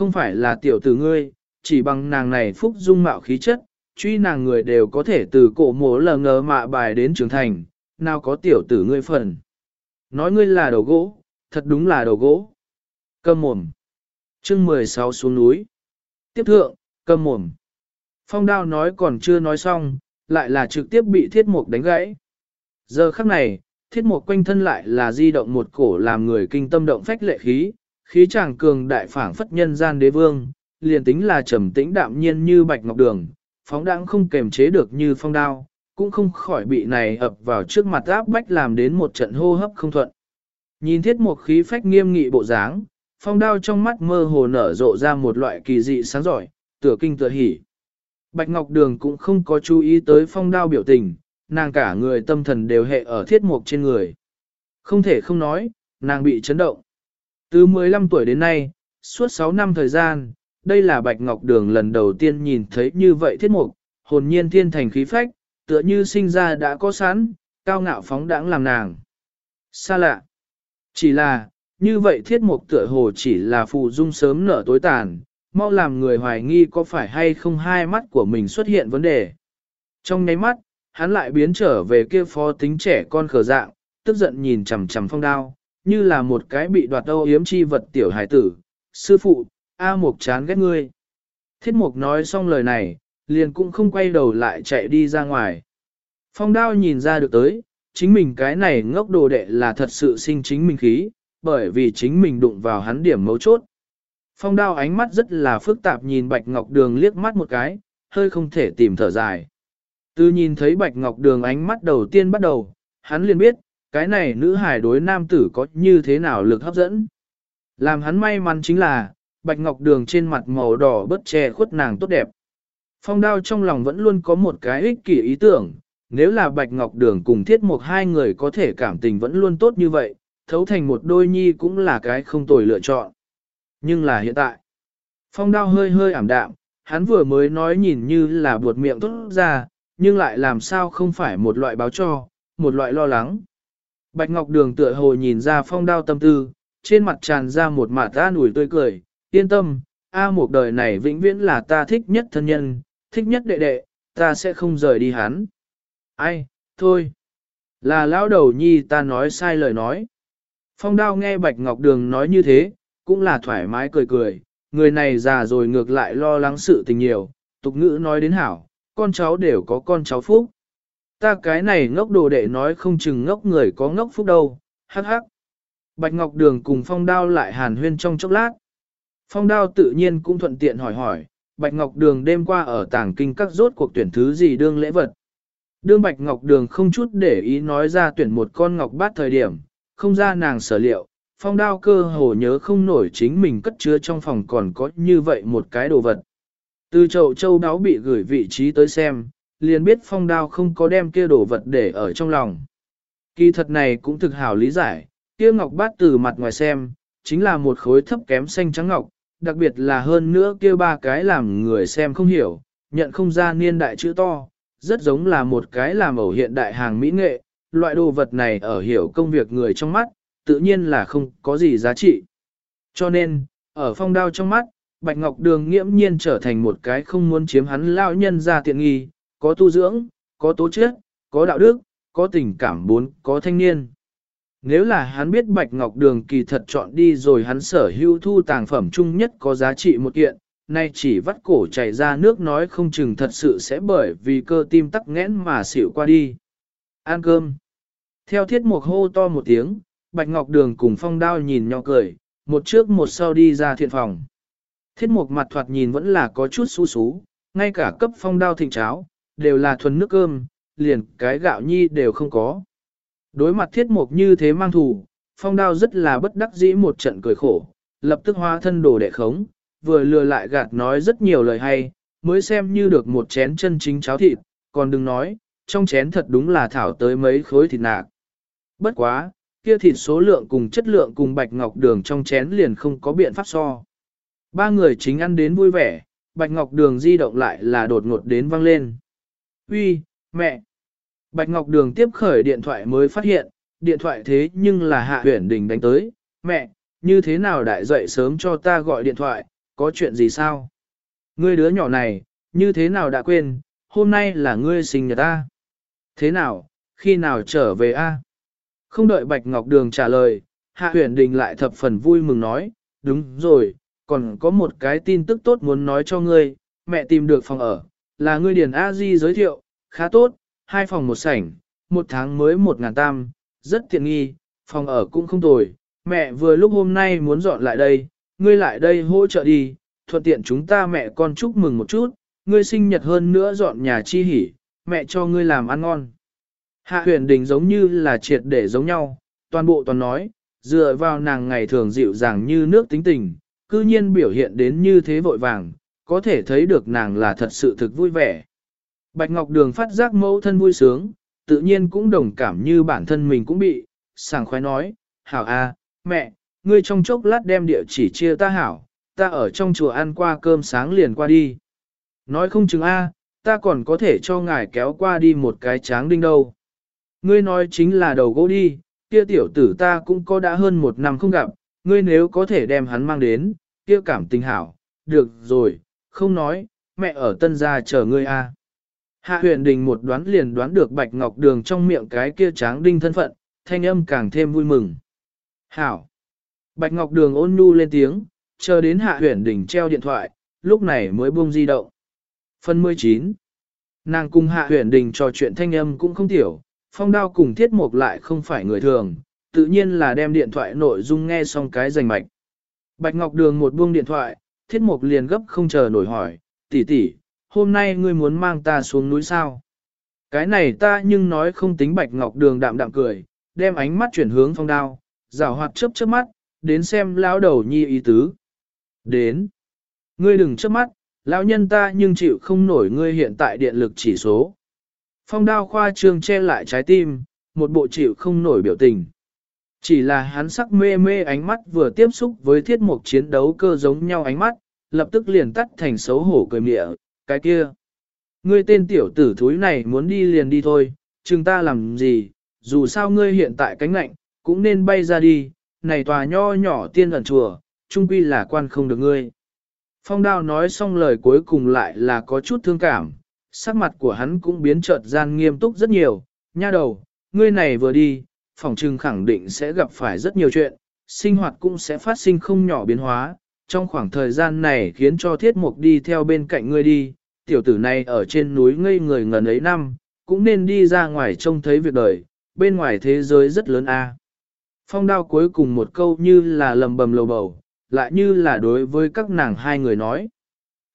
không phải là tiểu tử ngươi, chỉ bằng nàng này phúc dung mạo khí chất, truy nàng người đều có thể từ cổ mố lờ ngờ mạ bài đến trưởng thành, nào có tiểu tử ngươi phần. Nói ngươi là đầu gỗ, thật đúng là đầu gỗ. Cầm mồm. chương 16 xuống núi. Tiếp thượng, cầm mồm. Phong đao nói còn chưa nói xong, lại là trực tiếp bị thiết mục đánh gãy. Giờ khắc này, thiết mục quanh thân lại là di động một cổ làm người kinh tâm động phách lệ khí, khí chàng cường đại phảng phất nhân gian đế vương, liền tính là trầm tĩnh đạm nhiên như bạch ngọc đường, phóng đãng không kềm chế được như phong đao, cũng không khỏi bị này ập vào trước mặt áp bách làm đến một trận hô hấp không thuận. Nhìn thiết một khí phách nghiêm nghị bộ dáng, phong đao trong mắt mơ hồ nở rộ ra một loại kỳ dị sáng giỏi, tựa kinh tựa hỉ. Bạch Ngọc Đường cũng không có chú ý tới phong đao biểu tình, nàng cả người tâm thần đều hệ ở thiết mục trên người. Không thể không nói, nàng bị chấn động. Từ 15 tuổi đến nay, suốt 6 năm thời gian, đây là Bạch Ngọc Đường lần đầu tiên nhìn thấy như vậy thiết mục, hồn nhiên thiên thành khí phách, tựa như sinh ra đã có sẵn, cao ngạo phóng đãng làm nàng. Xa lạ. Chỉ là, như vậy thiết mục tựa hồ chỉ là phụ dung sớm nở tối tàn, mau làm người hoài nghi có phải hay không hai mắt của mình xuất hiện vấn đề. Trong nháy mắt, hắn lại biến trở về kia phó tính trẻ con khờ dạng, tức giận nhìn chằm chằm phong đao, như là một cái bị đoạt âu yếm chi vật tiểu hải tử. Sư phụ, A Mục chán ghét ngươi. Thiết Mục nói xong lời này, liền cũng không quay đầu lại chạy đi ra ngoài. Phong đao nhìn ra được tới, chính mình cái này ngốc đồ đệ là thật sự sinh chính mình khí, bởi vì chính mình đụng vào hắn điểm mấu chốt. Phong đao ánh mắt rất là phức tạp nhìn Bạch Ngọc Đường liếc mắt một cái, hơi không thể tìm thở dài. Từ nhìn thấy Bạch Ngọc Đường ánh mắt đầu tiên bắt đầu, hắn liền biết, cái này nữ hải đối nam tử có như thế nào lực hấp dẫn. Làm hắn may mắn chính là, Bạch Ngọc Đường trên mặt màu đỏ bớt che khuất nàng tốt đẹp. Phong đao trong lòng vẫn luôn có một cái ích kỷ ý tưởng, nếu là Bạch Ngọc Đường cùng Thiết một hai người có thể cảm tình vẫn luôn tốt như vậy, thấu thành một đôi nhi cũng là cái không tồi lựa chọn. Nhưng là hiện tại, phong đao hơi hơi ảm đạm, hắn vừa mới nói nhìn như là buột miệng tốt ra, nhưng lại làm sao không phải một loại báo cho, một loại lo lắng. Bạch Ngọc Đường tựa hồ nhìn ra phong đao tâm tư, trên mặt tràn ra một mạt ta nủi tươi cười, yên tâm, A một đời này vĩnh viễn là ta thích nhất thân nhân, thích nhất đệ đệ, ta sẽ không rời đi hắn. Ai, thôi, là lão đầu nhi ta nói sai lời nói. Phong đao nghe Bạch Ngọc Đường nói như thế, cũng là thoải mái cười cười, người này già rồi ngược lại lo lắng sự tình nhiều, tục ngữ nói đến hảo, con cháu đều có con cháu phúc. Ta cái này ngốc đồ đệ nói không chừng ngốc người có ngốc phúc đâu, hắc hắc. Bạch Ngọc Đường cùng phong đao lại hàn huyên trong chốc lát. Phong đao tự nhiên cũng thuận tiện hỏi hỏi, Bạch Ngọc Đường đêm qua ở tảng kinh các rốt cuộc tuyển thứ gì đương lễ vật. Đương Bạch Ngọc Đường không chút để ý nói ra tuyển một con ngọc bát thời điểm, không ra nàng sở liệu, phong đao cơ hồ nhớ không nổi chính mình cất chứa trong phòng còn có như vậy một cái đồ vật. Từ chậu châu đáo bị gửi vị trí tới xem, liền biết phong đao không có đem kia đổ vật để ở trong lòng. Kỳ thật này cũng thực hảo lý giải, kia ngọc bát từ mặt ngoài xem, chính là một khối thấp kém xanh trắng ngọc, đặc biệt là hơn nữa kia ba cái làm người xem không hiểu, nhận không ra niên đại chữ to, rất giống là một cái làm ẩu hiện đại hàng mỹ nghệ, loại đồ vật này ở hiểu công việc người trong mắt, tự nhiên là không có gì giá trị. Cho nên, ở phong đao trong mắt, Bạch Ngọc Đường nghiễm nhiên trở thành một cái không muốn chiếm hắn lao nhân ra tiện nghi, có tu dưỡng, có tố chất, có đạo đức, có tình cảm bốn, có thanh niên. Nếu là hắn biết Bạch Ngọc Đường kỳ thật chọn đi rồi hắn sở hữu thu tàng phẩm chung nhất có giá trị một kiện, nay chỉ vắt cổ chảy ra nước nói không chừng thật sự sẽ bởi vì cơ tim tắc nghẽn mà xỉu qua đi. Ăn cơm. Theo thiết mục hô to một tiếng, Bạch Ngọc Đường cùng phong đao nhìn nhau cười, một trước một sau đi ra thiện phòng. Thiết mục mặt thoạt nhìn vẫn là có chút xú xú, ngay cả cấp phong đao thịnh cháo, đều là thuần nước cơm, liền cái gạo nhi đều không có. Đối mặt thiết mục như thế mang thù, phong đao rất là bất đắc dĩ một trận cười khổ, lập tức hóa thân đồ đệ khống, vừa lừa lại gạt nói rất nhiều lời hay, mới xem như được một chén chân chính cháo thịt, còn đừng nói, trong chén thật đúng là thảo tới mấy khối thịt nạc. Bất quá, kia thịt số lượng cùng chất lượng cùng bạch ngọc đường trong chén liền không có biện pháp so. Ba người chính ăn đến vui vẻ, bạch ngọc đường di động lại là đột ngột đến vang lên. Uy, mẹ! Bạch ngọc đường tiếp khởi điện thoại mới phát hiện, điện thoại thế nhưng là hạ huyển đình đánh tới. Mẹ, như thế nào đại dậy sớm cho ta gọi điện thoại, có chuyện gì sao? Ngươi đứa nhỏ này, như thế nào đã quên, hôm nay là ngươi sinh nhật ta. Thế nào, khi nào trở về a? Không đợi Bạch Ngọc Đường trả lời, Hạ Huyền Đình lại thập phần vui mừng nói, đúng rồi, còn có một cái tin tức tốt muốn nói cho ngươi, mẹ tìm được phòng ở, là ngươi Điền A Di giới thiệu, khá tốt, hai phòng một sảnh, một tháng mới một ngàn tam, rất tiện nghi, phòng ở cũng không tồi, mẹ vừa lúc hôm nay muốn dọn lại đây, ngươi lại đây hỗ trợ đi, thuận tiện chúng ta mẹ con chúc mừng một chút, ngươi sinh nhật hơn nữa dọn nhà chi hỉ, mẹ cho ngươi làm ăn ngon. Hạ huyền đình giống như là triệt để giống nhau, toàn bộ toàn nói, dựa vào nàng ngày thường dịu dàng như nước tính tình, cư nhiên biểu hiện đến như thế vội vàng, có thể thấy được nàng là thật sự thực vui vẻ. Bạch Ngọc Đường phát giác mẫu thân vui sướng, tự nhiên cũng đồng cảm như bản thân mình cũng bị, sảng khoái nói, hảo a, mẹ, ngươi trong chốc lát đem địa chỉ chia ta hảo, ta ở trong chùa ăn qua cơm sáng liền qua đi. Nói không chừng a, ta còn có thể cho ngài kéo qua đi một cái tráng đinh đâu. Ngươi nói chính là đầu gỗ đi, kia tiểu tử ta cũng có đã hơn một năm không gặp, ngươi nếu có thể đem hắn mang đến, kia cảm tình hảo, được rồi, không nói, mẹ ở tân gia chờ ngươi a. Hạ huyền đình một đoán liền đoán được Bạch Ngọc Đường trong miệng cái kia tráng đinh thân phận, thanh âm càng thêm vui mừng. Hảo! Bạch Ngọc Đường ôn nhu lên tiếng, chờ đến hạ huyền đình treo điện thoại, lúc này mới buông di động. Phần 19 Nàng cùng hạ huyền đình trò chuyện thanh âm cũng không tiểu, phong đao cùng thiết mục lại không phải người thường, tự nhiên là đem điện thoại nội dung nghe xong cái rành mạch. Bạch Ngọc Đường một buông điện thoại, thiết mục liền gấp không chờ nổi hỏi, tỷ tỷ, hôm nay ngươi muốn mang ta xuống núi sao? Cái này ta nhưng nói không tính Bạch Ngọc Đường đạm đạm cười, đem ánh mắt chuyển hướng phong đao, rào hoạt chớp chớp mắt, đến xem lão đầu nhi ý tứ. Đến. Ngươi đừng chớp mắt, lão nhân ta nhưng chịu không nổi ngươi hiện tại điện lực chỉ số. Phong đao khoa trương che lại trái tim, một bộ chịu không nổi biểu tình. Chỉ là hắn sắc mê mê ánh mắt vừa tiếp xúc với thiết mục chiến đấu cơ giống nhau ánh mắt, lập tức liền tắt thành xấu hổ cười mịa, cái kia. Ngươi tên tiểu tử thúi này muốn đi liền đi thôi, chừng ta làm gì, dù sao ngươi hiện tại cánh lạnh, cũng nên bay ra đi, này tòa nho nhỏ tiên ẩn chùa, trung quy là quan không được ngươi. Phong đao nói xong lời cuối cùng lại là có chút thương cảm, sắc mặt của hắn cũng biến chợt gian nghiêm túc rất nhiều, nha đầu, ngươi này vừa đi, phòng trừng khẳng định sẽ gặp phải rất nhiều chuyện, sinh hoạt cũng sẽ phát sinh không nhỏ biến hóa, trong khoảng thời gian này khiến cho thiết mục đi theo bên cạnh ngươi đi, tiểu tử này ở trên núi ngây người ngần ấy năm, cũng nên đi ra ngoài trông thấy việc đời, bên ngoài thế giới rất lớn a. Phong đao cuối cùng một câu như là lầm bầm lầu bầu, lại như là đối với các nàng hai người nói.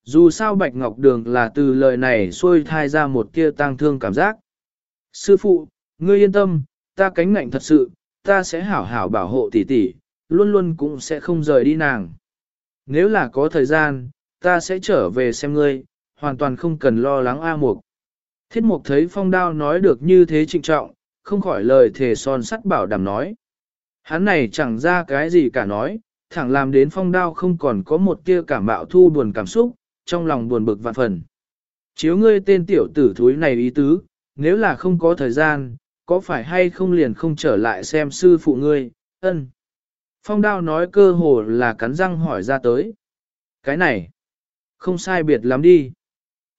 Dù sao Bạch Ngọc Đường là từ lời này xuôi thai ra một kia tang thương cảm giác. Sư phụ, ngươi yên tâm, ta cánh ngạnh thật sự, ta sẽ hảo hảo bảo hộ tỷ tỷ, luôn luôn cũng sẽ không rời đi nàng. Nếu là có thời gian, ta sẽ trở về xem ngươi, hoàn toàn không cần lo lắng A Mục. Thiết Mục thấy phong đao nói được như thế trịnh trọng, không khỏi lời thề son sắt bảo đảm nói. Hắn này chẳng ra cái gì cả nói, thẳng làm đến phong đao không còn có một tia cảm bạo thu buồn cảm xúc, trong lòng buồn bực vạn phần. Chiếu ngươi tên tiểu tử thúi này ý tứ, nếu là không có thời gian, có phải hay không liền không trở lại xem sư phụ ngươi, ân. Phong đao nói cơ hồ là cắn răng hỏi ra tới. Cái này, không sai biệt lắm đi.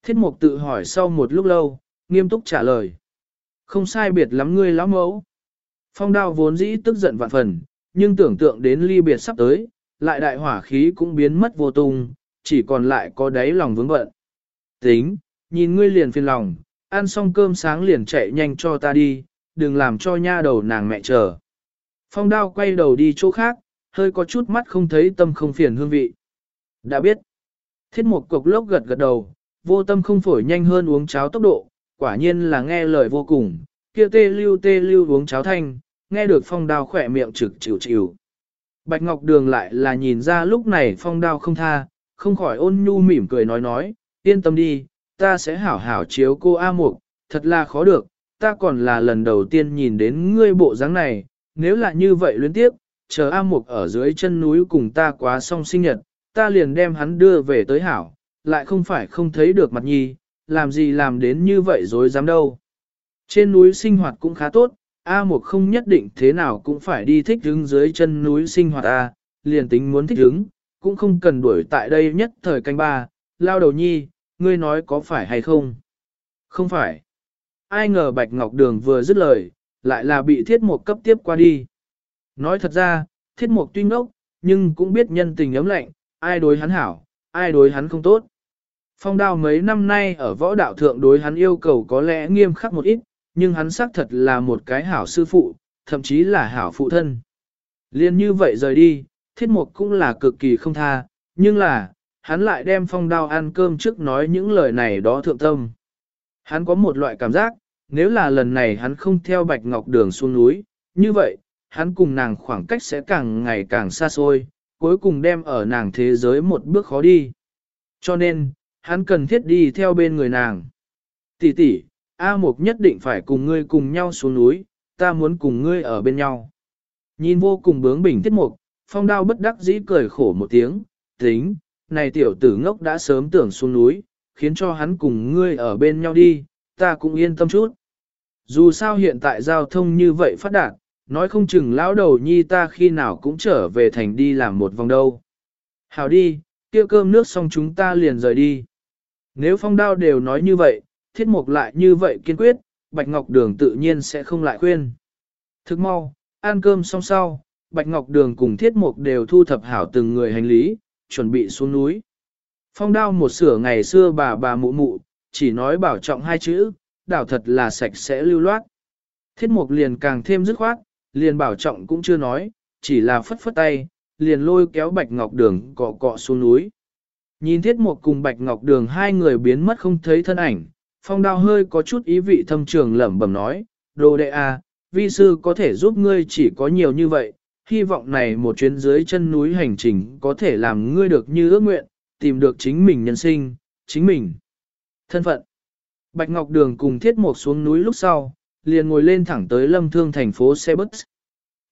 Thiết mục tự hỏi sau một lúc lâu, nghiêm túc trả lời. Không sai biệt lắm ngươi lão mẫu. Phong đao vốn dĩ tức giận vạn phần, nhưng tưởng tượng đến ly biệt sắp tới, lại đại hỏa khí cũng biến mất vô tung, chỉ còn lại có đáy lòng vướng bận. Tính, nhìn ngươi liền phiền lòng, ăn xong cơm sáng liền chạy nhanh cho ta đi, đừng làm cho nha đầu nàng mẹ chờ. Phong đao quay đầu đi chỗ khác, hơi có chút mắt không thấy tâm không phiền hương vị. Đã biết, thiết một cục lốc gật gật đầu, vô tâm không phổi nhanh hơn uống cháo tốc độ, quả nhiên là nghe lời vô cùng, kia tê lưu tê lưu uống cháo thanh, nghe được phong đao khỏe miệng trực chịu chịu. Bạch Ngọc Đường lại là nhìn ra lúc này phong đao không tha, không khỏi ôn nhu mỉm cười nói nói, yên tâm đi, ta sẽ hảo hảo chiếu cô A Mục, thật là khó được, ta còn là lần đầu tiên nhìn đến ngươi bộ dáng này, nếu là như vậy liên tiếp, chờ A Mục ở dưới chân núi cùng ta quá xong sinh nhật, ta liền đem hắn đưa về tới hảo, lại không phải không thấy được mặt nhi, làm gì làm đến như vậy dối dám đâu. Trên núi sinh hoạt cũng khá tốt, A Mục không nhất định thế nào cũng phải đi thích đứng dưới chân núi sinh hoạt A, liền tính muốn thích đứng, cũng không cần đuổi tại đây nhất thời canh ba, lao đầu nhi, ngươi nói có phải hay không? Không phải. Ai ngờ Bạch Ngọc Đường vừa dứt lời, lại là bị thiết mục cấp tiếp qua đi. Nói thật ra, thiết mục tuy ngốc, nhưng cũng biết nhân tình ấm lạnh, ai đối hắn hảo, ai đối hắn không tốt. Phong đao mấy năm nay ở võ đạo thượng đối hắn yêu cầu có lẽ nghiêm khắc một ít, nhưng hắn xác thật là một cái hảo sư phụ, thậm chí là hảo phụ thân. Liên như vậy rời đi, thiết mục cũng là cực kỳ không tha, nhưng là, hắn lại đem phong đao ăn cơm trước nói những lời này đó thượng tâm. Hắn có một loại cảm giác, nếu là lần này hắn không theo Bạch Ngọc Đường xuống núi, như vậy, hắn cùng nàng khoảng cách sẽ càng ngày càng xa xôi, cuối cùng đem ở nàng thế giới một bước khó đi. Cho nên, hắn cần thiết đi theo bên người nàng. Tỷ tỷ, A Mục nhất định phải cùng ngươi cùng nhau xuống núi, ta muốn cùng ngươi ở bên nhau. Nhìn vô cùng bướng bỉnh tiết mục, phong đao bất đắc dĩ cười khổ một tiếng, tính, này tiểu tử ngốc đã sớm tưởng xuống núi, khiến cho hắn cùng ngươi ở bên nhau đi, ta cũng yên tâm chút. Dù sao hiện tại giao thông như vậy phát đạt, nói không chừng lão đầu nhi ta khi nào cũng trở về thành đi làm một vòng đâu. Hảo đi, kia cơm nước xong chúng ta liền rời đi. Nếu phong đao đều nói như vậy, thiết mục lại như vậy kiên quyết, Bạch Ngọc Đường tự nhiên sẽ không lại khuyên. Thức mau, ăn cơm xong sau, Bạch Ngọc Đường cùng thiết mục đều thu thập hảo từng người hành lý, chuẩn bị xuống núi. Phong đao một sửa ngày xưa bà bà mụ mụ, chỉ nói bảo trọng hai chữ, đảo thật là sạch sẽ lưu loát. Thiết mục liền càng thêm dứt khoát, liền bảo trọng cũng chưa nói, chỉ là phất phất tay, liền lôi kéo Bạch Ngọc Đường cọ cọ xuống núi. Nhìn thiết mục cùng Bạch Ngọc Đường hai người biến mất không thấy thân ảnh, phong đao hơi có chút ý vị thâm trường lẩm bẩm nói, đồ đệ à, vi sư có thể giúp ngươi chỉ có nhiều như vậy, hy vọng này một chuyến dưới chân núi hành trình có thể làm ngươi được như ước nguyện, tìm được chính mình nhân sinh, chính mình. Thân phận Bạch Ngọc Đường cùng thiết một xuống núi lúc sau, liền ngồi lên thẳng tới lâm thương thành phố xe bus.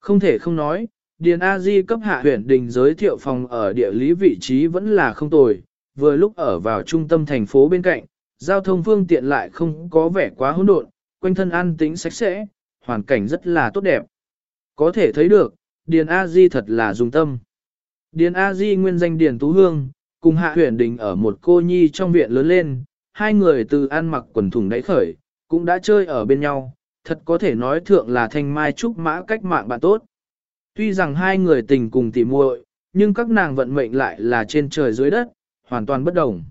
Không thể không nói, Điền A Di cấp hạ huyện đình giới thiệu phòng ở địa lý vị trí vẫn là không tồi, vừa lúc ở vào trung tâm thành phố bên cạnh, giao thông phương tiện lại không có vẻ quá hỗn độn, quanh thân an tĩnh sạch sẽ, hoàn cảnh rất là tốt đẹp. Có thể thấy được, Điền A Di thật là dùng tâm. Điền A Di nguyên danh Điền Tú Hương, cùng Hạ Huyền Đình ở một cô nhi trong viện lớn lên, hai người từ ăn mặc quần thủng đáy khởi, cũng đã chơi ở bên nhau, thật có thể nói thượng là thanh mai trúc mã cách mạng bạn tốt. Tuy rằng hai người tình cùng tỉ muội, nhưng các nàng vận mệnh lại là trên trời dưới đất, hoàn toàn bất đồng.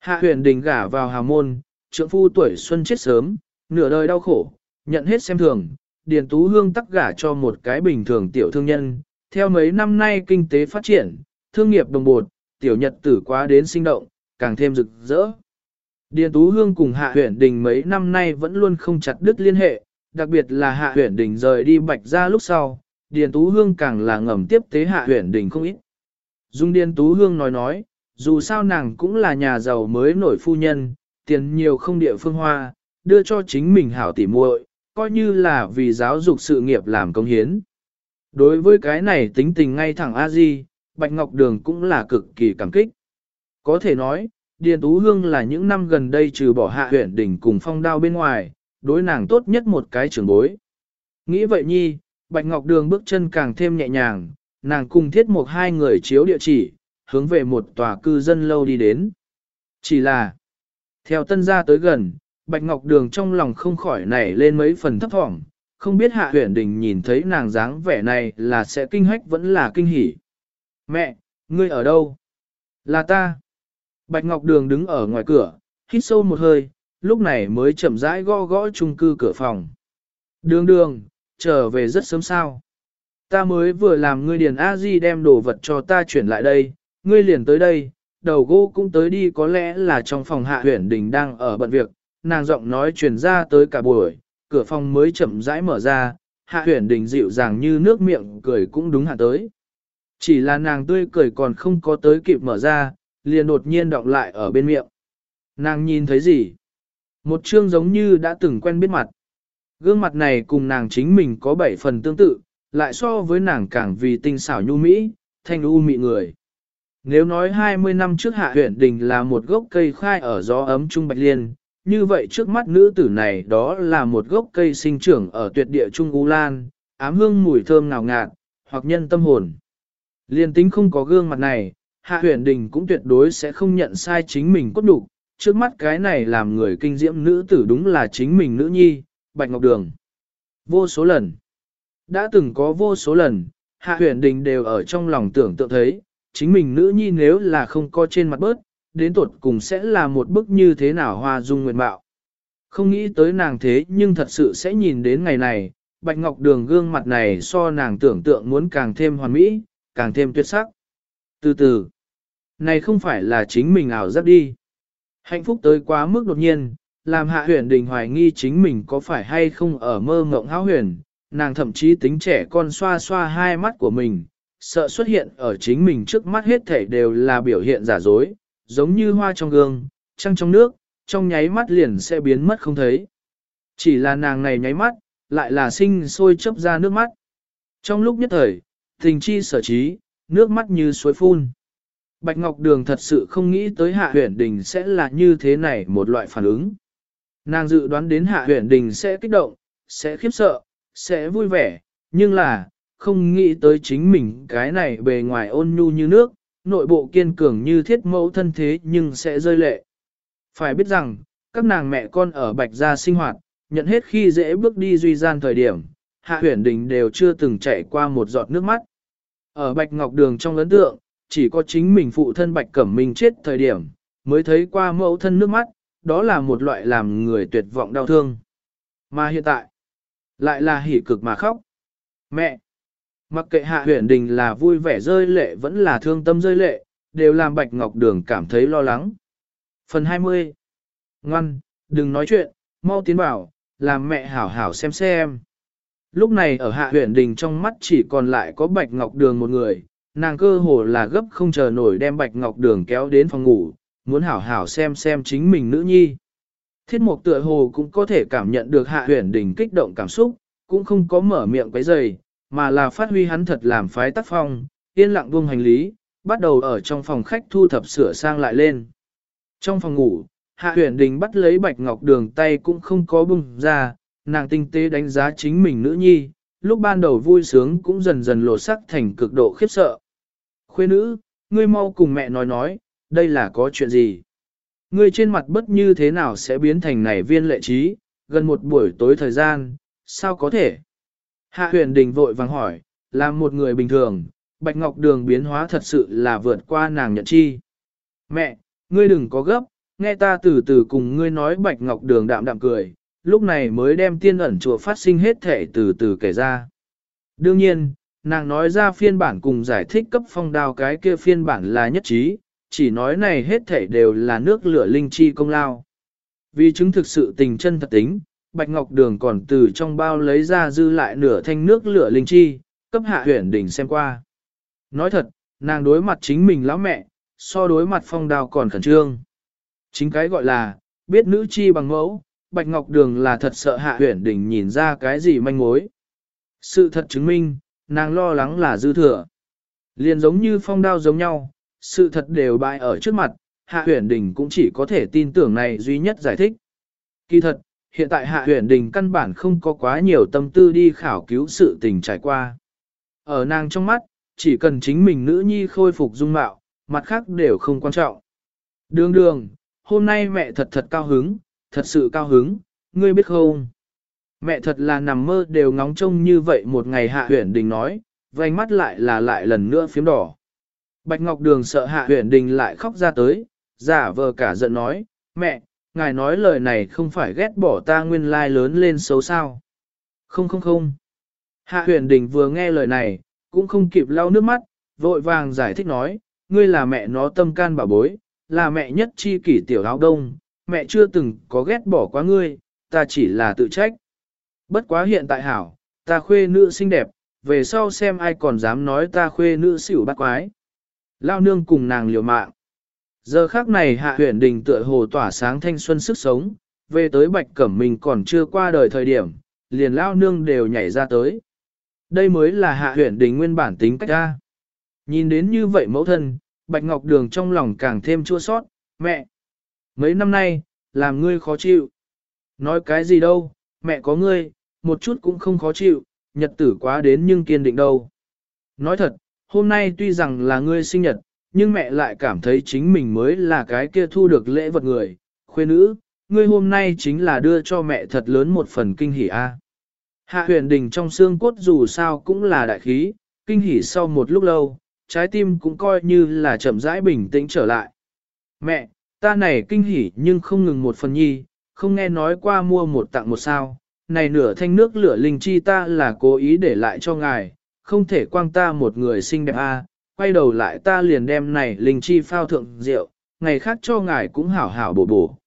Hạ huyền đình gả vào hào môn, trượng phu tuổi xuân chết sớm, nửa đời đau khổ, nhận hết xem thường, Điền Tú Hương tắc gả cho một cái bình thường tiểu thương nhân, theo mấy năm nay kinh tế phát triển, thương nghiệp đồng bột, tiểu nhật tử quá đến sinh động, càng thêm rực rỡ. Điền Tú Hương cùng Hạ Huyền Đình mấy năm nay vẫn luôn không chặt đứt liên hệ, đặc biệt là Hạ Huyền Đình rời đi Bạch ra lúc sau, Điền Tú Hương càng là ngầm tiếp tế Hạ Huyền Đình không ít. Dung Điền Tú Hương nói nói, dù sao nàng cũng là nhà giàu mới nổi phu nhân, tiền nhiều không địa phương hoa, đưa cho chính mình hảo tỉ muội, coi như là vì giáo dục sự nghiệp làm công hiến. Đối với cái này tính tình ngay thẳng a di Bạch Ngọc Đường cũng là cực kỳ cảm kích. Có thể nói, Điền Tú Hương là những năm gần đây trừ bỏ hạ huyện đỉnh cùng phong đao bên ngoài, đối nàng tốt nhất một cái trưởng bối. Nghĩ vậy nhi, Bạch Ngọc Đường bước chân càng thêm nhẹ nhàng, nàng cùng thiết một hai người chiếu địa chỉ, hướng về một tòa cư dân lâu đi đến. Chỉ là, theo tân gia tới gần, Bạch Ngọc Đường trong lòng không khỏi nảy lên mấy phần thấp thỏm, không biết hạ huyện đình nhìn thấy nàng dáng vẻ này là sẽ kinh hách vẫn là kinh hỉ. Mẹ, ngươi ở đâu? Là ta. Bạch Ngọc Đường đứng ở ngoài cửa, hít sâu một hơi, lúc này mới chậm rãi gõ gõ chung cư cửa phòng. Đường đường, trở về rất sớm sao. Ta mới vừa làm ngươi điền a di đem đồ vật cho ta chuyển lại đây, ngươi liền tới đây, đầu gỗ cũng tới đi có lẽ là trong phòng hạ huyển đình đang ở bận việc, nàng giọng nói truyền ra tới cả buổi, cửa phòng mới chậm rãi mở ra, hạ huyển đình dịu dàng như nước miệng cười cũng đúng hạ tới. Chỉ là nàng tươi cười còn không có tới kịp mở ra, liền đột nhiên đọng lại ở bên miệng. Nàng nhìn thấy gì? Một chương giống như đã từng quen biết mặt. Gương mặt này cùng nàng chính mình có bảy phần tương tự, lại so với nàng càng vì tinh xảo nhu mỹ, thanh u mị người. Nếu nói 20 năm trước hạ huyện đình là một gốc cây khai ở gió ấm trung bạch liên, như vậy trước mắt nữ tử này đó là một gốc cây sinh trưởng ở tuyệt địa trung u lan, ám hương mùi thơm ngào ngạt, hoặc nhân tâm hồn. Liên tính không có gương mặt này, Hạ huyền đình cũng tuyệt đối sẽ không nhận sai chính mình cốt đủ, trước mắt cái này làm người kinh diễm nữ tử đúng là chính mình nữ nhi, Bạch Ngọc Đường. Vô số lần, đã từng có vô số lần, Hạ huyền đình đều ở trong lòng tưởng tượng thấy, chính mình nữ nhi nếu là không có trên mặt bớt, đến tuột cùng sẽ là một bức như thế nào hoa dung nguyện bạo. Không nghĩ tới nàng thế nhưng thật sự sẽ nhìn đến ngày này, Bạch Ngọc Đường gương mặt này so nàng tưởng tượng muốn càng thêm hoàn mỹ, càng thêm tuyệt sắc. Từ từ, này không phải là chính mình ảo giác đi. Hạnh phúc tới quá mức đột nhiên, làm hạ huyền đình hoài nghi chính mình có phải hay không ở mơ mộng háo huyền, nàng thậm chí tính trẻ con xoa xoa hai mắt của mình, sợ xuất hiện ở chính mình trước mắt hết thể đều là biểu hiện giả dối, giống như hoa trong gương, trăng trong nước, trong nháy mắt liền sẽ biến mất không thấy. Chỉ là nàng này nháy mắt, lại là sinh sôi chớp ra nước mắt. Trong lúc nhất thời, tình chi sở trí, nước mắt như suối phun. Bạch Ngọc Đường thật sự không nghĩ tới Hạ Huyền Đình sẽ là như thế này một loại phản ứng. Nàng dự đoán đến Hạ Huyền Đình sẽ kích động, sẽ khiếp sợ, sẽ vui vẻ, nhưng là, không nghĩ tới chính mình cái này bề ngoài ôn nhu như nước, nội bộ kiên cường như thiết mẫu thân thế nhưng sẽ rơi lệ. Phải biết rằng, các nàng mẹ con ở Bạch Gia sinh hoạt, nhận hết khi dễ bước đi duy gian thời điểm, Hạ Huyền Đình đều chưa từng chạy qua một giọt nước mắt. Ở Bạch Ngọc Đường trong lớn tượng, chỉ có chính mình phụ thân Bạch Cẩm Minh chết thời điểm, mới thấy qua mẫu thân nước mắt, đó là một loại làm người tuyệt vọng đau thương. Mà hiện tại, lại là hỉ cực mà khóc. Mẹ! Mặc kệ Hạ Huyền Đình là vui vẻ rơi lệ vẫn là thương tâm rơi lệ, đều làm Bạch Ngọc Đường cảm thấy lo lắng. Phần 20 Ngoan, đừng nói chuyện, mau tiến vào, làm mẹ hảo hảo xem xem. Lúc này ở hạ huyện đình trong mắt chỉ còn lại có bạch ngọc đường một người, nàng cơ hồ là gấp không chờ nổi đem bạch ngọc đường kéo đến phòng ngủ, muốn hảo hảo xem xem chính mình nữ nhi. Thiết mục tựa hồ cũng có thể cảm nhận được hạ huyện đình kích động cảm xúc, cũng không có mở miệng quấy rầy, mà là phát huy hắn thật làm phái tác phong, yên lặng buông hành lý, bắt đầu ở trong phòng khách thu thập sửa sang lại lên. Trong phòng ngủ, Hạ huyền đình bắt lấy bạch ngọc đường tay cũng không có bung ra, nàng tinh tế đánh giá chính mình nữ nhi, lúc ban đầu vui sướng cũng dần dần lộ sắc thành cực độ khiếp sợ. Khuê nữ, ngươi mau cùng mẹ nói nói, đây là có chuyện gì? Ngươi trên mặt bất như thế nào sẽ biến thành này viên lệ trí, gần một buổi tối thời gian, sao có thể? Hạ huyền đình vội vàng hỏi, làm một người bình thường, bạch ngọc đường biến hóa thật sự là vượt qua nàng nhận chi. Mẹ, ngươi đừng có gấp, nghe ta từ từ cùng ngươi nói bạch ngọc đường đạm đạm cười, lúc này mới đem tiên ẩn chùa phát sinh hết thể từ từ kể ra. Đương nhiên, nàng nói ra phiên bản cùng giải thích cấp phong đao cái kia phiên bản là nhất trí, chỉ nói này hết thể đều là nước lửa linh chi công lao. Vì chứng thực sự tình chân thật tính, Bạch Ngọc Đường còn từ trong bao lấy ra dư lại nửa thanh nước lửa linh chi, cấp hạ huyển đỉnh xem qua. Nói thật, nàng đối mặt chính mình lão mẹ, so đối mặt phong đao còn khẩn trương. Chính cái gọi là, biết nữ chi bằng mẫu, Bạch Ngọc Đường là thật sợ hạ huyển Đình nhìn ra cái gì manh mối. Sự thật chứng minh, nàng lo lắng là dư thừa. Liền giống như phong đao giống nhau, sự thật đều bại ở trước mặt, hạ huyển Đình cũng chỉ có thể tin tưởng này duy nhất giải thích. Kỳ thật, hiện tại hạ huyển đình căn bản không có quá nhiều tâm tư đi khảo cứu sự tình trải qua. Ở nàng trong mắt, chỉ cần chính mình nữ nhi khôi phục dung mạo, mặt khác đều không quan trọng. Đường đường, hôm nay mẹ thật thật cao hứng, thật sự cao hứng, ngươi biết không? Mẹ thật là nằm mơ đều ngóng trông như vậy một ngày hạ huyển đình nói, vành mắt lại là lại lần nữa phím đỏ. Bạch Ngọc Đường sợ hạ huyển đình lại khóc ra tới, giả vờ cả giận nói, mẹ, ngài nói lời này không phải ghét bỏ ta nguyên lai lớn lên xấu sao. Không không không. Hạ huyền đình vừa nghe lời này, cũng không kịp lau nước mắt, vội vàng giải thích nói, ngươi là mẹ nó tâm can bảo bối, là mẹ nhất chi kỷ tiểu áo đông, mẹ chưa từng có ghét bỏ quá ngươi, ta chỉ là tự trách. Bất quá hiện tại hảo, ta khuê nữ xinh đẹp, về sau xem ai còn dám nói ta khuê nữ xỉu bắt quái. Lao nương cùng nàng liều mạng. Giờ khác này hạ huyện đình tựa hồ tỏa sáng thanh xuân sức sống, về tới bạch cẩm mình còn chưa qua đời thời điểm, liền lao nương đều nhảy ra tới. Đây mới là hạ huyện đình nguyên bản tính cách ra. Nhìn đến như vậy mẫu thân, bạch ngọc đường trong lòng càng thêm chua sót, mẹ. Mấy năm nay, làm ngươi khó chịu. Nói cái gì đâu, mẹ có ngươi, một chút cũng không khó chịu, nhật tử quá đến nhưng kiên định đâu. Nói thật, hôm nay tuy rằng là ngươi sinh nhật, nhưng mẹ lại cảm thấy chính mình mới là cái kia thu được lễ vật người, khuê nữ, ngươi hôm nay chính là đưa cho mẹ thật lớn một phần kinh hỉ a. Hạ huyền đình trong xương cốt dù sao cũng là đại khí, kinh hỉ sau một lúc lâu, trái tim cũng coi như là chậm rãi bình tĩnh trở lại. Mẹ, ta này kinh hỉ nhưng không ngừng một phần nhi, không nghe nói qua mua một tặng một sao, này nửa thanh nước lửa linh chi ta là cố ý để lại cho ngài, không thể quang ta một người xinh đẹp a. quay đầu lại ta liền đem này linh chi phao thượng rượu, ngày khác cho ngài cũng hảo hảo bổ bổ.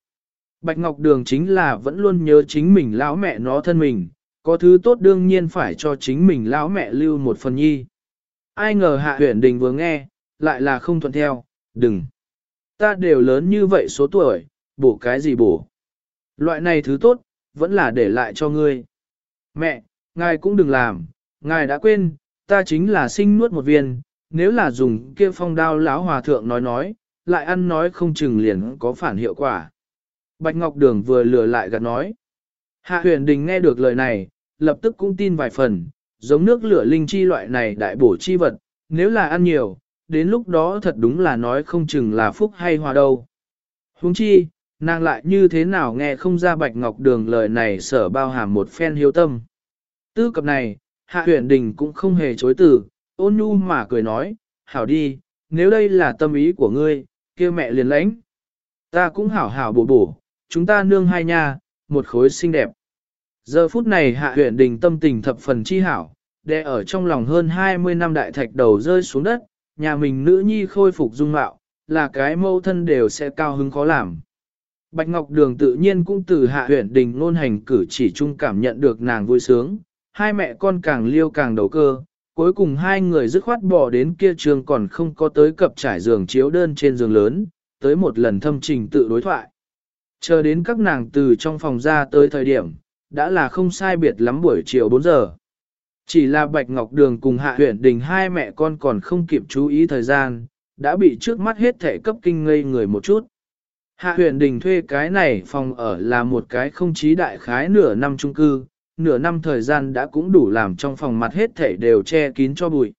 Bạch Ngọc Đường chính là vẫn luôn nhớ chính mình lão mẹ nó thân mình, có thứ tốt đương nhiên phải cho chính mình lão mẹ lưu một phần nhi. Ai ngờ hạ huyện đình vừa nghe, lại là không thuận theo, đừng. Ta đều lớn như vậy số tuổi, bổ cái gì bổ. Loại này thứ tốt, vẫn là để lại cho ngươi. Mẹ, ngài cũng đừng làm, ngài đã quên, ta chính là sinh nuốt một viên, nếu là dùng kia phong đao lão hòa thượng nói nói, lại ăn nói không chừng liền có phản hiệu quả. Bạch Ngọc Đường vừa lừa lại gạt nói. Hạ huyền đình nghe được lời này, lập tức cũng tin vài phần, giống nước lửa linh chi loại này đại bổ chi vật, nếu là ăn nhiều, đến lúc đó thật đúng là nói không chừng là phúc hay hòa đâu. Huống chi, nàng lại như thế nào nghe không ra Bạch Ngọc Đường lời này sở bao hàm một phen hiếu tâm. Tư cập này, Hạ huyền đình cũng không hề chối từ, ôn nhu mà cười nói, hảo đi, nếu đây là tâm ý của ngươi, kia mẹ liền lãnh. Ta cũng hảo hảo bổ bổ, chúng ta nương hai nha, một khối xinh đẹp. Giờ phút này hạ huyền đình tâm tình thập phần chi hảo, đè ở trong lòng hơn 20 năm đại thạch đầu rơi xuống đất, nhà mình nữ nhi khôi phục dung mạo, là cái mâu thân đều sẽ cao hứng khó làm. Bạch Ngọc Đường tự nhiên cũng từ hạ huyện đình ngôn hành cử chỉ chung cảm nhận được nàng vui sướng, hai mẹ con càng liêu càng đầu cơ, cuối cùng hai người dứt khoát bỏ đến kia trường còn không có tới cập trải giường chiếu đơn trên giường lớn, tới một lần thâm trình tự đối thoại. Chờ đến các nàng từ trong phòng ra tới thời điểm, đã là không sai biệt lắm buổi chiều 4 giờ. Chỉ là Bạch Ngọc Đường cùng Hạ huyện đình hai mẹ con còn không kịp chú ý thời gian, đã bị trước mắt hết thể cấp kinh ngây người một chút. Hạ huyện đình thuê cái này phòng ở là một cái không chí đại khái nửa năm chung cư, nửa năm thời gian đã cũng đủ làm trong phòng mặt hết thể đều che kín cho bụi.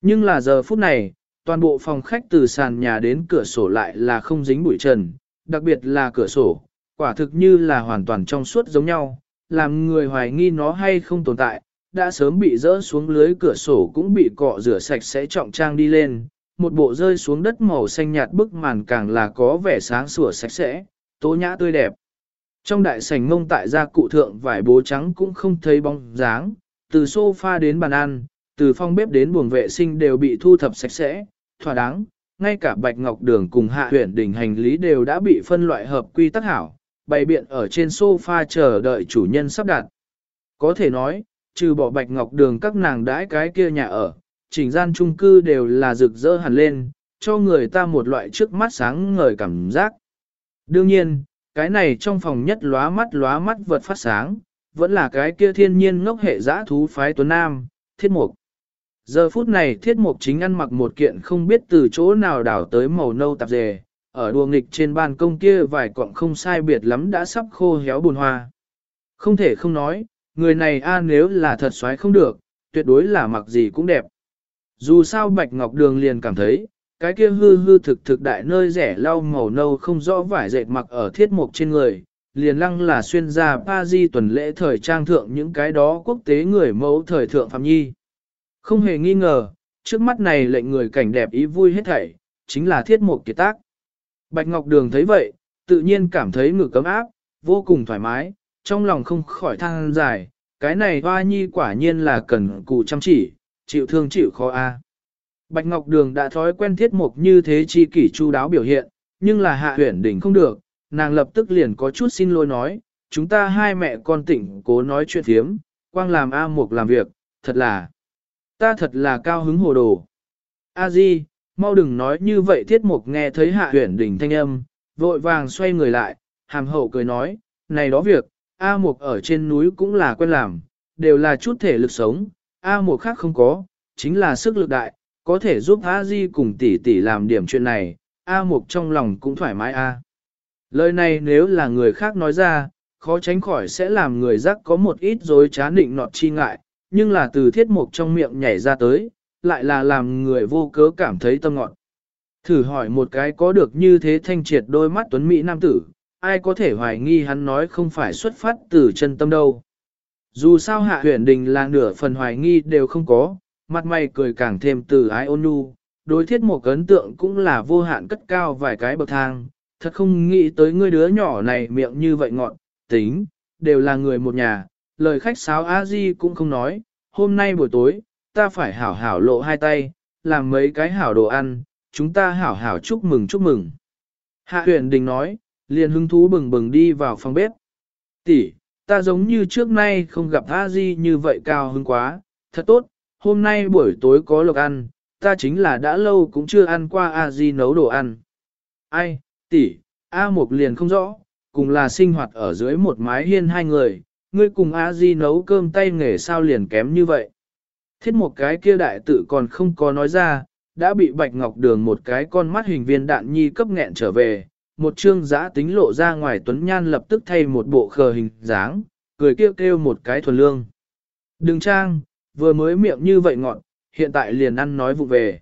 Nhưng là giờ phút này, toàn bộ phòng khách từ sàn nhà đến cửa sổ lại là không dính bụi trần, đặc biệt là cửa sổ, quả thực như là hoàn toàn trong suốt giống nhau, làm người hoài nghi nó hay không tồn tại, đã sớm bị rỡ xuống lưới cửa sổ cũng bị cọ rửa sạch sẽ trọng trang đi lên, một bộ rơi xuống đất màu xanh nhạt bức màn càng là có vẻ sáng sủa sạch sẽ, tố nhã tươi đẹp. Trong đại sảnh ngông tại gia cụ thượng vải bố trắng cũng không thấy bóng dáng, từ sofa đến bàn ăn, từ phòng bếp đến buồng vệ sinh đều bị thu thập sạch sẽ, thỏa đáng, ngay cả bạch ngọc đường cùng hạ huyện đỉnh hành lý đều đã bị phân loại hợp quy tắc hảo, bày biện ở trên sofa chờ đợi chủ nhân sắp đặt. Có thể nói, trừ bỏ bạch ngọc đường các nàng đãi cái kia nhà ở, chỉnh gian chung cư đều là rực rỡ hẳn lên, cho người ta một loại trước mắt sáng ngời cảm giác. Đương nhiên, cái này trong phòng nhất lóa mắt lóa mắt vật phát sáng, vẫn là cái kia thiên nhiên ngốc hệ giã thú phái tuấn nam, thiết mục. Giờ phút này thiết mục chính ăn mặc một kiện không biết từ chỗ nào đảo tới màu nâu tạp dề, ở đùa nghịch trên ban công kia vài cọng không sai biệt lắm đã sắp khô héo buồn hoa. Không thể không nói, người này a nếu là thật xoái không được, tuyệt đối là mặc gì cũng đẹp. Dù sao Bạch Ngọc Đường liền cảm thấy, cái kia hư hư thực thực đại nơi rẻ lau màu nâu không rõ vải dệt mặc ở thiết mục trên người, liền lăng là xuyên ra Paris di tuần lễ thời trang thượng những cái đó quốc tế người mẫu thời thượng phạm nhi. Không hề nghi ngờ, trước mắt này lệnh người cảnh đẹp ý vui hết thảy, chính là thiết mục kiệt tác. Bạch Ngọc Đường thấy vậy, tự nhiên cảm thấy ngực cấm áp, vô cùng thoải mái, trong lòng không khỏi than dài, cái này hoa nhi quả nhiên là cần cù chăm chỉ, chịu thương chịu khó a. Bạch Ngọc Đường đã thói quen thiết mục như thế chi kỷ chu đáo biểu hiện, nhưng là hạ huyển đỉnh không được, nàng lập tức liền có chút xin lỗi nói, chúng ta hai mẹ con tỉnh cố nói chuyện thiếm, quang làm A Mục làm việc, thật là, ta thật là cao hứng hồ đồ. A Di, mau đừng nói như vậy thiết mục nghe thấy hạ huyển đỉnh thanh âm, vội vàng xoay người lại, hàm hậu cười nói, này đó việc, A Mục ở trên núi cũng là quen làm, đều là chút thể lực sống, A Mục khác không có, chính là sức lực đại, có thể giúp A Di cùng tỷ tỷ làm điểm chuyện này, A Mục trong lòng cũng thoải mái A. Lời này nếu là người khác nói ra, khó tránh khỏi sẽ làm người giác có một ít dối trá định nọt chi ngại, nhưng là từ thiết mục trong miệng nhảy ra tới, lại là làm người vô cớ cảm thấy tâm ngọn. Thử hỏi một cái có được như thế thanh triệt đôi mắt tuấn Mỹ nam tử, ai có thể hoài nghi hắn nói không phải xuất phát từ chân tâm đâu. Dù sao hạ huyền đình là nửa phần hoài nghi đều không có, mặt mày cười càng thêm từ ái ôn nhu, đối thiết một ấn tượng cũng là vô hạn cất cao vài cái bậc thang, thật không nghĩ tới ngươi đứa nhỏ này miệng như vậy ngọn, tính, đều là người một nhà, lời khách sáo a di cũng không nói, hôm nay buổi tối, ta phải hảo hảo lộ hai tay, làm mấy cái hảo đồ ăn, chúng ta hảo hảo chúc mừng chúc mừng. Hạ huyền đình nói, liền hứng thú bừng bừng đi vào phòng bếp. Tỷ, ta giống như trước nay không gặp a di như vậy cao hứng quá, thật tốt, hôm nay buổi tối có lộc ăn, ta chính là đã lâu cũng chưa ăn qua a di nấu đồ ăn. Ai, tỷ, A Mộc liền không rõ, cùng là sinh hoạt ở dưới một mái hiên hai người, ngươi cùng A Di nấu cơm tay nghề sao liền kém như vậy. Thiết một cái kia đại tự còn không có nói ra, đã bị Bạch Ngọc Đường một cái con mắt hình viên đạn nhi cấp nghẹn trở về, một trương giã tính lộ ra ngoài Tuấn Nhan lập tức thay một bộ khờ hình dáng, cười kêu kêu một cái thuần lương. Đừng trang, vừa mới miệng như vậy ngọn, hiện tại liền ăn nói vụ về.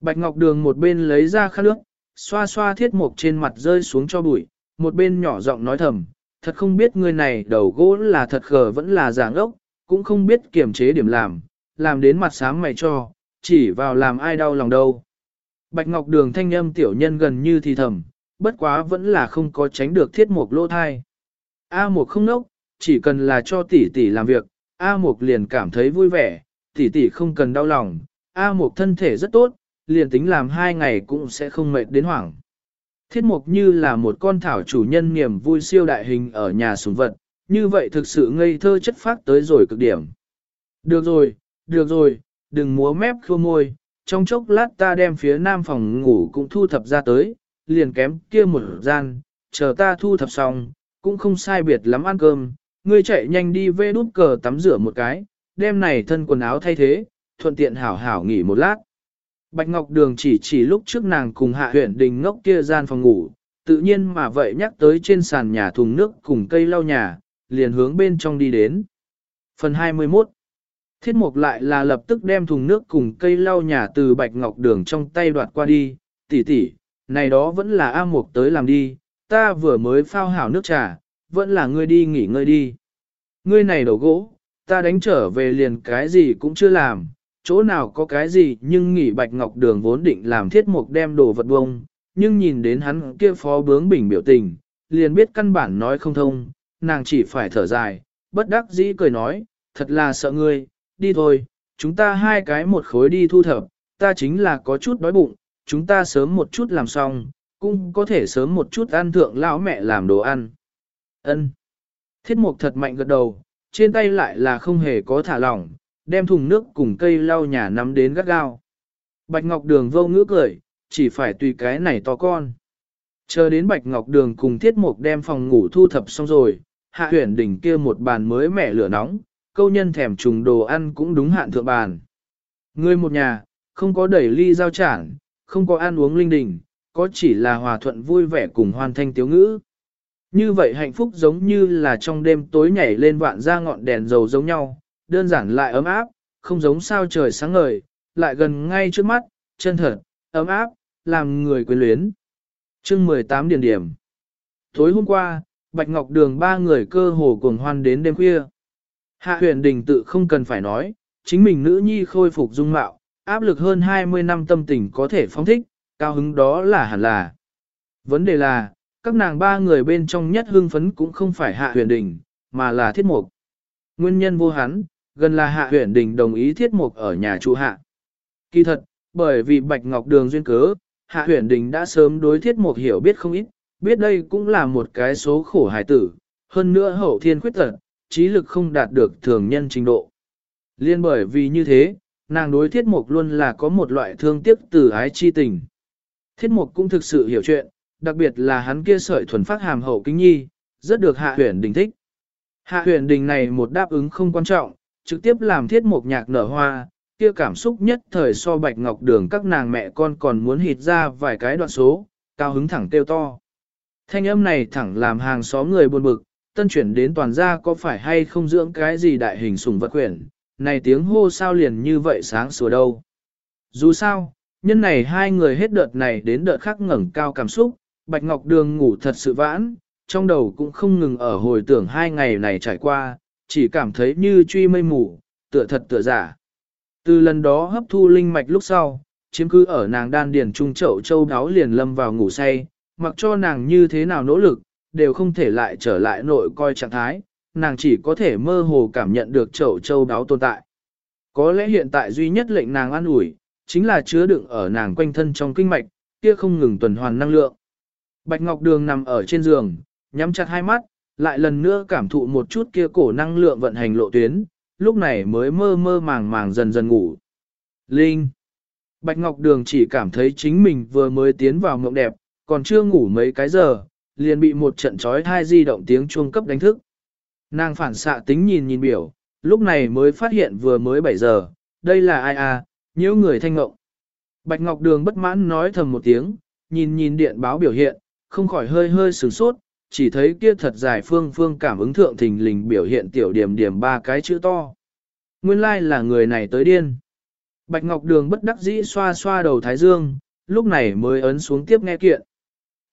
Bạch Ngọc Đường một bên lấy ra khăn nước, xoa xoa thiết mục trên mặt rơi xuống cho bụi, một bên nhỏ giọng nói thầm, thật không biết người này đầu gỗ là thật khờ vẫn là giảng ốc, cũng không biết kiểm chế điểm làm, làm đến mặt sáng mày cho, chỉ vào làm ai đau lòng đâu. Bạch Ngọc Đường thanh âm tiểu nhân gần như thì thầm, bất quá vẫn là không có tránh được thiết mục lỗ thai. A Mục không nốc, chỉ cần là cho tỷ tỷ làm việc, A Mục liền cảm thấy vui vẻ, tỷ tỷ không cần đau lòng, A Mục thân thể rất tốt, liền tính làm hai ngày cũng sẽ không mệt đến hoảng. Thiết mục như là một con thảo chủ nhân niềm vui siêu đại hình ở nhà sủng vật, như vậy thực sự ngây thơ chất phát tới rồi cực điểm. Được rồi, được rồi, đừng múa mép khô môi, trong chốc lát ta đem phía nam phòng ngủ cũng thu thập ra tới, liền kém kia một gian, chờ ta thu thập xong, cũng không sai biệt lắm ăn cơm, ngươi chạy nhanh đi vê đút cờ tắm rửa một cái, đem này thân quần áo thay thế, thuận tiện hảo hảo nghỉ một lát. Bạch Ngọc Đường chỉ chỉ lúc trước nàng cùng hạ huyện đình ngốc kia gian phòng ngủ, tự nhiên mà vậy nhắc tới trên sàn nhà thùng nước cùng cây lau nhà, liền hướng bên trong đi đến. Phần 21 Thiết mục lại là lập tức đem thùng nước cùng cây lau nhà từ Bạch Ngọc Đường trong tay đoạt qua đi, tỷ tỷ, này đó vẫn là A Mục tới làm đi, ta vừa mới phao hảo nước trà, vẫn là ngươi đi nghỉ ngơi đi. Ngươi này đầu gỗ, ta đánh trở về liền cái gì cũng chưa làm, chỗ nào có cái gì nhưng nghỉ bạch ngọc đường vốn định làm thiết mục đem đồ vật bông, nhưng nhìn đến hắn kia phó bướng bình biểu tình, liền biết căn bản nói không thông, nàng chỉ phải thở dài, bất đắc dĩ cười nói, thật là sợ ngươi, đi thôi, chúng ta hai cái một khối đi thu thập, ta chính là có chút đói bụng, chúng ta sớm một chút làm xong, cũng có thể sớm một chút ăn thượng lão mẹ làm đồ ăn. Ân. Thiết mục thật mạnh gật đầu, trên tay lại là không hề có thả lỏng, đem thùng nước cùng cây lau nhà nắm đến gắt gao. Bạch Ngọc Đường vô ngữ cười, chỉ phải tùy cái này to con. Chờ đến Bạch Ngọc Đường cùng Thiết Mục đem phòng ngủ thu thập xong rồi, hạ huyển đỉnh kia một bàn mới mẻ lửa nóng, câu nhân thèm trùng đồ ăn cũng đúng hạn thượng bàn. Người một nhà, không có đẩy ly giao chản, không có ăn uống linh đình, có chỉ là hòa thuận vui vẻ cùng hoàn thanh tiếu ngữ. Như vậy hạnh phúc giống như là trong đêm tối nhảy lên vạn ra ngọn đèn dầu giống nhau, đơn giản lại ấm áp, không giống sao trời sáng ngời, lại gần ngay trước mắt, chân thật, ấm áp, làm người quyến luyến. chương 18 điển điểm. Tối hôm qua, Bạch Ngọc Đường ba người cơ hồ cùng hoan đến đêm khuya. Hạ huyền đình tự không cần phải nói, chính mình nữ nhi khôi phục dung mạo, áp lực hơn 20 năm tâm tình có thể phóng thích, cao hứng đó là hẳn là. Vấn đề là, các nàng ba người bên trong nhất hưng phấn cũng không phải hạ huyền đình, mà là thiết mục. Nguyên nhân vô hắn, gần là hạ huyền đình đồng ý thiết mục ở nhà trụ hạ. Kỳ thật, bởi vì Bạch Ngọc Đường duyên cớ, hạ huyền đình đã sớm đối thiết mục hiểu biết không ít, biết đây cũng là một cái số khổ hài tử, hơn nữa hậu thiên khuyết tật, trí lực không đạt được thường nhân trình độ. Liên bởi vì như thế, nàng đối thiết mục luôn là có một loại thương tiếc từ ái chi tình. Thiết mục cũng thực sự hiểu chuyện, đặc biệt là hắn kia sợi thuần phát hàm hậu kính nhi, rất được hạ huyền đình thích. Hạ huyền đình này một đáp ứng không quan trọng, trực tiếp làm thiết mục nhạc nở hoa, kia cảm xúc nhất thời so bạch ngọc đường các nàng mẹ con còn muốn hít ra vài cái đoạn số, cao hứng thẳng kêu to. Thanh âm này thẳng làm hàng xóm người buồn bực, tân chuyển đến toàn gia có phải hay không dưỡng cái gì đại hình sùng vật quyển, này tiếng hô sao liền như vậy sáng sủa đâu. Dù sao, Nhân này hai người hết đợt này đến đợt khác ngẩng cao cảm xúc, Bạch Ngọc Đường ngủ thật sự vãn, trong đầu cũng không ngừng ở hồi tưởng hai ngày này trải qua, chỉ cảm thấy như truy mây mù, tựa thật tựa giả. Từ lần đó hấp thu linh mạch lúc sau, chiếm cứ ở nàng đan điền trung chậu châu đáo liền lâm vào ngủ say, mặc cho nàng như thế nào nỗ lực, đều không thể lại trở lại nội coi trạng thái, nàng chỉ có thể mơ hồ cảm nhận được chậu châu đáo tồn tại. Có lẽ hiện tại duy nhất lệnh nàng an ủi, chính là chứa đựng ở nàng quanh thân trong kinh mạch, kia không ngừng tuần hoàn năng lượng. Bạch Ngọc Đường nằm ở trên giường, nhắm chặt hai mắt, lại lần nữa cảm thụ một chút kia cổ năng lượng vận hành lộ tuyến, lúc này mới mơ mơ màng màng dần dần ngủ. Linh! Bạch Ngọc Đường chỉ cảm thấy chính mình vừa mới tiến vào mộng đẹp, còn chưa ngủ mấy cái giờ, liền bị một trận trói thai di động tiếng chuông cấp đánh thức. Nàng phản xạ tính nhìn nhìn biểu, lúc này mới phát hiện vừa mới 7 giờ, đây là ai à, nhiễu người thanh ngộng. Bạch Ngọc Đường bất mãn nói thầm một tiếng, nhìn nhìn điện báo biểu hiện, không khỏi hơi hơi sửng sốt, chỉ thấy kia thật dài phương phương cảm ứng thượng thình lình biểu hiện tiểu điểm điểm ba cái chữ to. Nguyên lai like là người này tới điên. Bạch Ngọc Đường bất đắc dĩ xoa xoa đầu Thái Dương, lúc này mới ấn xuống tiếp nghe kiện.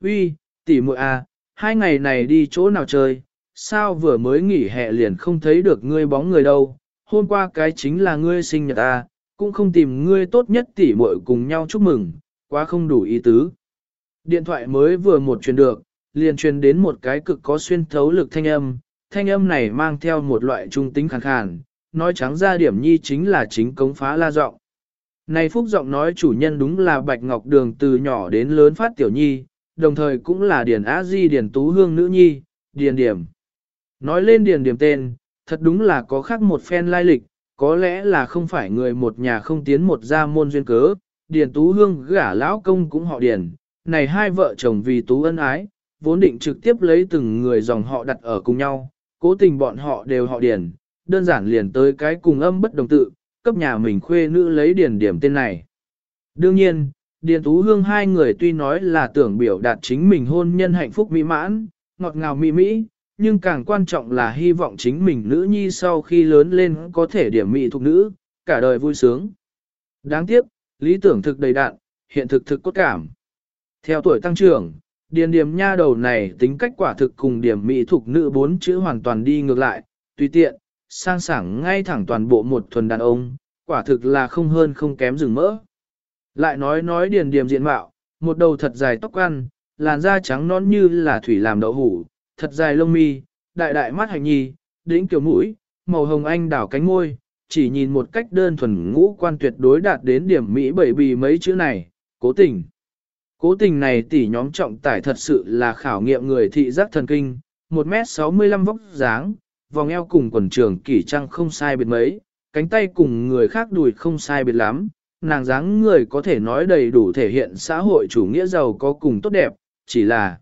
Uy, tỷ muội à, hai ngày này đi chỗ nào chơi, sao vừa mới nghỉ hè liền không thấy được ngươi bóng người đâu, hôm qua cái chính là ngươi sinh nhật ta, cũng không tìm ngươi tốt nhất tỉ muội cùng nhau chúc mừng, quá không đủ ý tứ. Điện thoại mới vừa một truyền được, liền truyền đến một cái cực có xuyên thấu lực thanh âm, thanh âm này mang theo một loại trung tính khàn khàn, nói trắng ra điểm nhi chính là chính cống phá la giọng. Này phúc giọng nói chủ nhân đúng là Bạch Ngọc Đường từ nhỏ đến lớn phát tiểu nhi, đồng thời cũng là Điền Á Di Điền Tú Hương nữ nhi, Điền Điểm. Nói lên Điền Điểm tên, thật đúng là có khác một phen lai lịch, có lẽ là không phải người một nhà không tiến một gia môn duyên cớ, Điền Tú Hương gả lão công cũng họ Điền, này hai vợ chồng vì Tú ân ái, vốn định trực tiếp lấy từng người dòng họ đặt ở cùng nhau, cố tình bọn họ đều họ Điền, đơn giản liền tới cái cùng âm bất đồng tự, cấp nhà mình khuê nữ lấy Điền Điểm tên này. Đương nhiên, Điền Tú Hương hai người tuy nói là tưởng biểu đạt chính mình hôn nhân hạnh phúc mỹ mãn, ngọt ngào mỹ mỹ, nhưng càng quan trọng là hy vọng chính mình nữ nhi sau khi lớn lên có thể điểm mị thuộc nữ, cả đời vui sướng. Đáng tiếc, lý tưởng thực đầy đạn, hiện thực thực cốt cảm. Theo tuổi tăng trưởng, điền điểm nha đầu này tính cách quả thực cùng điểm mỹ thuộc nữ bốn chữ hoàn toàn đi ngược lại, tùy tiện, sang sảng ngay thẳng toàn bộ một thuần đàn ông, quả thực là không hơn không kém rừng mỡ. Lại nói nói điền điểm diện mạo, một đầu thật dài tóc ăn, làn da trắng non như là thủy làm đậu hủ, thật dài lông mi, đại đại mắt hành nhi, đỉnh kiểu mũi, màu hồng anh đảo cánh môi, chỉ nhìn một cách đơn thuần ngũ quan tuyệt đối đạt đến điểm Mỹ bảy bì mấy chữ này, cố tình. Cố tình này tỷ nhóm trọng tải thật sự là khảo nghiệm người thị giác thần kinh, 1m65 vóc dáng, vòng eo cùng quần trường kỷ trăng không sai biệt mấy, cánh tay cùng người khác đùi không sai biệt lắm, nàng dáng người có thể nói đầy đủ thể hiện xã hội chủ nghĩa giàu có cùng tốt đẹp, chỉ là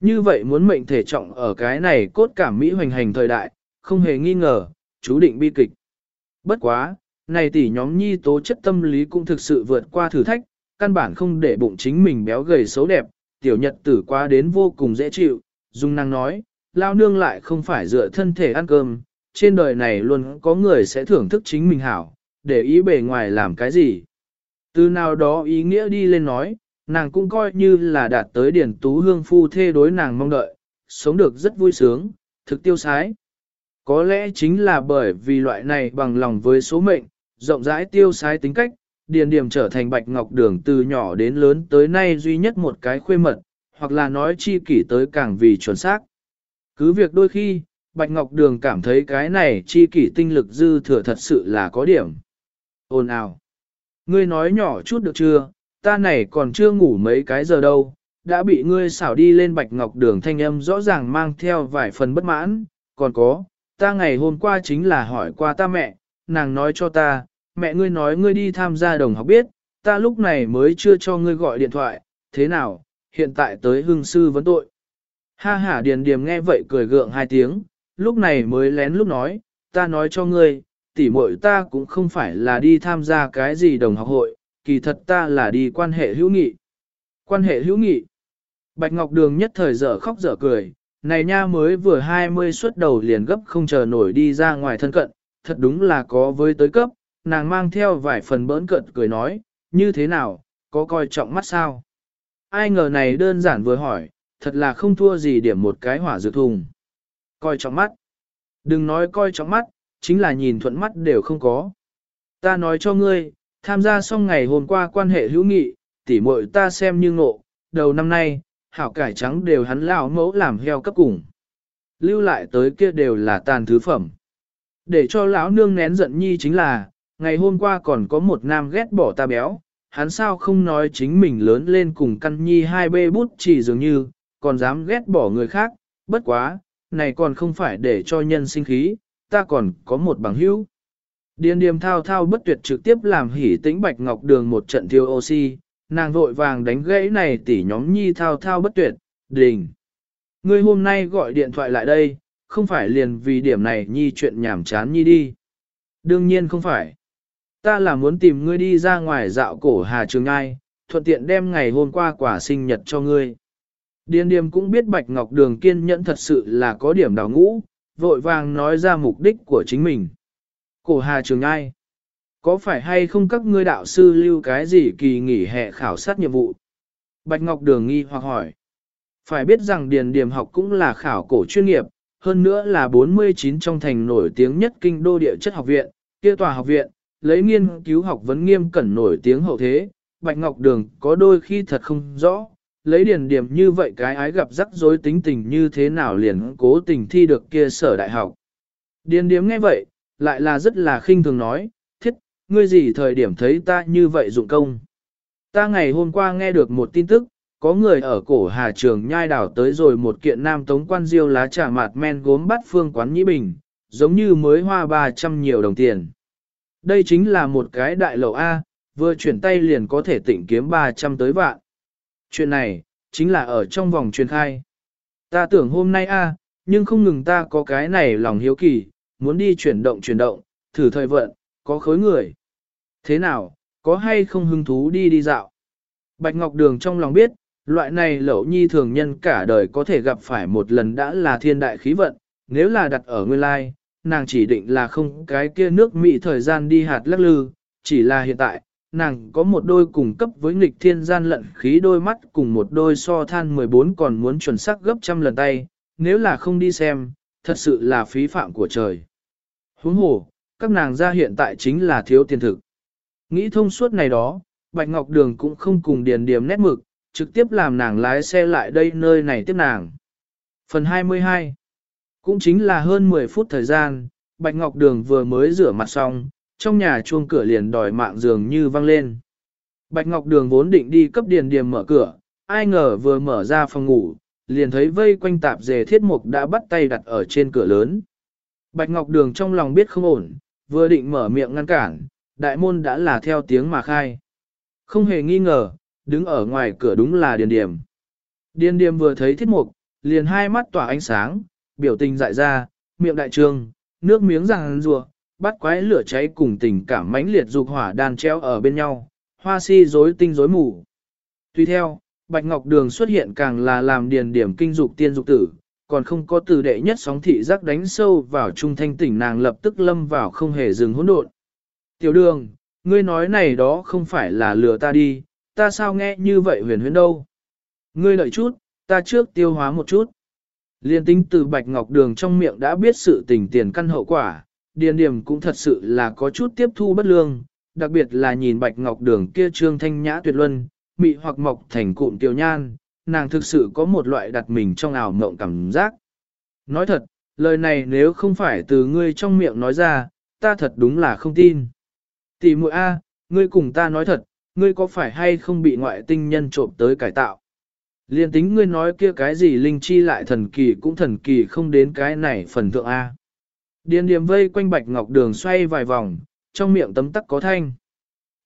như vậy muốn mệnh thể trọng ở cái này cốt cảm Mỹ hoành hành thời đại, không hề nghi ngờ, chú định bi kịch. Bất quá, này tỷ nhóm nhi tố chất tâm lý cũng thực sự vượt qua thử thách, căn bản không để bụng chính mình béo gầy xấu đẹp, tiểu nhật tử qua đến vô cùng dễ chịu, dung năng nói, lao nương lại không phải dựa thân thể ăn cơm, trên đời này luôn có người sẽ thưởng thức chính mình hảo, để ý bề ngoài làm cái gì. Từ nào đó ý nghĩa đi lên nói, nàng cũng coi như là đạt tới điển tú hương phu thê đối nàng mong đợi, sống được rất vui sướng, thực tiêu sái. Có lẽ chính là bởi vì loại này bằng lòng với số mệnh, rộng rãi tiêu sái tính cách, điền điểm trở thành bạch ngọc đường từ nhỏ đến lớn tới nay duy nhất một cái khuê mật, hoặc là nói chi kỷ tới càng vì chuẩn xác. Cứ việc đôi khi, bạch ngọc đường cảm thấy cái này chi kỷ tinh lực dư thừa thật sự là có điểm. Ôn ào. Ngươi nói nhỏ chút được chưa, ta này còn chưa ngủ mấy cái giờ đâu, đã bị ngươi xảo đi lên bạch ngọc đường thanh âm rõ ràng mang theo vài phần bất mãn, còn có, ta ngày hôm qua chính là hỏi qua ta mẹ, nàng nói cho ta, mẹ ngươi nói ngươi đi tham gia đồng học biết, ta lúc này mới chưa cho ngươi gọi điện thoại, thế nào, hiện tại tới hương sư vấn tội. Ha ha điền điềm nghe vậy cười gượng hai tiếng, lúc này mới lén lúc nói, ta nói cho ngươi, tỉ muội ta cũng không phải là đi tham gia cái gì đồng học hội, kỳ thật ta là đi quan hệ hữu nghị. Quan hệ hữu nghị. Bạch Ngọc Đường nhất thời dở khóc dở cười, này nha mới vừa 20 xuất đầu liền gấp không chờ nổi đi ra ngoài thân cận, thật đúng là có với tới cấp, nàng mang theo vài phần bỡn cận cười nói, như thế nào, có coi trọng mắt sao? Ai ngờ này đơn giản vừa hỏi, thật là không thua gì điểm một cái hỏa dược thùng. Coi trọng mắt. Đừng nói coi trọng mắt, chính là nhìn thuận mắt đều không có. Ta nói cho ngươi, tham gia xong ngày hôm qua quan hệ hữu nghị, tỉ muội ta xem như ngộ, đầu năm nay, hảo cải trắng đều hắn lão mẫu làm heo cấp cùng. Lưu lại tới kia đều là tàn thứ phẩm. Để cho lão nương nén giận nhi chính là, ngày hôm qua còn có một nam ghét bỏ ta béo, hắn sao không nói chính mình lớn lên cùng căn nhi hai bê bút chỉ dường như, còn dám ghét bỏ người khác, bất quá, này còn không phải để cho nhân sinh khí, ta còn có một bằng hữu. Điền điềm thao thao bất tuyệt trực tiếp làm hỉ tĩnh bạch ngọc đường một trận thiếu oxy, nàng vội vàng đánh gãy này tỉ nhóm nhi thao thao bất tuyệt, đình. Ngươi hôm nay gọi điện thoại lại đây, không phải liền vì điểm này nhi chuyện nhảm chán nhi đi. Đương nhiên không phải. Ta là muốn tìm ngươi đi ra ngoài dạo cổ Hà Trường Ai, thuận tiện đem ngày hôm qua quả sinh nhật cho ngươi. Điền điềm cũng biết Bạch Ngọc Đường kiên nhẫn thật sự là có điểm đào ngũ, vội vàng nói ra mục đích của chính mình. Cổ Hà Trường Ai có phải hay không các ngươi đạo sư lưu cái gì kỳ nghỉ hè khảo sát nhiệm vụ? Bạch Ngọc Đường nghi hoặc hỏi. Phải biết rằng điền điểm học cũng là khảo cổ chuyên nghiệp, hơn nữa là 49 trong thành nổi tiếng nhất kinh đô địa chất học viện, kia tòa học viện, lấy nghiên cứu học vấn nghiêm cẩn nổi tiếng hậu thế, Bạch Ngọc Đường có đôi khi thật không rõ, lấy điền điểm như vậy cái ái gặp rắc rối tính tình như thế nào liền cố tình thi được kia sở đại học. Điền điểm nghe vậy, lại là rất là khinh thường nói, thiết, ngươi gì thời điểm thấy ta như vậy dụng công. Ta ngày hôm qua nghe được một tin tức, có người ở cổ Hà Trường nhai đảo tới rồi một kiện nam tống quan diêu lá trà mạt men gốm bắt phương quán nhĩ bình, giống như mới hoa 300 nhiều đồng tiền. Đây chính là một cái đại lậu A, vừa chuyển tay liền có thể tỉnh kiếm 300 tới vạn. Chuyện này, chính là ở trong vòng truyền khai. Ta tưởng hôm nay A, nhưng không ngừng ta có cái này lòng hiếu kỳ, muốn đi chuyển động chuyển động, thử thời vận, có khối người. Thế nào, có hay không hứng thú đi đi dạo? Bạch Ngọc Đường trong lòng biết, loại này lẩu nhi thường nhân cả đời có thể gặp phải một lần đã là thiên đại khí vận, nếu là đặt ở nguyên lai, nàng chỉ định là không cái kia nước Mỹ thời gian đi hạt lắc lư, chỉ là hiện tại, nàng có một đôi cùng cấp với nghịch thiên gian lận khí đôi mắt cùng một đôi so than 14 còn muốn chuẩn xác gấp trăm lần tay, nếu là không đi xem, thật sự là phí phạm của trời. Huống hồ, các nàng ra hiện tại chính là thiếu tiền thực. Nghĩ thông suốt này đó, Bạch Ngọc Đường cũng không cùng điền điểm nét mực, trực tiếp làm nàng lái xe lại đây nơi này tiếp nàng. Phần 22 Cũng chính là hơn 10 phút thời gian, Bạch Ngọc Đường vừa mới rửa mặt xong, trong nhà chuông cửa liền đòi mạng dường như văng lên. Bạch Ngọc Đường vốn định đi cấp điền điểm mở cửa, ai ngờ vừa mở ra phòng ngủ, liền thấy vây quanh tạp dề thiết mục đã bắt tay đặt ở trên cửa lớn. Bạch Ngọc Đường trong lòng biết không ổn, vừa định mở miệng ngăn cản, đại môn đã là theo tiếng mà khai. Không hề nghi ngờ, đứng ở ngoài cửa đúng là Điền Điềm. Điền Điềm vừa thấy thiết mục, liền hai mắt tỏa ánh sáng, biểu tình dại ra, miệng đại trương, nước miếng ràng rùa, bắt quái lửa cháy cùng tình cảm mãnh liệt dục hỏa đàn treo ở bên nhau, hoa si rối tinh rối mù. Tuy theo, Bạch Ngọc Đường xuất hiện càng là làm điền điểm kinh dục tiên dục tử, còn không có từ đệ nhất sóng thị giác đánh sâu vào trung thanh tỉnh nàng lập tức lâm vào không hề dừng hỗn độn. Tiểu đường, ngươi nói này đó không phải là lừa ta đi, ta sao nghe như vậy huyền huyền đâu. Ngươi lợi chút, ta trước tiêu hóa một chút. Liên tính từ Bạch Ngọc Đường trong miệng đã biết sự tình tiền căn hậu quả, điền điểm cũng thật sự là có chút tiếp thu bất lương, đặc biệt là nhìn Bạch Ngọc Đường kia trương thanh nhã tuyệt luân, mị hoặc mọc thành cụm tiểu nhan, nàng thực sự có một loại đặt mình trong ảo mộng cảm giác. Nói thật, lời này nếu không phải từ ngươi trong miệng nói ra, ta thật đúng là không tin. Tỷ muội A, ngươi cùng ta nói thật, ngươi có phải hay không bị ngoại tinh nhân trộm tới cải tạo? Liên tính ngươi nói kia cái gì linh chi lại thần kỳ cũng thần kỳ không đến cái này phần thượng A. Điền điểm vây quanh bạch ngọc đường xoay vài vòng, trong miệng tấm tắc có thanh.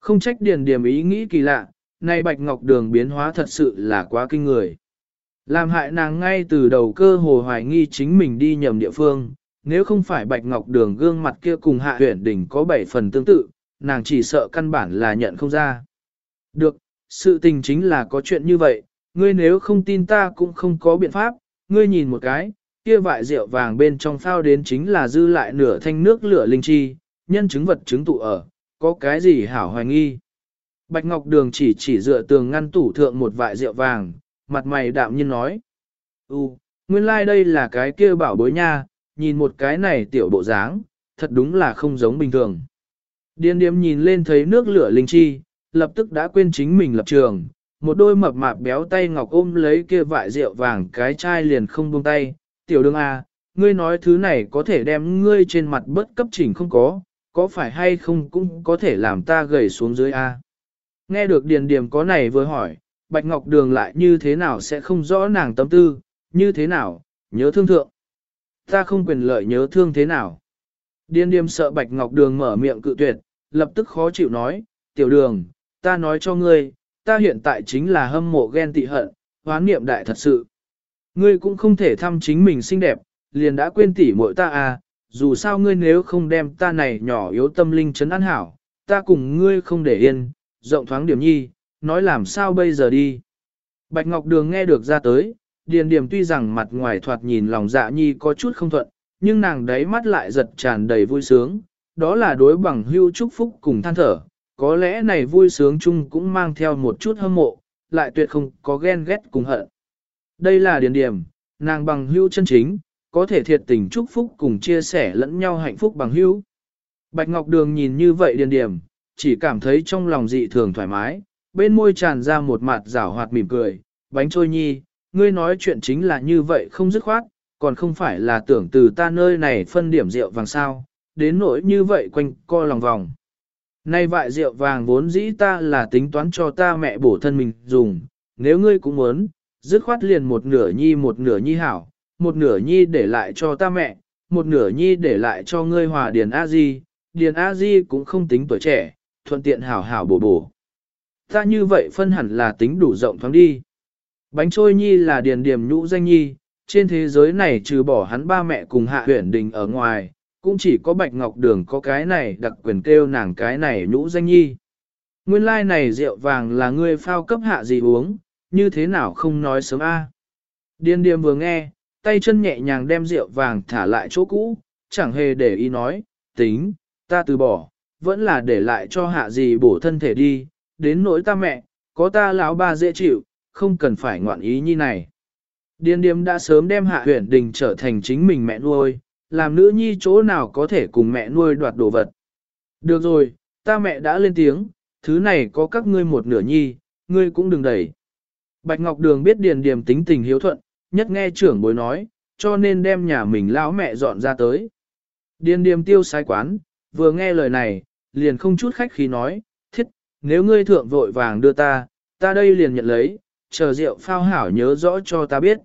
Không trách điền điểm ý nghĩ kỳ lạ, này bạch ngọc đường biến hóa thật sự là quá kinh người. Làm hại nàng ngay từ đầu cơ hồ hoài nghi chính mình đi nhầm địa phương, nếu không phải bạch ngọc đường gương mặt kia cùng hạ huyển đỉnh có bảy phần tương tự, nàng chỉ sợ căn bản là nhận không ra. Được, sự tình chính là có chuyện như vậy, ngươi nếu không tin ta cũng không có biện pháp, ngươi nhìn một cái, kia vại rượu vàng bên trong phao đến chính là dư lại nửa thanh nước lửa linh chi, nhân chứng vật chứng tụ ở, có cái gì hảo hoài nghi. Bạch Ngọc Đường chỉ chỉ dựa tường ngăn tủ thượng một vại rượu vàng, mặt mày đạm nhiên nói. Ú, nguyên lai like đây là cái kia bảo bối nha, nhìn một cái này tiểu bộ dáng, thật đúng là không giống bình thường. Điên điếm nhìn lên thấy nước lửa linh chi, lập tức đã quên chính mình lập trường, một đôi mập mạp béo tay ngọc ôm lấy kia vại rượu vàng cái chai liền không buông tay, tiểu đương a, à, ngươi nói thứ này có thể đem ngươi trên mặt bất cấp chỉnh không có, có phải hay không cũng có thể làm ta gầy xuống dưới a. Nghe được điền điểm có này vừa hỏi, Bạch Ngọc Đường lại như thế nào sẽ không rõ nàng tâm tư, như thế nào, nhớ thương thượng. Ta không quyền lợi nhớ thương thế nào. Điền điềm sợ Bạch Ngọc Đường mở miệng cự tuyệt, lập tức khó chịu nói, tiểu đường, ta nói cho ngươi, ta hiện tại chính là hâm mộ ghen tị hận, hoán niệm đại thật sự. Ngươi cũng không thể thăm chính mình xinh đẹp, liền đã quên tỉ muội ta à, dù sao ngươi nếu không đem ta này nhỏ yếu tâm linh chấn an hảo, ta cùng ngươi không để yên, rộng thoáng điểm nhi, nói làm sao bây giờ đi. Bạch Ngọc Đường nghe được ra tới, Điền Điềm tuy rằng mặt ngoài thoạt nhìn lòng dạ nhi có chút không thuận, nhưng nàng đấy mắt lại giật tràn đầy vui sướng, đó là đối bằng hưu chúc phúc cùng than thở, có lẽ này vui sướng chung cũng mang theo một chút hâm mộ, lại tuyệt không có ghen ghét cùng hận. Đây là Điền điểm, nàng bằng hưu chân chính, có thể thiệt tình chúc phúc cùng chia sẻ lẫn nhau hạnh phúc bằng hưu. Bạch Ngọc Đường nhìn như vậy Điền điểm, chỉ cảm thấy trong lòng dị thường thoải mái, bên môi tràn ra một mặt rảo hoạt mỉm cười, bánh trôi nhi, ngươi nói chuyện chính là như vậy không dứt khoát, còn không phải là tưởng từ ta nơi này phân điểm rượu vàng sao, đến nỗi như vậy quanh co lòng vòng. Nay vại rượu vàng vốn dĩ ta là tính toán cho ta mẹ bổ thân mình dùng, nếu ngươi cũng muốn, dứt khoát liền một nửa nhi một nửa nhi hảo, một nửa nhi để lại cho ta mẹ, một nửa nhi để lại cho ngươi hòa Điền A Di, Điền A Di cũng không tính tuổi trẻ, thuận tiện hảo hảo bổ bổ. Ta như vậy phân hẳn là tính đủ rộng thoáng đi. Bánh trôi nhi là Điền Điểm nhũ danh nhi, trên thế giới này trừ bỏ hắn ba mẹ cùng hạ huyển đình ở ngoài, cũng chỉ có Bạch Ngọc Đường có cái này đặc quyền kêu nàng cái này nhũ danh nhi. Nguyên lai like này rượu vàng là ngươi phao cấp hạ gì uống, như thế nào không nói sớm a? Điên điềm vừa nghe, tay chân nhẹ nhàng đem rượu vàng thả lại chỗ cũ, chẳng hề để ý nói, tính, ta từ bỏ, vẫn là để lại cho hạ gì bổ thân thể đi, đến nỗi ta mẹ, có ta lão ba dễ chịu, không cần phải ngoạn ý như này. Điên điềm đã sớm đem hạ huyển đình trở thành chính mình mẹ nuôi, làm nữ nhi chỗ nào có thể cùng mẹ nuôi đoạt đồ vật. Được rồi, ta mẹ đã lên tiếng, thứ này có các ngươi một nửa nhi, ngươi cũng đừng đẩy. Bạch Ngọc Đường biết Điền Điềm tính tình hiếu thuận, nhất nghe trưởng bối nói, cho nên đem nhà mình lão mẹ dọn ra tới. Điền Điềm tiêu sai quán, vừa nghe lời này, liền không chút khách khí nói, thiết, nếu ngươi thượng vội vàng đưa ta, ta đây liền nhận lấy, chờ rượu phao hảo nhớ rõ cho ta biết.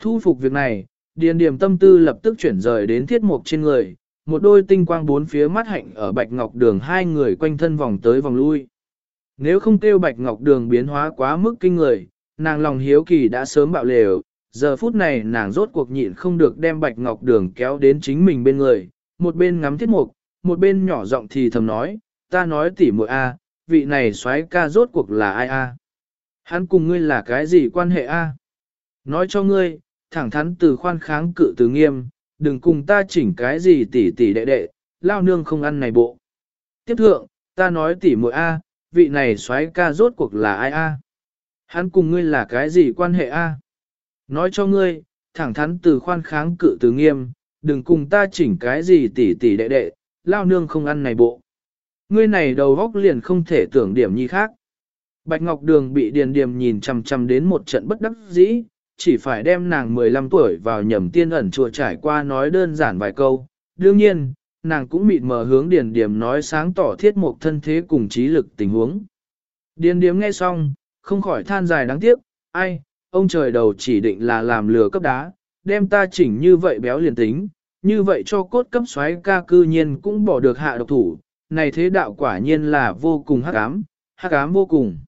Thu phục việc này, Điền điểm tâm tư lập tức chuyển rời đến thiết mục trên người, một đôi tinh quang bốn phía mắt hạnh ở bạch ngọc đường hai người quanh thân vòng tới vòng lui. Nếu không kêu bạch ngọc đường biến hóa quá mức kinh người, nàng lòng hiếu kỳ đã sớm bạo lều, giờ phút này nàng rốt cuộc nhịn không được đem bạch ngọc đường kéo đến chính mình bên người, một bên ngắm thiết mục, một bên nhỏ giọng thì thầm nói, ta nói tỉ muội a, vị này soái ca rốt cuộc là ai a? Hắn cùng ngươi là cái gì quan hệ a? Nói cho ngươi, thẳng thắn từ khoan kháng cự từ nghiêm, đừng cùng ta chỉnh cái gì tỉ tỉ đệ đệ, lao nương không ăn này bộ. Tiếp thượng, ta nói tỉ muội A, vị này xoáy ca rốt cuộc là ai A? Hắn cùng ngươi là cái gì quan hệ A? Nói cho ngươi, thẳng thắn từ khoan kháng cự từ nghiêm, đừng cùng ta chỉnh cái gì tỉ tỉ đệ đệ, lao nương không ăn này bộ. Ngươi này đầu góc liền không thể tưởng điểm nhi khác. Bạch Ngọc Đường bị Điền Điềm nhìn chằm chằm đến một trận bất đắc dĩ, chỉ phải đem nàng 15 tuổi vào nhầm tiên ẩn chùa trải qua nói đơn giản vài câu. Đương nhiên, nàng cũng mịt mờ hướng Điền Điềm nói sáng tỏ thiết một thân thế cùng trí lực tình huống. Điền Điềm nghe xong, không khỏi than dài đáng tiếc, ai, ông trời đầu chỉ định là làm lừa cấp đá, đem ta chỉnh như vậy béo liền tính, như vậy cho cốt cấp xoáy ca cư nhiên cũng bỏ được hạ độc thủ, này thế đạo quả nhiên là vô cùng hắc ám, hắc ám vô cùng.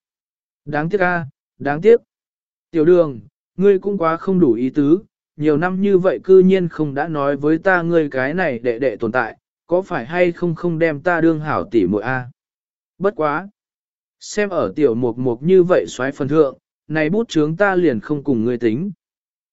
Đáng tiếc a, đáng tiếc. Tiểu đường, ngươi cũng quá không đủ ý tứ, nhiều năm như vậy cư nhiên không đã nói với ta ngươi cái này đệ đệ tồn tại, có phải hay không không đem ta đương hảo tỷ muội a? Bất quá. Xem ở tiểu mục mục như vậy xoáy phần thượng, này bút chướng ta liền không cùng ngươi tính.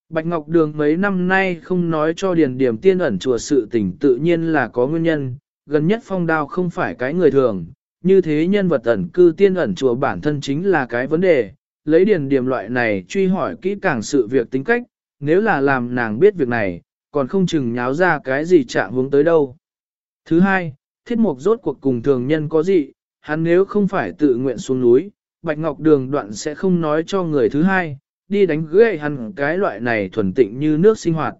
Bạch Ngọc Đường mấy năm nay không nói cho Điền Điểm tiên ẩn chùa sự tình tự nhiên là có nguyên nhân, gần nhất phong đao không phải cái người thường, như thế nhân vật ẩn cư tiên ẩn chùa bản thân chính là cái vấn đề, lấy điền điểm loại này truy hỏi kỹ càng sự việc tính cách, nếu là làm nàng biết việc này, còn không chừng nháo ra cái gì chạm hướng tới đâu. Thứ hai, thiết mục rốt cuộc cùng thường nhân có gì, hắn nếu không phải tự nguyện xuống núi, Bạch Ngọc Đường đoạn sẽ không nói cho người thứ hai, đi đánh gãy hắn cái loại này thuần tịnh như nước sinh hoạt.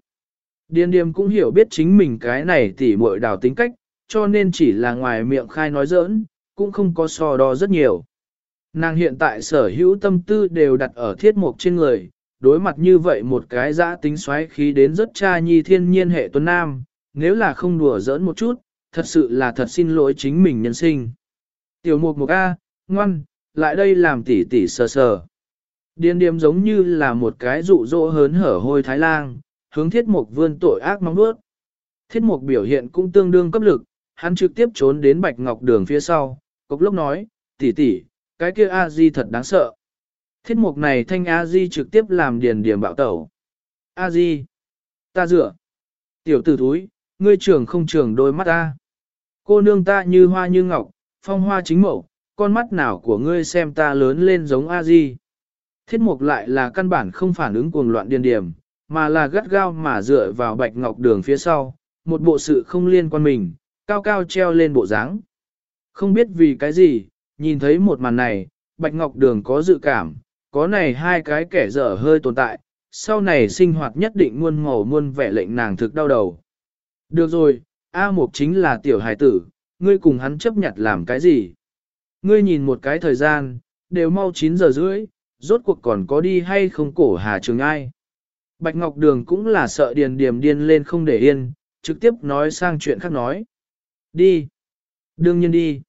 Điền điềm cũng hiểu biết chính mình cái này tỉ muội đào tính cách, cho nên chỉ là ngoài miệng khai nói giỡn, cũng không có so đo rất nhiều. Nàng hiện tại sở hữu tâm tư đều đặt ở thiết mục trên người, đối mặt như vậy một cái dã tính xoáy khí đến rất cha nhi thiên nhiên hệ tuấn nam, nếu là không đùa giỡn một chút, thật sự là thật xin lỗi chính mình nhân sinh. Tiểu mục mục A, ngoan, lại đây làm tỉ tỉ sờ sờ. Điên điềm giống như là một cái dụ dỗ hớn hở hôi thái lang, hướng thiết mục vươn tội ác mong bước. Thiết mục biểu hiện cũng tương đương cấp lực, hắn trực tiếp trốn đến bạch ngọc đường phía sau, cốc lốc nói, tỷ tỷ, cái kia a di thật đáng sợ. Thiết mục này thanh a di trực tiếp làm điền điểm bạo tẩu. a di, ta dựa, tiểu tử thúi, ngươi trưởng không trưởng đôi mắt ta. Cô nương ta như hoa như ngọc, phong hoa chính mẫu, con mắt nào của ngươi xem ta lớn lên giống a di. Thiết mục lại là căn bản không phản ứng cuồng loạn điên điểm, mà là gắt gao mà dựa vào bạch ngọc đường phía sau, một bộ sự không liên quan mình, cao cao treo lên bộ dáng. Không biết vì cái gì, nhìn thấy một màn này, bạch ngọc đường có dự cảm, có này hai cái kẻ dở hơi tồn tại, sau này sinh hoạt nhất định muôn màu muôn vẻ lệnh nàng thực đau đầu. Được rồi, A Mục chính là tiểu hài tử, ngươi cùng hắn chấp nhận làm cái gì? Ngươi nhìn một cái thời gian, đều mau 9 giờ rưỡi, rốt cuộc còn có đi hay không cổ hà trường ai? Bạch Ngọc Đường cũng là sợ điền Điềm điên lên không để yên, trực tiếp nói sang chuyện khác nói. Đi. Đương nhiên đi.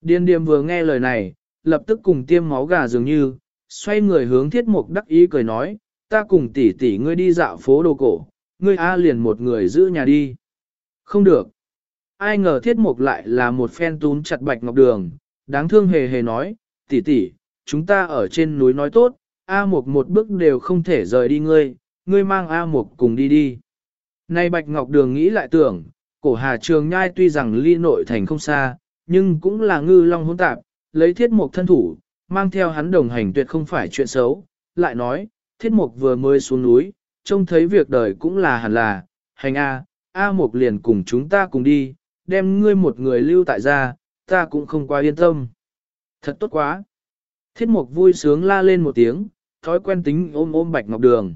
Điền Điềm vừa nghe lời này, lập tức cùng tiêm máu gà dường như, xoay người hướng thiết mục đắc ý cười nói, ta cùng tỷ tỷ ngươi đi dạo phố đồ cổ, ngươi A liền một người giữ nhà đi. Không được. Ai ngờ thiết mục lại là một phen tún chặt bạch ngọc đường, đáng thương hề hề nói, tỷ tỷ, chúng ta ở trên núi nói tốt, A mục một bước đều không thể rời đi ngươi, ngươi mang A Mục cùng đi đi. Nay Bạch Ngọc Đường nghĩ lại tưởng, cổ Hà Trường Nhai tuy rằng ly nội thành không xa, nhưng cũng là ngư long hỗn tạp, lấy thiết mục thân thủ, mang theo hắn đồng hành tuyệt không phải chuyện xấu. Lại nói, thiết mục vừa mới xuống núi, trông thấy việc đời cũng là hẳn là, hành A, A Mục liền cùng chúng ta cùng đi, đem ngươi một người lưu tại gia, ta cũng không quá yên tâm. Thật tốt quá. Thiết mục vui sướng la lên một tiếng, thói quen tính ôm ôm Bạch Ngọc Đường.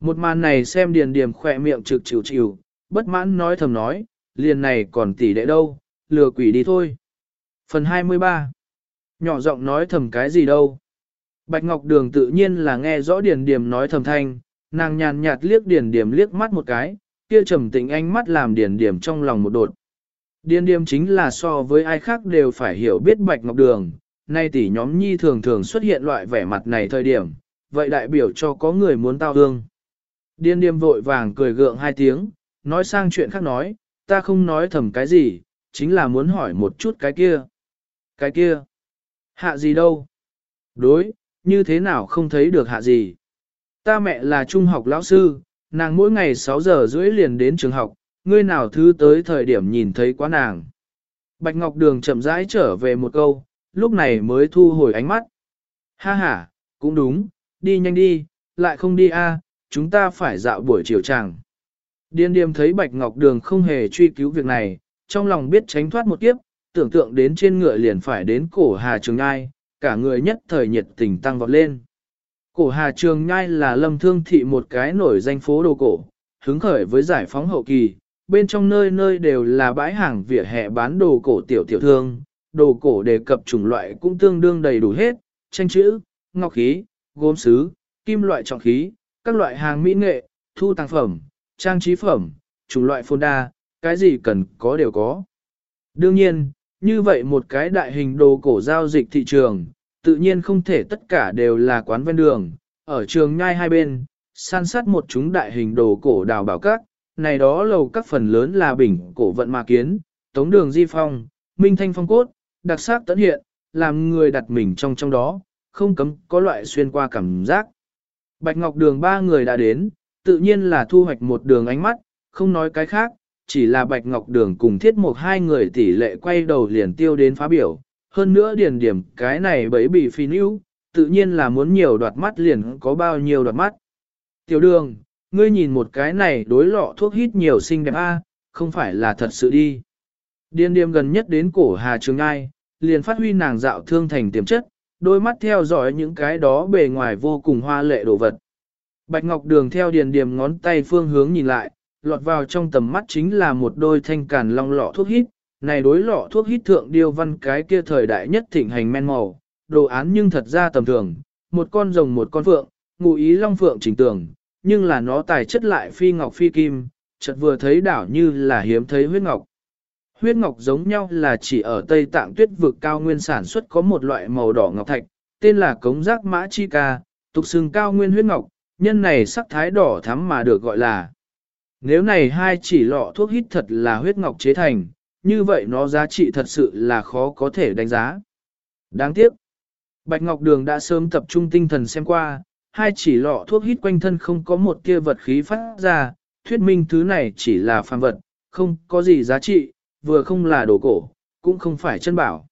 Một màn này xem điền điểm khỏe miệng trực chịu chịu, bất mãn nói thầm nói, liền này còn tỷ đệ đâu, lừa quỷ đi thôi. Phần 23 Nhỏ giọng nói thầm cái gì đâu. Bạch Ngọc Đường tự nhiên là nghe rõ điền điểm nói thầm thanh, nàng nhàn nhạt liếc điền điểm liếc mắt một cái, kia trầm tĩnh ánh mắt làm điền điểm trong lòng một đột. Điền điểm chính là so với ai khác đều phải hiểu biết Bạch Ngọc Đường, nay tỷ nhóm nhi thường thường xuất hiện loại vẻ mặt này thời điểm, vậy đại biểu cho có người muốn tao hương. Điên điềm vội vàng cười gượng hai tiếng, nói sang chuyện khác nói, ta không nói thầm cái gì, chính là muốn hỏi một chút cái kia. Cái kia? Hạ gì đâu? Đối, như thế nào không thấy được hạ gì? Ta mẹ là trung học lão sư, nàng mỗi ngày 6 giờ rưỡi liền đến trường học, ngươi nào thứ tới thời điểm nhìn thấy quá nàng. Bạch Ngọc Đường chậm rãi trở về một câu, lúc này mới thu hồi ánh mắt. Ha ha, cũng đúng, đi nhanh đi, lại không đi a, chúng ta phải dạo buổi chiều chẳng Điên điềm thấy Bạch Ngọc Đường không hề truy cứu việc này, trong lòng biết tránh thoát một kiếp, tưởng tượng đến trên ngựa liền phải đến cổ Hà Trường Ngai, cả người nhất thời nhiệt tình tăng vọt lên. Cổ Hà Trường Ngai là lâm thương thị một cái nổi danh phố đồ cổ, hứng khởi với giải phóng hậu kỳ, bên trong nơi nơi đều là bãi hàng vỉa hè bán đồ cổ tiểu tiểu thương, đồ cổ đề cập chủng loại cũng tương đương đầy đủ hết, tranh chữ, ngọc khí, gốm sứ, kim loại trọng khí, các loại hàng mỹ nghệ, thu tàng phẩm, trang trí phẩm, chủng loại phôn đa, cái gì cần có đều có. Đương nhiên, như vậy một cái đại hình đồ cổ giao dịch thị trường, tự nhiên không thể tất cả đều là quán ven đường, ở trường nhai hai bên, san sát một chúng đại hình đồ cổ đào bảo các, này đó lầu các phần lớn là bình cổ vận mà kiến, tống đường di phong, minh thanh phong cốt, đặc sắc tận hiện, làm người đặt mình trong trong đó, không cấm có loại xuyên qua cảm giác. Bạch Ngọc Đường ba người đã đến, tự nhiên là thu hoạch một đường ánh mắt, không nói cái khác, chỉ là Bạch Ngọc Đường cùng thiết một hai người tỷ lệ quay đầu liền tiêu đến phá biểu, hơn nữa điển điểm cái này bấy bị phi níu, tự nhiên là muốn nhiều đoạt mắt liền có bao nhiêu đoạt mắt. Tiểu đường, ngươi nhìn một cái này đối lọ thuốc hít nhiều xinh đẹp a, không phải là thật sự đi. Điên điềm gần nhất đến cổ Hà Trường Ai, liền phát huy nàng dạo thương thành tiềm chất, đôi mắt theo dõi những cái đó bề ngoài vô cùng hoa lệ đồ vật. Bạch Ngọc Đường theo điền điềm ngón tay phương hướng nhìn lại, lọt vào trong tầm mắt chính là một đôi thanh càn long lọ thuốc hít, này đối lọ thuốc hít thượng điêu văn cái kia thời đại nhất thịnh hành men màu, đồ án nhưng thật ra tầm thường, một con rồng một con phượng, ngụ ý long phượng chỉnh tường, nhưng là nó tài chất lại phi ngọc phi kim, chợt vừa thấy đảo như là hiếm thấy huyết ngọc. Huyết ngọc giống nhau là chỉ ở Tây Tạng tuyết vực cao nguyên sản xuất có một loại màu đỏ ngọc thạch, tên là cống giác mã chi ca, tục xưng cao nguyên huyết ngọc, nhân này sắc thái đỏ thắm mà được gọi là. Nếu này hai chỉ lọ thuốc hít thật là huyết ngọc chế thành, như vậy nó giá trị thật sự là khó có thể đánh giá. Đáng tiếc, Bạch Ngọc Đường đã sớm tập trung tinh thần xem qua, hai chỉ lọ thuốc hít quanh thân không có một tia vật khí phát ra, thuyết minh thứ này chỉ là phàm vật, không có gì giá trị, vừa không là đồ cổ, cũng không phải chân bảo.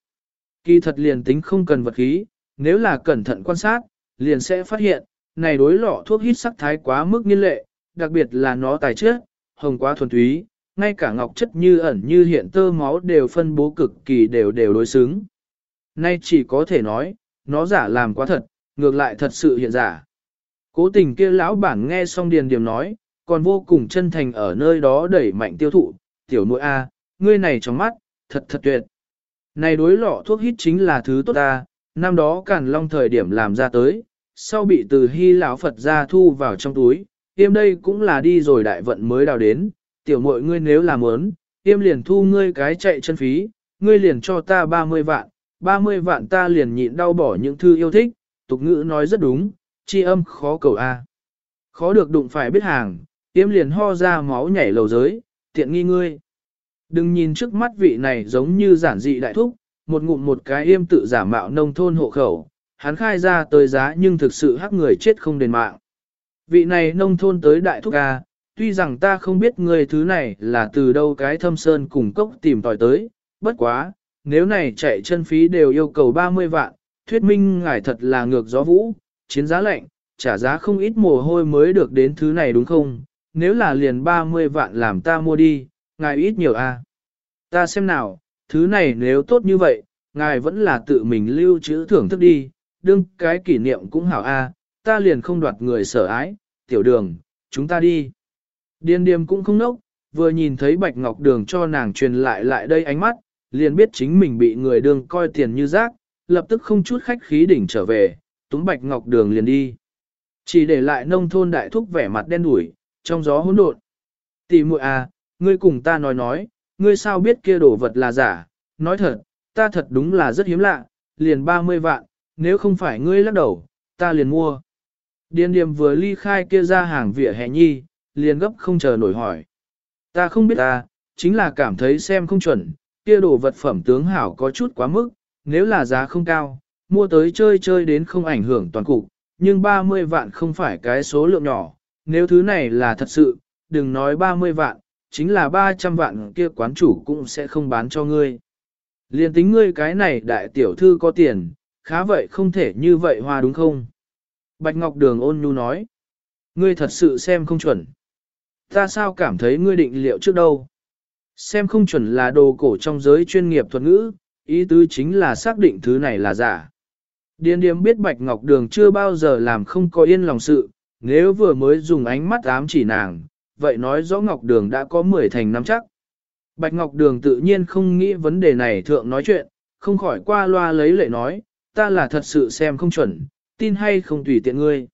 Kỳ thật liền tính không cần vật khí, nếu là cẩn thận quan sát, liền sẽ phát hiện, này đối lọ thuốc hít sắc thái quá mức nghiên lệ, đặc biệt là nó tài chất, hồng quá thuần túy, ngay cả ngọc chất như ẩn như hiện tơ máu đều phân bố cực kỳ đều đều đối xứng. Nay chỉ có thể nói, nó giả làm quá thật, ngược lại thật sự hiện giả. Cố tình kia lão bản nghe xong điền điểm nói, còn vô cùng chân thành ở nơi đó đẩy mạnh tiêu thụ, tiểu nội A, ngươi này trong mắt, thật thật tuyệt. Này đối lọ thuốc hít chính là thứ tốt ta, năm đó càn long thời điểm làm ra tới, sau bị từ hy lão Phật ra thu vào trong túi, tiêm đây cũng là đi rồi đại vận mới đào đến, tiểu muội ngươi nếu làm ớn, tiêm liền thu ngươi cái chạy chân phí, ngươi liền cho ta 30 vạn, 30 vạn ta liền nhịn đau bỏ những thư yêu thích, tục ngữ nói rất đúng, chi âm khó cầu a. Khó được đụng phải biết hàng, tiêm liền ho ra máu nhảy lầu giới, tiện nghi ngươi. Đừng nhìn trước mắt vị này giống như giản dị đại thúc, một ngụm một cái yêm tự giả mạo nông thôn hộ khẩu, hắn khai ra tới giá nhưng thực sự hắc người chết không đền mạng. Vị này nông thôn tới đại thúc A, tuy rằng ta không biết người thứ này là từ đâu cái thâm sơn cùng cốc tìm tòi tới, bất quá, nếu này chạy chân phí đều yêu cầu 30 vạn, thuyết minh ngài thật là ngược gió vũ, chiến giá lạnh, trả giá không ít mồ hôi mới được đến thứ này đúng không? Nếu là liền 30 vạn làm ta mua đi, ngài ít nhiều a. Ta xem nào, thứ này nếu tốt như vậy, ngài vẫn là tự mình lưu trữ thưởng thức đi, đương cái kỷ niệm cũng hảo a, ta liền không đoạt người sở ái, tiểu đường, chúng ta đi. Điên điềm cũng không nốc, vừa nhìn thấy bạch ngọc đường cho nàng truyền lại lại đây ánh mắt, liền biết chính mình bị người đường coi tiền như rác, lập tức không chút khách khí đỉnh trở về, túng bạch ngọc đường liền đi. Chỉ để lại nông thôn đại thúc vẻ mặt đen đủi, trong gió hỗn độn. Tỷ muội à, ngươi cùng ta nói nói, ngươi sao biết kia đồ vật là giả, nói thật, ta thật đúng là rất hiếm lạ, liền 30 vạn, nếu không phải ngươi lắc đầu, ta liền mua. Điền điềm vừa ly khai kia ra hàng vỉa hè nhi, liền gấp không chờ nổi hỏi. Ta không biết ta, chính là cảm thấy xem không chuẩn, kia đồ vật phẩm tướng hảo có chút quá mức, nếu là giá không cao, mua tới chơi chơi đến không ảnh hưởng toàn cục, nhưng 30 vạn không phải cái số lượng nhỏ, nếu thứ này là thật sự, đừng nói 30 vạn, chính là 300 vạn kia quán chủ cũng sẽ không bán cho ngươi. Liên tính ngươi cái này đại tiểu thư có tiền, khá vậy không thể như vậy hoa đúng không? Bạch Ngọc Đường ôn nhu nói. Ngươi thật sự xem không chuẩn. Ta sao cảm thấy ngươi định liệu trước đâu? Xem không chuẩn là đồ cổ trong giới chuyên nghiệp thuật ngữ, ý tứ chính là xác định thứ này là giả. Điền điềm biết Bạch Ngọc Đường chưa bao giờ làm không có yên lòng sự, nếu vừa mới dùng ánh mắt ám chỉ nàng, vậy nói rõ Ngọc Đường đã có 10 thành năm chắc. Bạch Ngọc Đường tự nhiên không nghĩ vấn đề này thượng nói chuyện, không khỏi qua loa lấy lệ nói, ta là thật sự xem không chuẩn, tin hay không tùy tiện ngươi.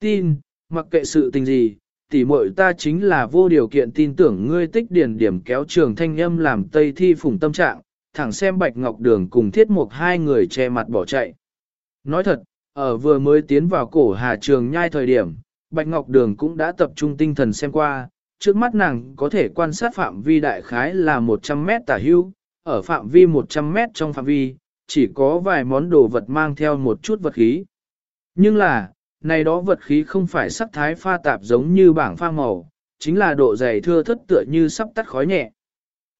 Tin, mặc kệ sự tình gì, tỉ muội ta chính là vô điều kiện tin tưởng ngươi tích điển điểm kéo trường thanh âm làm tây thi phủng tâm trạng, thẳng xem Bạch Ngọc Đường cùng thiết mục hai người che mặt bỏ chạy. Nói thật, ở vừa mới tiến vào cổ hà trường nhai thời điểm, Bạch Ngọc Đường cũng đã tập trung tinh thần xem qua, trước mắt nàng có thể quan sát phạm vi đại khái là 100 mét tả hưu, ở phạm vi 100 mét trong phạm vi, chỉ có vài món đồ vật mang theo một chút vật khí. Nhưng là, này đó vật khí không phải sắc thái pha tạp giống như bảng pha màu, chính là độ dày thưa thất tựa như sắp tắt khói nhẹ.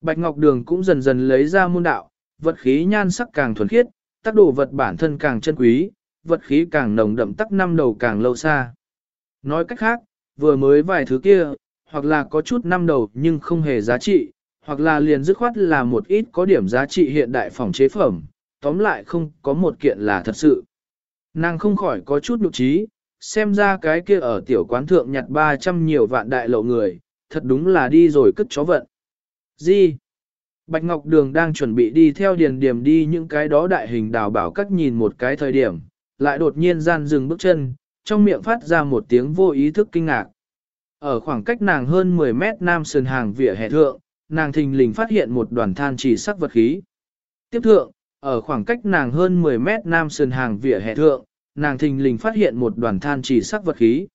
Bạch Ngọc Đường cũng dần dần lấy ra môn đạo, vật khí nhan sắc càng thuần khiết, tác đồ vật bản thân càng chân quý, vật khí càng nồng đậm tắc năm đầu càng lâu xa. Nói cách khác, vừa mới vài thứ kia, hoặc là có chút năm đầu nhưng không hề giá trị, hoặc là liền dứt khoát là một ít có điểm giá trị hiện đại phòng chế phẩm, tóm lại không có một kiện là thật sự. Nàng không khỏi có chút nhục trí, xem ra cái kia ở tiểu quán thượng nhặt 300 nhiều vạn đại lộ người, thật đúng là đi rồi cất chó vận. Gì? Bạch Ngọc Đường đang chuẩn bị đi theo điền điểm đi những cái đó đại hình đào bảo cách nhìn một cái thời điểm, lại đột nhiên gian dừng bước chân, trong miệng phát ra một tiếng vô ý thức kinh ngạc. Ở khoảng cách nàng hơn 10 mét nam sườn hàng vỉa hè thượng, nàng thình lình phát hiện một đoàn than chỉ sắc vật khí. Tiếp thượng, ở khoảng cách nàng hơn 10 mét nam sườn hàng vỉa hè thượng, nàng thình lình phát hiện một đoàn than chỉ sắc vật khí.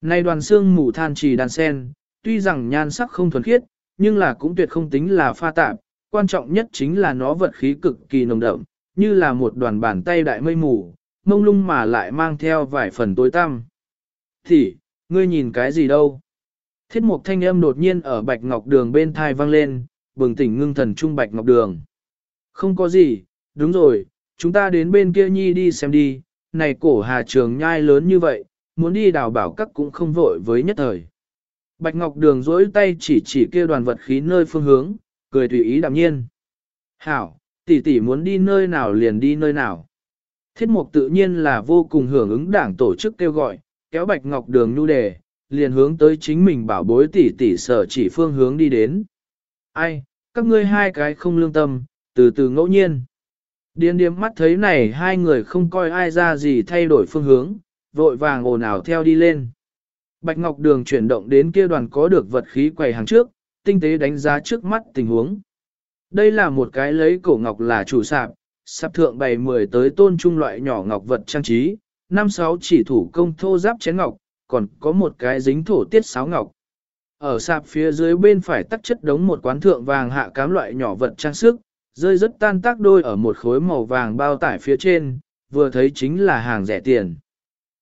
Này đoàn xương mù than chỉ đàn sen, tuy rằng nhan sắc không thuần khiết, nhưng là cũng tuyệt không tính là pha tạp, quan trọng nhất chính là nó vật khí cực kỳ nồng đậm, như là một đoàn bàn tay đại mây mù, mông lung mà lại mang theo vài phần tối tăm. Thì, ngươi nhìn cái gì đâu? Thiết mục thanh âm đột nhiên ở bạch ngọc đường bên thai vang lên, bừng tỉnh ngưng thần trung bạch ngọc đường. Không có gì, đúng rồi, chúng ta đến bên kia nhi đi xem đi, này cổ hà trường nhai lớn như vậy, muốn đi đào bảo các cũng không vội với nhất thời. Bạch Ngọc Đường dối tay chỉ chỉ kia đoàn vật khí nơi phương hướng, cười tùy ý đạm nhiên. Hảo, tỷ tỷ muốn đi nơi nào liền đi nơi nào. Thiết mục tự nhiên là vô cùng hưởng ứng đảng tổ chức kêu gọi, kéo Bạch Ngọc Đường nhu đề, liền hướng tới chính mình bảo bối tỷ tỷ sở chỉ phương hướng đi đến. Ai, các ngươi hai cái không lương tâm, từ từ ngẫu nhiên. Điên điếm mắt thấy này hai người không coi ai ra gì thay đổi phương hướng, vội vàng ồn ào theo đi lên. Bạch Ngọc Đường chuyển động đến kia đoàn có được vật khí quầy hàng trước, tinh tế đánh giá trước mắt tình huống. Đây là một cái lấy cổ ngọc là chủ sạp, sạp thượng bày 10 tới tôn trung loại nhỏ ngọc vật trang trí, năm sáu chỉ thủ công thô giáp chén ngọc, còn có một cái dính thổ tiết sáo ngọc. Ở sạp phía dưới bên phải tắc chất đống một quán thượng vàng hạ cám loại nhỏ vật trang sức, rơi rất tan tác đôi ở một khối màu vàng bao tải phía trên, vừa thấy chính là hàng rẻ tiền.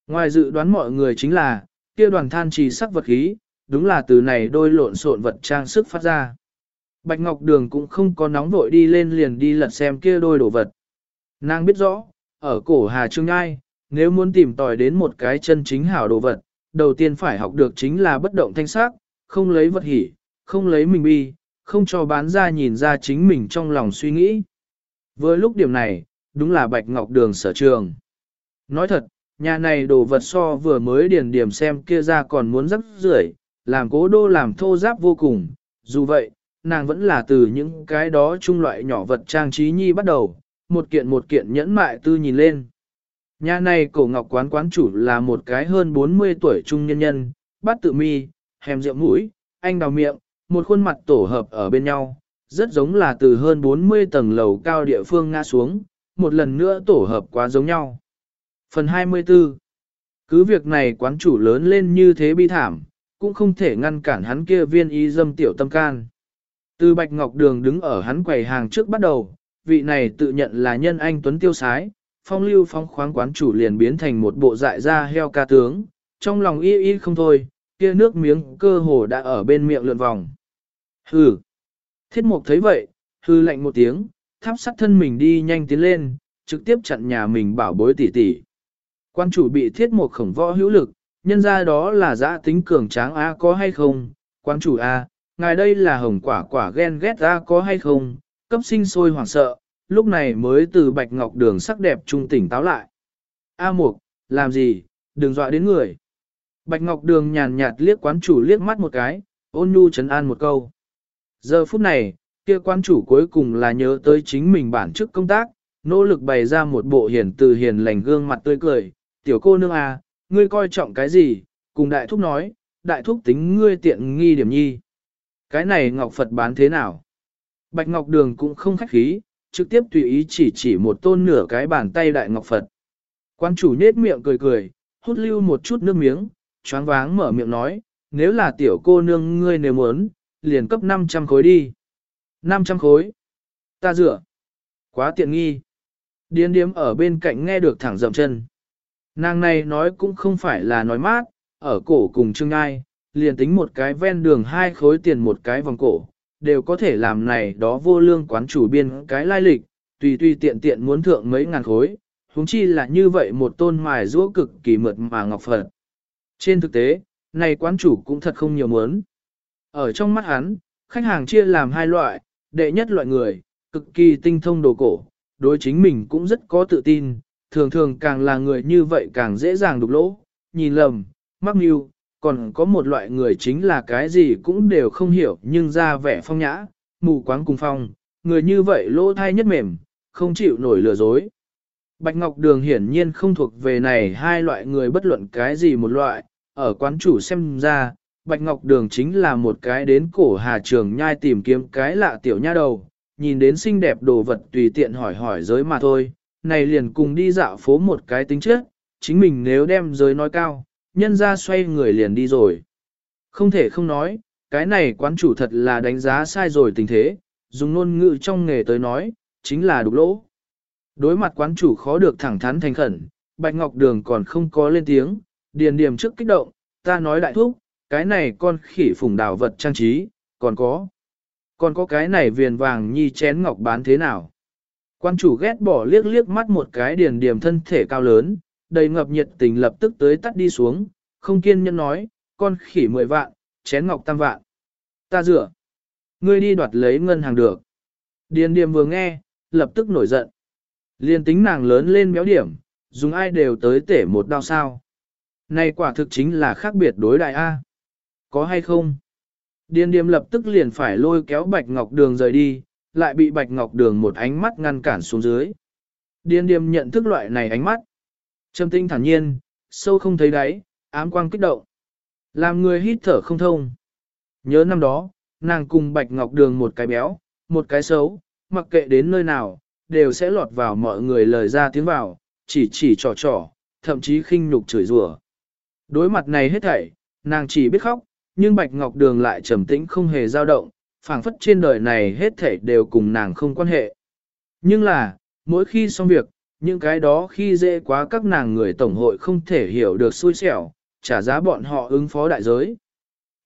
Ngoài dự đoán mọi người chính là, kia đoàn than trì sắc vật khí, đúng là từ này đôi lộn xộn vật trang sức phát ra. Bạch Ngọc Đường cũng không có nóng vội đi lên liền đi lật xem kia đôi đồ vật. Nàng biết rõ, ở cổ Hà Trương Ngai, nếu muốn tìm tòi đến một cái chân chính hảo đồ vật, đầu tiên phải học được chính là bất động thanh sắc, không lấy vật hỉ, không lấy mình bi, không cho bán ra nhìn ra chính mình trong lòng suy nghĩ. Với lúc điểm này, đúng là Bạch Ngọc Đường sở trường. Nói thật, nhà này đồ vật so vừa mới điền điểm xem kia ra còn muốn rắc rưởi, làm cố đô làm thô giáp vô cùng. Dù vậy, nàng vẫn là từ những cái đó trung loại nhỏ vật trang trí nhi bắt đầu, một kiện một kiện nhẫn mại tư nhìn lên. Nhà này cổ ngọc quán quán chủ là một cái hơn 40 tuổi trung nhân nhân, bát tự mi, hèm rượu mũi, anh đào miệng, một khuôn mặt tổ hợp ở bên nhau, rất giống là từ hơn 40 tầng lầu cao địa phương ngã xuống, một lần nữa tổ hợp quá giống nhau. Phần 24 Cứ việc này quán chủ lớn lên như thế bi thảm, cũng không thể ngăn cản hắn kia viên y dâm tiểu tâm can. Từ Bạch Ngọc Đường đứng ở hắn quầy hàng trước bắt đầu, vị này tự nhận là nhân anh tuấn tiêu sái, phong lưu phong khoáng quán chủ liền biến thành một bộ dại da heo ca tướng, trong lòng y y không thôi, kia nước miếng cơ hồ đã ở bên miệng lượn vòng. Hừ. Thiết mục thấy vậy, hư lạnh một tiếng, tháp sắt thân mình đi nhanh tiến lên, trực tiếp chặn nhà mình bảo bối tỷ tỷ. Quan chủ bị thiết mục khổng võ hữu lực, nhân ra đó là giã tính cường tráng A có hay không, quan chủ A, ngài đây là hồng quả quả ghen ghét A có hay không, cấp sinh sôi hoảng sợ, lúc này mới từ bạch ngọc đường sắc đẹp trung tỉnh táo lại. A mục, làm gì, đừng dọa đến người. Bạch ngọc đường nhàn nhạt liếc quán chủ liếc mắt một cái, ôn nhu chấn an một câu. Giờ phút này, kia quan chủ cuối cùng là nhớ tới chính mình bản chức công tác, nỗ lực bày ra một bộ hiền từ hiền lành gương mặt tươi cười, tiểu cô nương à, ngươi coi trọng cái gì, cùng đại thúc nói, đại thúc tính ngươi tiện nghi điểm nhi. Cái này Ngọc Phật bán thế nào? Bạch Ngọc Đường cũng không khách khí, trực tiếp tùy ý chỉ chỉ một tôn nửa cái bàn tay đại Ngọc Phật. Quan chủ nết miệng cười cười, hút lưu một chút nước miếng, choáng váng mở miệng nói, nếu là tiểu cô nương ngươi nếu muốn, liền cấp 500 khối đi. 500 khối. Ta dựa. Quá tiện nghi. Điên điếm ở bên cạnh nghe được thẳng dậm chân. Nàng này nói cũng không phải là nói mát, ở cổ cùng trương ai, liền tính một cái ven đường hai khối tiền một cái vòng cổ, đều có thể làm này đó vô lương quán chủ biên cái lai lịch, tùy tùy tiện tiện muốn thượng mấy ngàn khối, huống chi là như vậy một tôn mài rũa cực kỳ mượt mà ngọc Phật. Trên thực tế, này quán chủ cũng thật không nhiều muốn. Ở trong mắt hắn, khách hàng chia làm hai loại, đệ nhất loại người, cực kỳ tinh thông đồ cổ, đối chính mình cũng rất có tự tin, thường thường càng là người như vậy càng dễ dàng đục lỗ, nhìn lầm, mắc mưu, còn có một loại người chính là cái gì cũng đều không hiểu nhưng ra vẻ phong nhã, mù quáng cùng phong, người như vậy lỗ thai nhất mềm, không chịu nổi lừa dối. Bạch Ngọc Đường hiển nhiên không thuộc về này hai loại người bất luận cái gì một loại, ở quán chủ xem ra, Bạch Ngọc Đường chính là một cái đến cổ hà trường nhai tìm kiếm cái lạ tiểu nha đầu, nhìn đến xinh đẹp đồ vật tùy tiện hỏi hỏi giới mà thôi, này liền cùng đi dạo phố một cái tính chất, chính mình nếu đem giới nói cao, nhân ra xoay người liền đi rồi. Không thể không nói, cái này quán chủ thật là đánh giá sai rồi tình thế, dùng ngôn ngữ trong nghề tới nói, chính là đục lỗ. Đối mặt quán chủ khó được thẳng thắn thành khẩn, Bạch Ngọc Đường còn không có lên tiếng, điền điểm trước kích động, ta nói đại thúc, cái này con khỉ phùng đào vật trang trí, còn có. Còn có cái này viền vàng nhi chén ngọc bán thế nào? Quan chủ ghét bỏ liếc liếc mắt một cái điền điểm thân thể cao lớn, đầy ngập nhiệt tình lập tức tới tắt đi xuống, không kiên nhẫn nói, con khỉ mười vạn, chén ngọc tam vạn. Ta rửa, Ngươi đi đoạt lấy ngân hàng được. Điền điểm vừa nghe, lập tức nổi giận. Liên tính nàng lớn lên béo điểm, dùng ai đều tới tể một đao sao. Này quả thực chính là khác biệt đối đại A. Có hay không? Điền điềm lập tức liền phải lôi kéo Bạch Ngọc Đường rời đi, lại bị Bạch Ngọc Đường một ánh mắt ngăn cản xuống dưới. Điền điềm nhận thức loại này ánh mắt. Trầm tinh thản nhiên, sâu không thấy đáy, ám quang kích động. Làm người hít thở không thông. Nhớ năm đó, nàng cùng Bạch Ngọc Đường một cái béo, một cái xấu, mặc kệ đến nơi nào, đều sẽ lọt vào mọi người lời ra tiếng vào, chỉ chỉ trò trò, thậm chí khinh nhục chửi rủa. Đối mặt này hết thảy, nàng chỉ biết khóc, nhưng Bạch Ngọc Đường lại trầm tĩnh không hề dao động, phảng phất trên đời này hết thảy đều cùng nàng không quan hệ. Nhưng là, mỗi khi xong việc, những cái đó khi dễ quá các nàng người tổng hội không thể hiểu được xui xẻo, trả giá bọn họ ứng phó đại giới.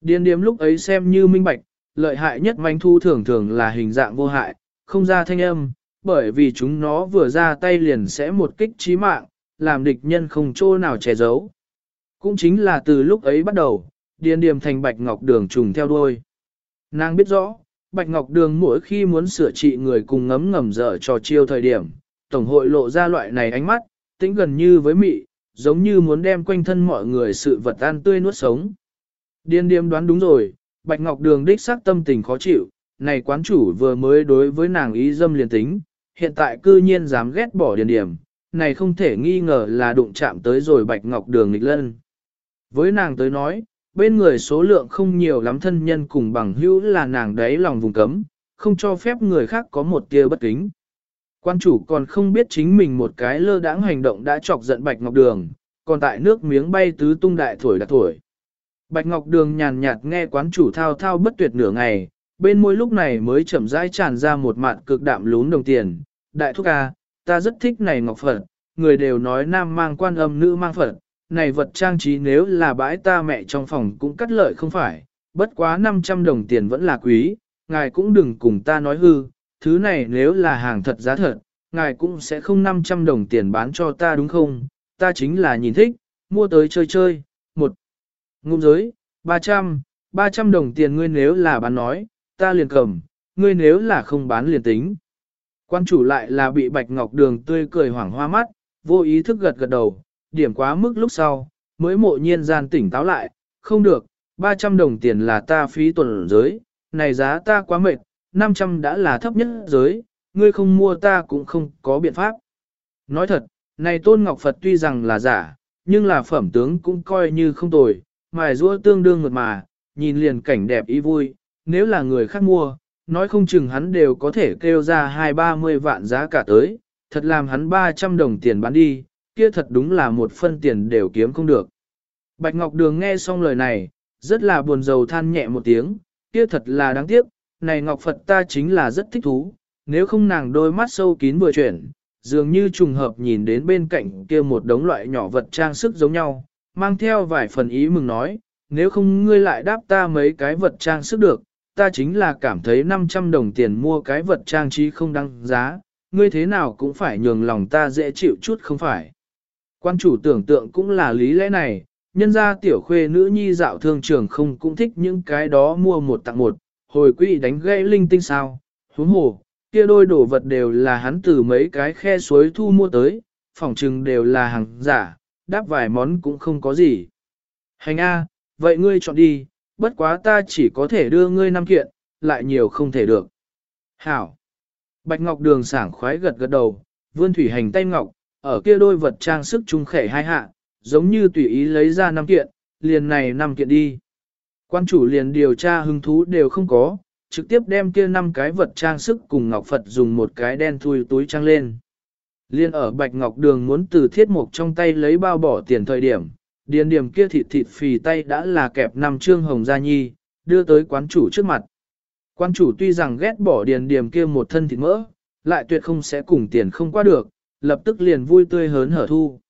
Điên điếm lúc ấy xem như minh bạch, lợi hại nhất manh thu thường thường là hình dạng vô hại, không ra thanh âm, bởi vì chúng nó vừa ra tay liền sẽ một kích chí mạng, làm địch nhân không chỗ nào che giấu. Cũng chính là từ lúc ấy bắt đầu, điền điềm thành bạch ngọc đường trùng theo đuôi. Nàng biết rõ, bạch ngọc đường mỗi khi muốn sửa trị người cùng ngấm ngầm dở trò chiêu thời điểm, tổng hội lộ ra loại này ánh mắt, tính gần như với mị, giống như muốn đem quanh thân mọi người sự vật an tươi nuốt sống. Điên điềm đoán đúng rồi, bạch ngọc đường đích xác tâm tình khó chịu, này quán chủ vừa mới đối với nàng ý dâm liền tính, hiện tại cư nhiên dám ghét bỏ điền điểm, này không thể nghi ngờ là đụng chạm tới rồi bạch ngọc đường nghịch lân. Với nàng tới nói, bên người số lượng không nhiều lắm thân nhân cùng bằng hữu là nàng đấy lòng vùng cấm, không cho phép người khác có một tia bất kính. Quan chủ còn không biết chính mình một cái lơ đãng hành động đã chọc giận Bạch Ngọc Đường, còn tại nước miếng bay tứ tung đại thổi đã thổi. Bạch Ngọc Đường nhàn nhạt nghe quán chủ thao thao bất tuyệt nửa ngày, bên môi lúc này mới chậm rãi tràn ra một mạn cực đạm lún đồng tiền. Đại thúc ca, ta rất thích này ngọc Phật, người đều nói nam mang quan âm nữ mang Phật, này vật trang trí nếu là bãi ta mẹ trong phòng cũng cắt lợi không phải, bất quá 500 đồng tiền vẫn là quý, ngài cũng đừng cùng ta nói hư, thứ này nếu là hàng thật giá thật, ngài cũng sẽ không 500 đồng tiền bán cho ta đúng không, ta chính là nhìn thích, mua tới chơi chơi, một ngụm giới, 300, 300 đồng tiền ngươi nếu là bán nói, ta liền cầm, ngươi nếu là không bán liền tính. Quan chủ lại là bị bạch ngọc đường tươi cười hoảng hoa mắt, vô ý thức gật gật đầu, điểm quá mức lúc sau, mới mộ nhiên gian tỉnh táo lại, không được, 300 đồng tiền là ta phí tuần giới, này giá ta quá mệt, 500 đã là thấp nhất giới, ngươi không mua ta cũng không có biện pháp. Nói thật, này tôn ngọc Phật tuy rằng là giả, nhưng là phẩm tướng cũng coi như không tồi, mài rũa tương đương mượt mà, nhìn liền cảnh đẹp ý vui, nếu là người khác mua, nói không chừng hắn đều có thể kêu ra hai ba mươi vạn giá cả tới, thật làm hắn 300 đồng tiền bán đi, kia thật đúng là một phân tiền đều kiếm không được. Bạch Ngọc Đường nghe xong lời này, rất là buồn rầu than nhẹ một tiếng, kia thật là đáng tiếc, này Ngọc Phật ta chính là rất thích thú, nếu không nàng đôi mắt sâu kín vừa chuyển, dường như trùng hợp nhìn đến bên cạnh kia một đống loại nhỏ vật trang sức giống nhau, mang theo vài phần ý mừng nói, nếu không ngươi lại đáp ta mấy cái vật trang sức được, ta chính là cảm thấy 500 đồng tiền mua cái vật trang trí không đăng giá, ngươi thế nào cũng phải nhường lòng ta dễ chịu chút không phải. Quan chủ tưởng tượng cũng là lý lẽ này, nhân ra tiểu khuê nữ nhi dạo thương trường không cũng thích những cái đó mua một tặng một, hồi quỹ đánh gãy linh tinh sao, huống hồ, kia đôi đồ vật đều là hắn từ mấy cái khe suối thu mua tới, phỏng chừng đều là hàng giả, đáp vài món cũng không có gì. Hành A, vậy ngươi chọn đi, bất quá ta chỉ có thể đưa ngươi năm kiện, lại nhiều không thể được. Hảo. Bạch Ngọc Đường sảng khoái gật gật đầu, vươn thủy hành tay ngọc, ở kia đôi vật trang sức trung khẻ hai hạ, giống như tùy ý lấy ra năm kiện, liền này năm kiện đi. Quan chủ liền điều tra hứng thú đều không có, trực tiếp đem kia năm cái vật trang sức cùng Ngọc Phật dùng một cái đen thui túi trang lên. Liên ở Bạch Ngọc Đường muốn từ thiết mục trong tay lấy bao bỏ tiền thời điểm, điền điểm kia thịt thịt phì tay đã là kẹp năm trương hồng gia nhi, đưa tới quán chủ trước mặt. Quan chủ tuy rằng ghét bỏ điền điểm kia một thân thịt mỡ, lại tuyệt không sẽ cùng tiền không qua được, lập tức liền vui tươi hớn hở thu.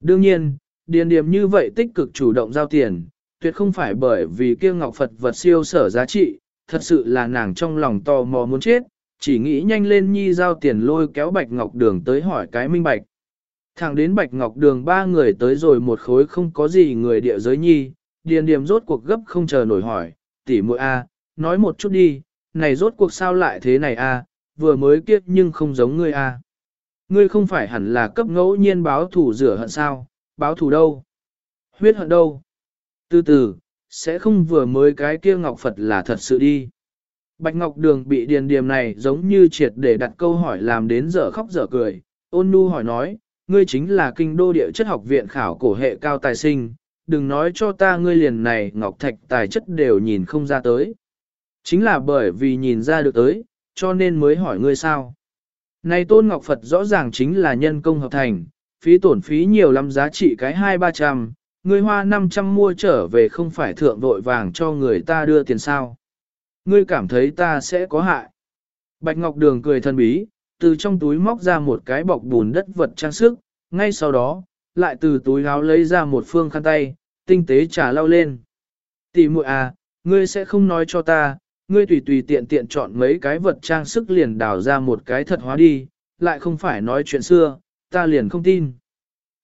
Đương nhiên, điền điểm như vậy tích cực chủ động giao tiền, tuyệt không phải bởi vì kia ngọc Phật vật siêu sở giá trị, thật sự là nàng trong lòng tò mò muốn chết, chỉ nghĩ nhanh lên nhi giao tiền lôi kéo Bạch Ngọc Đường tới hỏi cái minh bạch. Thẳng đến Bạch Ngọc Đường ba người tới rồi một khối không có gì người địa giới nhi, điền điểm rốt cuộc gấp không chờ nổi hỏi, tỷ muội a, nói một chút đi, này rốt cuộc sao lại thế này a, vừa mới kiếp nhưng không giống ngươi a. Ngươi không phải hẳn là cấp ngẫu nhiên báo thủ rửa hận sao, báo thủ đâu? Huyết hận đâu? Từ từ, sẽ không vừa mới cái kia Ngọc Phật là thật sự đi. Bạch Ngọc Đường bị điền điềm này giống như triệt để đặt câu hỏi làm đến giờ khóc giờ cười, ôn nu hỏi nói, ngươi chính là kinh đô địa chất học viện khảo cổ hệ cao tài sinh, đừng nói cho ta ngươi liền này Ngọc Thạch tài chất đều nhìn không ra tới. Chính là bởi vì nhìn ra được tới, cho nên mới hỏi ngươi sao. Này Tôn Ngọc Phật rõ ràng chính là nhân công hợp thành, phí tổn phí nhiều lắm giá trị cái hai ba trăm, ngươi hoa 500 mua trở về không phải thượng vội vàng cho người ta đưa tiền sao. Ngươi cảm thấy ta sẽ có hại. Bạch Ngọc Đường cười thân bí, từ trong túi móc ra một cái bọc bùn đất vật trang sức, ngay sau đó, lại từ túi áo lấy ra một phương khăn tay, tinh tế trả lau lên. Tỷ muội à, ngươi sẽ không nói cho ta, ngươi tùy tùy tiện tiện chọn mấy cái vật trang sức liền đào ra một cái thật hóa đi, lại không phải nói chuyện xưa, ta liền không tin.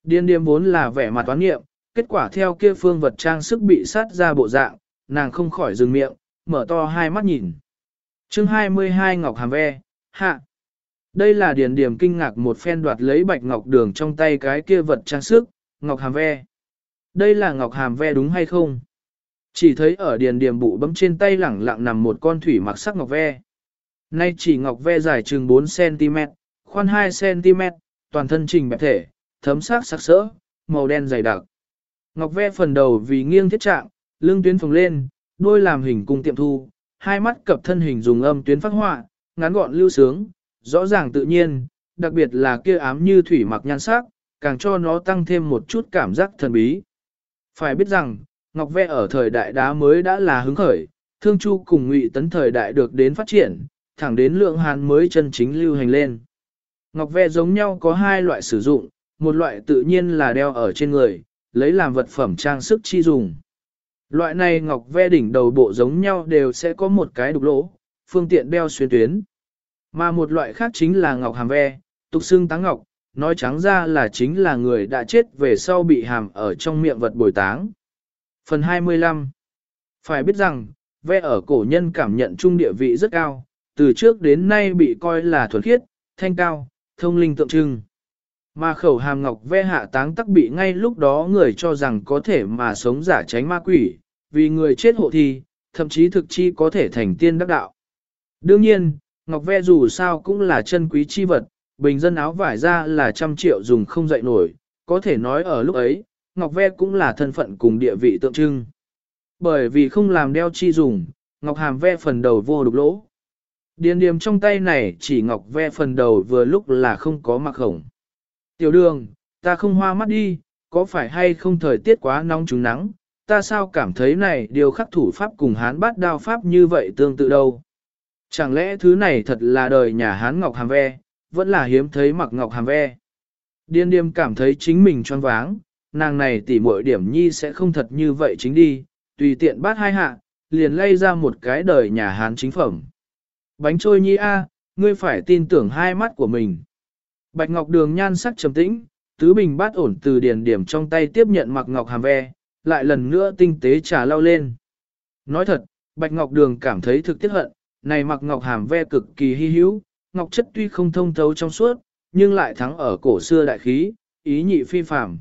Điên điềm vốn là vẻ mặt toán nghiệm, kết quả theo kia phương vật trang sức bị sát ra bộ dạng, nàng không khỏi dừng miệng, mở to hai mắt nhìn. chương 22 Ngọc Hàm Ve, hạ. Đây là điền điểm kinh ngạc một phen đoạt lấy bạch ngọc đường trong tay cái kia vật trang sức, Ngọc Hàm Ve. Đây là Ngọc Hàm Ve đúng hay không? Chỉ thấy ở điền điểm bụ bấm trên tay lẳng lặng nằm một con thủy mặc sắc ngọc ve. Nay chỉ ngọc ve dài chừng 4cm, khoan 2cm, toàn thân trình bẹp thể, thấm sắc sắc sỡ, màu đen dày đặc. Ngọc ve phần đầu vì nghiêng thiết trạng, lưng tuyến phồng lên, đôi làm hình cung tiệm thu, hai mắt cập thân hình dùng âm tuyến phát họa, ngắn gọn lưu sướng, rõ ràng tự nhiên, đặc biệt là kia ám như thủy mặc nhan sắc, càng cho nó tăng thêm một chút cảm giác thần bí. Phải biết rằng, Ngọc Ve ở thời đại đá mới đã là hứng khởi, thương chu cùng ngụy tấn thời đại được đến phát triển, thẳng đến lượng hàn mới chân chính lưu hành lên. Ngọc Ve giống nhau có hai loại sử dụng, một loại tự nhiên là đeo ở trên người, lấy làm vật phẩm trang sức chi dùng. Loại này ngọc ve đỉnh đầu bộ giống nhau đều sẽ có một cái đục lỗ, phương tiện đeo xuyên tuyến. Mà một loại khác chính là ngọc hàm ve, tục xương táng ngọc, nói trắng ra là chính là người đã chết về sau bị hàm ở trong miệng vật bồi táng. Phần 25 Phải biết rằng, ve ở cổ nhân cảm nhận trung địa vị rất cao, từ trước đến nay bị coi là thuần khiết, thanh cao, thông linh tượng trưng. Mà khẩu hàm ngọc ve hạ táng tắc bị ngay lúc đó người cho rằng có thể mà sống giả tránh ma quỷ, vì người chết hộ thi, thậm chí thực chi có thể thành tiên đắc đạo. Đương nhiên, ngọc ve dù sao cũng là chân quý chi vật, bình dân áo vải ra là trăm triệu dùng không dậy nổi, có thể nói ở lúc ấy, ngọc ve cũng là thân phận cùng địa vị tượng trưng. Bởi vì không làm đeo chi dùng, ngọc hàm ve phần đầu vô đục lỗ. Điền điềm trong tay này chỉ ngọc ve phần đầu vừa lúc là không có mặc hổng. Tiểu đường, ta không hoa mắt đi, có phải hay không thời tiết quá nóng trúng nắng, ta sao cảm thấy này điều khắc thủ pháp cùng hán bát đao pháp như vậy tương tự đâu. Chẳng lẽ thứ này thật là đời nhà hán ngọc hàm ve, vẫn là hiếm thấy mặc ngọc hàm ve. Điên điềm cảm thấy chính mình choáng váng, nàng này tỉ muội điểm nhi sẽ không thật như vậy chính đi, tùy tiện bát hai hạ, liền lay ra một cái đời nhà hán chính phẩm. Bánh trôi nhi a, ngươi phải tin tưởng hai mắt của mình. Bạch Ngọc Đường nhan sắc trầm tĩnh, tứ bình bát ổn từ điển điểm trong tay tiếp nhận mặc ngọc hàm ve, lại lần nữa tinh tế trà lau lên. Nói thật, Bạch Ngọc Đường cảm thấy thực tiếc hận, này mặc ngọc hàm ve cực kỳ hy hữu, ngọc chất tuy không thông thấu trong suốt, nhưng lại thắng ở cổ xưa đại khí, ý nhị phi phàm.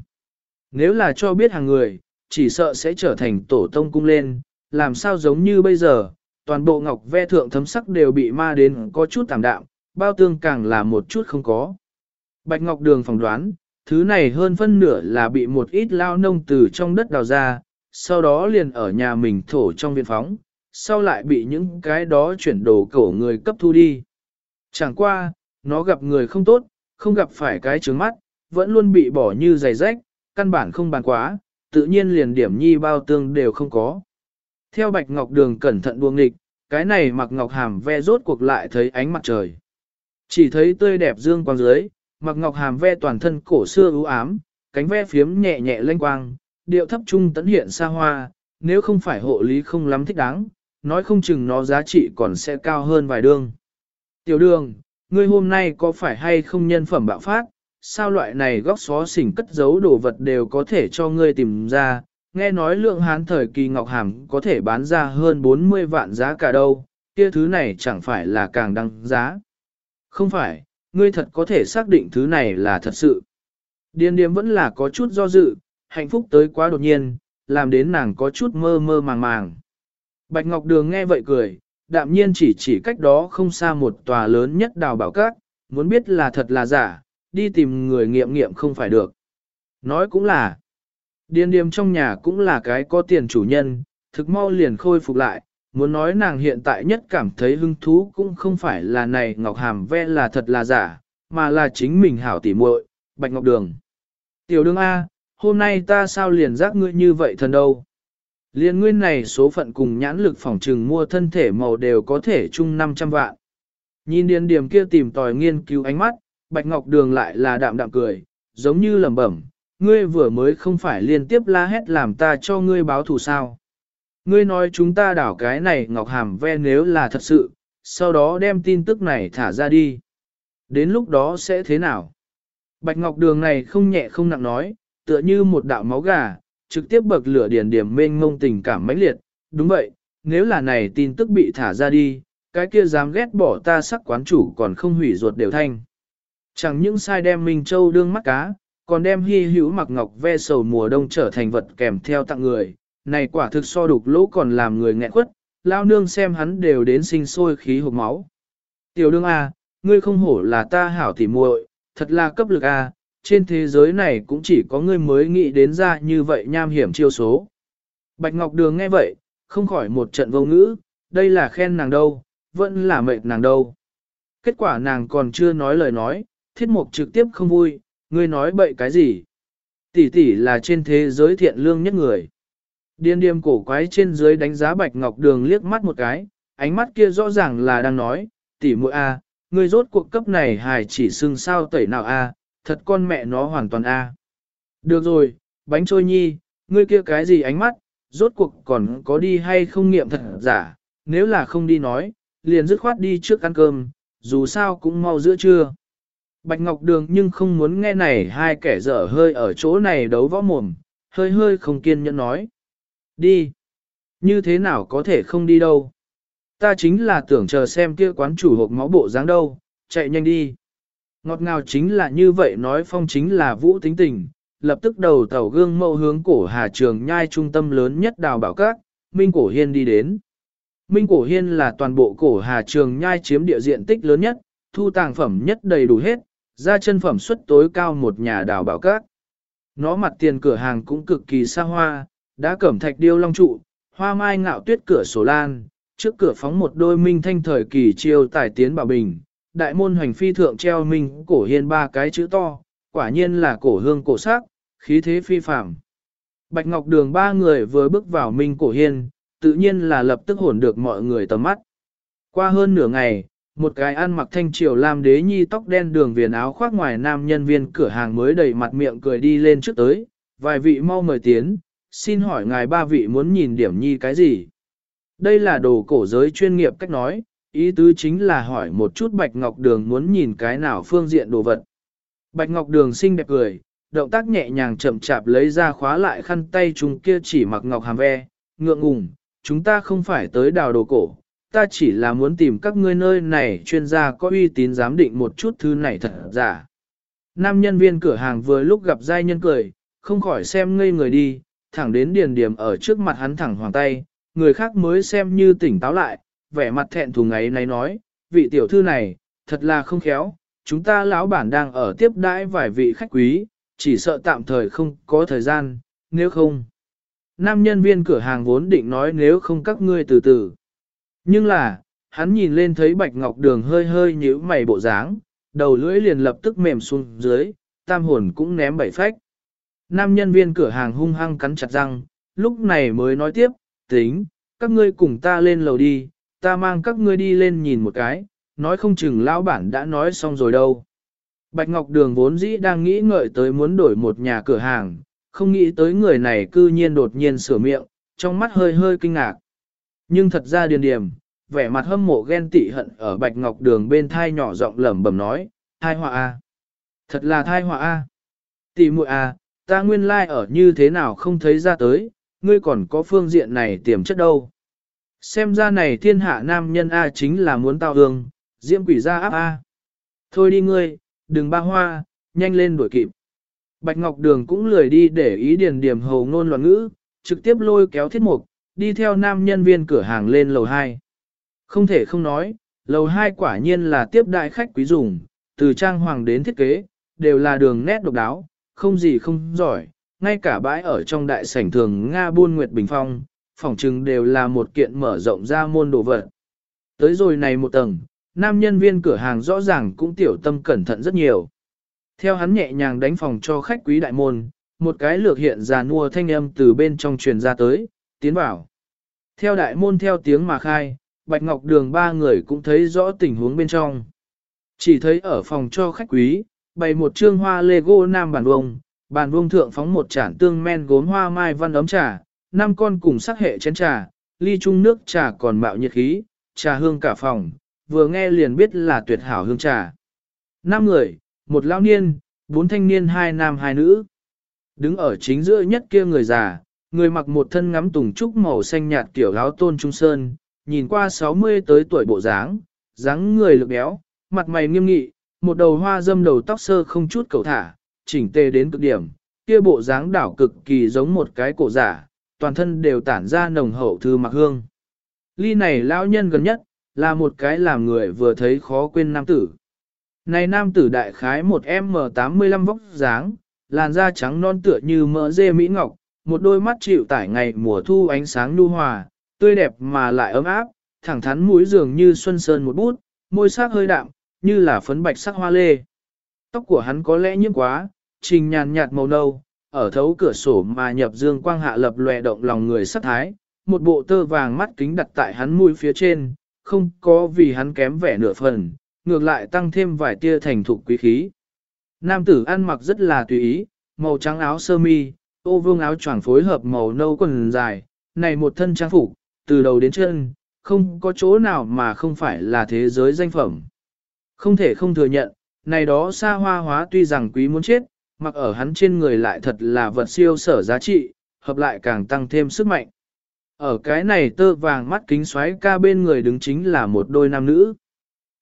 Nếu là cho biết hàng người, chỉ sợ sẽ trở thành tổ tông cung lên, làm sao giống như bây giờ, toàn bộ ngọc ve thượng thấm sắc đều bị ma đến có chút tạm đạm, bao tương càng là một chút không có. Bạch Ngọc Đường phỏng đoán, thứ này hơn phân nửa là bị một ít lao nông từ trong đất đào ra, sau đó liền ở nhà mình thổ trong viện phóng, sau lại bị những cái đó chuyển đồ cổ người cấp thu đi. Chẳng qua, nó gặp người không tốt, không gặp phải cái trướng mắt, vẫn luôn bị bỏ như giày rách, căn bản không bàn quá, tự nhiên liền điểm nhi bao tương đều không có. Theo Bạch Ngọc Đường cẩn thận buông nghịch, cái này mặc Ngọc Hàm ve rốt cuộc lại thấy ánh mặt trời. Chỉ thấy tươi đẹp dương quang dưới, mặc Ngọc Hàm ve toàn thân cổ xưa ưu ám, cánh ve phiếm nhẹ nhẹ lanh quang, điệu thấp trung tấn hiện xa hoa, nếu không phải hộ lý không lắm thích đáng, nói không chừng nó giá trị còn sẽ cao hơn vài đương. Tiểu đường, ngươi hôm nay có phải hay không nhân phẩm bạo phát, sao loại này góc xó xỉnh cất giấu đồ vật đều có thể cho ngươi tìm ra, nghe nói lượng hán thời kỳ ngọc hàm có thể bán ra hơn 40 vạn giá cả đâu, kia thứ này chẳng phải là càng đăng giá. Không phải, ngươi thật có thể xác định thứ này là thật sự. Điền điếm vẫn là có chút do dự, hạnh phúc tới quá đột nhiên, làm đến nàng có chút mơ mơ màng màng. Bạch Ngọc Đường nghe vậy cười, đạm nhiên chỉ chỉ cách đó không xa một tòa lớn nhất đào bảo các, muốn biết là thật là giả, đi tìm người nghiệm nghiệm không phải được. Nói cũng là, Điền điềm trong nhà cũng là cái có tiền chủ nhân, thực mau liền khôi phục lại, muốn nói nàng hiện tại nhất cảm thấy hứng thú cũng không phải là này Ngọc Hàm ve là thật là giả, mà là chính mình hảo tỉ muội, Bạch Ngọc Đường. Tiểu đương A, hôm nay ta sao liền giác ngươi như vậy thần đâu? Liên nguyên này số phận cùng nhãn lực phỏng trừng mua thân thể màu đều có thể chung 500 vạn. Nhìn điền điểm kia tìm tòi nghiên cứu ánh mắt, Bạch Ngọc Đường lại là đạm đạm cười, giống như lẩm bẩm, ngươi vừa mới không phải liên tiếp la hét làm ta cho ngươi báo thù sao. Ngươi nói chúng ta đảo cái này Ngọc Hàm ve nếu là thật sự, sau đó đem tin tức này thả ra đi. Đến lúc đó sẽ thế nào? Bạch Ngọc Đường này không nhẹ không nặng nói, tựa như một đạo máu gà, trực tiếp bậc lửa điển điểm mênh ngông tình cảm mãnh liệt. Đúng vậy, nếu là này tin tức bị thả ra đi, cái kia dám ghét bỏ ta sắc quán chủ còn không hủy ruột đều thanh. Chẳng những sai đem Minh Châu đương mắt cá, còn đem hy hữu mặc ngọc ve sầu mùa đông trở thành vật kèm theo tặng người, này quả thực so đục lỗ còn làm người nghẹn quất, lao nương xem hắn đều đến sinh sôi khí hộp máu. Tiểu đương A, ngươi không hổ là ta hảo tỉ muội, thật là cấp lực A, trên thế giới này cũng chỉ có ngươi mới nghĩ đến ra như vậy nham hiểm chiêu số. Bạch Ngọc Đường nghe vậy, không khỏi một trận vô ngữ, đây là khen nàng đâu, vẫn là mệt nàng đâu. Kết quả nàng còn chưa nói lời nói, thiết mục trực tiếp không vui, ngươi nói bậy cái gì. Tỷ tỷ là trên thế giới thiện lương nhất người. Điên điềm cổ quái trên dưới đánh giá Bạch Ngọc Đường liếc mắt một cái, ánh mắt kia rõ ràng là đang nói, tỷ muội a, ngươi rốt cuộc cấp này hài chỉ xưng sao tẩy nào a, thật con mẹ nó hoàn toàn a. Được rồi, bánh trôi nhi, ngươi kia cái gì ánh mắt, rốt cuộc còn có đi hay không nghiệm thật giả, nếu là không đi nói, liền dứt khoát đi trước ăn cơm, dù sao cũng mau giữa trưa. Bạch Ngọc Đường nhưng không muốn nghe này hai kẻ dở hơi ở chỗ này đấu võ mồm, hơi hơi không kiên nhẫn nói. Đi. Như thế nào có thể không đi đâu. Ta chính là tưởng chờ xem kia quán chủ hộp máu bộ dáng đâu, chạy nhanh đi. Ngọt ngào chính là như vậy nói phong chính là vũ tính tình, lập tức đầu tàu gương mẫu hướng cổ Hà Trường nhai trung tâm lớn nhất đào bảo các, Minh Cổ Hiên đi đến. Minh Cổ Hiên là toàn bộ cổ Hà Trường nhai chiếm địa diện tích lớn nhất, thu tàng phẩm nhất đầy đủ hết, ra chân phẩm suất tối cao một nhà đào bảo các. Nó mặt tiền cửa hàng cũng cực kỳ xa hoa, đã cẩm thạch điêu long trụ, hoa mai ngạo tuyết cửa sổ lan, trước cửa phóng một đôi minh thanh thời kỳ chiêu tài tiến bảo bình, đại môn hoành phi thượng treo minh cổ hiên ba cái chữ to, quả nhiên là cổ hương cổ sắc, khí thế phi phạm. Bạch Ngọc Đường ba người vừa bước vào minh cổ hiên, tự nhiên là lập tức hồn được mọi người tầm mắt. Qua hơn nửa ngày, một cái ăn mặc thanh triều lam đế nhi tóc đen đường viền áo khoác ngoài nam nhân viên cửa hàng mới đầy mặt miệng cười đi lên trước tới, vài vị mau mời tiến, xin hỏi ngài ba vị muốn nhìn điểm nhi cái gì? Đây là đồ cổ giới chuyên nghiệp cách nói, ý tứ chính là hỏi một chút Bạch Ngọc Đường muốn nhìn cái nào phương diện đồ vật. Bạch Ngọc Đường xinh đẹp cười, động tác nhẹ nhàng chậm chạp lấy ra khóa lại khăn tay chúng kia chỉ mặc ngọc hàm ve, ngượng ngùng, chúng ta không phải tới đào đồ cổ, ta chỉ là muốn tìm các ngươi nơi này chuyên gia có uy tín giám định một chút thứ này thật giả. Nam nhân viên cửa hàng vừa lúc gặp giai nhân cười, không khỏi xem ngây người đi, thẳng đến điền điểm ở trước mặt hắn thẳng hoàng tay, người khác mới xem như tỉnh táo lại, vẻ mặt thẹn thùng ấy này nói, vị tiểu thư này, thật là không khéo, chúng ta lão bản đang ở tiếp đãi vài vị khách quý, chỉ sợ tạm thời không có thời gian, nếu không. Nam nhân viên cửa hàng vốn định nói nếu không các ngươi từ từ. Nhưng là, hắn nhìn lên thấy bạch ngọc đường hơi hơi nhíu mày bộ dáng, đầu lưỡi liền lập tức mềm xuống dưới, tam hồn cũng ném bảy phách. Nam nhân viên cửa hàng hung hăng cắn chặt răng, lúc này mới nói tiếp, tính, các ngươi cùng ta lên lầu đi, ta mang các ngươi đi lên nhìn một cái, nói không chừng lão bản đã nói xong rồi đâu. Bạch Ngọc Đường vốn dĩ đang nghĩ ngợi tới muốn đổi một nhà cửa hàng, không nghĩ tới người này cư nhiên đột nhiên sửa miệng, trong mắt hơi hơi kinh ngạc. Nhưng thật ra điền điểm, vẻ mặt hâm mộ ghen tị hận ở Bạch Ngọc Đường bên thai nhỏ giọng lẩm bẩm nói, thai họa a, Thật là thai họa a, Tỷ muội a, ta nguyên lai like ở như thế nào không thấy ra tới, ngươi còn có phương diện này tiềm chất đâu. Xem ra này thiên hạ nam nhân A chính là muốn tao hương, diễm quỷ ra áp A. Thôi đi ngươi, đừng ba hoa, nhanh lên đuổi kịp. Bạch Ngọc Đường cũng lười đi để ý điền điểm hầu ngôn loạn ngữ, trực tiếp lôi kéo thiết mục, đi theo nam nhân viên cửa hàng lên lầu 2. Không thể không nói, lầu 2 quả nhiên là tiếp đại khách quý dùng, từ trang hoàng đến thiết kế, đều là đường nét độc đáo, không gì không giỏi, ngay cả bãi ở trong đại sảnh thường Nga buôn Nguyệt Bình Phong, phòng trừng đều là một kiện mở rộng ra môn đồ vật. Tới rồi này một tầng, nam nhân viên cửa hàng rõ ràng cũng tiểu tâm cẩn thận rất nhiều. Theo hắn nhẹ nhàng đánh phòng cho khách quý đại môn, một cái lược hiện già nua thanh âm từ bên trong truyền ra tới, tiến vào. Theo đại môn theo tiếng mà khai, Bạch Ngọc Đường ba người cũng thấy rõ tình huống bên trong. Chỉ thấy ở phòng cho khách quý, bày một trương hoa Lego nam bản vông, bàn vông thượng phóng một chản tương men gốm hoa mai văn ấm trà, năm con cùng sắc hệ chén trà, ly chung nước trà còn mạo nhiệt khí, trà hương cả phòng, vừa nghe liền biết là tuyệt hảo hương trà. Năm người, một lão niên, bốn thanh niên hai nam hai nữ. Đứng ở chính giữa nhất kia người già, người mặc một thân ngắm tùng trúc màu xanh nhạt kiểu áo tôn trung sơn, nhìn qua 60 tới tuổi bộ dáng, dáng người lực béo, mặt mày nghiêm nghị, một đầu hoa dâm đầu tóc sơ không chút cầu thả, chỉnh tề đến cực điểm, kia bộ dáng đảo cực kỳ giống một cái cổ giả, toàn thân đều tản ra nồng hậu thư mặc hương. Ly này lão nhân gần nhất, là một cái làm người vừa thấy khó quên nam tử. Này nam tử đại khái một M85 vóc dáng, làn da trắng non tựa như mỡ dê mỹ ngọc, một đôi mắt chịu tải ngày mùa thu ánh sáng nhu hòa, tươi đẹp mà lại ấm áp, thẳng thắn mũi dường như xuân sơn một bút, môi sắc hơi đạm, như là phấn bạch sắc hoa lê. Tóc của hắn có lẽ nhiễm quá, trình nhàn nhạt màu nâu, ở thấu cửa sổ mà nhập dương quang hạ lập lòe động lòng người sắc thái, một bộ tơ vàng mắt kính đặt tại hắn mũi phía trên, không có vì hắn kém vẻ nửa phần, ngược lại tăng thêm vài tia thành thục quý khí. Nam tử ăn mặc rất là tùy ý, màu trắng áo sơ mi, ô vương áo choàng phối hợp màu nâu quần dài, này một thân trang phục, từ đầu đến chân, không có chỗ nào mà không phải là thế giới danh phẩm. Không thể không thừa nhận, này đó xa hoa hóa tuy rằng quý muốn chết, mặc ở hắn trên người lại thật là vật siêu sở giá trị, hợp lại càng tăng thêm sức mạnh. Ở cái này tơ vàng mắt kính xoáy ca bên người đứng chính là một đôi nam nữ.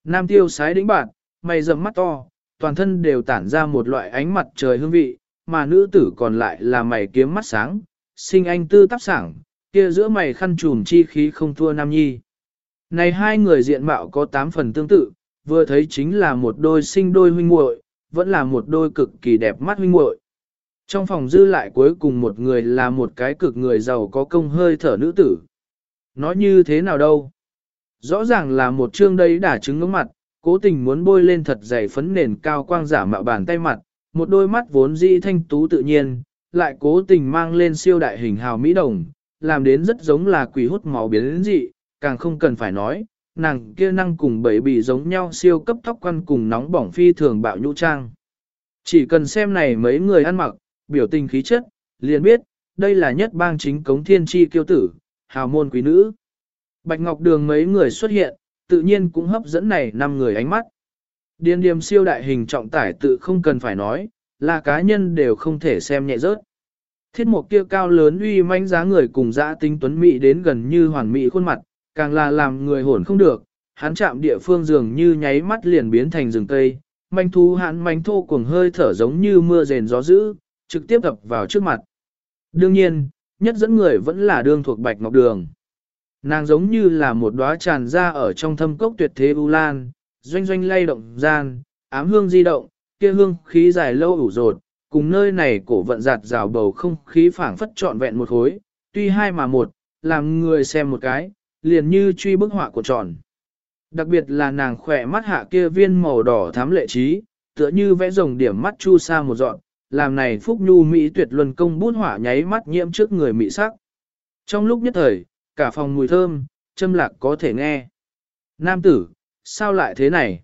Nam tiêu sái đĩnh bạn, mày rậm mắt to, toàn thân đều tản ra một loại ánh mặt trời hương vị, mà nữ tử còn lại là mày kiếm mắt sáng, sinh anh tư tắp sảng, kia giữa mày khăn trùm chi khí không thua nam nhi. Này hai người diện mạo có tám phần tương tự, vừa thấy chính là một đôi sinh đôi huynh muội, vẫn là một đôi cực kỳ đẹp mắt huynh muội. Trong phòng dư lại cuối cùng một người là một cái cực người giàu có công hơi thở nữ tử. Nói như thế nào đâu? Rõ ràng là một chương đấy đã trứng ngưỡng mặt, cố tình muốn bôi lên thật dày phấn nền cao quang giả mạo bàn tay mặt, một đôi mắt vốn dĩ thanh tú tự nhiên, lại cố tình mang lên siêu đại hình hào mỹ đồng, làm đến rất giống là quỷ hút máu biến dị, càng không cần phải nói, nàng kia năng cùng bảy bị giống nhau siêu cấp tóc quăn cùng nóng bỏng phi thường bạo nhũ trang. Chỉ cần xem này mấy người ăn mặc, biểu tình khí chất, liền biết, đây là nhất bang chính cống thiên tri kiêu tử, hào môn quý nữ. Bạch Ngọc Đường mấy người xuất hiện, tự nhiên cũng hấp dẫn này năm người ánh mắt. Điên điềm siêu đại hình trọng tải tự không cần phải nói, là cá nhân đều không thể xem nhẹ rớt. Thiết mục kia cao lớn uy manh giá người cùng dã tinh tuấn mỹ đến gần như hoàn mỹ khuôn mặt, càng là làm người hồn không được, hắn chạm địa phương dường như nháy mắt liền biến thành rừng cây, manh thú hắn manh thô cuồng hơi thở giống như mưa rền gió dữ, trực tiếp đập vào trước mặt. Đương nhiên, nhất dẫn người vẫn là đương thuộc bạch ngọc đường. Nàng giống như là một đóa tràn ra ở trong thâm cốc tuyệt thế u lan, doanh doanh lay động gian, ám hương di động, kia hương khí dài lâu ủ rột, cùng nơi này cổ vận giạt rào bầu không khí phảng phất trọn vẹn một khối, tuy hai mà một, làm người xem một cái, liền như truy bức họa của tròn. Đặc biệt là nàng khỏe mắt hạ kia viên màu đỏ thám lệ trí, tựa như vẽ rồng điểm mắt chu sa một dọn, làm này phúc nhu mỹ tuyệt luân công bút họa nháy mắt nhiễm trước người mỹ sắc. Trong lúc nhất thời, cả phòng mùi thơm, châm lạc có thể nghe. Nam tử, sao lại thế này?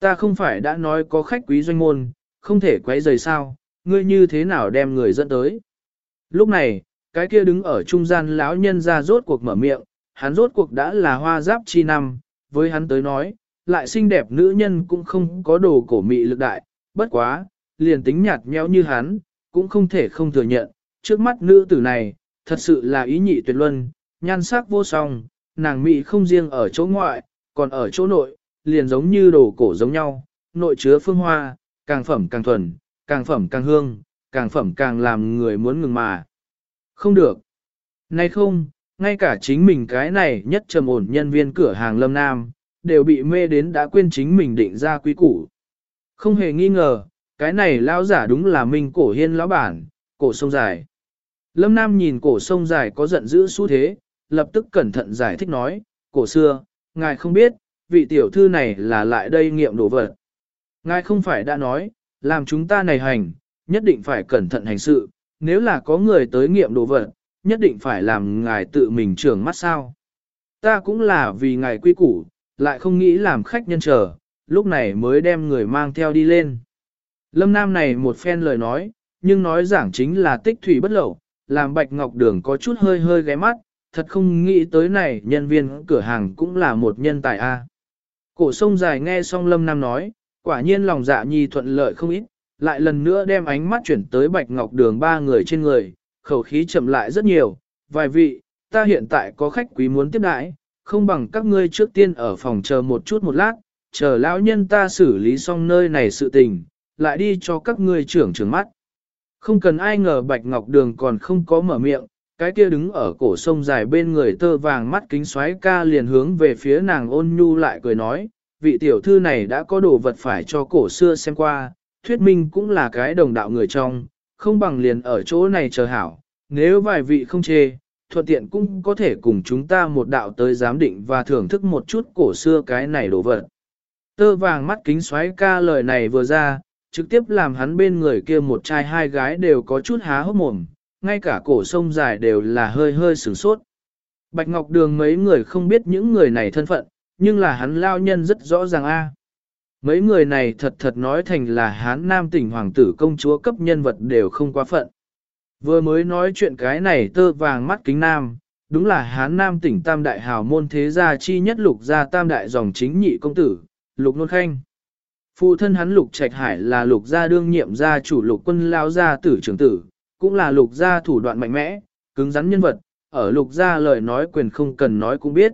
Ta không phải đã nói có khách quý doanh môn, không thể quấy rời sao, ngươi như thế nào đem người dẫn tới? Lúc này, cái kia đứng ở trung gian lão nhân ra rốt cuộc mở miệng, hắn rốt cuộc đã là hoa giáp chi năm, với hắn tới nói, lại xinh đẹp nữ nhân cũng không có đồ cổ mị lực đại, bất quá, liền tính nhạt nhẽo như hắn, cũng không thể không thừa nhận, trước mắt nữ tử này, thật sự là ý nhị tuyệt luân, nhan sắc vô song, nàng mị không riêng ở chỗ ngoại, còn ở chỗ nội, liền giống như đồ cổ giống nhau, nội chứa phương hoa, càng phẩm càng thuần, càng phẩm càng hương, càng phẩm càng làm người muốn ngừng mà. Không được. Nay không, ngay cả chính mình cái này nhất trầm ổn nhân viên cửa hàng lâm nam, đều bị mê đến đã quên chính mình định ra quý củ. Không hề nghi ngờ, cái này lão giả đúng là minh cổ hiên lão bản, cổ sông dài. Lâm Nam nhìn cổ sông dài có giận dữ xu thế, lập tức cẩn thận giải thích nói, cổ xưa, ngài không biết, vị tiểu thư này là lại đây nghiệm đồ vật. Ngài không phải đã nói, làm chúng ta này hành, nhất định phải cẩn thận hành sự, nếu là có người tới nghiệm đồ vật, nhất định phải làm ngài tự mình trưởng mắt sao. Ta cũng là vì ngài quy củ, lại không nghĩ làm khách nhân chờ, lúc này mới đem người mang theo đi lên. Lâm Nam này một phen lời nói, nhưng nói giảng chính là tích thủy bất lậu, làm Bạch Ngọc Đường có chút hơi hơi ghé mắt, thật không nghĩ tới này nhân viên cửa hàng cũng là một nhân tài a. Cổ sông dài nghe xong Lâm Nam nói, quả nhiên lòng dạ nhi thuận lợi không ít, lại lần nữa đem ánh mắt chuyển tới Bạch Ngọc Đường ba người trên người, khẩu khí chậm lại rất nhiều, vài vị, ta hiện tại có khách quý muốn tiếp đãi, không bằng các ngươi trước tiên ở phòng chờ một chút một lát, chờ lão nhân ta xử lý xong nơi này sự tình, lại đi cho các ngươi trưởng trưởng mắt. Không cần ai ngờ Bạch Ngọc Đường còn không có mở miệng, cái kia đứng ở cổ sông dài bên người tơ vàng mắt kính xoáy ca liền hướng về phía nàng ôn nhu lại cười nói, vị tiểu thư này đã có đồ vật phải cho cổ xưa xem qua, thuyết minh cũng là cái đồng đạo người trong, không bằng liền ở chỗ này chờ hảo, nếu vài vị không chê, thuận tiện cũng có thể cùng chúng ta một đạo tới giám định và thưởng thức một chút cổ xưa cái này đồ vật. Tơ vàng mắt kính xoáy ca lời này vừa ra, trực tiếp làm hắn bên người kia một trai hai gái đều có chút há hốc mồm, ngay cả cổ sông dài đều là hơi hơi sửng sốt. Bạch Ngọc Đường mấy người không biết những người này thân phận, nhưng là hắn lao nhân rất rõ ràng a. Mấy người này thật thật nói thành là hán nam tỉnh hoàng tử công chúa cấp nhân vật đều không quá phận. Vừa mới nói chuyện cái này tơ vàng mắt kính nam, đúng là hán nam tỉnh tam đại hào môn thế gia chi nhất lục gia tam đại dòng chính nhị công tử, lục nôn khanh. Phụ thân hắn lục trạch hải là lục gia đương nhiệm gia chủ lục quân lao gia tử trưởng tử, cũng là lục gia thủ đoạn mạnh mẽ, cứng rắn nhân vật, ở lục gia lời nói quyền không cần nói cũng biết.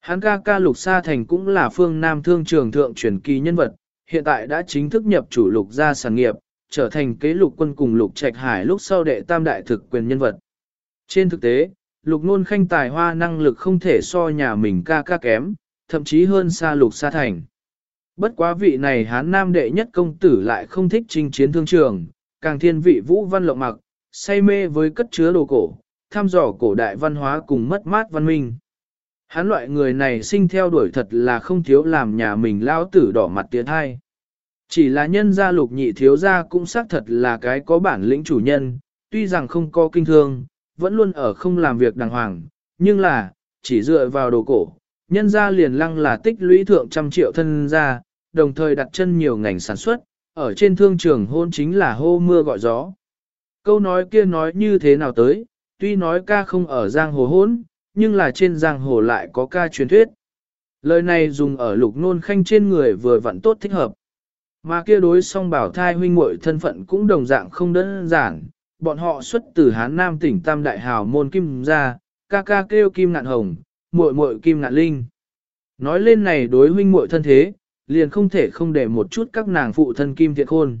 Hắn ca ca lục sa thành cũng là phương nam thương trường thượng truyền kỳ nhân vật, hiện tại đã chính thức nhập chủ lục gia sản nghiệp, trở thành kế lục quân cùng lục trạch hải lúc sau đệ tam đại thực quyền nhân vật. Trên thực tế, lục nôn khanh tài hoa năng lực không thể so nhà mình ca ca kém, thậm chí hơn xa lục sa thành. Bất quá vị này hán nam đệ nhất công tử lại không thích chinh chiến thương trường, càng thiên vị vũ văn lộng mặc, say mê với cất chứa đồ cổ, tham dò cổ đại văn hóa cùng mất mát văn minh. Hắn loại người này sinh theo đuổi thật là không thiếu làm nhà mình lao tử đỏ mặt tiến thai. Chỉ là nhân gia lục nhị thiếu gia cũng xác thật là cái có bản lĩnh chủ nhân, tuy rằng không có kinh thương, vẫn luôn ở không làm việc đàng hoàng, nhưng là, chỉ dựa vào đồ cổ, nhân gia liền lăng là tích lũy thượng trăm triệu thân gia, đồng thời đặt chân nhiều ngành sản xuất, ở trên thương trường hôn chính là hô mưa gọi gió. Câu nói kia nói như thế nào tới, tuy nói ca không ở giang hồ hôn, nhưng là trên giang hồ lại có ca truyền thuyết. Lời này dùng ở lục nôn khanh trên người vừa vặn tốt thích hợp. Mà kia đối song bảo thai huynh muội thân phận cũng đồng dạng không đơn giản, bọn họ xuất từ Hán Nam tỉnh Tam Đại Hào môn Kim gia, ca ca kêu Kim Ngạn Hồng, muội muội Kim Ngạn Linh. Nói lên này đối huynh muội thân thế, liền không thể không để một chút các nàng phụ thân Kim Thiện Khôn.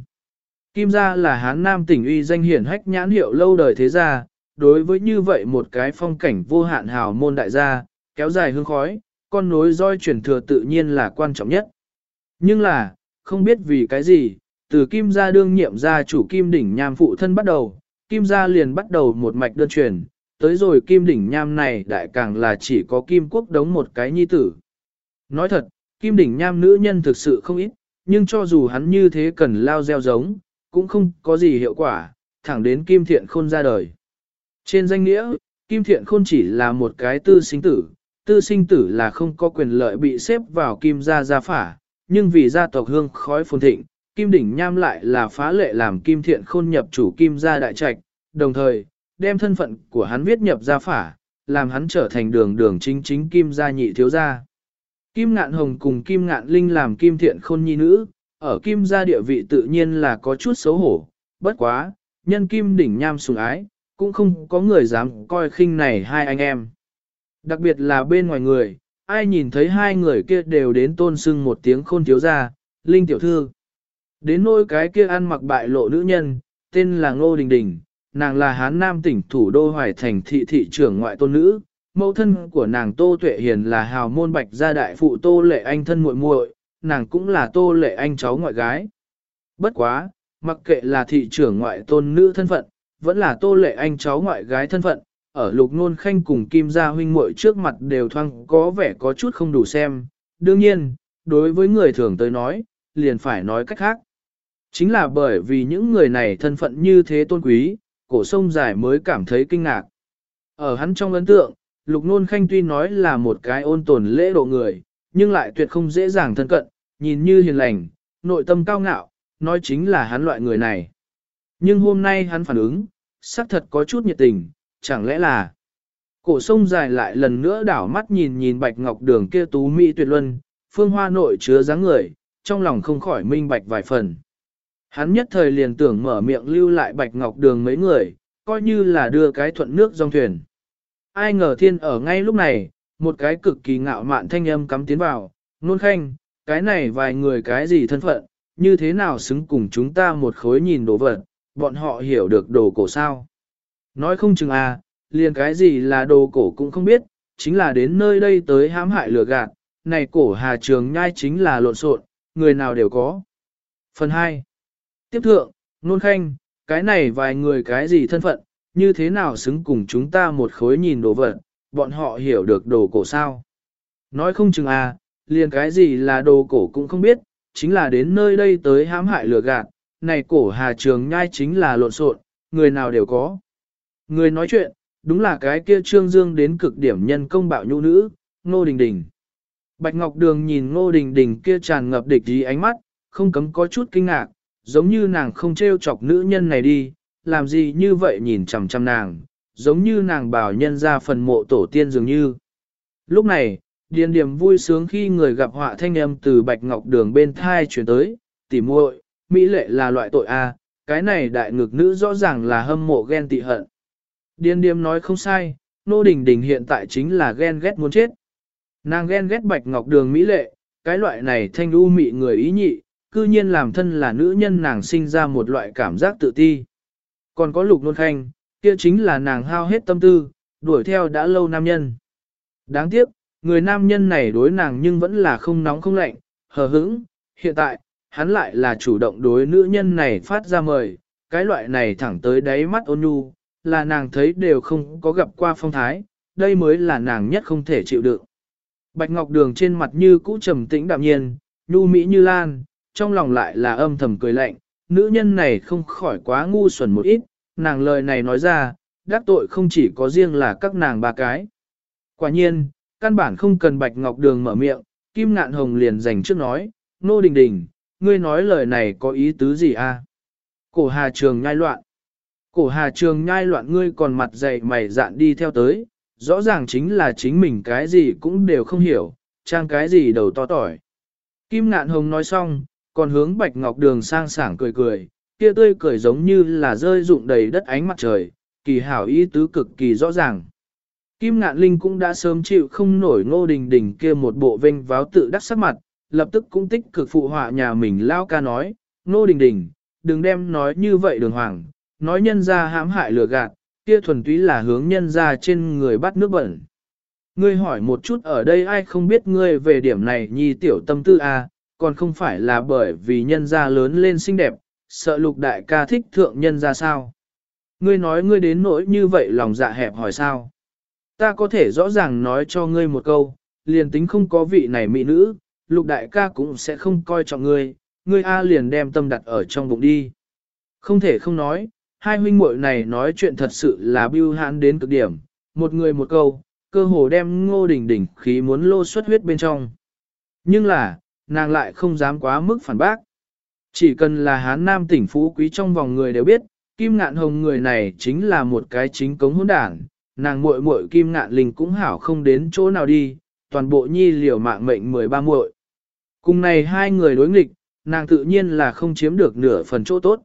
Kim gia là Hán Nam tỉnh uy danh hiển hách nhãn hiệu lâu đời thế gia, đối với như vậy một cái phong cảnh vô hạn hào môn đại gia, kéo dài hương khói, con nối roi truyền thừa tự nhiên là quan trọng nhất. Nhưng là, không biết vì cái gì, từ Kim gia đương nhiệm gia chủ Kim đỉnh nham phụ thân bắt đầu, Kim gia liền bắt đầu một mạch đơn truyền, tới rồi Kim đỉnh nham này đại càng là chỉ có Kim quốc đống một cái nhi tử. Nói thật, Kim đỉnh nham nữ nhân thực sự không ít, nhưng cho dù hắn như thế cần lao gieo giống, cũng không có gì hiệu quả, thẳng đến Kim thiện khôn ra đời. Trên danh nghĩa, Kim thiện khôn chỉ là một cái tư sinh tử, tư sinh tử là không có quyền lợi bị xếp vào Kim gia gia phả, nhưng vì gia tộc hương khói phồn thịnh, Kim Đỉnh Nham lại là phá lệ làm Kim Thiện Khôn nhập chủ Kim gia đại trạch, đồng thời, đem thân phận của hắn viết nhập gia phả, làm hắn trở thành đường đường chính chính Kim gia nhị thiếu gia. Kim Ngạn Hồng cùng Kim Ngạn Linh làm Kim Thiện Khôn nhi nữ, ở Kim gia địa vị tự nhiên là có chút xấu hổ, bất quá, nhân Kim Đỉnh Nham sủng ái, cũng không có người dám coi khinh này hai anh em. Đặc biệt là bên ngoài người, ai nhìn thấy hai người kia đều đến tôn sưng một tiếng khôn thiếu gia, Linh tiểu thư. Đến nỗi cái kia ăn mặc bại lộ nữ nhân, tên là Ngô Đình Đình, nàng là Hán Nam tỉnh thủ đô Hoài Thành thị thị trưởng ngoại tôn nữ, mẫu thân của nàng Tô Tuệ Hiền là hào môn bạch gia đại phụ Tô Lệ Anh thân muội muội, nàng cũng là Tô Lệ Anh cháu ngoại gái. Bất quá, mặc kệ là thị trưởng ngoại tôn nữ thân phận, vẫn là Tô Lệ Anh cháu ngoại gái thân phận, ở lục nôn khanh cùng Kim Gia huynh muội trước mặt đều thoang có vẻ có chút không đủ xem. Đương nhiên, đối với người thường tới nói, liền phải nói cách khác. Chính là bởi vì những người này thân phận như thế tôn quý, cổ sông dài mới cảm thấy kinh ngạc. Ở hắn trong ấn tượng, lục nôn khanh tuy nói là một cái ôn tồn lễ độ người, nhưng lại tuyệt không dễ dàng thân cận, nhìn như hiền lành, nội tâm cao ngạo, nói chính là hắn loại người này. Nhưng hôm nay hắn phản ứng, xác thật có chút nhiệt tình, chẳng lẽ là... Cổ sông dài lại lần nữa đảo mắt nhìn nhìn bạch ngọc đường kia tú mỹ tuyệt luân, phương hoa nội chứa dáng người, trong lòng không khỏi minh bạch vài phần. Hắn nhất thời liền tưởng mở miệng lưu lại bạch ngọc đường mấy người, coi như là đưa cái thuận nước dòng thuyền. Ai ngờ thiên ở ngay lúc này, một cái cực kỳ ngạo mạn thanh âm cắm tiến vào, nôn khanh, cái này vài người cái gì thân phận, như thế nào xứng cùng chúng ta một khối nhìn đồ vật, bọn họ hiểu được đồ cổ sao. Nói không chừng à, liền cái gì là đồ cổ cũng không biết, chính là đến nơi đây tới hãm hại lừa gạt, này cổ hà trường nhai chính là lộn xộn, người nào đều có. Phần 2. Tiếp thượng, nôn khanh, cái này vài người cái gì thân phận, như thế nào xứng cùng chúng ta một khối nhìn đồ vật, bọn họ hiểu được đồ cổ sao. Nói không chừng à, liền cái gì là đồ cổ cũng không biết, chính là đến nơi đây tới hãm hại lừa gạt, này cổ hà trường nhai chính là lộn xộn, người nào đều có. Người nói chuyện, đúng là cái kia trương dương đến cực điểm nhân công bạo nhu nữ, Ngô Đình Đình. Bạch Ngọc Đường nhìn Ngô Đình Đình kia tràn ngập địch ý ánh mắt, không cấm có chút kinh ngạc, giống như nàng không trêu chọc nữ nhân này đi, làm gì như vậy nhìn chằm chằm nàng, giống như nàng bảo nhân ra phần mộ tổ tiên dường như. Lúc này, điền điểm vui sướng khi người gặp họa thanh âm từ Bạch Ngọc Đường bên thai chuyển tới, tỉ muội, Mỹ lệ là loại tội A, cái này đại ngực nữ rõ ràng là hâm mộ ghen tị hận. Điền điềm nói không sai, nô đình đình hiện tại chính là ghen ghét muốn chết. Nàng ghen ghét bạch ngọc đường mỹ lệ, cái loại này thanh u mị người ý nhị, cư nhiên làm thân là nữ nhân nàng sinh ra một loại cảm giác tự ti. Còn có lục nôn khanh, kia chính là nàng hao hết tâm tư, đuổi theo đã lâu nam nhân. Đáng tiếc, người nam nhân này đối nàng nhưng vẫn là không nóng không lạnh, hờ hững, hiện tại, hắn lại là chủ động đối nữ nhân này phát ra mời, cái loại này thẳng tới đáy mắt ôn nhu, là nàng thấy đều không có gặp qua phong thái, đây mới là nàng nhất không thể chịu đựng. Bạch Ngọc Đường trên mặt như cũ trầm tĩnh đạm nhiên, nhu mỹ như lan, trong lòng lại là âm thầm cười lạnh, nữ nhân này không khỏi quá ngu xuẩn một ít, nàng lời này nói ra, đắc tội không chỉ có riêng là các nàng ba cái. Quả nhiên, căn bản không cần Bạch Ngọc Đường mở miệng, Kim Ngạn Hồng liền dành trước nói, Nô Đình Đình, ngươi nói lời này có ý tứ gì a? Cổ Hà Trường nhai loạn. Cổ hà trường nhai loạn ngươi còn mặt dày mày dạn đi theo tới, rõ ràng chính là chính mình cái gì cũng đều không hiểu, trang cái gì đầu to tỏi. Kim ngạn hồng nói xong, còn hướng bạch ngọc đường sang sảng cười cười, kia tươi cười giống như là rơi rụng đầy đất ánh mặt trời, kỳ hảo ý tứ cực kỳ rõ ràng. Kim ngạn linh cũng đã sớm chịu không nổi ngô đình đình kia một bộ vinh váo tự đắc sắc mặt, lập tức cũng tích cực phụ họa nhà mình lao ca nói, nô đình đình, đừng đem nói như vậy đường hoàng, nói nhân ra hãm hại lừa gạt, kia thuần túy là hướng nhân ra trên người bắt nước bẩn. Ngươi hỏi một chút ở đây ai không biết ngươi về điểm này nhi tiểu tâm tư a, à, còn không phải là bởi vì nhân ra lớn lên xinh đẹp, sợ lục đại ca thích thượng nhân ra sao. Ngươi nói ngươi đến nỗi như vậy lòng dạ hẹp hỏi sao. Ta có thể rõ ràng nói cho ngươi một câu, liền tính không có vị này mỹ nữ, lục đại ca cũng sẽ không coi trọng ngươi, ngươi A liền đem tâm đặt ở trong bụng đi. Không thể không nói, hai huynh muội này nói chuyện thật sự là bưu hãn đến cực điểm, một người một câu, cơ hồ đem ngô đỉnh đỉnh khí muốn lô xuất huyết bên trong. Nhưng là, nàng lại không dám quá mức phản bác. Chỉ cần là hán nam tỉnh phú quý trong vòng người đều biết, kim ngạn hồng người này chính là một cái chính cống hỗn đảng, nàng muội muội kim ngạn linh cũng hảo không đến chỗ nào đi, toàn bộ nhi liều mạng mệnh 13 muội. Cùng này hai người đối nghịch, nàng tự nhiên là không chiếm được nửa phần chỗ tốt.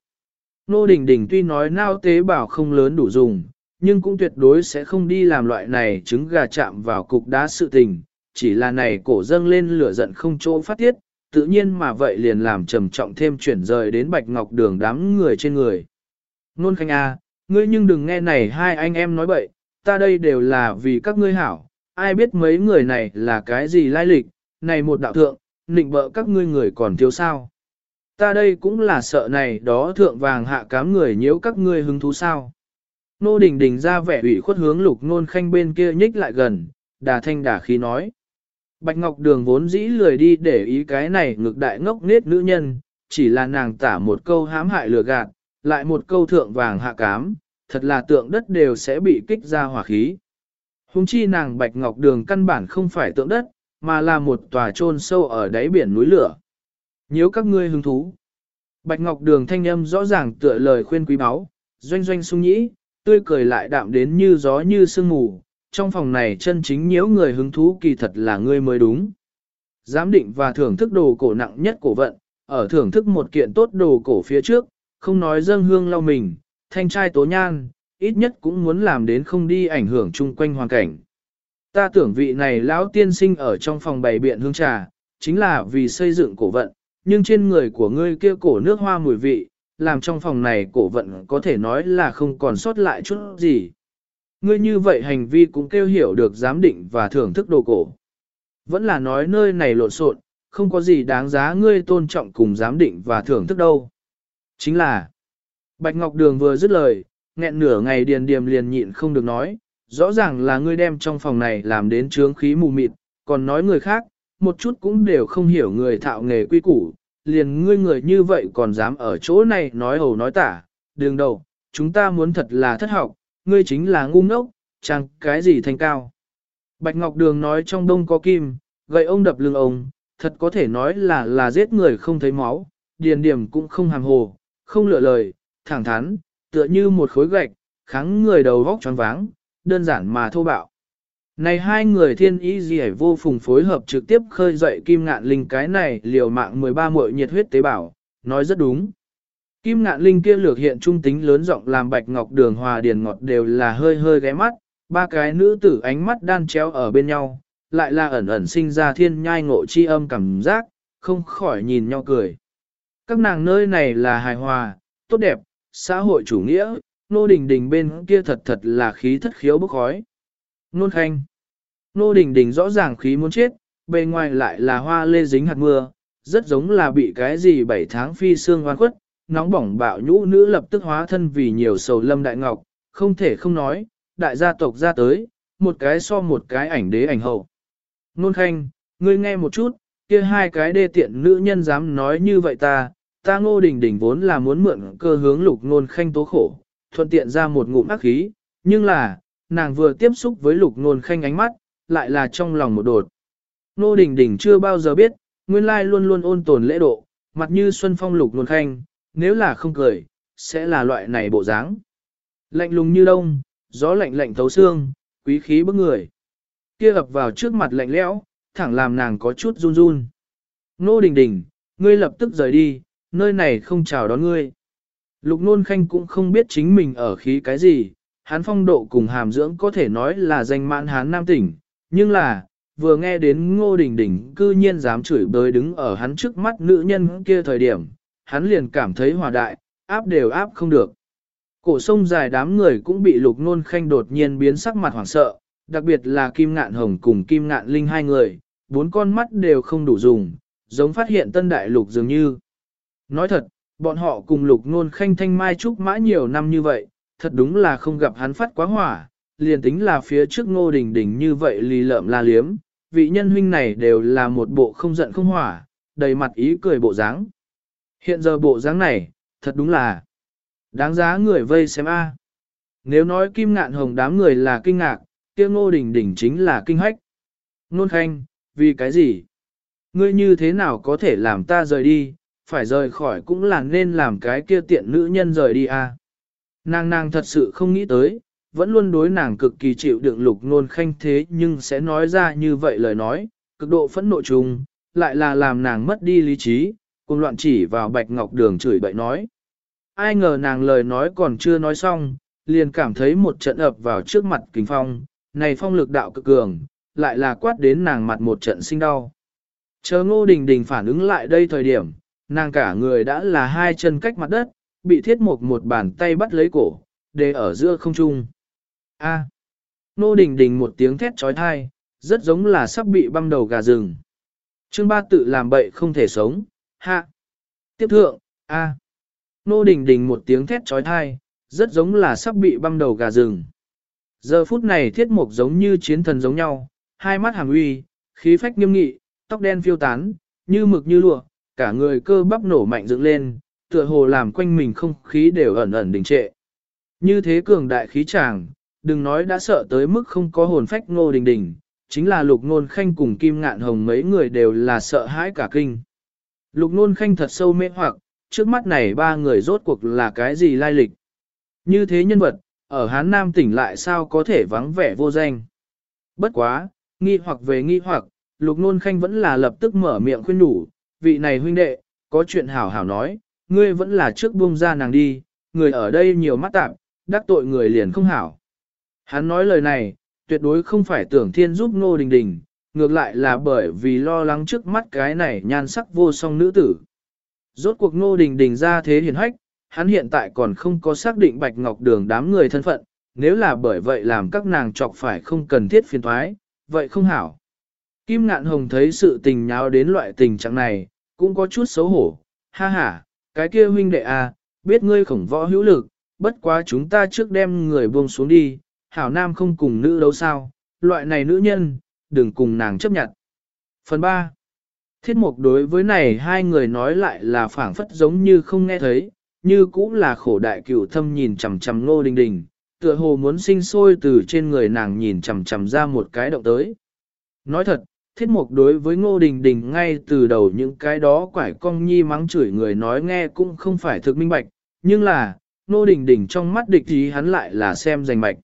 Nô Đình Đình tuy nói nao tế bảo không lớn đủ dùng, nhưng cũng tuyệt đối sẽ không đi làm loại này trứng gà chạm vào cục đá sự tình, chỉ là này cổ dâng lên lửa giận không chỗ phát tiết, tự nhiên mà vậy liền làm trầm trọng thêm chuyển rời đến bạch ngọc đường đám người trên người. Nôn Khanh A, à, ngươi nhưng đừng nghe này hai anh em nói bậy, ta đây đều là vì các ngươi hảo, ai biết mấy người này là cái gì lai lịch, này một đạo thượng, nịnh bợ các ngươi người còn thiếu sao. Ta đây cũng là sợ này đó thượng vàng hạ cám người nhiễu các ngươi hứng thú sao. Nô đình đình ra vẻ ủy khuất hướng lục nôn khanh bên kia nhích lại gần, đà thanh đà khí nói. Bạch Ngọc Đường vốn dĩ lười đi để ý cái này ngực đại ngốc nết nữ nhân, chỉ là nàng tả một câu hãm hại lừa gạt, lại một câu thượng vàng hạ cám, thật là tượng đất đều sẽ bị kích ra hỏa khí. Hùng chi nàng Bạch Ngọc Đường căn bản không phải tượng đất, mà là một tòa chôn sâu ở đáy biển núi lửa. Nếu các ngươi hứng thú. Bạch Ngọc Đường thanh âm rõ ràng tựa lời khuyên quý báu, doanh doanh sung nhĩ, tươi cười lại đạm đến như gió như sương mù, trong phòng này chân chính nhiễu người hứng thú kỳ thật là ngươi mới đúng. Giám định và thưởng thức đồ cổ nặng nhất cổ vận, ở thưởng thức một kiện tốt đồ cổ phía trước, không nói dâng hương lau mình, thanh trai tố nhan, ít nhất cũng muốn làm đến không đi ảnh hưởng chung quanh hoàn cảnh. Ta tưởng vị này lão tiên sinh ở trong phòng bày biện hương trà, chính là vì xây dựng cổ vận, nhưng trên người của ngươi kia cổ nước hoa mùi vị, làm trong phòng này cổ vận có thể nói là không còn sót lại chút gì. Ngươi như vậy hành vi cũng kêu hiểu được giám định và thưởng thức đồ cổ. Vẫn là nói nơi này lộn xộn, không có gì đáng giá ngươi tôn trọng cùng giám định và thưởng thức đâu. Chính là, Bạch Ngọc Đường vừa dứt lời, nghẹn nửa ngày điền điềm liền nhịn không được nói, rõ ràng là ngươi đem trong phòng này làm đến trướng khí mù mịt, còn nói người khác, một chút cũng đều không hiểu người thạo nghề quy củ, liền ngươi người như vậy còn dám ở chỗ này nói hầu nói tả, đường đầu, chúng ta muốn thật là thất học, ngươi chính là ngu ngốc, chẳng cái gì thành cao. Bạch Ngọc Đường nói trong đông có kim, gậy ông đập lưng ông, thật có thể nói là là giết người không thấy máu, điền điểm cũng không hàm hồ, không lựa lời, thẳng thắn, tựa như một khối gạch, kháng người đầu vóc tròn váng, đơn giản mà thô bạo. Này hai người thiên ý gì vô phùng phối hợp trực tiếp khơi dậy kim ngạn linh cái này liều mạng 13 muội nhiệt huyết tế bào, nói rất đúng. Kim ngạn linh kia lược hiện trung tính lớn rộng làm bạch ngọc đường hòa điền ngọt đều là hơi hơi ghé mắt, ba cái nữ tử ánh mắt đan chéo ở bên nhau, lại là ẩn ẩn sinh ra thiên nhai ngộ chi âm cảm giác, không khỏi nhìn nhau cười. Các nàng nơi này là hài hòa, tốt đẹp, xã hội chủ nghĩa, nô đình đình bên kia thật thật là khí thất khiếu bức khói. Nôn khanh. Nô đình đình rõ ràng khí muốn chết, bề ngoài lại là hoa lê dính hạt mưa, rất giống là bị cái gì bảy tháng phi xương hoan khuất, nóng bỏng bạo nhũ nữ lập tức hóa thân vì nhiều sầu lâm đại ngọc, không thể không nói, đại gia tộc ra tới, một cái so một cái ảnh đế ảnh hậu. Nôn khanh, ngươi nghe một chút, kia hai cái đê tiện nữ nhân dám nói như vậy ta, ta ngô đình đình vốn là muốn mượn cơ hướng lục nôn khanh tố khổ, thuận tiện ra một ngụm ác khí, nhưng là, nàng vừa tiếp xúc với lục nôn khanh ánh mắt, lại là trong lòng một đột. nô đình đình chưa bao giờ biết, nguyên lai luôn luôn ôn tồn lễ độ, mặt như xuân phong lục nôn khanh, nếu là không cười, sẽ là loại này bộ dáng. Lạnh lùng như đông, gió lạnh lạnh thấu xương, quý khí bức người. Kia ập vào trước mặt lạnh lẽo, thẳng làm nàng có chút run run. Nô Đình Đình, ngươi lập tức rời đi, nơi này không chào đón ngươi. Lục nôn khanh cũng không biết chính mình ở khí cái gì, hắn phong độ cùng hàm dưỡng có thể nói là danh mãn hán nam tỉnh, nhưng là, vừa nghe đến ngô đình đình cư nhiên dám chửi bới đứng ở hắn trước mắt nữ nhân kia thời điểm, hắn liền cảm thấy hòa đại, áp đều áp không được. Cổ sông dài đám người cũng bị lục nôn khanh đột nhiên biến sắc mặt hoảng sợ, đặc biệt là Kim Ngạn Hồng cùng Kim Ngạn Linh hai người, bốn con mắt đều không đủ dùng, giống phát hiện tân đại lục dường như. Nói thật, bọn họ cùng lục nôn khanh thanh mai trúc mã nhiều năm như vậy, thật đúng là không gặp hắn phát quá hỏa, liền tính là phía trước ngô đình đình như vậy lì lợm la liếm, vị nhân huynh này đều là một bộ không giận không hỏa, đầy mặt ý cười bộ dáng. Hiện giờ bộ dáng này, thật đúng là đáng giá người vây xem a. Nếu nói kim ngạn hồng đám người là kinh ngạc, kia ngô đình đình chính là kinh hách. Nôn khanh, vì cái gì? Ngươi như thế nào có thể làm ta rời đi, phải rời khỏi cũng là nên làm cái kia tiện nữ nhân rời đi à? Nàng nàng thật sự không nghĩ tới, vẫn luôn đối nàng cực kỳ chịu đựng lục nôn khanh thế nhưng sẽ nói ra như vậy lời nói, cực độ phẫn nộ chung, lại là làm nàng mất đi lý trí, cùng loạn chỉ vào bạch ngọc đường chửi bậy nói. Ai ngờ nàng lời nói còn chưa nói xong, liền cảm thấy một trận ập vào trước mặt kính phong, này phong lực đạo cực cường, lại là quát đến nàng mặt một trận sinh đau. Chờ ngô đình đình phản ứng lại đây thời điểm, nàng cả người đã là hai chân cách mặt đất, bị thiết mục một bàn tay bắt lấy cổ, để ở giữa không trung. A. Nô đình đình một tiếng thét trói thai, rất giống là sắp bị băm đầu gà rừng. trương ba tự làm bậy không thể sống, hạ. Tiếp thượng, A. Nô đình đình một tiếng thét trói thai, rất giống là sắp bị băm đầu gà rừng. Giờ phút này thiết mục giống như chiến thần giống nhau, hai mắt hàng uy, khí phách nghiêm nghị, tóc đen phiêu tán, như mực như lụa, cả người cơ bắp nổ mạnh dựng lên, tựa hồ làm quanh mình không khí đều ẩn ẩn đình trệ. Như thế cường đại khí chàng, đừng nói đã sợ tới mức không có hồn phách ngô đình đình, chính là lục nôn khanh cùng kim ngạn hồng mấy người đều là sợ hãi cả kinh. Lục nôn khanh thật sâu mê hoặc, trước mắt này ba người rốt cuộc là cái gì lai lịch. Như thế nhân vật, ở Hán Nam tỉnh lại sao có thể vắng vẻ vô danh. Bất quá, nghi hoặc về nghi hoặc, lục nôn khanh vẫn là lập tức mở miệng khuyên đủ, vị này huynh đệ, có chuyện hảo hảo nói, ngươi vẫn là trước buông ra nàng đi, người ở đây nhiều mắt tạm, đắc tội người liền không hảo. Hắn nói lời này, tuyệt đối không phải tưởng thiên giúp Ngô Đình Đình, ngược lại là bởi vì lo lắng trước mắt cái này nhan sắc vô song nữ tử. Rốt cuộc Ngô Đình Đình ra thế hiền hách, hắn hiện tại còn không có xác định Bạch Ngọc Đường đám người thân phận, nếu là bởi vậy làm các nàng chọc phải không cần thiết phiền thoái, vậy không hảo. Kim Ngạn Hồng thấy sự tình nháo đến loại tình trạng này, cũng có chút xấu hổ, ha ha, cái kia huynh đệ à, biết ngươi khổng võ hữu lực, bất quá chúng ta trước đem người buông xuống đi, hảo nam không cùng nữ đâu sao, loại này nữ nhân, đừng cùng nàng chấp nhận. Phần 3. Thiết mục đối với này hai người nói lại là phảng phất giống như không nghe thấy, như cũng là khổ đại cửu thâm nhìn chằm chằm ngô đình đình, tựa hồ muốn sinh sôi từ trên người nàng nhìn chằm chằm ra một cái động tới. Nói thật, thiết mục đối với ngô đình đình ngay từ đầu những cái đó quải cong nhi mắng chửi người nói nghe cũng không phải thực minh bạch, nhưng là, ngô đình đình trong mắt địch ý hắn lại là xem giành mạch.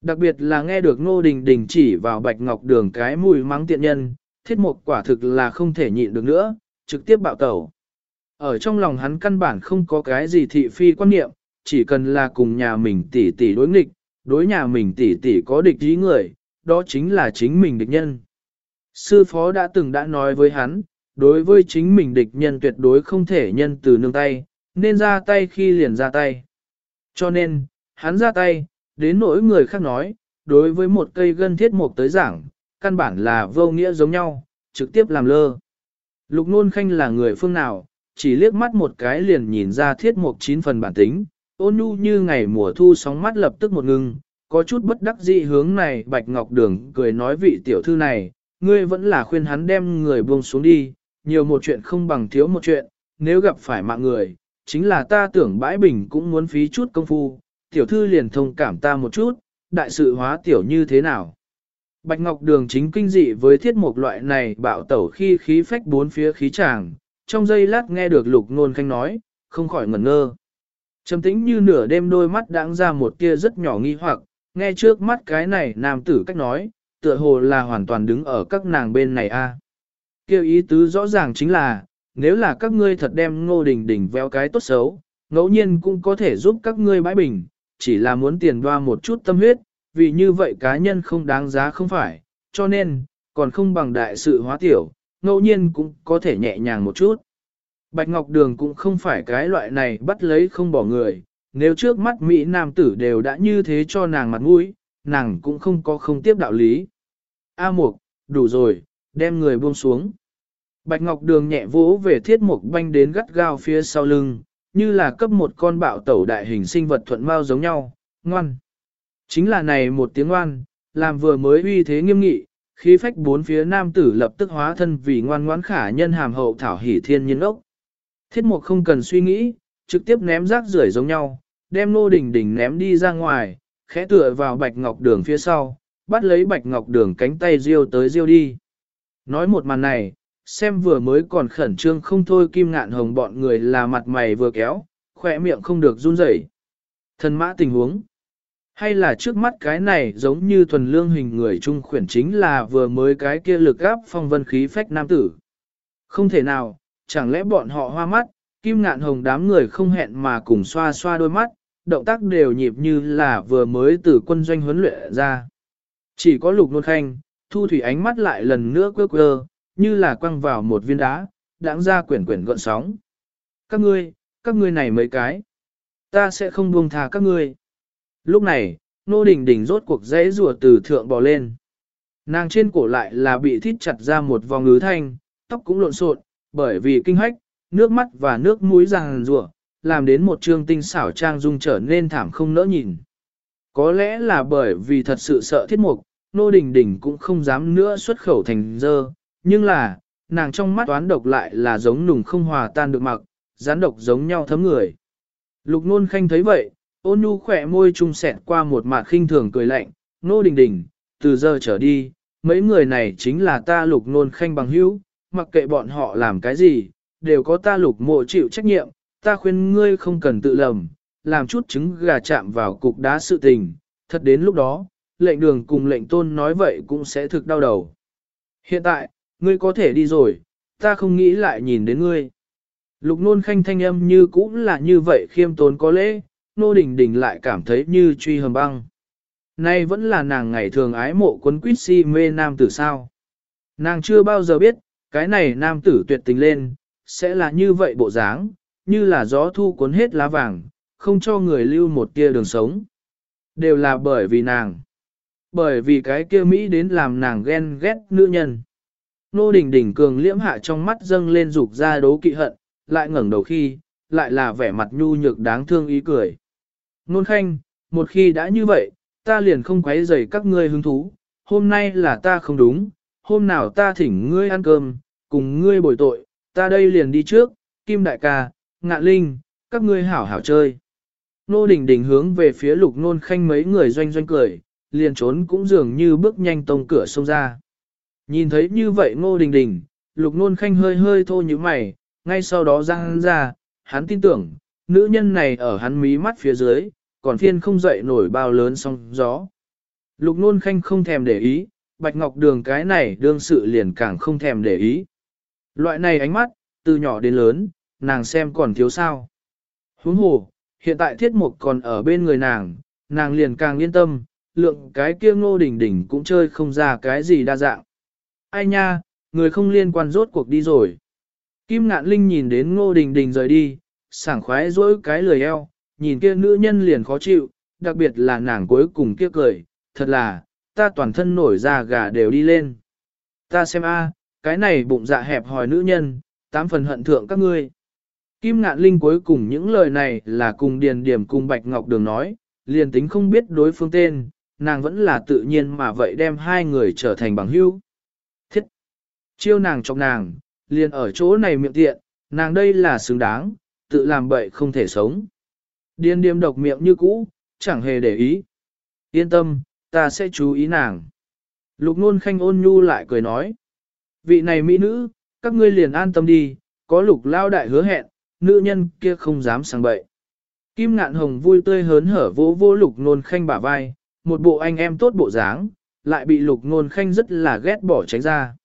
Đặc biệt là nghe được ngô đình đình chỉ vào bạch ngọc đường cái mùi mắng tiện nhân, thiết mục quả thực là không thể nhịn được nữa, trực tiếp bạo tẩu. Ở trong lòng hắn căn bản không có cái gì thị phi quan niệm, chỉ cần là cùng nhà mình tỷ tỷ đối nghịch, đối nhà mình tỷ tỷ có địch ý người, đó chính là chính mình địch nhân. Sư phó đã từng đã nói với hắn, đối với chính mình địch nhân tuyệt đối không thể nhân từ nương tay, nên ra tay khi liền ra tay. Cho nên, hắn ra tay, đến nỗi người khác nói, đối với một cây gân thiết mục tới giảng, căn bản là vô nghĩa giống nhau, trực tiếp làm lơ. Lục nôn khanh là người phương nào, chỉ liếc mắt một cái liền nhìn ra thiết mục chín phần bản tính, ôn nhu như ngày mùa thu sóng mắt lập tức một ngưng, có chút bất đắc dĩ hướng này bạch ngọc đường cười nói vị tiểu thư này, ngươi vẫn là khuyên hắn đem người buông xuống đi, nhiều một chuyện không bằng thiếu một chuyện, nếu gặp phải mạng người, chính là ta tưởng bãi bình cũng muốn phí chút công phu, tiểu thư liền thông cảm ta một chút, đại sự hóa tiểu như thế nào. Bạch Ngọc Đường chính kinh dị với thiết mục loại này bạo tẩu khi khí phách bốn phía khí tràng, trong giây lát nghe được lục nôn khanh nói, không khỏi ngẩn ngơ. Trầm tĩnh như nửa đêm đôi mắt đãng ra một tia rất nhỏ nghi hoặc, nghe trước mắt cái này nam tử cách nói, tựa hồ là hoàn toàn đứng ở các nàng bên này a. À. Kêu ý tứ rõ ràng chính là, nếu là các ngươi thật đem ngô đình đình véo cái tốt xấu, ngẫu nhiên cũng có thể giúp các ngươi bãi bình, chỉ là muốn tiền đoa một chút tâm huyết, vì như vậy cá nhân không đáng giá không phải, cho nên, còn không bằng đại sự hóa tiểu, ngẫu nhiên cũng có thể nhẹ nhàng một chút. Bạch Ngọc Đường cũng không phải cái loại này bắt lấy không bỏ người, nếu trước mắt Mỹ Nam tử đều đã như thế cho nàng mặt mũi, nàng cũng không có không tiếp đạo lý. A Mục, đủ rồi, đem người buông xuống. Bạch Ngọc Đường nhẹ vỗ về thiết mục banh đến gắt gao phía sau lưng, như là cấp một con bạo tẩu đại hình sinh vật thuận mau giống nhau, ngoan. Chính là này một tiếng ngoan, làm vừa mới uy thế nghiêm nghị, khí phách bốn phía nam tử lập tức hóa thân vì ngoan ngoãn khả nhân hàm hậu thảo hỷ thiên nhân ốc. Thiết mục không cần suy nghĩ, trực tiếp ném rác rưởi giống nhau, đem nô đỉnh đỉnh ném đi ra ngoài, khẽ tựa vào bạch ngọc đường phía sau, bắt lấy bạch ngọc đường cánh tay riêu tới riêu đi. Nói một màn này, xem vừa mới còn khẩn trương không thôi kim ngạn hồng bọn người là mặt mày vừa kéo, khỏe miệng không được run rẩy. Thần mã tình huống. Hay là trước mắt cái này giống như thuần lương hình người trung khuyển chính là vừa mới cái kia lực áp phong vân khí phách nam tử. Không thể nào, chẳng lẽ bọn họ hoa mắt, kim ngạn hồng đám người không hẹn mà cùng xoa xoa đôi mắt, động tác đều nhịp như là vừa mới từ quân doanh huấn luyện ra. Chỉ có lục nôn khanh, thu thủy ánh mắt lại lần nữa quơ quơ, như là quăng vào một viên đá, đáng ra quyển quyển gọn sóng. Các ngươi, các ngươi này mấy cái, ta sẽ không buông thà các ngươi. Lúc này, nô đình đình rốt cuộc dãy rùa từ thượng bò lên. Nàng trên cổ lại là bị thít chặt ra một vòng ngứ thanh, tóc cũng lộn xộn, bởi vì kinh hách, nước mắt và nước mũi ràng rùa, làm đến một trương tinh xảo trang dung trở nên thảm không nỡ nhìn. Có lẽ là bởi vì thật sự sợ thiết mục, nô đình đình cũng không dám nữa xuất khẩu thành dơ, nhưng là, nàng trong mắt toán độc lại là giống nùng không hòa tan được mặc, gián độc giống nhau thấm người. Lục nôn khanh thấy vậy, ôn nhu khỏe môi trung sẹt qua một mặt khinh thường cười lạnh, nô đình đình, từ giờ trở đi, mấy người này chính là ta lục nôn khanh bằng hữu, mặc kệ bọn họ làm cái gì, đều có ta lục mộ chịu trách nhiệm, ta khuyên ngươi không cần tự lầm, làm chút trứng gà chạm vào cục đá sự tình, thật đến lúc đó, lệnh đường cùng lệnh tôn nói vậy cũng sẽ thực đau đầu. Hiện tại, ngươi có thể đi rồi, ta không nghĩ lại nhìn đến ngươi. Lục nôn khanh thanh âm như cũng là như vậy khiêm tốn có lễ, nô đình đình lại cảm thấy như truy hầm băng. Nay vẫn là nàng ngày thường ái mộ quấn quýt si mê nam tử sao. Nàng chưa bao giờ biết, cái này nam tử tuyệt tình lên, sẽ là như vậy bộ dáng, như là gió thu cuốn hết lá vàng, không cho người lưu một tia đường sống. Đều là bởi vì nàng. Bởi vì cái kia Mỹ đến làm nàng ghen ghét nữ nhân. Nô đình đỉnh cường liễm hạ trong mắt dâng lên dục ra đố kỵ hận, lại ngẩng đầu khi, lại là vẻ mặt nhu nhược đáng thương ý cười. Nôn khanh, một khi đã như vậy, ta liền không quấy rầy các ngươi hứng thú, hôm nay là ta không đúng, hôm nào ta thỉnh ngươi ăn cơm, cùng ngươi bồi tội, ta đây liền đi trước, Kim Đại ca, Ngạ Linh, các ngươi hảo hảo chơi. Nô đình đình hướng về phía lục nôn khanh mấy người doanh doanh cười, liền trốn cũng dường như bước nhanh tông cửa xông ra. Nhìn thấy như vậy ngô đình đình, lục nôn khanh hơi hơi thô như mày, ngay sau đó ra hắn ra, hắn tin tưởng, nữ nhân này ở hắn mí mắt phía dưới, còn phiên không dậy nổi bao lớn song gió. Lục nôn khanh không thèm để ý, bạch ngọc đường cái này đương sự liền càng không thèm để ý. Loại này ánh mắt, từ nhỏ đến lớn, nàng xem còn thiếu sao. Huống hồ, hiện tại thiết mục còn ở bên người nàng, nàng liền càng yên tâm, lượng cái kia ngô đỉnh đỉnh cũng chơi không ra cái gì đa dạng. Ai nha, người không liên quan rốt cuộc đi rồi. Kim ngạn linh nhìn đến ngô đình đình rời đi, sảng khoái dỗi cái lười eo, nhìn kia nữ nhân liền khó chịu, đặc biệt là nàng cuối cùng kia cười, thật là, ta toàn thân nổi da gà đều đi lên. Ta xem a, cái này bụng dạ hẹp hòi nữ nhân, tám phần hận thượng các ngươi. Kim ngạn linh cuối cùng những lời này là cùng điền điểm cùng Bạch Ngọc Đường nói, liền tính không biết đối phương tên, nàng vẫn là tự nhiên mà vậy đem hai người trở thành bằng hữu. Thiết! Chiêu nàng trong nàng, liền ở chỗ này miệng tiện, nàng đây là xứng đáng, tự làm bậy không thể sống. Điền điềm độc miệng như cũ, chẳng hề để ý. Yên tâm, ta sẽ chú ý nàng. Lục nôn khanh ôn nhu lại cười nói. Vị này mỹ nữ, các ngươi liền an tâm đi, có lục lao đại hứa hẹn, nữ nhân kia không dám sang bậy. Kim ngạn hồng vui tươi hớn hở vỗ vô lục nôn khanh bả vai, một bộ anh em tốt bộ dáng, lại bị lục nôn khanh rất là ghét bỏ tránh ra.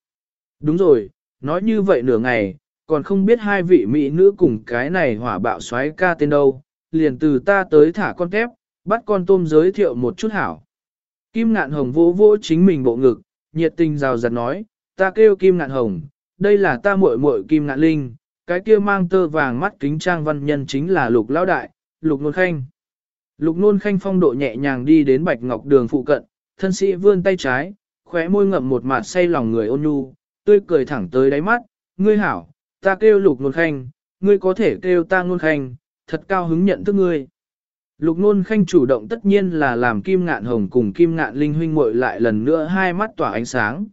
Đúng rồi, nói như vậy nửa ngày, còn không biết hai vị mỹ nữ cùng cái này hỏa bạo xoáy ca tên đâu, liền từ ta tới thả con kép, bắt con tôm giới thiệu một chút hảo. Kim ngạn hồng vỗ vỗ chính mình bộ ngực, nhiệt tình rào rạt nói, ta kêu kim ngạn hồng, đây là ta muội muội kim ngạn linh, cái kia mang tơ vàng mắt kính trang văn nhân chính là lục lão đại, lục nôn khanh. Lục nôn khanh phong độ nhẹ nhàng đi đến bạch ngọc đường phụ cận, thân sĩ vươn tay trái, khóe môi ngậm một mặt say lòng người ôn nhu, tươi cười thẳng tới đáy mắt, ngươi hảo, ta kêu lục nôn khanh, ngươi có thể kêu ta nôn khanh, thật cao hứng nhận thức ngươi. Lục nôn khanh chủ động tất nhiên là làm kim ngạn hồng cùng kim ngạn linh huynh muội lại lần nữa hai mắt tỏa ánh sáng.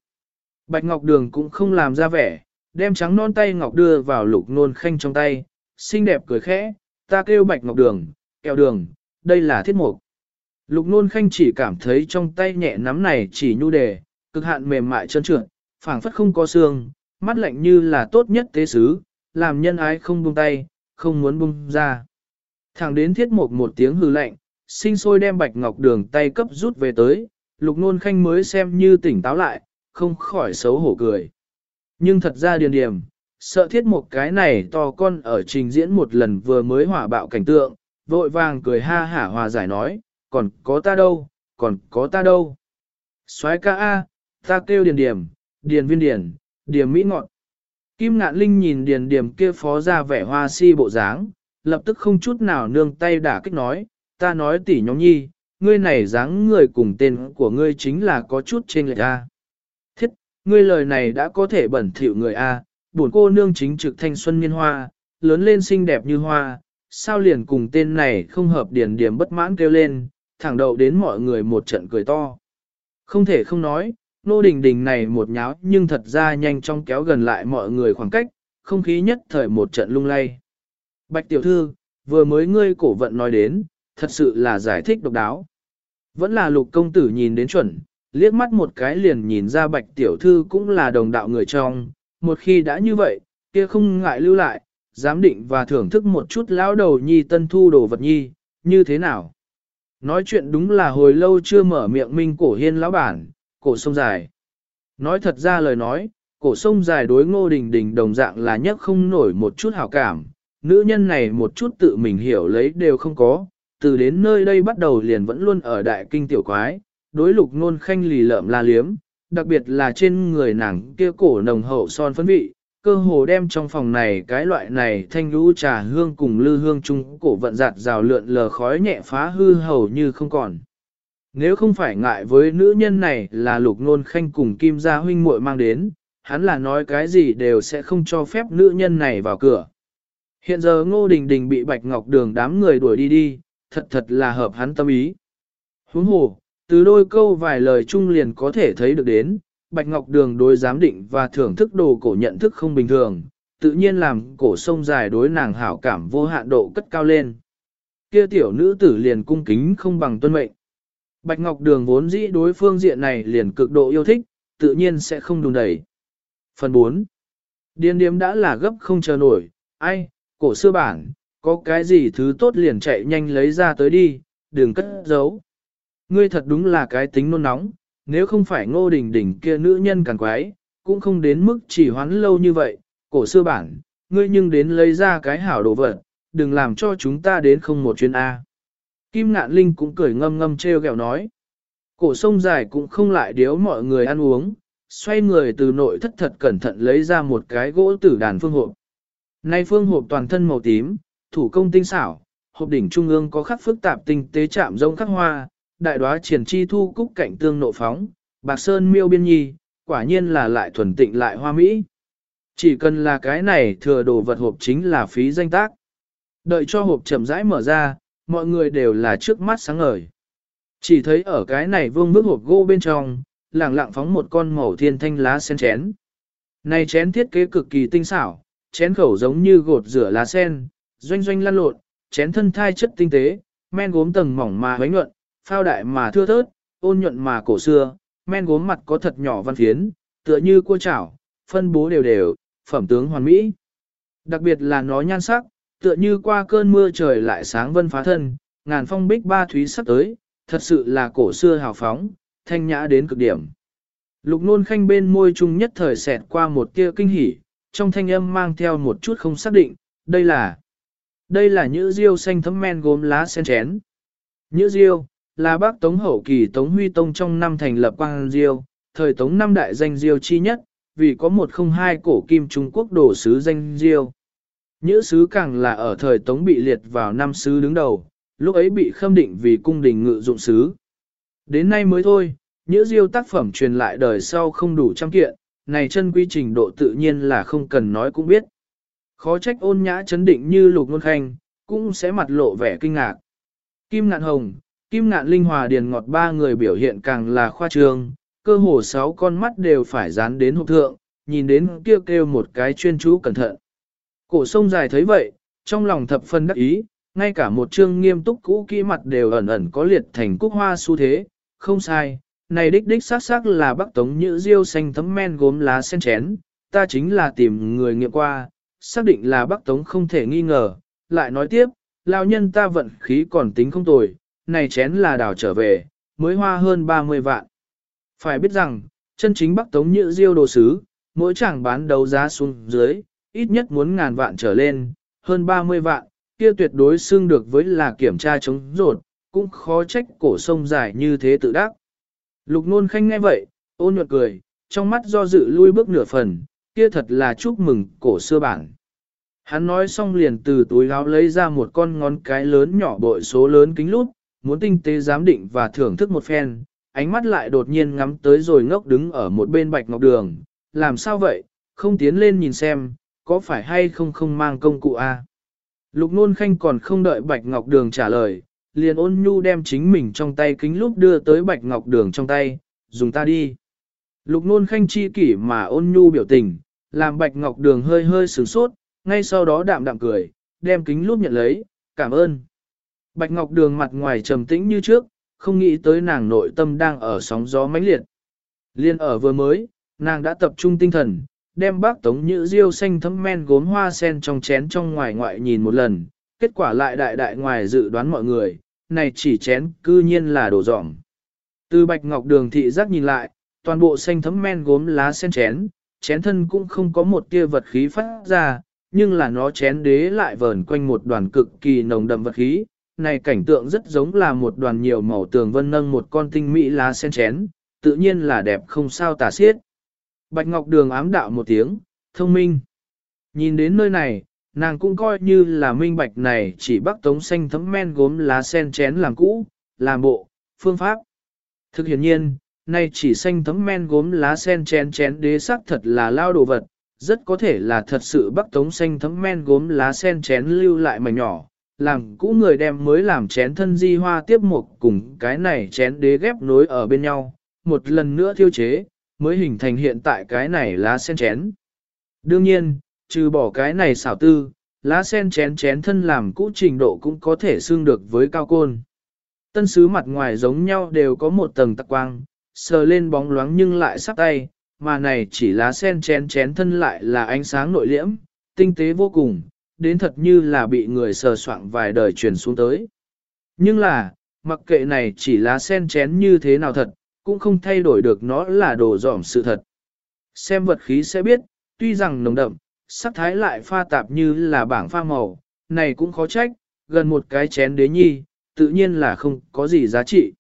Bạch Ngọc Đường cũng không làm ra vẻ, đem trắng non tay Ngọc đưa vào lục nôn khanh trong tay, xinh đẹp cười khẽ, ta kêu Bạch Ngọc Đường, kẹo đường, đây là thiết mục. Lục nôn khanh chỉ cảm thấy trong tay nhẹ nắm này chỉ nhu đề, cực hạn mềm mại trơn trượt, phảng phất không có xương, mắt lạnh như là tốt nhất tế sứ, làm nhân ái không buông tay, không muốn buông ra. Thẳng đến thiết mục một tiếng hư lạnh, sinh sôi đem bạch ngọc đường tay cấp rút về tới, lục nôn khanh mới xem như tỉnh táo lại, không khỏi xấu hổ cười. Nhưng thật ra điền điểm, sợ thiết một cái này to con ở trình diễn một lần vừa mới hỏa bạo cảnh tượng, vội vàng cười ha hả hòa giải nói, còn có ta đâu, còn có ta đâu. soái ca A, ta kêu điền điểm, điền viên điền, điền mỹ ngọn. Kim ngạn linh nhìn điền điểm kia phó ra vẻ hoa si bộ dáng, lập tức không chút nào nương tay đả kích nói, ta nói tỉ nhóm nhi, ngươi này dáng người cùng tên của ngươi chính là có chút trên lệch A. Ngươi lời này đã có thể bẩn thỉu người A, buồn cô nương chính trực thanh xuân niên hoa, lớn lên xinh đẹp như hoa, sao liền cùng tên này không hợp điển điểm bất mãn kêu lên, thẳng đậu đến mọi người một trận cười to. Không thể không nói, nô đình đình này một nháo nhưng thật ra nhanh chóng kéo gần lại mọi người khoảng cách, không khí nhất thời một trận lung lay. Bạch tiểu thư, vừa mới ngươi cổ vận nói đến, thật sự là giải thích độc đáo. Vẫn là lục công tử nhìn đến chuẩn, liếc mắt một cái liền nhìn ra bạch tiểu thư cũng là đồng đạo người trong, một khi đã như vậy, kia không ngại lưu lại, giám định và thưởng thức một chút lão đầu nhi tân thu đồ vật nhi, như thế nào. Nói chuyện đúng là hồi lâu chưa mở miệng minh cổ hiên lão bản, cổ sông dài. Nói thật ra lời nói, cổ sông dài đối ngô đình đình đồng dạng là nhất không nổi một chút hảo cảm, nữ nhân này một chút tự mình hiểu lấy đều không có, từ đến nơi đây bắt đầu liền vẫn luôn ở đại kinh tiểu quái, đối lục nôn khanh lì lợm la liếm, đặc biệt là trên người nàng kia cổ nồng hậu son phấn vị, cơ hồ đem trong phòng này cái loại này thanh lũ trà hương cùng lư hương chung cổ vận giặt rào lượn lờ khói nhẹ phá hư hầu như không còn. Nếu không phải ngại với nữ nhân này là lục nôn khanh cùng kim gia huynh muội mang đến, hắn là nói cái gì đều sẽ không cho phép nữ nhân này vào cửa. Hiện giờ ngô đình đình bị bạch ngọc đường đám người đuổi đi đi, thật thật là hợp hắn tâm ý. Huống hồ, từ đôi câu vài lời chung liền có thể thấy được đến, Bạch Ngọc Đường đối giám định và thưởng thức đồ cổ nhận thức không bình thường, tự nhiên làm cổ sông dài đối nàng hảo cảm vô hạn độ cất cao lên. Kia tiểu nữ tử liền cung kính không bằng tuân mệnh. Bạch Ngọc Đường vốn dĩ đối phương diện này liền cực độ yêu thích, tự nhiên sẽ không đùn đẩy. Phần 4. Điên điếm đã là gấp không chờ nổi, ai, cổ xưa bản, có cái gì thứ tốt liền chạy nhanh lấy ra tới đi, đừng cất giấu. Ngươi thật đúng là cái tính nôn nóng, nếu không phải ngô đình đình kia nữ nhân càng quái, cũng không đến mức chỉ hoán lâu như vậy, cổ xưa bản, ngươi nhưng đến lấy ra cái hảo đồ vật, đừng làm cho chúng ta đến không một chuyến A. Kim ngạn linh cũng cười ngâm ngâm treo gẹo nói. Cổ sông dài cũng không lại điếu mọi người ăn uống, xoay người từ nội thất thật cẩn thận lấy ra một cái gỗ tử đàn phương hộp. Nay phương hộp toàn thân màu tím, thủ công tinh xảo, hộp đỉnh trung ương có khắc phức tạp tinh tế chạm rông khắc hoa, đại đoá triển chi thu cúc cảnh tương nộ phóng, bạc sơn miêu biên nhi, quả nhiên là lại thuần tịnh lại hoa mỹ. Chỉ cần là cái này thừa đồ vật hộp chính là phí danh tác. Đợi cho hộp chậm rãi mở ra, mọi người đều là trước mắt sáng ngời. Chỉ thấy ở cái này vương bức hộp gỗ bên trong, lẳng lặng phóng một con màu thiên thanh lá sen chén. Này chén thiết kế cực kỳ tinh xảo, chén khẩu giống như gột rửa lá sen, doanh doanh lăn lộn, chén thân thai chất tinh tế, men gốm tầng mỏng mà bánh nhuận, phao đại mà thưa thớt, ôn nhuận mà cổ xưa, men gốm mặt có thật nhỏ văn phiến, tựa như cua chảo, phân bố đều đều, phẩm tướng hoàn mỹ. Đặc biệt là nó nhan sắc, tựa như qua cơn mưa trời lại sáng vân phá thân, ngàn phong bích ba thúy sắp tới, thật sự là cổ xưa hào phóng, thanh nhã đến cực điểm. Lục nôn khanh bên môi trung nhất thời xẹt qua một tia kinh hỉ, trong thanh âm mang theo một chút không xác định, đây là, đây là nhữ diêu xanh thấm men gốm lá sen chén. Nhữ diêu, là bác Tống Hậu Kỳ Tống Huy Tông trong năm thành lập quang diêu, thời Tống năm đại danh diêu chi nhất, vì có một không hai cổ kim Trung Quốc đổ sứ danh diêu. Nhữ sứ càng là ở thời Tống bị liệt vào năm sứ đứng đầu, lúc ấy bị khâm định vì cung đình ngự dụng sứ. Đến nay mới thôi, Nhữ diêu tác phẩm truyền lại đời sau không đủ trăm kiện, này chân quy trình độ tự nhiên là không cần nói cũng biết. Khó trách ôn nhã chấn định như lục ngôn khanh, cũng sẽ mặt lộ vẻ kinh ngạc. Kim ngạn hồng, kim ngạn linh hòa điền ngọt ba người biểu hiện càng là khoa trương, cơ hồ sáu con mắt đều phải dán đến hộp thượng, nhìn đến kêu kêu một cái chuyên chú cẩn thận. Cổ sông dài thấy vậy, trong lòng thập phân đắc ý, ngay cả một chương nghiêm túc cũ kỹ mặt đều ẩn ẩn có liệt thành cúc hoa xu thế, không sai, này đích đích xác xác là bắc tống nhữ diêu xanh thấm men gốm lá sen chén, ta chính là tìm người nghiệm qua, xác định là bắc tống không thể nghi ngờ, lại nói tiếp, lao nhân ta vận khí còn tính không tồi, này chén là đào trở về, mới hoa hơn 30 vạn. Phải biết rằng, chân chính bắc tống nhữ diêu đồ sứ, mỗi chẳng bán đấu giá xuống dưới, ít nhất muốn ngàn vạn trở lên, hơn 30 vạn, kia tuyệt đối xưng được với là kiểm tra chống rột, cũng khó trách cổ sông dài như thế tự đắc. Lục nôn khanh nghe vậy, ôn nhuận cười, trong mắt do dự lui bước nửa phần, kia thật là chúc mừng cổ xưa bản. Hắn nói xong liền từ túi áo lấy ra một con ngón cái lớn nhỏ bội số lớn kính lút, muốn tinh tế giám định và thưởng thức một phen, ánh mắt lại đột nhiên ngắm tới rồi ngốc đứng ở một bên bạch ngọc đường, làm sao vậy, không tiến lên nhìn xem, có phải hay không không mang công cụ a? À? Lục nôn khanh còn không đợi bạch ngọc đường trả lời, liền ôn nhu đem chính mình trong tay kính lúc đưa tới bạch ngọc đường trong tay, dùng ta đi. Lục nôn khanh chi kỷ mà ôn nhu biểu tình, làm bạch ngọc đường hơi hơi sửng sốt, ngay sau đó đạm đạm cười, đem kính lúc nhận lấy, cảm ơn. Bạch ngọc đường mặt ngoài trầm tĩnh như trước, không nghĩ tới nàng nội tâm đang ở sóng gió mãnh liệt. Liên ở vừa mới, nàng đã tập trung tinh thần, đem bác tống nhữ diêu xanh thấm men gốm hoa sen trong chén trong ngoài ngoại nhìn một lần, kết quả lại đại đại ngoài dự đoán mọi người, này chỉ chén cư nhiên là đồ dỏng. Từ bạch ngọc đường thị giác nhìn lại, toàn bộ xanh thấm men gốm lá sen chén, chén thân cũng không có một tia vật khí phát ra, nhưng là nó chén đế lại vờn quanh một đoàn cực kỳ nồng đậm vật khí. Này cảnh tượng rất giống là một đoàn nhiều màu tường vân nâng một con tinh mỹ lá sen chén, tự nhiên là đẹp không sao tả xiết. Bạch Ngọc Đường ám đạo một tiếng, thông minh. Nhìn đến nơi này, Nàng cũng coi như là minh bạch này chỉ bắc tống xanh thấm men gốm lá sen chén làm cũ, làm bộ, phương pháp. Thực hiện nhiên, nay chỉ xanh thấm men gốm lá sen chén chén đế sắc thật là lao đồ vật, rất có thể là thật sự bắc tống xanh thấm men gốm lá sen chén lưu lại mảnh nhỏ, làm cũ người đem mới làm chén thân di hoa tiếp một cùng cái này chén đế ghép nối ở bên nhau, một lần nữa thiêu chế, mới hình thành hiện tại cái này lá sen chén. Đương nhiên, trừ bỏ cái này xảo tư, lá sen chén chén thân làm cũ trình độ cũng có thể xương được với cao côn. Tân sứ mặt ngoài giống nhau đều có một tầng tạc quang, sờ lên bóng loáng nhưng lại sắc tay, mà này chỉ lá sen chén chén thân lại là ánh sáng nội liễm, tinh tế vô cùng, đến thật như là bị người sờ soạng vài đời truyền xuống tới. Nhưng là, mặc kệ này chỉ lá sen chén như thế nào thật, cũng không thay đổi được nó là đồ dỏm sự thật. Xem vật khí sẽ biết, tuy rằng nồng đậm, sắc thái lại pha tạp như là bảng pha màu, này cũng khó trách, gần một cái chén đế nhi, tự nhiên là không có gì giá trị.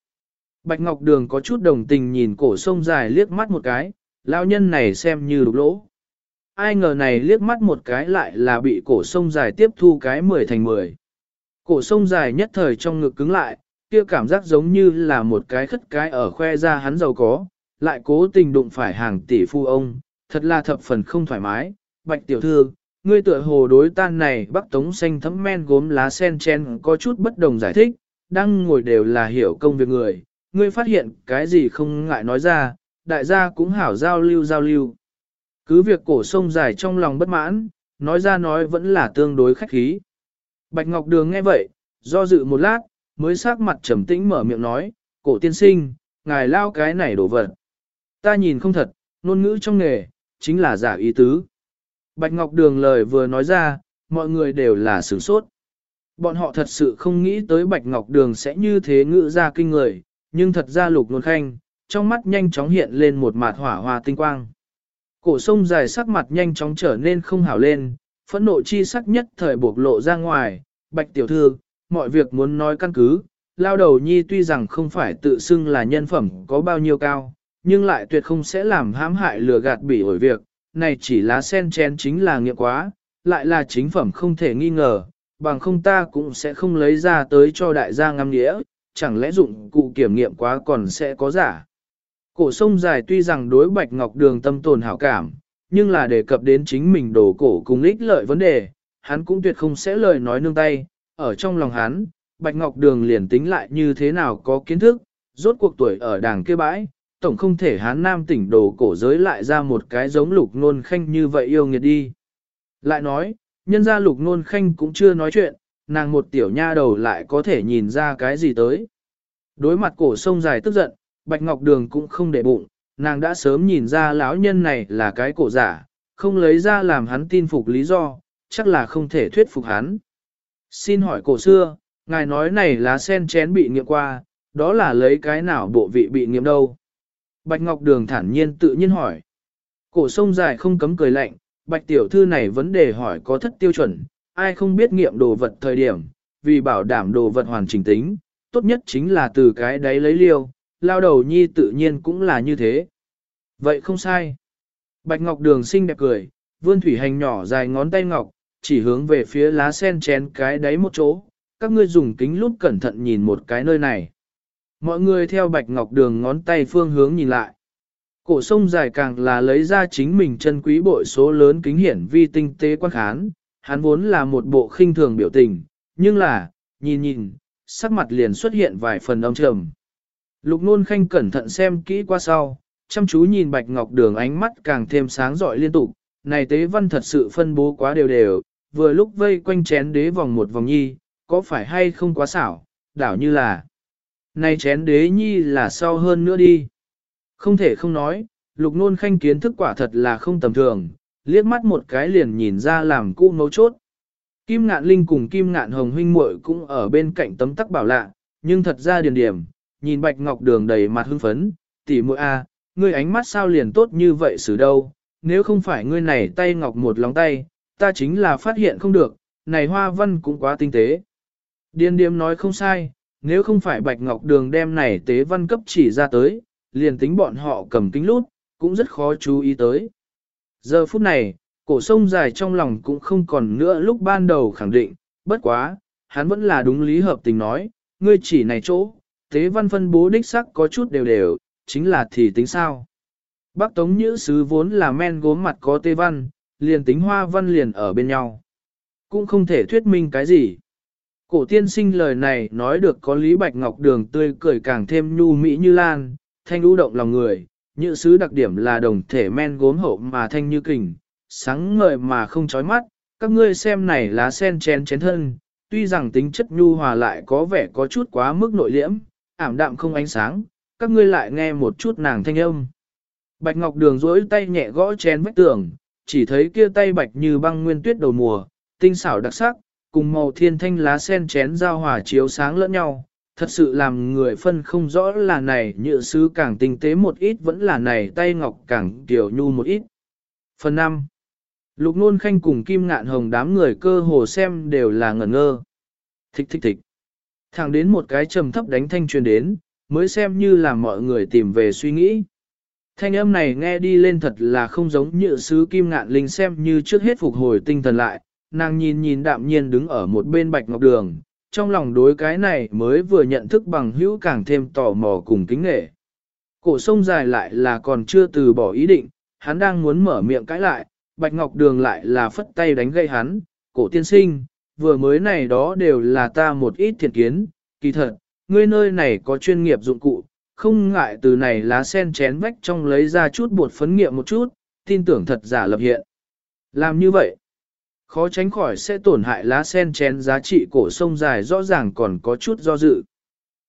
Bạch Ngọc Đường có chút đồng tình nhìn cổ sông dài liếc mắt một cái, lão nhân này xem như đục lỗ. Ai ngờ này liếc mắt một cái lại là bị cổ sông dài tiếp thu cái 10 thành 10. Cổ sông dài nhất thời trong ngực cứng lại, kia cảm giác giống như là một cái khất cái ở khoe ra hắn giàu có, lại cố tình đụng phải hàng tỷ phu ông, thật là thập phần không thoải mái, bạch tiểu thư, ngươi tựa hồ đối tan này bắc tống xanh thấm men gốm lá sen chen có chút bất đồng giải thích, đang ngồi đều là hiểu công việc người, ngươi phát hiện cái gì không ngại nói ra, đại gia cũng hảo giao lưu giao lưu. Cứ việc cổ sông dài trong lòng bất mãn, nói ra nói vẫn là tương đối khách khí. Bạch Ngọc Đường nghe vậy, do dự một lát, mới sắc mặt trầm tĩnh mở miệng nói, cổ tiên sinh, ngài lao cái này đổ vật. Ta nhìn không thật, ngôn ngữ trong nghề, chính là giả ý tứ. Bạch Ngọc Đường lời vừa nói ra, mọi người đều là sửng sốt. Bọn họ thật sự không nghĩ tới Bạch Ngọc Đường sẽ như thế ngữ ra kinh người, nhưng thật ra lục nôn khanh, trong mắt nhanh chóng hiện lên một mạt hỏa hoa tinh quang. Cổ sông dài sắc mặt nhanh chóng trở nên không hảo lên, phẫn nộ chi sắc nhất thời buộc lộ ra ngoài, bạch tiểu thư, mọi việc muốn nói căn cứ, lao đầu nhi tuy rằng không phải tự xưng là nhân phẩm có bao nhiêu cao, nhưng lại tuyệt không sẽ làm hãm hại lừa gạt bị ổi việc, này chỉ lá sen chén chính là nghiệp quá, lại là chính phẩm không thể nghi ngờ, bằng không ta cũng sẽ không lấy ra tới cho đại gia ngắm nghĩa, chẳng lẽ dụng cụ kiểm nghiệm quá còn sẽ có giả. Cổ sông dài tuy rằng đối bạch ngọc đường tâm tồn hảo cảm, nhưng là đề cập đến chính mình đổ cổ cùng ích lợi vấn đề, hắn cũng tuyệt không sẽ lời nói nương tay, ở trong lòng hắn, bạch ngọc đường liền tính lại như thế nào có kiến thức, rốt cuộc tuổi ở đảng kia bãi, tổng không thể hắn nam tỉnh đồ cổ giới lại ra một cái giống lục nôn khanh như vậy yêu nghiệt đi. Lại nói, nhân gia lục nôn khanh cũng chưa nói chuyện, nàng một tiểu nha đầu lại có thể nhìn ra cái gì tới. Đối mặt cổ sông dài tức giận, Bạch Ngọc Đường cũng không để bụng, nàng đã sớm nhìn ra lão nhân này là cái cổ giả, không lấy ra làm hắn tin phục lý do, chắc là không thể thuyết phục hắn. Xin hỏi cổ xưa, ngài nói này lá sen chén bị nghiệm qua, đó là lấy cái nào bộ vị bị nghiệm đâu? Bạch Ngọc Đường thản nhiên tự nhiên hỏi. Cổ sông dài không cấm cười lạnh, Bạch tiểu thư này vấn đề hỏi có thất tiêu chuẩn, ai không biết nghiệm đồ vật thời điểm, vì bảo đảm đồ vật hoàn chỉnh tính, tốt nhất chính là từ cái đấy lấy liêu, lao đầu nhi tự nhiên cũng là như thế. Vậy không sai. Bạch Ngọc Đường xinh đẹp cười, vươn thủy hành nhỏ dài ngón tay ngọc, chỉ hướng về phía lá sen chén cái đấy một chỗ, các ngươi dùng kính lúp cẩn thận nhìn một cái nơi này. Mọi người theo Bạch Ngọc Đường ngón tay phương hướng nhìn lại. Cổ sông dài càng là lấy ra chính mình chân quý bội số lớn kính hiển vi tinh tế quan khán, hắn vốn là một bộ khinh thường biểu tình, nhưng là, nhìn nhìn, sắc mặt liền xuất hiện vài phần âm trầm. Lục nôn khanh cẩn thận xem kỹ qua sau, chăm chú nhìn bạch ngọc đường ánh mắt càng thêm sáng rọi liên tục, này tế văn thật sự phân bố quá đều đều, vừa lúc vây quanh chén đế vòng một vòng nhi, có phải hay không quá xảo, đảo như là. Này chén đế nhi là sau hơn nữa đi. Không thể không nói, lục nôn khanh kiến thức quả thật là không tầm thường, liếc mắt một cái liền nhìn ra làm cũ mấu chốt. Kim ngạn linh cùng kim ngạn hồng huynh muội cũng ở bên cạnh tấm tắc bảo lạ, nhưng thật ra điền điểm, nhìn bạch ngọc đường đầy mặt hưng phấn, tỷ muội a, ngươi ánh mắt sao liền tốt như vậy xử đâu, nếu không phải ngươi này tay ngọc một lòng tay, ta chính là phát hiện không được, này hoa văn cũng quá tinh tế. điên điếm nói không sai, nếu không phải bạch ngọc đường đem này tế văn cấp chỉ ra tới, liền tính bọn họ cầm kính lút, cũng rất khó chú ý tới. Giờ phút này, cổ sông dài trong lòng cũng không còn nữa lúc ban đầu khẳng định, bất quá, hắn vẫn là đúng lý hợp tình nói, ngươi chỉ này chỗ, tế văn phân bố đích sắc có chút đều đều, chính là thì tính sao. Bác Tống Nhữ Sứ vốn là men gốm mặt có tế văn, liền tính hoa văn liền ở bên nhau. Cũng không thể thuyết minh cái gì. Cổ tiên sinh lời này nói được có Lý Bạch Ngọc Đường tươi cười càng thêm nhu mỹ như lan, thanh ưu động lòng người, Nhữ sứ đặc điểm là đồng thể men gốm hậu mà thanh như kình, sáng ngời mà không chói mắt, các ngươi xem này lá sen chén chén thân, tuy rằng tính chất nhu hòa lại có vẻ có chút quá mức nội liễm, ảm đạm không ánh sáng, các ngươi lại nghe một chút nàng thanh âm. Bạch Ngọc Đường rỗi tay nhẹ gõ chén vách tường, chỉ thấy kia tay bạch như băng nguyên tuyết đầu mùa, tinh xảo đặc sắc, cùng màu thiên thanh lá sen chén giao hòa chiếu sáng lẫn nhau, thật sự làm người phân không rõ là này nhựa sứ càng tinh tế một ít vẫn là này tay ngọc càng tiểu nhu một ít. Phần 5. Lục nôn khanh cùng kim ngạn hồng đám người cơ hồ xem đều là ngẩn ngơ. Thích thích thích. Thẳng đến một cái trầm thấp đánh thanh truyền đến, mới xem như là mọi người tìm về suy nghĩ. Thanh âm này nghe đi lên thật là không giống như sứ kim ngạn linh xem như trước hết phục hồi tinh thần lại, nàng nhìn nhìn đạm nhiên đứng ở một bên bạch ngọc đường, trong lòng đối cái này mới vừa nhận thức bằng hữu càng thêm tò mò cùng kính nghệ. Cổ sông dài lại là còn chưa từ bỏ ý định, hắn đang muốn mở miệng cãi lại, Bạch Ngọc Đường lại là phất tay đánh gây hắn, cổ tiên sinh, vừa mới này đó đều là ta một ít thiện kiến, kỳ thật, ngươi nơi này có chuyên nghiệp dụng cụ, không ngại từ này lá sen chén vách trong lấy ra chút bột phấn nghiệm một chút, tin tưởng thật giả lập hiện. Làm như vậy, khó tránh khỏi sẽ tổn hại lá sen chén giá trị cổ sông dài rõ ràng còn có chút do dự.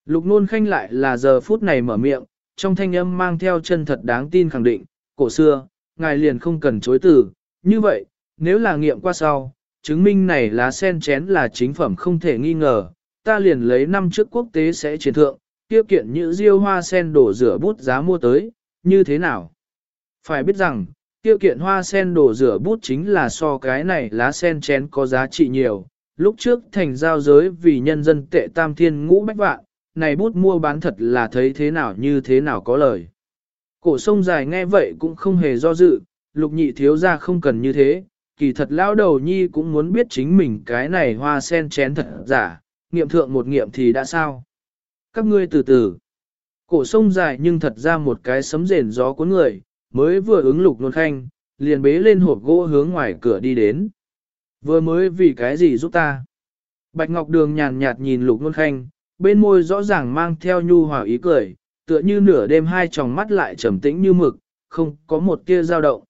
Lục nôn khanh lại là giờ phút này mở miệng, trong thanh âm mang theo chân thật đáng tin khẳng định, cổ xưa, ngài liền không cần chối từ, như vậy, nếu là nghiệm qua sau, chứng minh này lá sen chén là chính phẩm không thể nghi ngờ, ta liền lấy năm trước quốc tế sẽ triển thượng, tiêu kiện như diêu hoa sen đổ rửa bút giá mua tới, như thế nào? Phải biết rằng, tiêu kiện hoa sen đổ rửa bút chính là so cái này lá sen chén có giá trị nhiều. Lúc trước thành giao giới vì nhân dân tệ tam thiên ngũ bách vạn, này bút mua bán thật là thấy thế nào như thế nào có lời. Cổ sông dài nghe vậy cũng không hề do dự, lục nhị thiếu ra không cần như thế, kỳ thật lão đầu nhi cũng muốn biết chính mình cái này hoa sen chén thật giả, nghiệm thượng một nghiệm thì đã sao. Các ngươi từ từ, cổ sông dài nhưng thật ra một cái sấm rền gió cuốn người, mới vừa ứng lục nôn khanh, liền bế lên hộp gỗ hướng ngoài cửa đi đến. Vừa mới vì cái gì giúp ta? Bạch Ngọc Đường nhàn nhạt nhìn lục nôn khanh, bên môi rõ ràng mang theo nhu hòa ý cười, tựa như nửa đêm hai tròng mắt lại trầm tĩnh như mực, không có một tia dao động.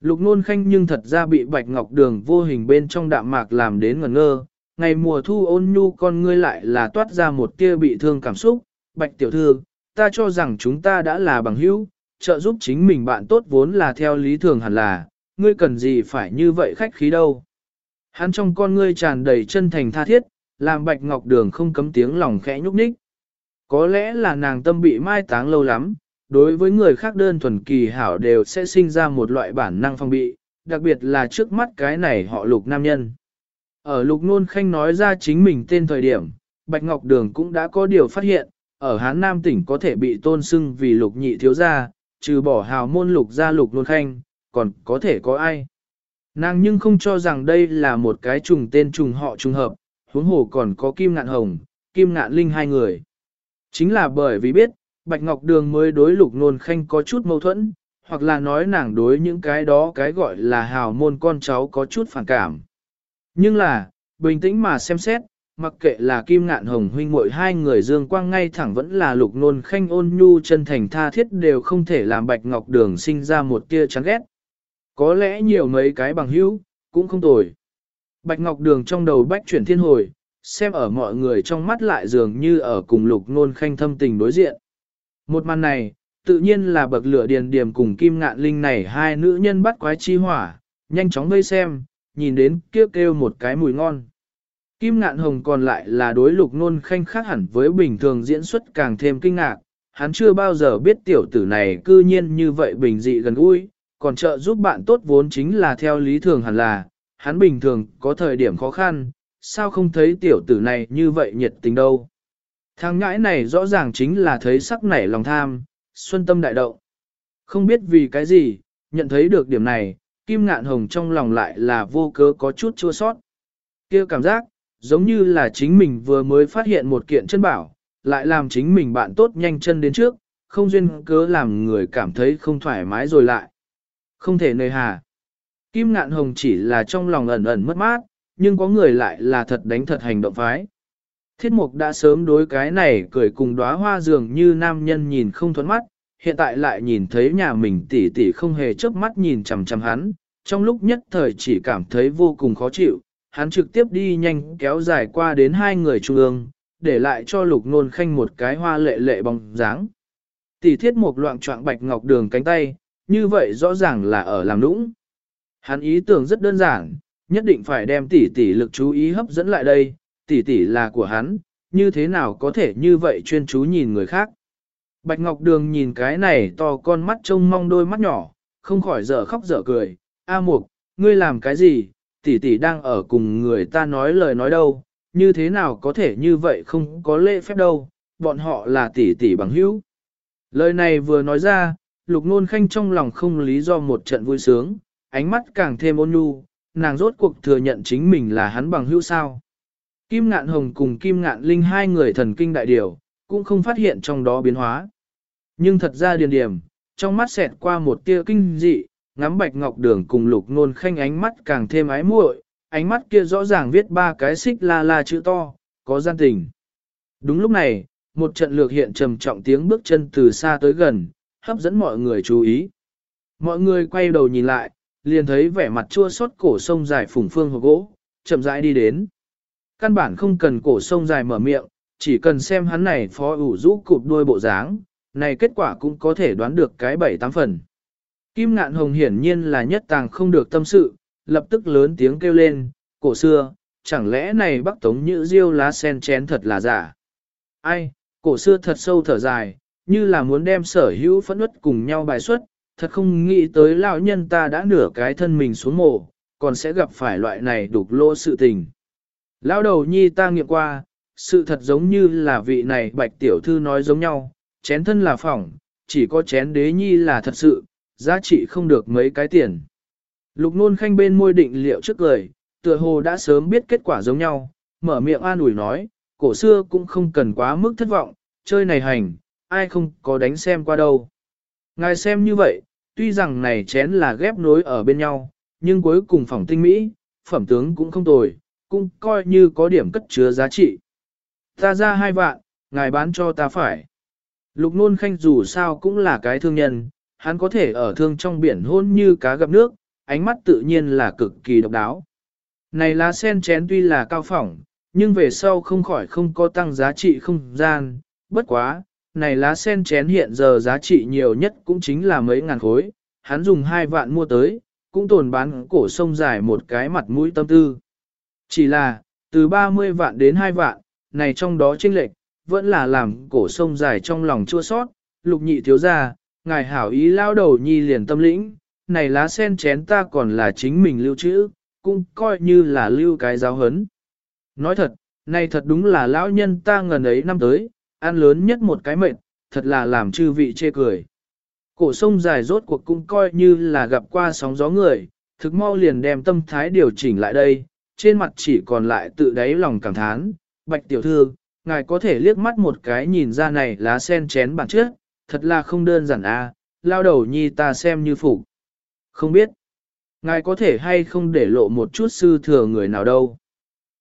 Lục nôn khanh nhưng thật ra bị bạch ngọc đường vô hình bên trong đạm mạc làm đến ngẩn ngơ, ngày mùa thu ôn nhu con ngươi lại là toát ra một tia bị thương cảm xúc, bạch tiểu thư, ta cho rằng chúng ta đã là bằng hữu, trợ giúp chính mình bạn tốt vốn là theo lý thường hẳn là, ngươi cần gì phải như vậy khách khí đâu. Hắn trong con ngươi tràn đầy chân thành tha thiết, làm bạch ngọc đường không cấm tiếng lòng khẽ nhúc nhích. Có lẽ là nàng tâm bị mai táng lâu lắm, đối với người khác đơn thuần kỳ hảo đều sẽ sinh ra một loại bản năng phong bị, đặc biệt là trước mắt cái này họ lục nam nhân. Ở lục nôn khanh nói ra chính mình tên thời điểm, Bạch Ngọc Đường cũng đã có điều phát hiện, ở Hán Nam tỉnh có thể bị tôn xưng vì lục nhị thiếu gia, trừ bỏ hào môn lục gia lục nôn khanh, còn có thể có ai. Nàng nhưng không cho rằng đây là một cái trùng tên trùng họ trùng hợp, huống hồ còn có Kim Ngạn Hồng, Kim Ngạn Linh hai người. Chính là bởi vì biết, Bạch Ngọc Đường mới đối lục nôn khanh có chút mâu thuẫn, hoặc là nói nàng đối những cái đó cái gọi là hào môn con cháu có chút phản cảm. Nhưng là, bình tĩnh mà xem xét, mặc kệ là Kim Ngạn Hồng huynh muội hai người dương quang ngay thẳng vẫn là lục nôn khanh ôn nhu chân thành tha thiết đều không thể làm Bạch Ngọc Đường sinh ra một tia chán ghét. Có lẽ nhiều mấy cái bằng hữu, cũng không tồi. Bạch Ngọc Đường trong đầu bách chuyển thiên hồi, xem ở mọi người trong mắt lại dường như ở cùng lục nôn khanh thâm tình đối diện. Một màn này, tự nhiên là bậc lửa điền điểm cùng kim ngạn linh này hai nữ nhân bắt quái chi hỏa, nhanh chóng vây xem, nhìn đến kia kêu một cái mùi ngon. Kim ngạn hồng còn lại là đối lục nôn khanh khác hẳn với bình thường diễn xuất càng thêm kinh ngạc, hắn chưa bao giờ biết tiểu tử này cư nhiên như vậy bình dị gần gũi, còn trợ giúp bạn tốt vốn chính là theo lý thường hẳn là, hắn bình thường có thời điểm khó khăn, sao không thấy tiểu tử này như vậy nhiệt tình đâu. Thằng ngãi này rõ ràng chính là thấy sắc nảy lòng tham, xuân tâm đại động. Không biết vì cái gì, nhận thấy được điểm này, Kim Ngạn Hồng trong lòng lại là vô cớ có chút chua sót. kia cảm giác, giống như là chính mình vừa mới phát hiện một kiện chân bảo, lại làm chính mình bạn tốt nhanh chân đến trước, không duyên cớ làm người cảm thấy không thoải mái rồi lại. Không thể nơi hà. Kim Ngạn Hồng chỉ là trong lòng ẩn ẩn mất mát, nhưng có người lại là thật đánh thật hành động phái. Thiết mục đã sớm đối cái này cười cùng đóa hoa dường như nam nhân nhìn không thuẫn mắt, hiện tại lại nhìn thấy nhà mình tỉ tỉ không hề chớp mắt nhìn chằm chằm hắn, trong lúc nhất thời chỉ cảm thấy vô cùng khó chịu, hắn trực tiếp đi nhanh kéo dài qua đến hai người trung ương, để lại cho lục nôn khanh một cái hoa lệ lệ bóng dáng. Tỷ thiết mục loạn trọng bạch ngọc đường cánh tay, như vậy rõ ràng là ở làm nũng. Hắn ý tưởng rất đơn giản, nhất định phải đem tỷ tỷ lực chú ý hấp dẫn lại đây, tỷ tỷ là của hắn, như thế nào có thể như vậy chuyên chú nhìn người khác. Bạch Ngọc Đường nhìn cái này to con mắt trông mong đôi mắt nhỏ, không khỏi dở khóc dở cười. A Mục, ngươi làm cái gì? Tỷ tỷ đang ở cùng người ta nói lời nói đâu, như thế nào có thể như vậy không có lễ phép đâu, bọn họ là tỷ tỷ bằng hữu. Lời này vừa nói ra, lục nôn khanh trong lòng không lý do một trận vui sướng, ánh mắt càng thêm ôn nhu, nàng rốt cuộc thừa nhận chính mình là hắn bằng hữu sao. Kim ngạn hồng cùng kim ngạn linh hai người thần kinh đại điều, cũng không phát hiện trong đó biến hóa. Nhưng thật ra điền điểm, trong mắt xẹt qua một tia kinh dị, ngắm bạch ngọc đường cùng lục nôn khanh ánh mắt càng thêm ái muội, ánh mắt kia rõ ràng viết ba cái xích la la chữ to, có gian tình. Đúng lúc này, một trận lược hiện trầm trọng tiếng bước chân từ xa tới gần, hấp dẫn mọi người chú ý. Mọi người quay đầu nhìn lại, liền thấy vẻ mặt chua xót cổ sông dài phủng phương hộp gỗ, chậm rãi đi đến. Căn bản không cần cổ sông dài mở miệng, chỉ cần xem hắn này phó ủ rũ cụp đuôi bộ dáng, này kết quả cũng có thể đoán được cái bảy tám phần. Kim ngạn hồng hiển nhiên là nhất tàng không được tâm sự, lập tức lớn tiếng kêu lên, cổ xưa, chẳng lẽ này bắc tống nhữ diêu lá sen chén thật là giả. Ai, Cổ xưa thật sâu thở dài, như là muốn đem sở hữu phẫn uất cùng nhau bài xuất, thật không nghĩ tới lão nhân ta đã nửa cái thân mình xuống mồ, còn sẽ gặp phải loại này đục lỗ sự tình. Lão đầu nhi ta nghiệm qua, sự thật giống như là vị này bạch tiểu thư nói giống nhau, chén thân là phỏng, chỉ có chén đế nhi là thật sự, giá trị không được mấy cái tiền. Lục nôn khanh bên môi định liệu trước lời, tựa hồ đã sớm biết kết quả giống nhau, mở miệng an ủi nói, cổ xưa cũng không cần quá mức thất vọng, chơi này hành, ai không có đánh xem qua đâu. Ngài xem như vậy, tuy rằng này chén là ghép nối ở bên nhau, nhưng cuối cùng phỏng tinh mỹ, phẩm tướng cũng không tồi, cũng coi như có điểm cất chứa giá trị. Ta ra hai vạn, ngài bán cho ta phải. Lục nôn khanh dù sao cũng là cái thương nhân, hắn có thể ở thương trong biển hôn như cá gặp nước, ánh mắt tự nhiên là cực kỳ độc đáo. Này lá sen chén tuy là cao phỏng, nhưng về sau không khỏi không có tăng giá trị không gian, bất quá, này lá sen chén hiện giờ giá trị nhiều nhất cũng chính là mấy ngàn khối, hắn dùng hai vạn mua tới, cũng tồn bán cổ sông dài một cái mặt mũi tâm tư. Chỉ là, từ 30 vạn đến 2 vạn, này trong đó chênh lệch, vẫn là làm cổ sông dài trong lòng chua sót, lục nhị thiếu ra, ngài hảo ý lao đầu nhi liền tâm lĩnh, này lá sen chén ta còn là chính mình lưu trữ, cũng coi như là lưu cái giáo hấn. Nói thật, này thật đúng là lão nhân ta ngần ấy năm tới, ăn lớn nhất một cái mệnh, thật là làm chư vị chê cười. Cổ sông dài rốt cuộc cũng coi như là gặp qua sóng gió người, thực mau liền đem tâm thái điều chỉnh lại đây, trên mặt chỉ còn lại tự đáy lòng cảm thán, bạch tiểu thư, ngài có thể liếc mắt một cái nhìn ra này lá sen chén bản trước, thật là không đơn giản a, à, lao đầu nhi ta xem như phục. Không biết, ngài có thể hay không để lộ một chút sư thừa người nào đâu.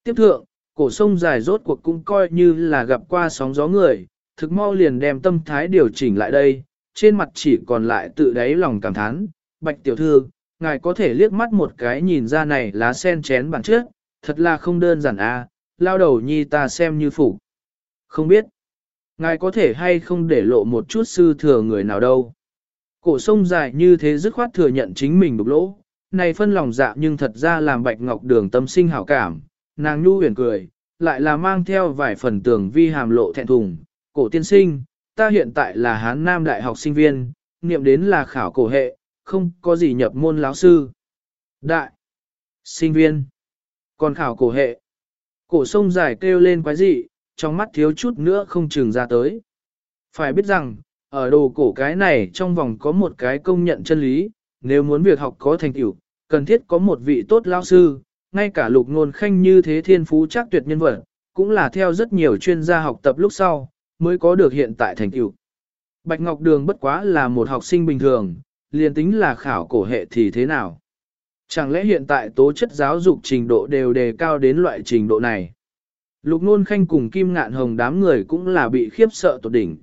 Tiếp thượng, cổ sông dài rốt cuộc cũng coi như là gặp qua sóng gió người, thực mau liền đem tâm thái điều chỉnh lại đây, trên mặt chỉ còn lại tự đáy lòng cảm thán, bạch tiểu thư, ngài có thể liếc mắt một cái nhìn ra này lá sen chén bản trước, thật là không đơn giản a, à, lao đầu nhi ta xem như phủ. Không biết, ngài có thể hay không để lộ một chút sư thừa người nào đâu. Cổ sông dài như thế dứt khoát thừa nhận chính mình đục lỗ, này phân lòng dạ nhưng thật ra làm bạch ngọc đường tâm sinh hảo cảm, nàng nhu huyền cười, lại là mang theo vài phần tường vi hàm lộ thẹn thùng. Cổ tiên sinh, ta hiện tại là Hán Nam Đại học sinh viên, niệm đến là khảo cổ hệ, không có gì nhập môn lão sư. Đại, sinh viên, còn khảo cổ hệ. Cổ sông dài kêu lên quái dị, trong mắt thiếu chút nữa không chừng ra tới. Phải biết rằng, ở đồ cổ cái này trong vòng có một cái công nhận chân lý, nếu muốn việc học có thành tựu, cần thiết có một vị tốt lao sư, ngay cả lục ngôn khanh như thế thiên phú chắc tuyệt nhân vật, cũng là theo rất nhiều chuyên gia học tập lúc sau, mới có được hiện tại thành tựu. Bạch Ngọc Đường bất quá là một học sinh bình thường, liền tính là khảo cổ hệ thì thế nào? Chẳng lẽ hiện tại tố chất giáo dục trình độ đều đề cao đến loại trình độ này? Lục nôn khanh cùng Kim Ngạn Hồng đám người cũng là bị khiếp sợ tột đỉnh.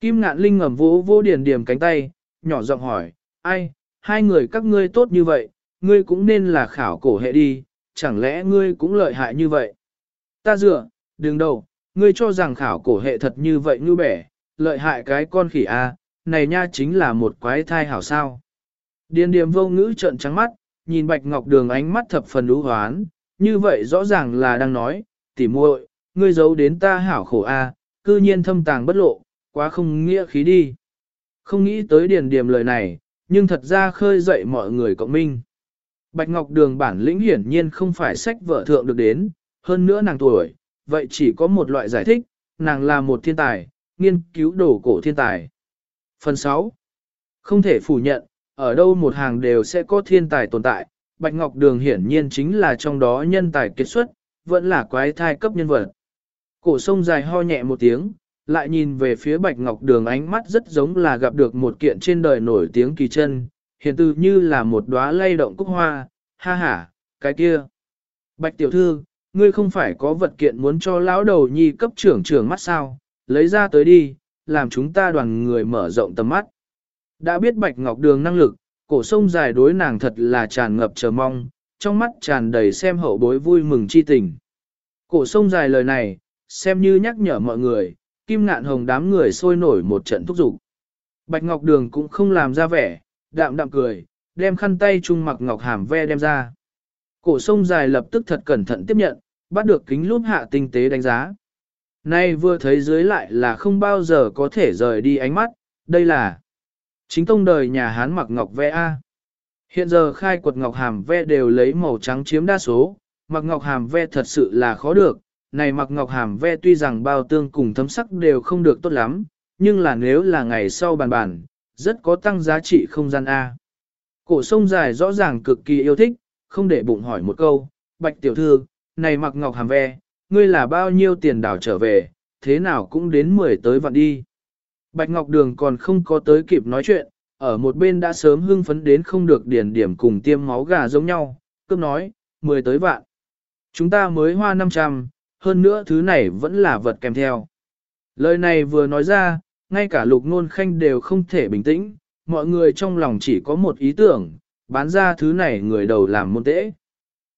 Kim Ngạn Linh ngầm vỗ vỗ điền điểm cánh tay, nhỏ giọng hỏi, ai, hai người các ngươi tốt như vậy, ngươi cũng nên là khảo cổ hệ đi, chẳng lẽ ngươi cũng lợi hại như vậy? Ta dựa, đừng đầu, ngươi cho rằng khảo cổ hệ thật như vậy như bẻ, lợi hại cái con khỉ A, này nha chính là một quái thai hảo sao. Điền điểm vô ngữ trợn trắng mắt, nhìn bạch ngọc đường ánh mắt thập phần đú hoán, như vậy rõ ràng là đang nói, tỉ muội, ngươi giấu đến ta hảo khổ A, cư nhiên thâm tàng bất lộ, quá không nghĩa khí đi. Không nghĩ tới điền điểm lời này, nhưng thật ra khơi dậy mọi người cộng minh. Bạch Ngọc Đường bản lĩnh hiển nhiên không phải sách vợ thượng được đến, hơn nữa nàng tuổi, vậy chỉ có một loại giải thích, nàng là một thiên tài, nghiên cứu đồ cổ thiên tài. Phần 6. Không thể phủ nhận, ở đâu một hàng đều sẽ có thiên tài tồn tại, Bạch Ngọc Đường hiển nhiên chính là trong đó nhân tài kết xuất, vẫn là quái thai cấp nhân vật. Cổ sông dài ho nhẹ một tiếng, lại nhìn về phía Bạch Ngọc Đường ánh mắt rất giống là gặp được một kiện trên đời nổi tiếng kỳ chân, hiện từ như là một đóa lay động cúc hoa, ha ha, cái kia. Bạch tiểu thư, ngươi không phải có vật kiện muốn cho lão đầu nhi cấp trưởng trưởng mắt sao, lấy ra tới đi, làm chúng ta đoàn người mở rộng tầm mắt. Đã biết Bạch Ngọc Đường năng lực, cổ sông dài đối nàng thật là tràn ngập chờ mong, trong mắt tràn đầy xem hậu bối vui mừng chi tình. Cổ sông dài lời này, xem như nhắc nhở mọi người, kim ngạn hồng đám người sôi nổi một trận thúc giục. Bạch Ngọc Đường cũng không làm ra vẻ, đạm đạm cười, đem khăn tay trung mặc ngọc hàm ve đem ra. Cổ sông dài lập tức thật cẩn thận tiếp nhận, bắt được kính lúp hạ tinh tế đánh giá. Nay vừa thấy dưới lại là không bao giờ có thể rời đi ánh mắt, đây là chính tông đời nhà Hán mặc ngọc vẽ A. Hiện giờ khai quật ngọc hàm ve đều lấy màu trắng chiếm đa số, mặc ngọc hàm ve thật sự là khó được, này mặc ngọc hàm ve tuy rằng bao tương cùng thấm sắc đều không được tốt lắm, nhưng là nếu là ngày sau bàn bàn, rất có tăng giá trị không gian A. Cổ sông dài rõ ràng cực kỳ yêu thích, không để bụng hỏi một câu, bạch tiểu thư, này mặc ngọc hàm ve, ngươi là bao nhiêu tiền đảo trở về, thế nào cũng đến 10 tới vạn đi. Bạch Ngọc Đường còn không có tới kịp nói chuyện, ở một bên đã sớm hưng phấn đến không được điển điểm cùng tiêm máu gà giống nhau, cướp nói, 10 tới vạn. Chúng ta mới hoa 500, hơn nữa thứ này vẫn là vật kèm theo. Lời này vừa nói ra, ngay cả lục nôn khanh đều không thể bình tĩnh, mọi người trong lòng chỉ có một ý tưởng, bán ra thứ này người đầu làm môn tễ.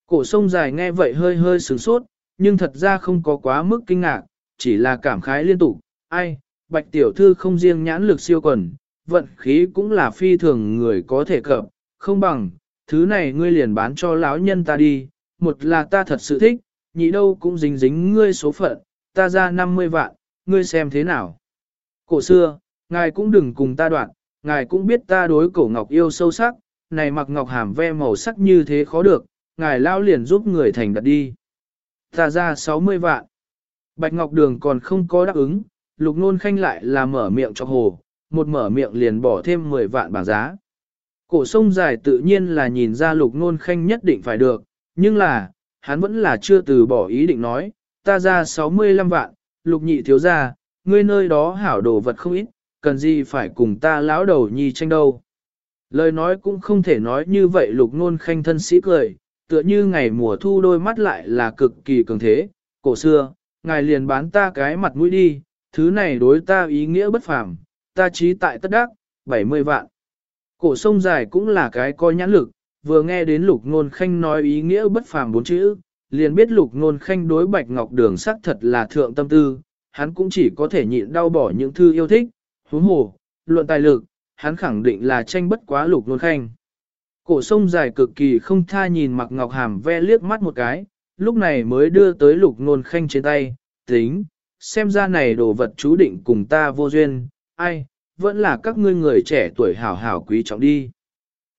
Cổ sông dài nghe vậy hơi hơi sướng sốt, nhưng thật ra không có quá mức kinh ngạc, chỉ là cảm khái liên tục, ai, bạch tiểu thư không riêng nhãn lực siêu quần, vận khí cũng là phi thường người có thể cập, không bằng, thứ này ngươi liền bán cho lão nhân ta đi, một là ta thật sự thích, nhị đâu cũng dính dính ngươi số phận, ta ra 50 vạn, ngươi xem thế nào. Cổ xưa, ngài cũng đừng cùng ta đoạn, ngài cũng biết ta đối cổ ngọc yêu sâu sắc, này mặc ngọc hàm ve màu sắc như thế khó được, ngài lao liền giúp người thành đặt đi. Ta ra 60 vạn. Bạch Ngọc Đường còn không có đáp ứng, lục nôn khanh lại là mở miệng cho hồ, một mở miệng liền bỏ thêm 10 vạn bảng giá. Cổ sông dài tự nhiên là nhìn ra lục nôn khanh nhất định phải được, nhưng là, hắn vẫn là chưa từ bỏ ý định nói, ta ra 65 vạn, lục nhị thiếu ra, ngươi nơi đó hảo đồ vật không ít, cần gì phải cùng ta lão đầu nhi tranh đâu. Lời nói cũng không thể nói như vậy lục nôn khanh thân sĩ cười, tựa như ngày mùa thu đôi mắt lại là cực kỳ cường thế, cổ xưa, ngài liền bán ta cái mặt mũi đi, thứ này đối ta ý nghĩa bất phàm, ta trí tại tất đắc, 70 vạn. Cổ sông dài cũng là cái coi nhãn lực, vừa nghe đến lục ngôn khanh nói ý nghĩa bất phàm bốn chữ, liền biết lục ngôn khanh đối bạch ngọc đường sắc thật là thượng tâm tư, hắn cũng chỉ có thể nhịn đau bỏ những thư yêu thích, huống hồ, luận tài lực, hắn khẳng định là tranh bất quá lục ngôn khanh. Cổ sông dài cực kỳ không tha nhìn mặc ngọc hàm ve liếc mắt một cái, lúc này mới đưa tới lục ngôn khanh trên tay, tính, xem ra này đồ vật chú định cùng ta vô duyên, ai, vẫn là các ngươi người trẻ tuổi hảo hảo quý trọng đi.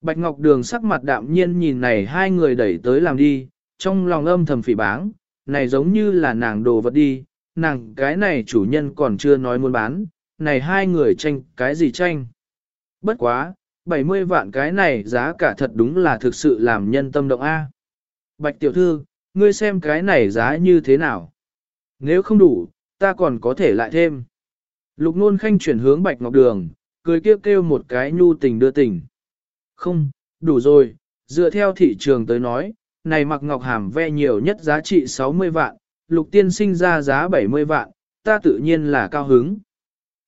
Bạch Ngọc Đường sắc mặt đạm nhiên nhìn này hai người đẩy tới làm đi, trong lòng âm thầm phỉ báng, này giống như là nàng đồ vật đi, nàng cái này chủ nhân còn chưa nói muốn bán, này hai người tranh cái gì tranh. Bất quá, 70 vạn cái này giá cả thật đúng là thực sự làm nhân tâm động A. Bạch tiểu thư, ngươi xem cái này giá như thế nào? Nếu không đủ, ta còn có thể lại thêm. Lục nôn khanh chuyển hướng Bạch Ngọc Đường, cười kêu kêu một cái nhu tình đưa tình. Không, đủ rồi, dựa theo thị trường tới nói, này mặc ngọc hàm ve nhiều nhất giá trị 60 vạn, lục tiên sinh ra giá 70 vạn, ta tự nhiên là cao hứng.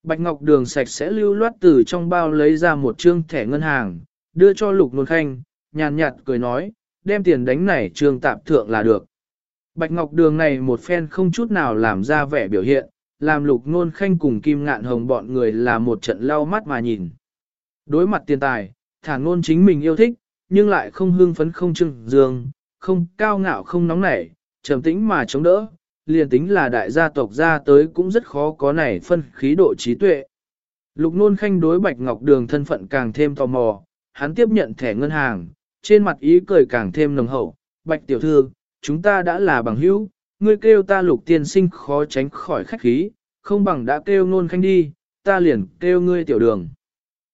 Bạch Ngọc Đường sạch sẽ lưu loát từ trong bao lấy ra một trương thẻ ngân hàng, đưa cho lục nôn khanh, nhàn nhạt cười nói, đem tiền đánh này trương tạp thượng là được. Bạch Ngọc Đường này một phen không chút nào làm ra vẻ biểu hiện, làm lục nôn khanh cùng kim ngạn hồng bọn người là một trận lau mắt mà nhìn. Đối mặt tiền tài, thả ngôn chính mình yêu thích, nhưng lại không hương phấn không trưng dương, không cao ngạo không nóng nảy, trầm tĩnh mà chống đỡ, liền tính là đại gia tộc ra tới cũng rất khó có này phân khí độ trí tuệ. Lục nôn khanh đối Bạch Ngọc Đường thân phận càng thêm tò mò, hắn tiếp nhận thẻ ngân hàng, trên mặt ý cười càng thêm nồng hậu, Bạch tiểu thư, chúng ta đã là bằng hữu, ngươi kêu ta lục tiên sinh khó tránh khỏi khách khí, không bằng đã kêu nôn khanh đi, ta liền kêu ngươi tiểu đường.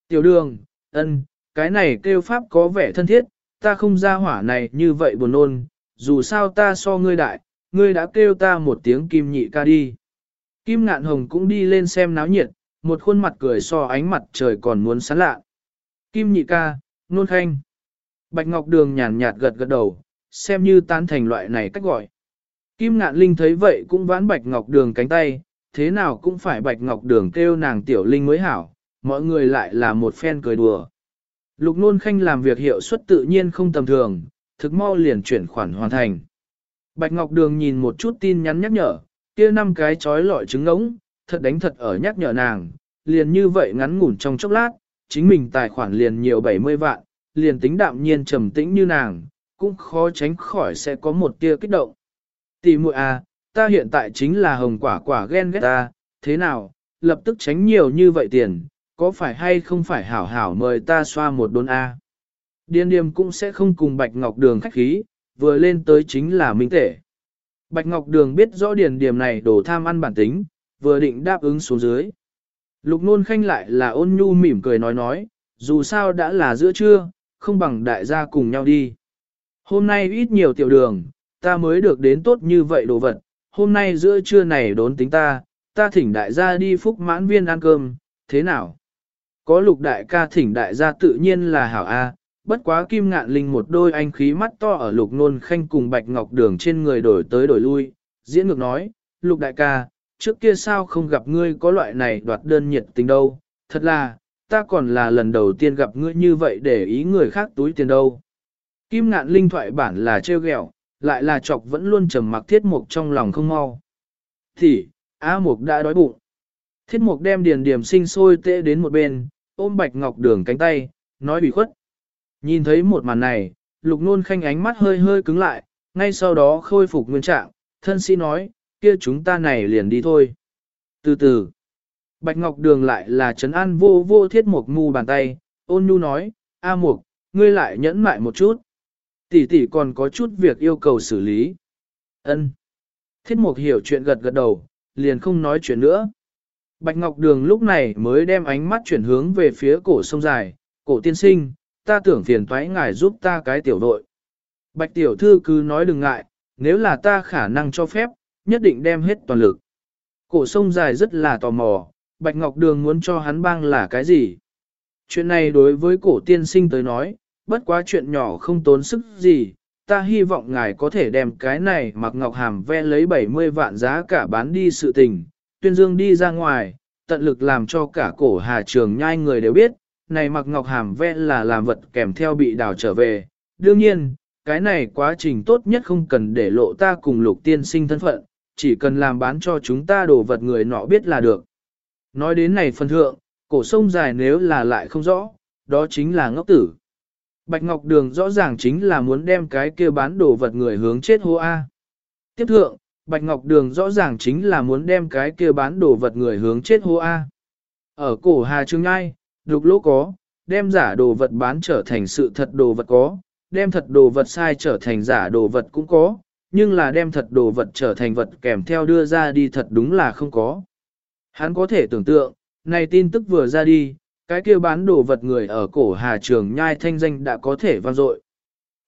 Tiểu đường, ân, cái này kêu pháp có vẻ thân thiết, ta không ra hỏa này như vậy buồn nôn, dù sao ta so ngươi đại, ngươi đã kêu ta một tiếng kim nhị ca đi. Kim ngạn hồng cũng đi lên xem náo nhiệt, một khuôn mặt cười so ánh mặt trời còn muốn sáng lạ. Kim nhị ca, nôn khanh. Bạch Ngọc Đường nhàn nhạt gật gật đầu, xem như tán thành loại này cách gọi. Kim ngạn linh thấy vậy cũng vãn Bạch Ngọc Đường cánh tay, thế nào cũng phải Bạch Ngọc Đường kêu nàng tiểu linh mới hảo, mọi người lại là một phen cười đùa. Lục nôn khanh làm việc hiệu suất tự nhiên không tầm thường, thực mau liền chuyển khoản hoàn thành. Bạch Ngọc Đường nhìn một chút tin nhắn nhắc nhở, kia năm cái chói lọi trứng ngỗng, thật đánh thật ở nhắc nhở nàng, liền như vậy ngắn ngủn trong chốc lát, chính mình tài khoản liền nhiều 70 vạn, liền tính đạm nhiên trầm tĩnh như nàng, cũng khó tránh khỏi sẽ có một tia kích động. Tỷ muội à, ta hiện tại chính là hồng quả quả ghen ghét ta, thế nào, lập tức tránh nhiều như vậy tiền, có phải hay không phải hảo hảo mời ta xoa một đốn A. Điên điềm cũng sẽ không cùng Bạch Ngọc Đường khách khí, vừa lên tới chính là minh tể. Bạch Ngọc Đường biết rõ điền điểm này đổ tham ăn bản tính, vừa định đáp ứng xuống dưới. Lục nôn khanh lại là ôn nhu mỉm cười nói nói, dù sao đã là giữa trưa, không bằng đại gia cùng nhau đi. Hôm nay ít nhiều tiểu đường, ta mới được đến tốt như vậy đồ vật, hôm nay giữa trưa này đốn tính ta, ta thỉnh đại gia đi phúc mãn viên ăn cơm, thế nào? Có lục đại ca thỉnh đại gia tự nhiên là hảo A, bất quá kim ngạn linh một đôi anh khí mắt to ở lục nôn khanh cùng bạch ngọc đường trên người đổi tới đổi lui, diễn ngược nói, lục đại ca, trước kia sao không gặp ngươi có loại này đoạt đơn nhiệt tình đâu, thật là, ta còn là lần đầu tiên gặp ngươi như vậy để ý người khác túi tiền đâu. Kim ngạn linh thoại bản là trêu ghẹo, lại là chọc vẫn luôn trầm mặc thiết mục trong lòng không mau. Thì, A mục đã đói bụng. Thiết mục đem điền điểm sinh sôi tệ đến một bên, ôm bạch ngọc đường cánh tay, nói bị khuất. Nhìn thấy một màn này, lục nôn khanh ánh mắt hơi hơi cứng lại, ngay sau đó khôi phục nguyên trạng, thân sĩ nói, kia chúng ta này liền đi thôi. Từ từ, Bạch Ngọc Đường lại là trấn an vô vô thiết mục mù bàn tay, ôn nhu nói, A mục, ngươi lại nhẫn mại một chút. Tỷ tỷ còn có chút việc yêu cầu xử lý. Ân. Thiết mục hiểu chuyện gật gật đầu, liền không nói chuyện nữa. Bạch Ngọc Đường lúc này mới đem ánh mắt chuyển hướng về phía cổ sông dài, cổ tiên sinh, ta tưởng phiền toái ngài giúp ta cái tiểu đội. Bạch tiểu thư cứ nói đừng ngại, nếu là ta khả năng cho phép, nhất định đem hết toàn lực. Cổ sông dài rất là tò mò, Bạch Ngọc Đường muốn cho hắn bang là cái gì? Chuyện này đối với cổ tiên sinh tới nói, bất quá chuyện nhỏ không tốn sức gì, ta hy vọng ngài có thể đem cái này mặc Ngọc Hàm ve lấy 70 vạn giá cả bán đi sự tình, tuyên dương đi ra ngoài, tận lực làm cho cả cổ hà trường nhai người đều biết, này mặc Ngọc Hàm ve là làm vật kèm theo bị đào trở về. Đương nhiên, cái này quá trình tốt nhất không cần để lộ ta cùng lục tiên sinh thân phận, chỉ cần làm bán cho chúng ta đồ vật người nọ biết là được. Nói đến này phần thượng, cổ sông dài nếu là lại không rõ, đó chính là ngốc tử. Bạch Ngọc Đường rõ ràng chính là muốn đem cái kia bán đồ vật người hướng chết hô A. Tiếp thượng, Bạch Ngọc Đường rõ ràng chính là muốn đem cái kia bán đồ vật người hướng chết hô A. Ở cổ Hà Trương Ngai, đục lỗ có, đem giả đồ vật bán trở thành sự thật đồ vật có, đem thật đồ vật sai trở thành giả đồ vật cũng có, nhưng là đem thật đồ vật trở thành vật kèm theo đưa ra đi thật đúng là không có. Hắn có thể tưởng tượng, này tin tức vừa ra đi, cái kia bán đồ vật người ở cổ Hà Trường nhai thanh danh đã có thể vang dội.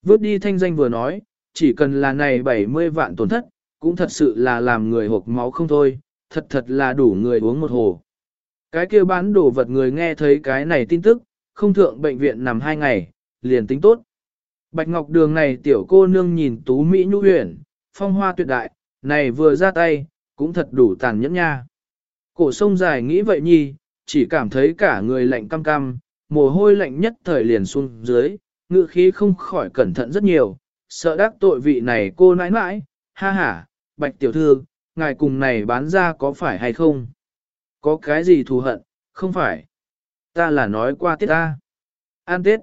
Vớt đi thanh danh vừa nói, chỉ cần là này 70 vạn tổn thất, cũng thật sự là làm người hộp máu không thôi, thật thật là đủ người uống một hồ. Cái kia bán đồ vật người nghe thấy cái này tin tức, không thượng bệnh viện nằm hai ngày, liền tính tốt. Bạch Ngọc Đường này tiểu cô nương nhìn tú Mỹ nhu huyền, phong hoa tuyệt đại, này vừa ra tay, cũng thật đủ tàn nhẫn nha. Cổ sông dài nghĩ vậy nhi, chỉ cảm thấy cả người lạnh cam cam, mồ hôi lạnh nhất thời liền xuống dưới, ngự khí không khỏi cẩn thận rất nhiều, sợ đắc tội vị này cô nãi nãi, ha ha, bạch tiểu thư, ngài cùng này bán ra có phải hay không? Có cái gì thù hận, không phải. Ta là nói qua tiết ta. An tết.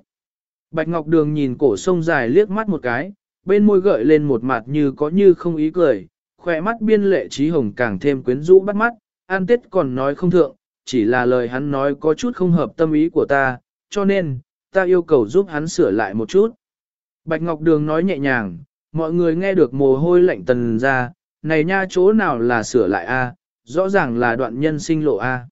Bạch Ngọc Đường nhìn cổ sông dài liếc mắt một cái, bên môi gợi lên một mặt như có như không ý cười, khỏe mắt biên lệ trí hồng càng thêm quyến rũ bắt mắt, an tết còn nói không thượng, chỉ là lời hắn nói có chút không hợp tâm ý của ta, cho nên, ta yêu cầu giúp hắn sửa lại một chút. Bạch Ngọc Đường nói nhẹ nhàng, mọi người nghe được mồ hôi lạnh tần ra, này nha chỗ nào là sửa lại a, rõ ràng là đoạn nhân sinh lộ a.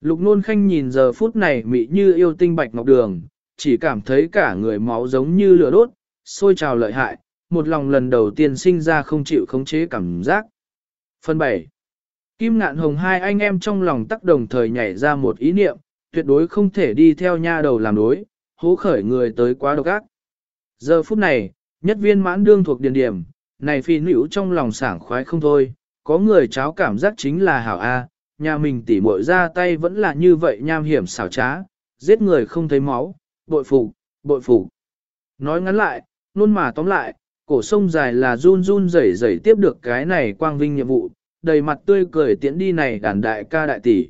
Lục nôn khanh nhìn giờ phút này mị như yêu tinh Bạch Ngọc Đường, chỉ cảm thấy cả người máu giống như lửa đốt, sôi trào lợi hại, một lòng lần đầu tiên sinh ra không chịu khống chế cảm giác. Phần 7 Kim ngạn hồng hai anh em trong lòng tắc đồng thời nhảy ra một ý niệm, tuyệt đối không thể đi theo nha đầu làm đối, hố khởi người tới quá độc ác. Giờ phút này, nhất viên mãn đương thuộc điền điểm, này phi nữ trong lòng sảng khoái không thôi, có người cháo cảm giác chính là hảo A, nhà mình tỉ muội ra tay vẫn là như vậy nham hiểm xảo trá, giết người không thấy máu, bội phục, bội phục. Nói ngắn lại, luôn mà tóm lại, cổ sông dài là run run rẩy rẩy tiếp được cái này quang vinh nhiệm vụ, đầy mặt tươi cười tiễn đi này đàn đại ca đại tỷ.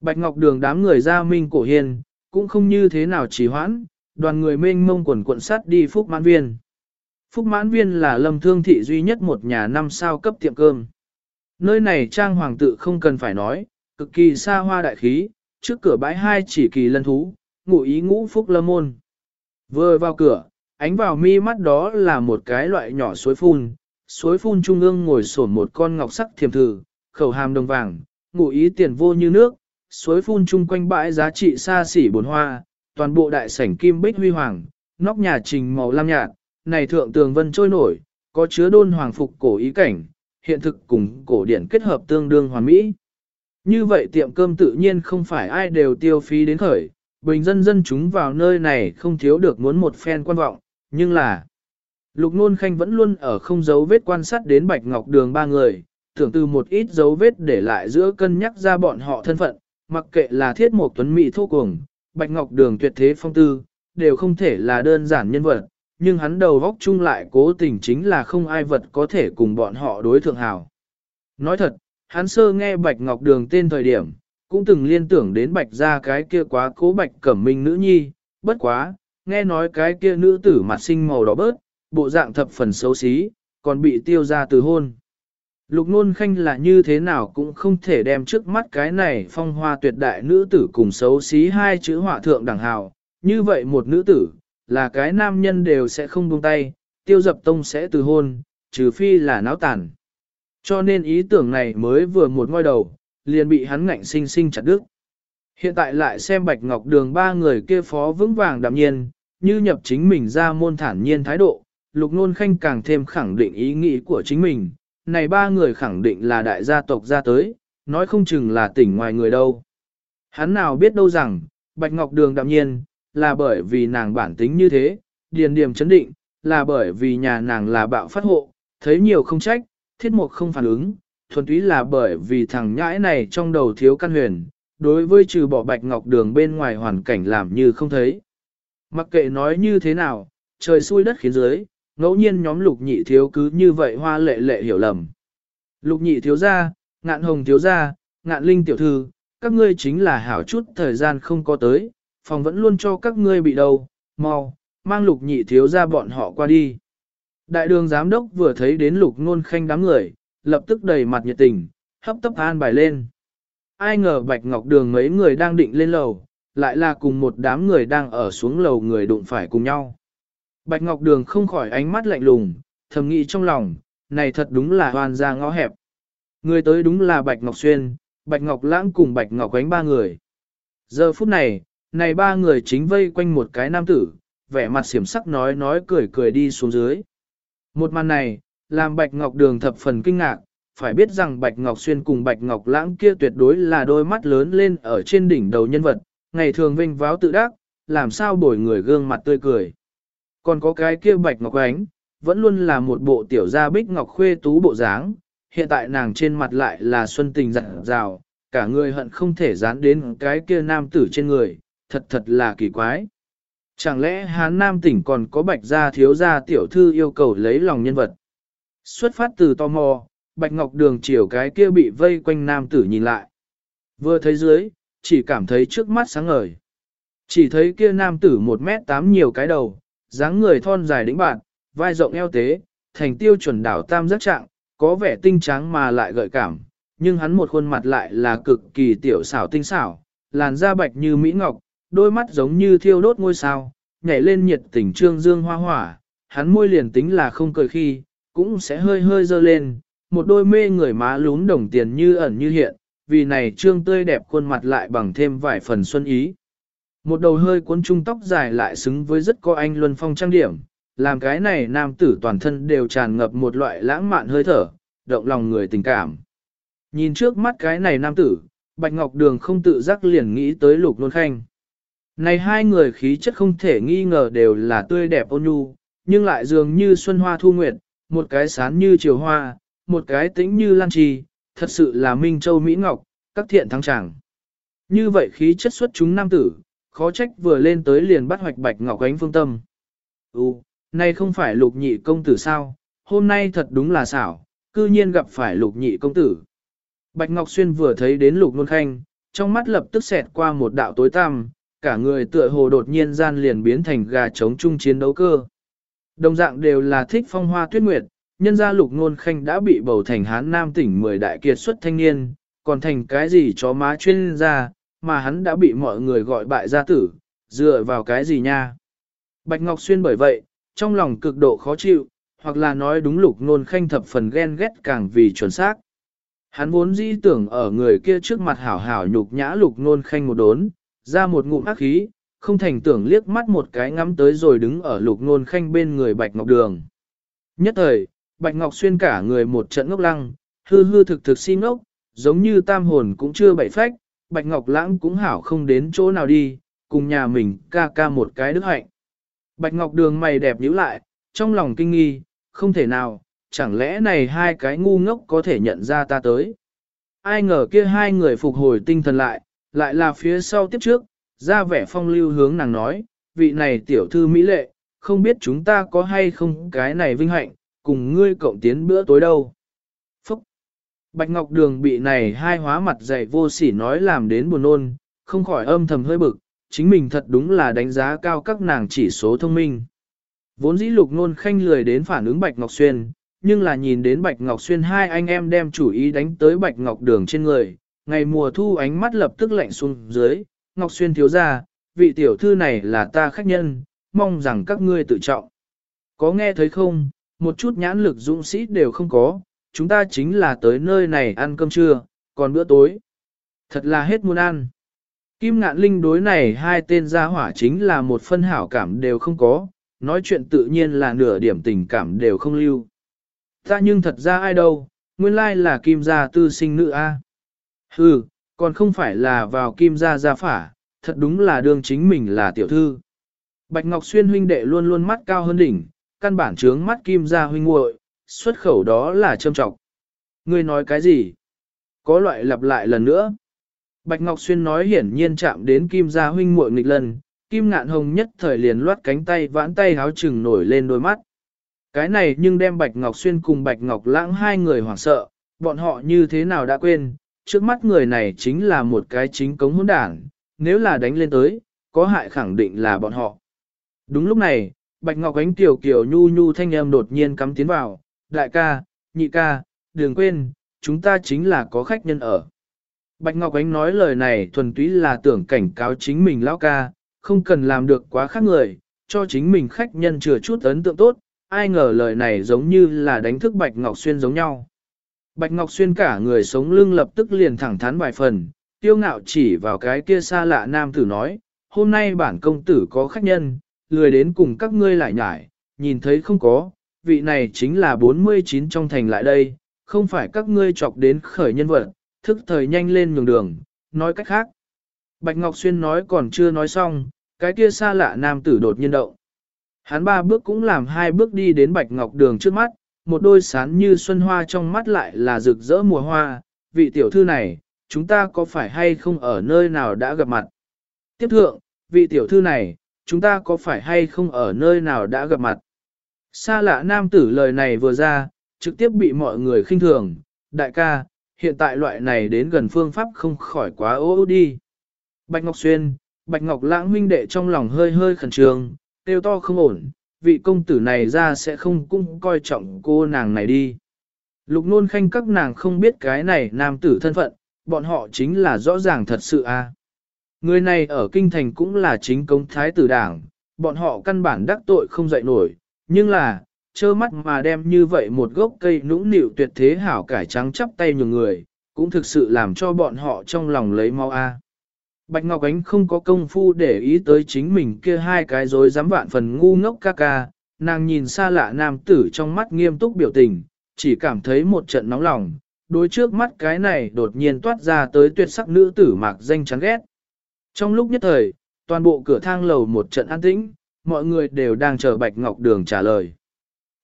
Bạch Ngọc Đường đám người ra minh cổ hiền, cũng không như thế nào trì hoãn, đoàn người mênh mông quần cuộn sắt đi Phúc Mãn Viên. Phúc Mãn Viên là lâm thương thị duy nhất một nhà năm sao cấp tiệm cơm. Nơi này trang hoàng tự không cần phải nói, cực kỳ xa hoa đại khí, trước cửa bãi hai chỉ kỳ lân thú, ngụ ý ngũ phúc lâm môn. Vừa vào cửa, ánh vào mi mắt đó là một cái loại nhỏ suối phun, suối phun trung ương ngồi sổn một con ngọc sắc thiềm thử, khẩu hàm đồng vàng, ngụ ý tiền vô như nước, suối phun chung quanh bãi giá trị xa xỉ bốn hoa, toàn bộ đại sảnh kim bích huy hoàng, nóc nhà trình màu lam nhạt, này thượng tường vân trôi nổi, có chứa đôn hoàng phục cổ ý cảnh, hiện thực cùng cổ điển kết hợp tương đương hoàn mỹ. Như vậy tiệm cơm tự nhiên không phải ai đều tiêu phí đến khởi, bình dân dân chúng vào nơi này không thiếu được muốn một phen quan vọng, nhưng là Lục Nôn Khanh vẫn luôn ở không dấu vết quan sát đến Bạch Ngọc Đường ba người, tưởng từ một ít dấu vết để lại giữa cân nhắc ra bọn họ thân phận, mặc kệ là thiết một tuấn mỹ thô cuồng, Bạch Ngọc Đường tuyệt thế phong tư, đều không thể là đơn giản nhân vật, nhưng hắn đầu góc chung lại cố tình chính là không ai vật có thể cùng bọn họ đối thượng hảo. Nói thật, hắn sơ nghe Bạch Ngọc Đường tên thời điểm, cũng từng liên tưởng đến Bạch ra cái kia quá cố Bạch Cẩm Minh nữ nhi, bất quá, nghe nói cái kia nữ tử mặt sinh màu đỏ bớt, bộ dạng thập phần xấu xí, còn bị tiêu ra từ hôn. Lục nôn khanh là như thế nào cũng không thể đem trước mắt cái này phong hoa tuyệt đại nữ tử cùng xấu xí hai chữ họa thượng đẳng hào. Như vậy một nữ tử, là cái nam nhân đều sẽ không buông tay, tiêu dập tông sẽ từ hôn, trừ phi là náo tàn. Cho nên ý tưởng này mới vừa một ngôi đầu, liền bị hắn ngạnh sinh sinh chặt đứt. Hiện tại lại xem bạch ngọc đường ba người kia phó vững vàng đạm nhiên, như nhập chính mình ra môn thản nhiên thái độ, lục nôn khanh càng thêm khẳng định ý nghĩ của chính mình, này ba người khẳng định là đại gia tộc ra tới, nói không chừng là tỉnh ngoài người đâu. Hắn nào biết đâu rằng, Bạch Ngọc Đường đạm nhiên, là bởi vì nàng bản tính như thế, điền điểm chấn định, là bởi vì nhà nàng là bạo phát hộ, thấy nhiều không trách, thiết mục không phản ứng, thuần túy là bởi vì thằng nhãi này trong đầu thiếu căn huyền, đối với trừ bỏ Bạch Ngọc Đường bên ngoài hoàn cảnh làm như không thấy. Mặc kệ nói như thế nào, trời xui đất khiến dưới, ngẫu nhiên nhóm lục nhị thiếu cứ như vậy hoa lệ lệ hiểu lầm. Lục nhị thiếu gia, ngạn hồng thiếu gia, ngạn linh tiểu thư, các ngươi chính là hảo chút thời gian không có tới, phòng vẫn luôn cho các ngươi bị đầu, mau, mang lục nhị thiếu gia bọn họ qua đi. Đại đường giám đốc vừa thấy đến lục ngôn khanh đám người, lập tức đầy mặt nhiệt tình, hấp tấp an bài lên. Ai ngờ bạch ngọc đường mấy người đang định lên lầu, lại là cùng một đám người đang ở xuống lầu người đụng phải cùng nhau. Bạch Ngọc Đường không khỏi ánh mắt lạnh lùng, thầm nghĩ trong lòng, này thật đúng là hoàn ra ngõ hẹp. Người tới đúng là Bạch Ngọc Xuyên, Bạch Ngọc Lãng cùng Bạch Ngọc Ánh ba người. Giờ phút này, này ba người chính vây quanh một cái nam tử, vẻ mặt xiểm sắc nói nói cười cười đi xuống dưới. Một màn này, làm Bạch Ngọc Đường thập phần kinh ngạc, phải biết rằng Bạch Ngọc Xuyên cùng Bạch Ngọc Lãng kia tuyệt đối là đôi mắt lớn lên ở trên đỉnh đầu nhân vật, ngày thường vinh váo tự đắc, làm sao bổi người gương mặt tươi cười. Còn có cái kia bạch ngọc ánh, vẫn luôn là một bộ tiểu gia bích ngọc khuê tú bộ dáng, hiện tại nàng trên mặt lại là xuân tình dặn dào, cả người hận không thể dán đến cái kia nam tử trên người, thật thật là kỳ quái. Chẳng lẽ hán nam tỉnh còn có bạch gia thiếu gia tiểu thư yêu cầu lấy lòng nhân vật? Xuất phát từ tò mò, bạch ngọc đường chiều cái kia bị vây quanh nam tử nhìn lại. Vừa thấy dưới, chỉ cảm thấy trước mắt sáng ngời. Chỉ thấy kia nam tử một mét tám nhiều cái đầu, dáng người thon dài đĩnh bạn, vai rộng eo tế, thành tiêu chuẩn đảo tam giác trạng, có vẻ tinh trắng mà lại gợi cảm, nhưng hắn một khuôn mặt lại là cực kỳ tiểu xảo tinh xảo, làn da bạch như mỹ ngọc, đôi mắt giống như thiêu đốt ngôi sao, nhảy lên nhiệt tình trương dương hoa hỏa, hắn môi liền tính là không cười khi, cũng sẽ hơi hơi dơ lên, một đôi mê người má lún đồng tiền như ẩn như hiện, vì này trương tươi đẹp khuôn mặt lại bằng thêm vài phần xuân ý. Một đầu hơi cuốn trung tóc dài lại xứng với rất có anh luân phong trang điểm, làm cái này nam tử toàn thân đều tràn ngập một loại lãng mạn hơi thở, động lòng người tình cảm. Nhìn trước mắt cái này nam tử, Bạch Ngọc Đường không tự giác liền nghĩ tới lục nôn khanh. Này hai người khí chất không thể nghi ngờ đều là tươi đẹp ôn nhu, nhưng lại dường như xuân hoa thu nguyệt, một cái sán như chiều hoa, một cái tĩnh như lan trì, thật sự là Minh Châu Mỹ Ngọc, các thiện thắng chẳng. Như vậy khí chất xuất chúng nam tử, khó trách vừa lên tới liền bắt hoạch bạch ngọc ánh phương tâm. Ú, nay không phải lục nhị công tử sao, hôm nay thật đúng là xảo, cư nhiên gặp phải lục nhị công tử. Bạch Ngọc Xuyên vừa thấy đến lục nôn khanh, trong mắt lập tức xẹt qua một đạo tối tăm, cả người tựa hồ đột nhiên gian liền biến thành gà trống chung chiến đấu cơ. Đồng dạng đều là thích phong hoa tuyết nguyệt, nhân gia lục nôn khanh đã bị bầu thành hán nam tỉnh 10 đại kiệt xuất thanh niên, còn thành cái gì chó má chuyên gia, mà hắn đã bị mọi người gọi bại gia tử, dựa vào cái gì nha. Bạch Ngọc Xuyên bởi vậy, trong lòng cực độ khó chịu, hoặc là nói đúng lục nôn khanh thập phần ghen ghét càng vì chuẩn xác. Hắn vốn dĩ tưởng ở người kia trước mặt hảo hảo nhục nhã lục nôn khanh một đốn, ra một ngụm ác khí, không thành tưởng liếc mắt một cái ngắm tới rồi đứng ở lục nôn khanh bên người Bạch Ngọc Đường. Nhất thời, Bạch Ngọc Xuyên cả người một trận ngốc lăng, hư hư thực thực si ngốc, giống như tam hồn cũng chưa bảy phách, Bạch Ngọc Lãng cũng hảo không đến chỗ nào đi, cùng nhà mình ca ca một cái đức hạnh. Bạch Ngọc Đường mày đẹp nhíu lại, trong lòng kinh nghi, không thể nào, chẳng lẽ này hai cái ngu ngốc có thể nhận ra ta tới. Ai ngờ kia hai người phục hồi tinh thần lại, lại là phía sau tiếp trước, ra vẻ phong lưu hướng nàng nói, vị này tiểu thư mỹ lệ, không biết chúng ta có hay không cái này vinh hạnh, cùng ngươi cộng tiến bữa tối đâu. Phúc! Bạch Ngọc Đường bị này hai hóa mặt dày vô sỉ nói làm đến buồn nôn, không khỏi âm thầm hơi bực, chính mình thật đúng là đánh giá cao các nàng chỉ số thông minh. Vốn dĩ lục nôn khanh lười đến phản ứng Bạch Ngọc Xuyên, nhưng là nhìn đến Bạch Ngọc Xuyên hai anh em đem chủ ý đánh tới Bạch Ngọc Đường trên người, ngày mùa thu ánh mắt lập tức lạnh xuống dưới, Ngọc Xuyên thiếu ra, vị tiểu thư này là ta khách nhân, mong rằng các ngươi tự trọng. Có nghe thấy không, một chút nhãn lực dũng sĩ đều không có, chúng ta chính là tới nơi này ăn cơm trưa, còn bữa tối. Thật là hết muốn ăn. Kim ngạn linh đối này hai tên gia hỏa chính là một phân hảo cảm đều không có, nói chuyện tự nhiên là nửa điểm tình cảm đều không lưu. Ta nhưng thật ra ai đâu, nguyên lai là kim gia tư sinh nữ a. Hừ, còn không phải là vào kim gia gia phả, thật đúng là đương chính mình là tiểu thư. Bạch Ngọc Xuyên huynh đệ luôn luôn mắt cao hơn đỉnh, căn bản trướng mắt kim gia huynh muội, xuất khẩu đó là châm trọng. Ngươi nói cái gì? Có loại lặp lại lần nữa. Bạch Ngọc Xuyên nói hiển nhiên chạm đến kim gia huynh muội nghịch lần, kim ngạn hồng nhất thời liền loát cánh tay vãn tay háo chừng nổi lên đôi mắt. Cái này nhưng đem Bạch Ngọc Xuyên cùng Bạch Ngọc Lãng hai người hoảng sợ, bọn họ như thế nào đã quên, trước mắt người này chính là một cái chính cống hỗn đảng, nếu là đánh lên tới, có hại khẳng định là bọn họ. Đúng lúc này, Bạch Ngọc Ánh tiểu kiểu nhu nhu thanh âm đột nhiên cắm tiến vào, đại ca, nhị ca, đừng quên, chúng ta chính là có khách nhân ở. Bạch Ngọc Ánh nói lời này thuần túy là tưởng cảnh cáo chính mình lão ca, không cần làm được quá khác người, cho chính mình khách nhân chừa chút ấn tượng tốt, ai ngờ lời này giống như là đánh thức Bạch Ngọc Xuyên giống nhau. Bạch Ngọc Xuyên cả người sống lưng lập tức liền thẳng thắn vài phần, tiêu ngạo chỉ vào cái kia xa lạ nam tử nói, hôm nay bản công tử có khách nhân, lười đến cùng các ngươi lại nhải, nhìn thấy không có, vị này chính là 49 trong thành lại đây, không phải các ngươi chọc đến khởi nhân vật, thức thời nhanh lên nhường đường, nói cách khác. Bạch Ngọc Xuyên nói còn chưa nói xong, cái kia xa lạ nam tử đột nhiên động. Hắn ba bước cũng làm hai bước đi đến Bạch Ngọc Đường trước mắt, một đôi sán như xuân hoa trong mắt lại là rực rỡ mùa hoa, vị tiểu thư này, chúng ta có phải hay không ở nơi nào đã gặp mặt? Tiếp thượng, vị tiểu thư này, chúng ta có phải hay không ở nơi nào đã gặp mặt? Xa lạ nam tử lời này vừa ra, trực tiếp bị mọi người khinh thường, đại ca, hiện tại loại này đến gần phương pháp không khỏi quá ô đi. Bạch Ngọc Xuyên, Bạch Ngọc Lãng huynh đệ trong lòng hơi hơi khẩn trương, tiêu to không ổn, vị công tử này ra sẽ không cung coi trọng cô nàng này đi. Lục nôn khanh các nàng không biết cái này nam tử thân phận, bọn họ chính là rõ ràng thật sự a. Người này ở kinh thành cũng là chính công thái tử đảng, bọn họ căn bản đắc tội không dậy nổi, nhưng là, trơ mắt mà đem như vậy một gốc cây nũng nịu tuyệt thế hảo cải trắng chắp tay nhường người, cũng thực sự làm cho bọn họ trong lòng lấy mau a. À. Bạch Ngọc Ánh không có công phu để ý tới chính mình kia hai cái rối dám vạn phần ngu ngốc ca ca, nàng nhìn xa lạ nam tử trong mắt nghiêm túc biểu tình, chỉ cảm thấy một trận nóng lòng, đối trước mắt cái này đột nhiên toát ra tới tuyệt sắc nữ tử mạc danh chán ghét. Trong lúc nhất thời, toàn bộ cửa thang lầu một trận an tĩnh, mọi người đều đang chờ Bạch Ngọc Đường trả lời.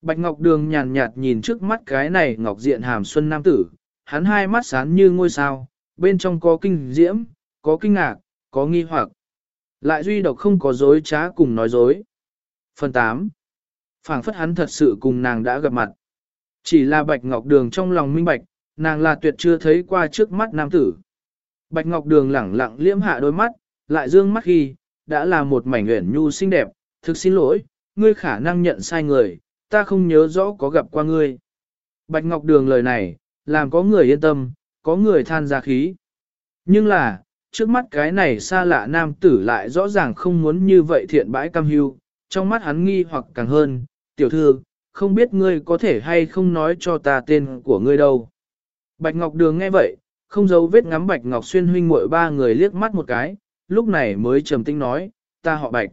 Bạch Ngọc Đường nhàn nhạt nhìn trước mắt cái này Ngọc Diện hàm xuân nam tử, hắn hai mắt sáng như ngôi sao, bên trong có kinh diễm, có kinh ngạc, có nghi hoặc. Lại duy độc không có dối trá cùng nói dối. Phần 8. phảng phất hắn thật sự cùng nàng đã gặp mặt. Chỉ là Bạch Ngọc Đường trong lòng minh bạch, nàng là tuyệt chưa thấy qua trước mắt nam tử. Bạch Ngọc Đường lẳng lặng liễm hạ đôi mắt, lại dương mắt khi, đã là một mảnh uyển nhu xinh đẹp, thực xin lỗi, ngươi khả năng nhận sai người, ta không nhớ rõ có gặp qua ngươi. Bạch Ngọc Đường lời này, làm có người yên tâm, có người than ra khí. Nhưng là, trước mắt cái này xa lạ nam tử lại rõ ràng không muốn như vậy thiện bãi cam hưu, trong mắt hắn nghi hoặc càng hơn, tiểu thư, không biết ngươi có thể hay không nói cho ta tên của ngươi đâu. Bạch Ngọc Đường nghe vậy, không giấu vết ngắm Bạch Ngọc Xuyên huynh muội ba người liếc mắt một cái, lúc này mới trầm tĩnh nói, ta họ Bạch.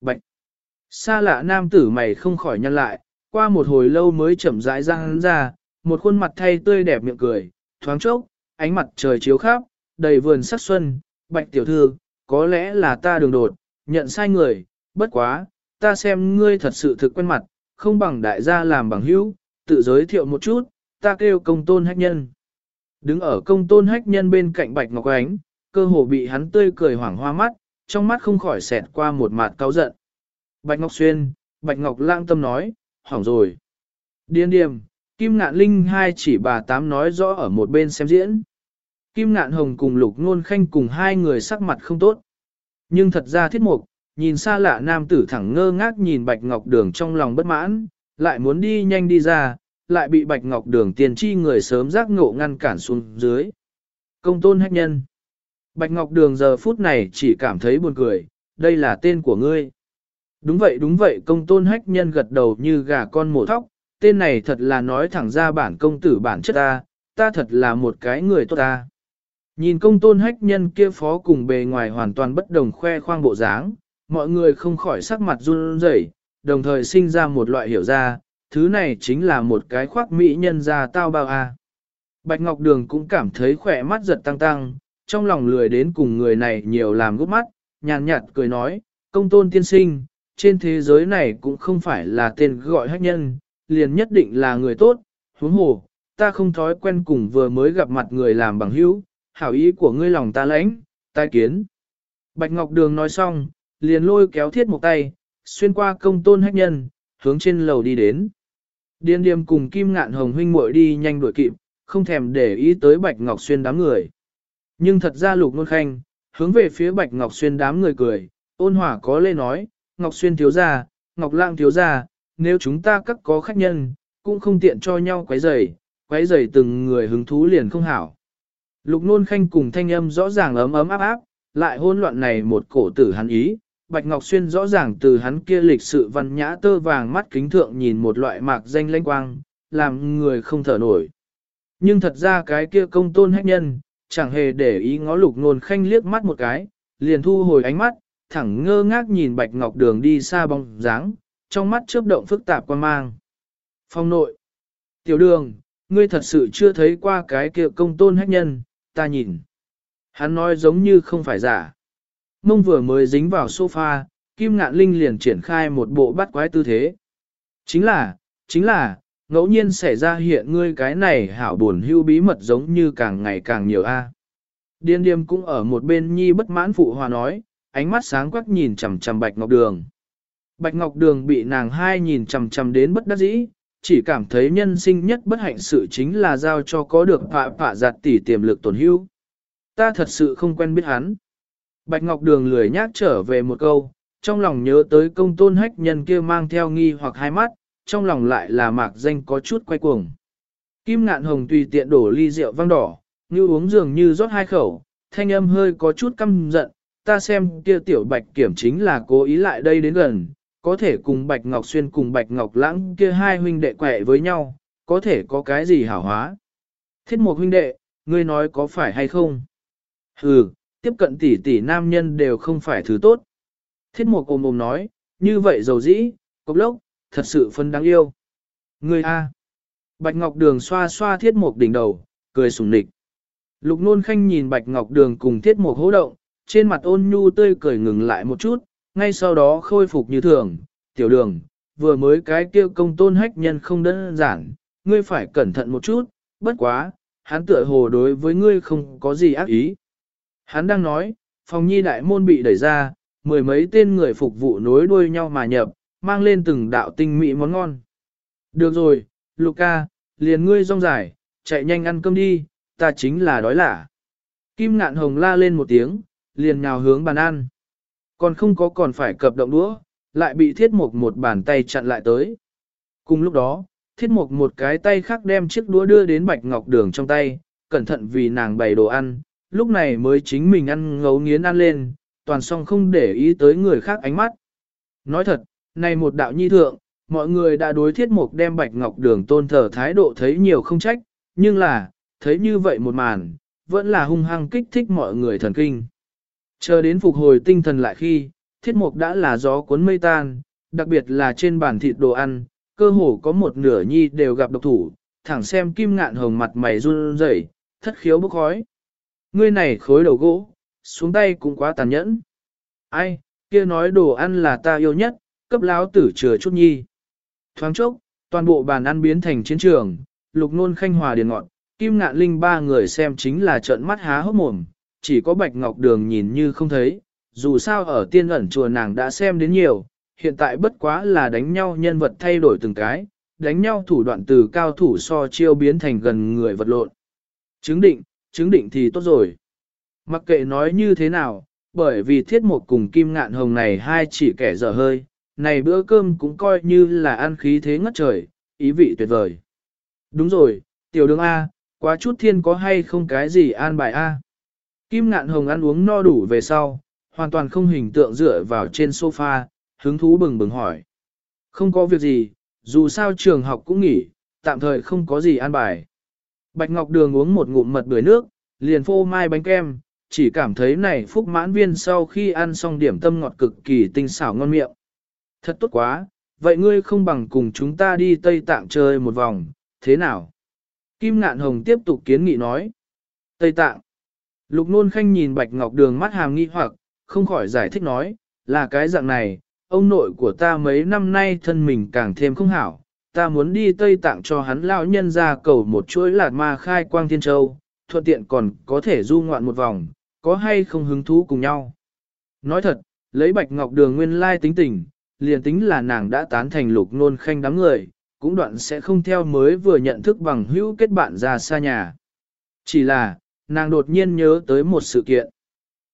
Bạch. Xa lạ nam tử mày không khỏi nhăn lại, qua một hồi lâu mới chậm rãi ra hắn ra, một khuôn mặt thay tươi đẹp miệng cười, thoáng chốc, ánh mặt trời chiếu khắp, đầy vườn sắc xuân, Bạch tiểu thư, có lẽ là ta đường đột, nhận sai người, bất quá, ta xem ngươi thật sự thực quen mặt, không bằng đại gia làm bằng hữu, tự giới thiệu một chút, ta kêu công tôn hách nhân. Đứng ở công tôn hách nhân bên cạnh Bạch Ngọc Ánh, cơ hồ bị hắn tươi cười hoảng hoa mắt, trong mắt không khỏi xẹt qua một mặt cáo giận. Bạch Ngọc Xuyên, Bạch Ngọc lang tâm nói, hỏng rồi. Điên điềm, Kim Ngạn Linh hai chỉ bà tám nói rõ ở một bên xem diễn. Kim Ngạn Hồng cùng Lục Nôn Khanh cùng hai người sắc mặt không tốt. Nhưng thật ra thiết mục, nhìn xa lạ nam tử thẳng ngơ ngác nhìn Bạch Ngọc Đường trong lòng bất mãn, lại muốn đi nhanh đi ra, lại bị Bạch Ngọc Đường tiền tri người sớm giác ngộ ngăn cản xuống dưới. Công tôn hách nhân. Bạch Ngọc Đường giờ phút này chỉ cảm thấy buồn cười, đây là tên của ngươi. Đúng vậy đúng vậy công tôn hách nhân gật đầu như gà con mổ thóc, tên này thật là nói thẳng ra bản công tử bản chất ta, ta thật là một cái người tốt ta. Nhìn công tôn hách nhân kia phó cùng bề ngoài hoàn toàn bất đồng khoe khoang bộ dáng, mọi người không khỏi sắc mặt run rẩy, đồng thời sinh ra một loại hiểu ra, thứ này chính là một cái khoác mỹ nhân ra tao bao a. Bạch Ngọc Đường cũng cảm thấy khỏe mắt giật tăng tăng, trong lòng lười đến cùng người này nhiều làm gút mắt, nhàn nhạt cười nói, công tôn tiên sinh, trên thế giới này cũng không phải là tên gọi hách nhân, liền nhất định là người tốt, huống hồ, ta không thói quen cùng vừa mới gặp mặt người làm bằng hữu, hảo ý của ngươi lòng ta lãnh, tai kiến. Bạch Ngọc Đường nói xong, liền lôi kéo thiết một tay, xuyên qua công tôn hách nhân, hướng trên lầu đi đến. Điên điềm cùng Kim Ngạn Hồng huynh muội đi nhanh đuổi kịp, không thèm để ý tới Bạch Ngọc Xuyên đám người. Nhưng thật ra lục nôn khanh, hướng về phía Bạch Ngọc Xuyên đám người cười, ôn hòa có lê nói, Ngọc Xuyên thiếu gia, Ngọc Lang thiếu gia, nếu chúng ta các có khách nhân, cũng không tiện cho nhau quấy rầy, quấy rầy từng người hứng thú liền không hảo. Lục nôn khanh cùng thanh âm rõ ràng ấm ấm áp áp, lại hôn loạn này một cổ tử hắn ý, Bạch Ngọc Xuyên rõ ràng từ hắn kia lịch sự văn nhã tơ vàng mắt kính thượng nhìn một loại mạc danh lanh quang, làm người không thở nổi. Nhưng thật ra cái kia công tôn hách nhân, chẳng hề để ý ngó lục nôn khanh liếc mắt một cái, liền thu hồi ánh mắt, thẳng ngơ ngác nhìn Bạch Ngọc Đường đi xa bóng dáng, trong mắt chớp động phức tạp quan mang. Phong nội. Tiểu đường, ngươi thật sự chưa thấy qua cái kia công tôn hách nhân, ta nhìn. Hắn nói giống như không phải giả. Mông vừa mới dính vào sofa, Kim Ngạn Linh liền triển khai một bộ bắt quái tư thế. Chính là, chính là, ngẫu nhiên xảy ra hiện ngươi cái này hảo buồn hưu bí mật giống như càng ngày càng nhiều a. Điên điềm cũng ở một bên nhi bất mãn phụ hòa nói, ánh mắt sáng quắc nhìn chằm chằm Bạch Ngọc Đường. Bạch Ngọc Đường bị nàng hai nhìn chằm chằm đến bất đắc dĩ, chỉ cảm thấy nhân sinh nhất bất hạnh sự chính là giao cho có được phạ phạ giặt tỉ tiềm lực tổn hữu. Ta thật sự không quen biết hắn. Bạch Ngọc Đường lười nhác trở về một câu, trong lòng nhớ tới công tôn hách nhân kia mang theo nghi hoặc hai mắt, trong lòng lại là mạc danh có chút quay cuồng. Kim ngạn hồng tùy tiện đổ ly rượu vang đỏ, như uống dường như rót hai khẩu, thanh âm hơi có chút căm giận, ta xem kia tiểu bạch kiểm chính là cố ý lại đây đến gần, có thể cùng Bạch Ngọc Xuyên cùng Bạch Ngọc Lãng kia hai huynh đệ quẹ với nhau, có thể có cái gì hảo hóa. Thiết một huynh đệ, ngươi nói có phải hay không? Hừ, tiếp cận tỷ tỷ nam nhân đều không phải thứ tốt. Thiết một ôm ôm nói, như vậy dầu dĩ, cốc lốc, thật sự phân đáng yêu. Người A. Bạch Ngọc Đường xoa xoa thiết một đỉnh đầu, cười sùng nịch. Lục nôn khanh nhìn Bạch Ngọc Đường cùng thiết một hỗ động, trên mặt ôn nhu tươi cười ngừng lại một chút, ngay sau đó khôi phục như thường. Tiểu đường, vừa mới cái kia công tôn hách nhân không đơn giản, ngươi phải cẩn thận một chút, bất quá, hắn tựa hồ đối với ngươi không có gì ác ý. Hắn đang nói, phòng nhi đại môn bị đẩy ra, mười mấy tên người phục vụ nối đuôi nhau mà nhập, mang lên từng đạo tinh mỹ món ngon. Được rồi, Luca, liền ngươi rong dài, chạy nhanh ăn cơm đi, ta chính là đói lả. Kim ngạn hồng la lên một tiếng, liền nhào hướng bàn ăn. Còn không có còn phải cập động đũa, lại bị thiết mục một bàn tay chặn lại tới. Cùng lúc đó, thiết mục một cái tay khác đem chiếc đũa đưa đến bạch ngọc đường trong tay, cẩn thận vì nàng bày đồ ăn, lúc này mới chính mình ăn ngấu nghiến ăn lên, toàn song không để ý tới người khác ánh mắt. Nói thật, này một đạo nhi thượng, mọi người đã đối thiết mục đem bạch ngọc đường tôn thờ thái độ thấy nhiều không trách, nhưng là, thấy như vậy một màn, vẫn là hung hăng kích thích mọi người thần kinh. Chờ đến phục hồi tinh thần lại khi, thiết mục đã là gió cuốn mây tan, đặc biệt là trên bàn thịt đồ ăn, cơ hồ có một nửa nhi đều gặp độc thủ, thẳng xem kim ngạn hồng mặt mày run rẩy, thất khiếu bốc khói. Ngươi này khối đầu gỗ, xuống tay cũng quá tàn nhẫn. Ai, kia nói đồ ăn là ta yêu nhất, cấp láo tử chừa chút nhi. Thoáng chốc, toàn bộ bàn ăn biến thành chiến trường, lục nôn khanh hòa điền ngọn, kim ngạn linh ba người xem chính là trợn mắt há hốc mồm, chỉ có bạch ngọc đường nhìn như không thấy, dù sao ở tiên ẩn chùa nàng đã xem đến nhiều, hiện tại bất quá là đánh nhau nhân vật thay đổi từng cái, đánh nhau thủ đoạn từ cao thủ so chiêu biến thành gần người vật lộn. Chứng định, chứng định thì tốt rồi. Mặc kệ nói như thế nào, bởi vì thiết một cùng kim ngạn hồng này hai chỉ kẻ dở hơi, này bữa cơm cũng coi như là ăn khí thế ngất trời, ý vị tuyệt vời. Đúng rồi, tiểu đường A, quá chút thiên có hay không cái gì an bài A. Kim ngạn hồng ăn uống no đủ về sau, hoàn toàn không hình tượng dựa vào trên sofa, hứng thú bừng bừng hỏi. Không có việc gì, dù sao trường học cũng nghỉ, tạm thời không có gì an bài. Bạch Ngọc Đường uống một ngụm mật bưởi nước, liền phô mai bánh kem, chỉ cảm thấy này phúc mãn viên sau khi ăn xong điểm tâm ngọt cực kỳ tinh xảo ngon miệng. Thật tốt quá, vậy ngươi không bằng cùng chúng ta đi Tây Tạng chơi một vòng, thế nào? Kim Ngạn Hồng tiếp tục kiến nghị nói. Tây Tạng. Lục Nôn Khanh nhìn Bạch Ngọc Đường mắt hàm nghi hoặc, không khỏi giải thích nói, là cái dạng này, ông nội của ta mấy năm nay thân mình càng thêm không hảo, ta muốn đi Tây Tạng cho hắn lão nhân ra cầu một chuỗi lạt ma khai quang thiên châu, thuận tiện còn có thể du ngoạn một vòng, có hay không hứng thú cùng nhau. Nói thật, lấy Bạch Ngọc Đường nguyên lai tính tình, liền tính là nàng đã tán thành lục nôn khanh đám người, cũng đoạn sẽ không theo mới vừa nhận thức bằng hữu kết bạn ra xa nhà. Chỉ là, nàng đột nhiên nhớ tới một sự kiện.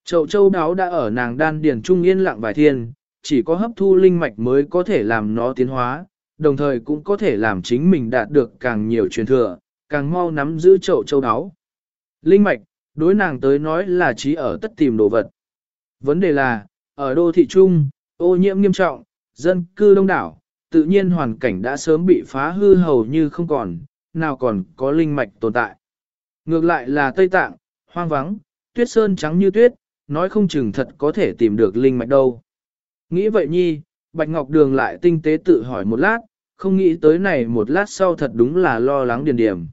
Chậu châu đáo đã ở nàng đan điền trung yên lặng vài thiên, chỉ có hấp thu linh mạch mới có thể làm nó tiến hóa, đồng thời cũng có thể làm chính mình đạt được càng nhiều truyền thừa, càng mau nắm giữ chậu châu đáo. Linh mạch, đối nàng tới nói là trí ở tất tìm đồ vật. Vấn đề là, ở đô thị trung, ô nhiễm nghiêm trọng, dân cư đông đảo, tự nhiên hoàn cảnh đã sớm bị phá hư hầu như không còn, nào còn có linh mạch tồn tại. Ngược lại là Tây Tạng, hoang vắng, tuyết sơn trắng như tuyết, nói không chừng thật có thể tìm được linh mạch đâu. Nghĩ vậy nhi, Bạch Ngọc Đường lại tinh tế tự hỏi một lát, không nghĩ tới này một lát sau thật đúng là lo lắng điền điểm.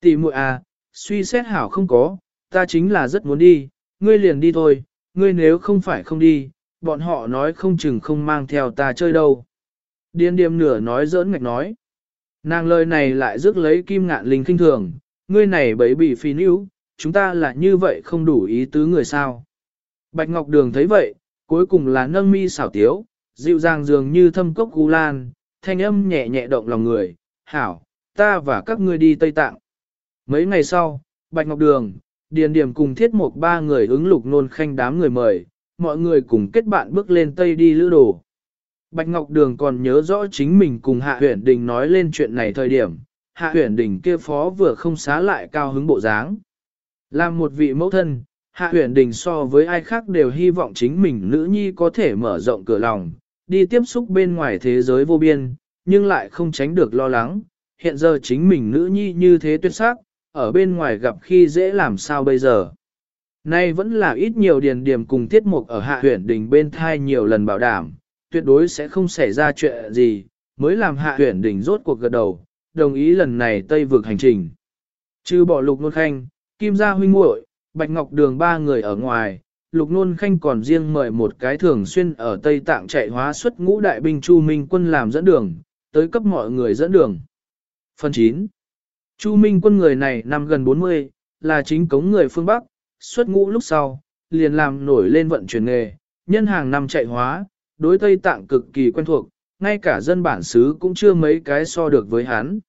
Tỷ muội à, suy xét hảo không có, ta chính là rất muốn đi, ngươi liền đi thôi, ngươi nếu không phải không đi, bọn họ nói không chừng không mang theo ta chơi đâu. Điền điểm nửa nói giỡn ngạch nói. Nàng lời này lại rước lấy kim ngạn linh kinh thường, ngươi này bấy bị phi níu, chúng ta là như vậy không đủ ý tứ người sao. Bạch Ngọc Đường thấy vậy, cuối cùng là nâng mi xảo tiếu, dịu dàng dường như thâm cốc gu lan, thanh âm nhẹ nhẹ động lòng người, hảo, ta và các ngươi đi Tây Tạng. Mấy ngày sau, Bạch Ngọc Đường, Điền Điểm cùng thiết một ba người ứng lục nôn khanh đám người mời, mọi người cùng kết bạn bước lên Tây đi lữ đồ. Bạch Ngọc Đường còn nhớ rõ chính mình cùng Hạ Huyển Đình nói lên chuyện này thời điểm, Hạ Huyển Đình kia phó vừa không xá lại cao hứng bộ dáng. Làm một vị mẫu thân, Hạ Huyển Đình so với ai khác đều hy vọng chính mình nữ nhi có thể mở rộng cửa lòng, đi tiếp xúc bên ngoài thế giới vô biên, nhưng lại không tránh được lo lắng. Hiện giờ chính mình nữ nhi như thế tuyệt sắc, ở bên ngoài gặp khi dễ làm sao bây giờ. Nay vẫn là ít nhiều điền điểm cùng tiết mục ở hạ huyển đình bên thai nhiều lần bảo đảm, tuyệt đối sẽ không xảy ra chuyện gì, mới làm hạ huyển đình rốt cuộc gật đầu, đồng ý lần này Tây vực hành trình. Trừ bỏ lục nôn khanh, kim gia huynh muội Bạch Ngọc Đường ba người ở ngoài, Lục Nôn Khanh còn riêng mời một cái thường xuyên ở Tây Tạng chạy hóa xuất ngũ đại binh Chu Minh quân làm dẫn đường, tới cấp mọi người dẫn đường. Phần 9. Chu Minh quân người này năm gần 40, là chính cống người phương Bắc, xuất ngũ lúc sau, liền làm nổi lên vận chuyển nghề, nhân hàng năm chạy hóa, đối Tây Tạng cực kỳ quen thuộc, ngay cả dân bản xứ cũng chưa mấy cái so được với hắn.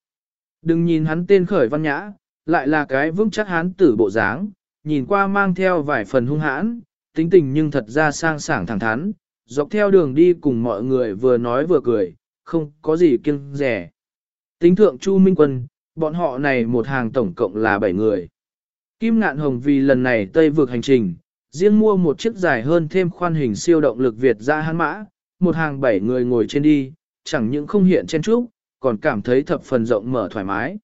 Đừng nhìn hắn tên khởi văn nhã, lại là cái vững chắc hắn tử bộ dáng, nhìn qua mang theo vài phần hung hãn, tính tình nhưng thật ra sang sảng thẳng thắn, dọc theo đường đi cùng mọi người vừa nói vừa cười, không có gì kiêng rẻ. Tính thượng Chu Minh Quân, bọn họ này một hàng tổng cộng là 7 người. Kim Ngạn Hồng vì lần này Tây vượt hành trình, riêng mua một chiếc dài hơn thêm khoan hình siêu động lực Việt ra hắn mã, một hàng bảy người ngồi trên đi, chẳng những không hiện chen trúc, còn cảm thấy thập phần rộng mở thoải mái.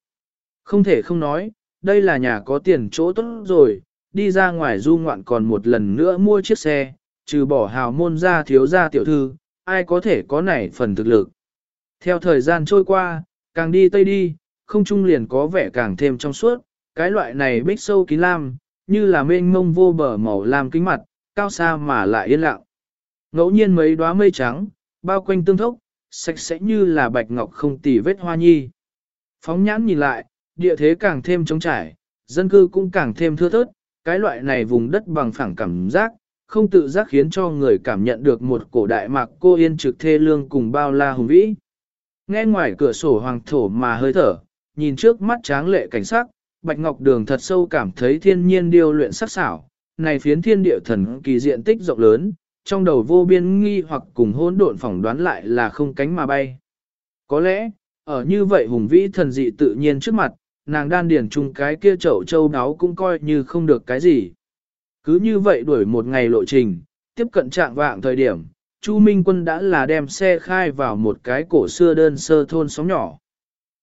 Không thể không nói, đây là nhà có tiền chỗ tốt rồi, đi ra ngoài du ngoạn còn một lần nữa mua chiếc xe, trừ bỏ hào môn ra thiếu ra tiểu thư, ai có thể có nảy phần thực lực. Theo thời gian trôi qua, càng đi tây đi, không trung liền có vẻ càng thêm trong suốt, cái loại này bích sâu kín lam, như là mênh mông vô bờ màu lam kính mặt, cao xa mà lại yên lặng. Ngẫu nhiên mấy đóa mây trắng, bao quanh tương thốc, sạch sẽ như là bạch ngọc không tì vết hoa nhi. Phóng nhãn nhìn lại, địa thế càng thêm trống trải, dân cư cũng càng thêm thưa thớt, cái loại này vùng đất bằng phẳng cảm giác, không tự giác khiến cho người cảm nhận được một cổ đại mạc cô yên trực thê lương cùng bao la hùng vĩ. Nghe ngoài cửa sổ hoàng thổ mà hơi thở, nhìn trước mắt tráng lệ cảnh sắc, Bạch Ngọc Đường thật sâu cảm thấy thiên nhiên điêu luyện sắc xảo, này phiến thiên địa thần kỳ diện tích rộng lớn, trong đầu vô biên nghi hoặc cùng hỗn độn phỏng đoán lại là không cánh mà bay. Có lẽ, ở như vậy hùng vĩ thần dị tự nhiên trước mặt, nàng đan điển chung cái kia chậu châu đáo cũng coi như không được cái gì. Cứ như vậy đuổi một ngày lộ trình, tiếp cận trạng vạng thời điểm, Chu Minh Quân đã là đem xe khai vào một cái cổ xưa đơn sơ thôn sóng nhỏ.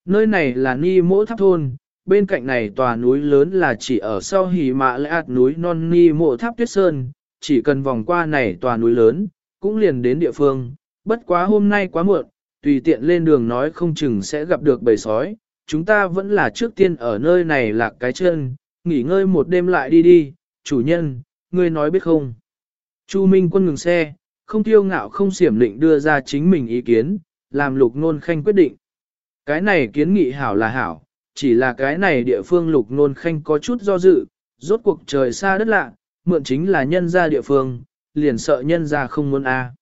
Nơi này là Ni Mỗ Tháp Thôn, bên cạnh này tòa núi lớn là chỉ ở sau hỉ mạ lệ ạt núi non Ni Mộ Tháp Tuyết Sơn, chỉ cần vòng qua này tòa núi lớn, cũng liền đến địa phương, bất quá hôm nay quá muộn, tùy tiện lên đường nói không chừng sẽ gặp được bầy sói, chúng ta vẫn là trước tiên ở nơi này lạc cái chân, nghỉ ngơi một đêm lại đi đi, chủ nhân, ngươi nói biết không. Chu Minh quân ngừng xe, không tiêu ngạo không xiểm định đưa ra chính mình ý kiến, làm lục nôn khanh quyết định. Cái này kiến nghị hảo là hảo, chỉ là cái này địa phương lục nôn khanh có chút do dự, rốt cuộc trời xa đất lạ, mượn chính là nhân gia địa phương, liền sợ nhân gia không muốn a.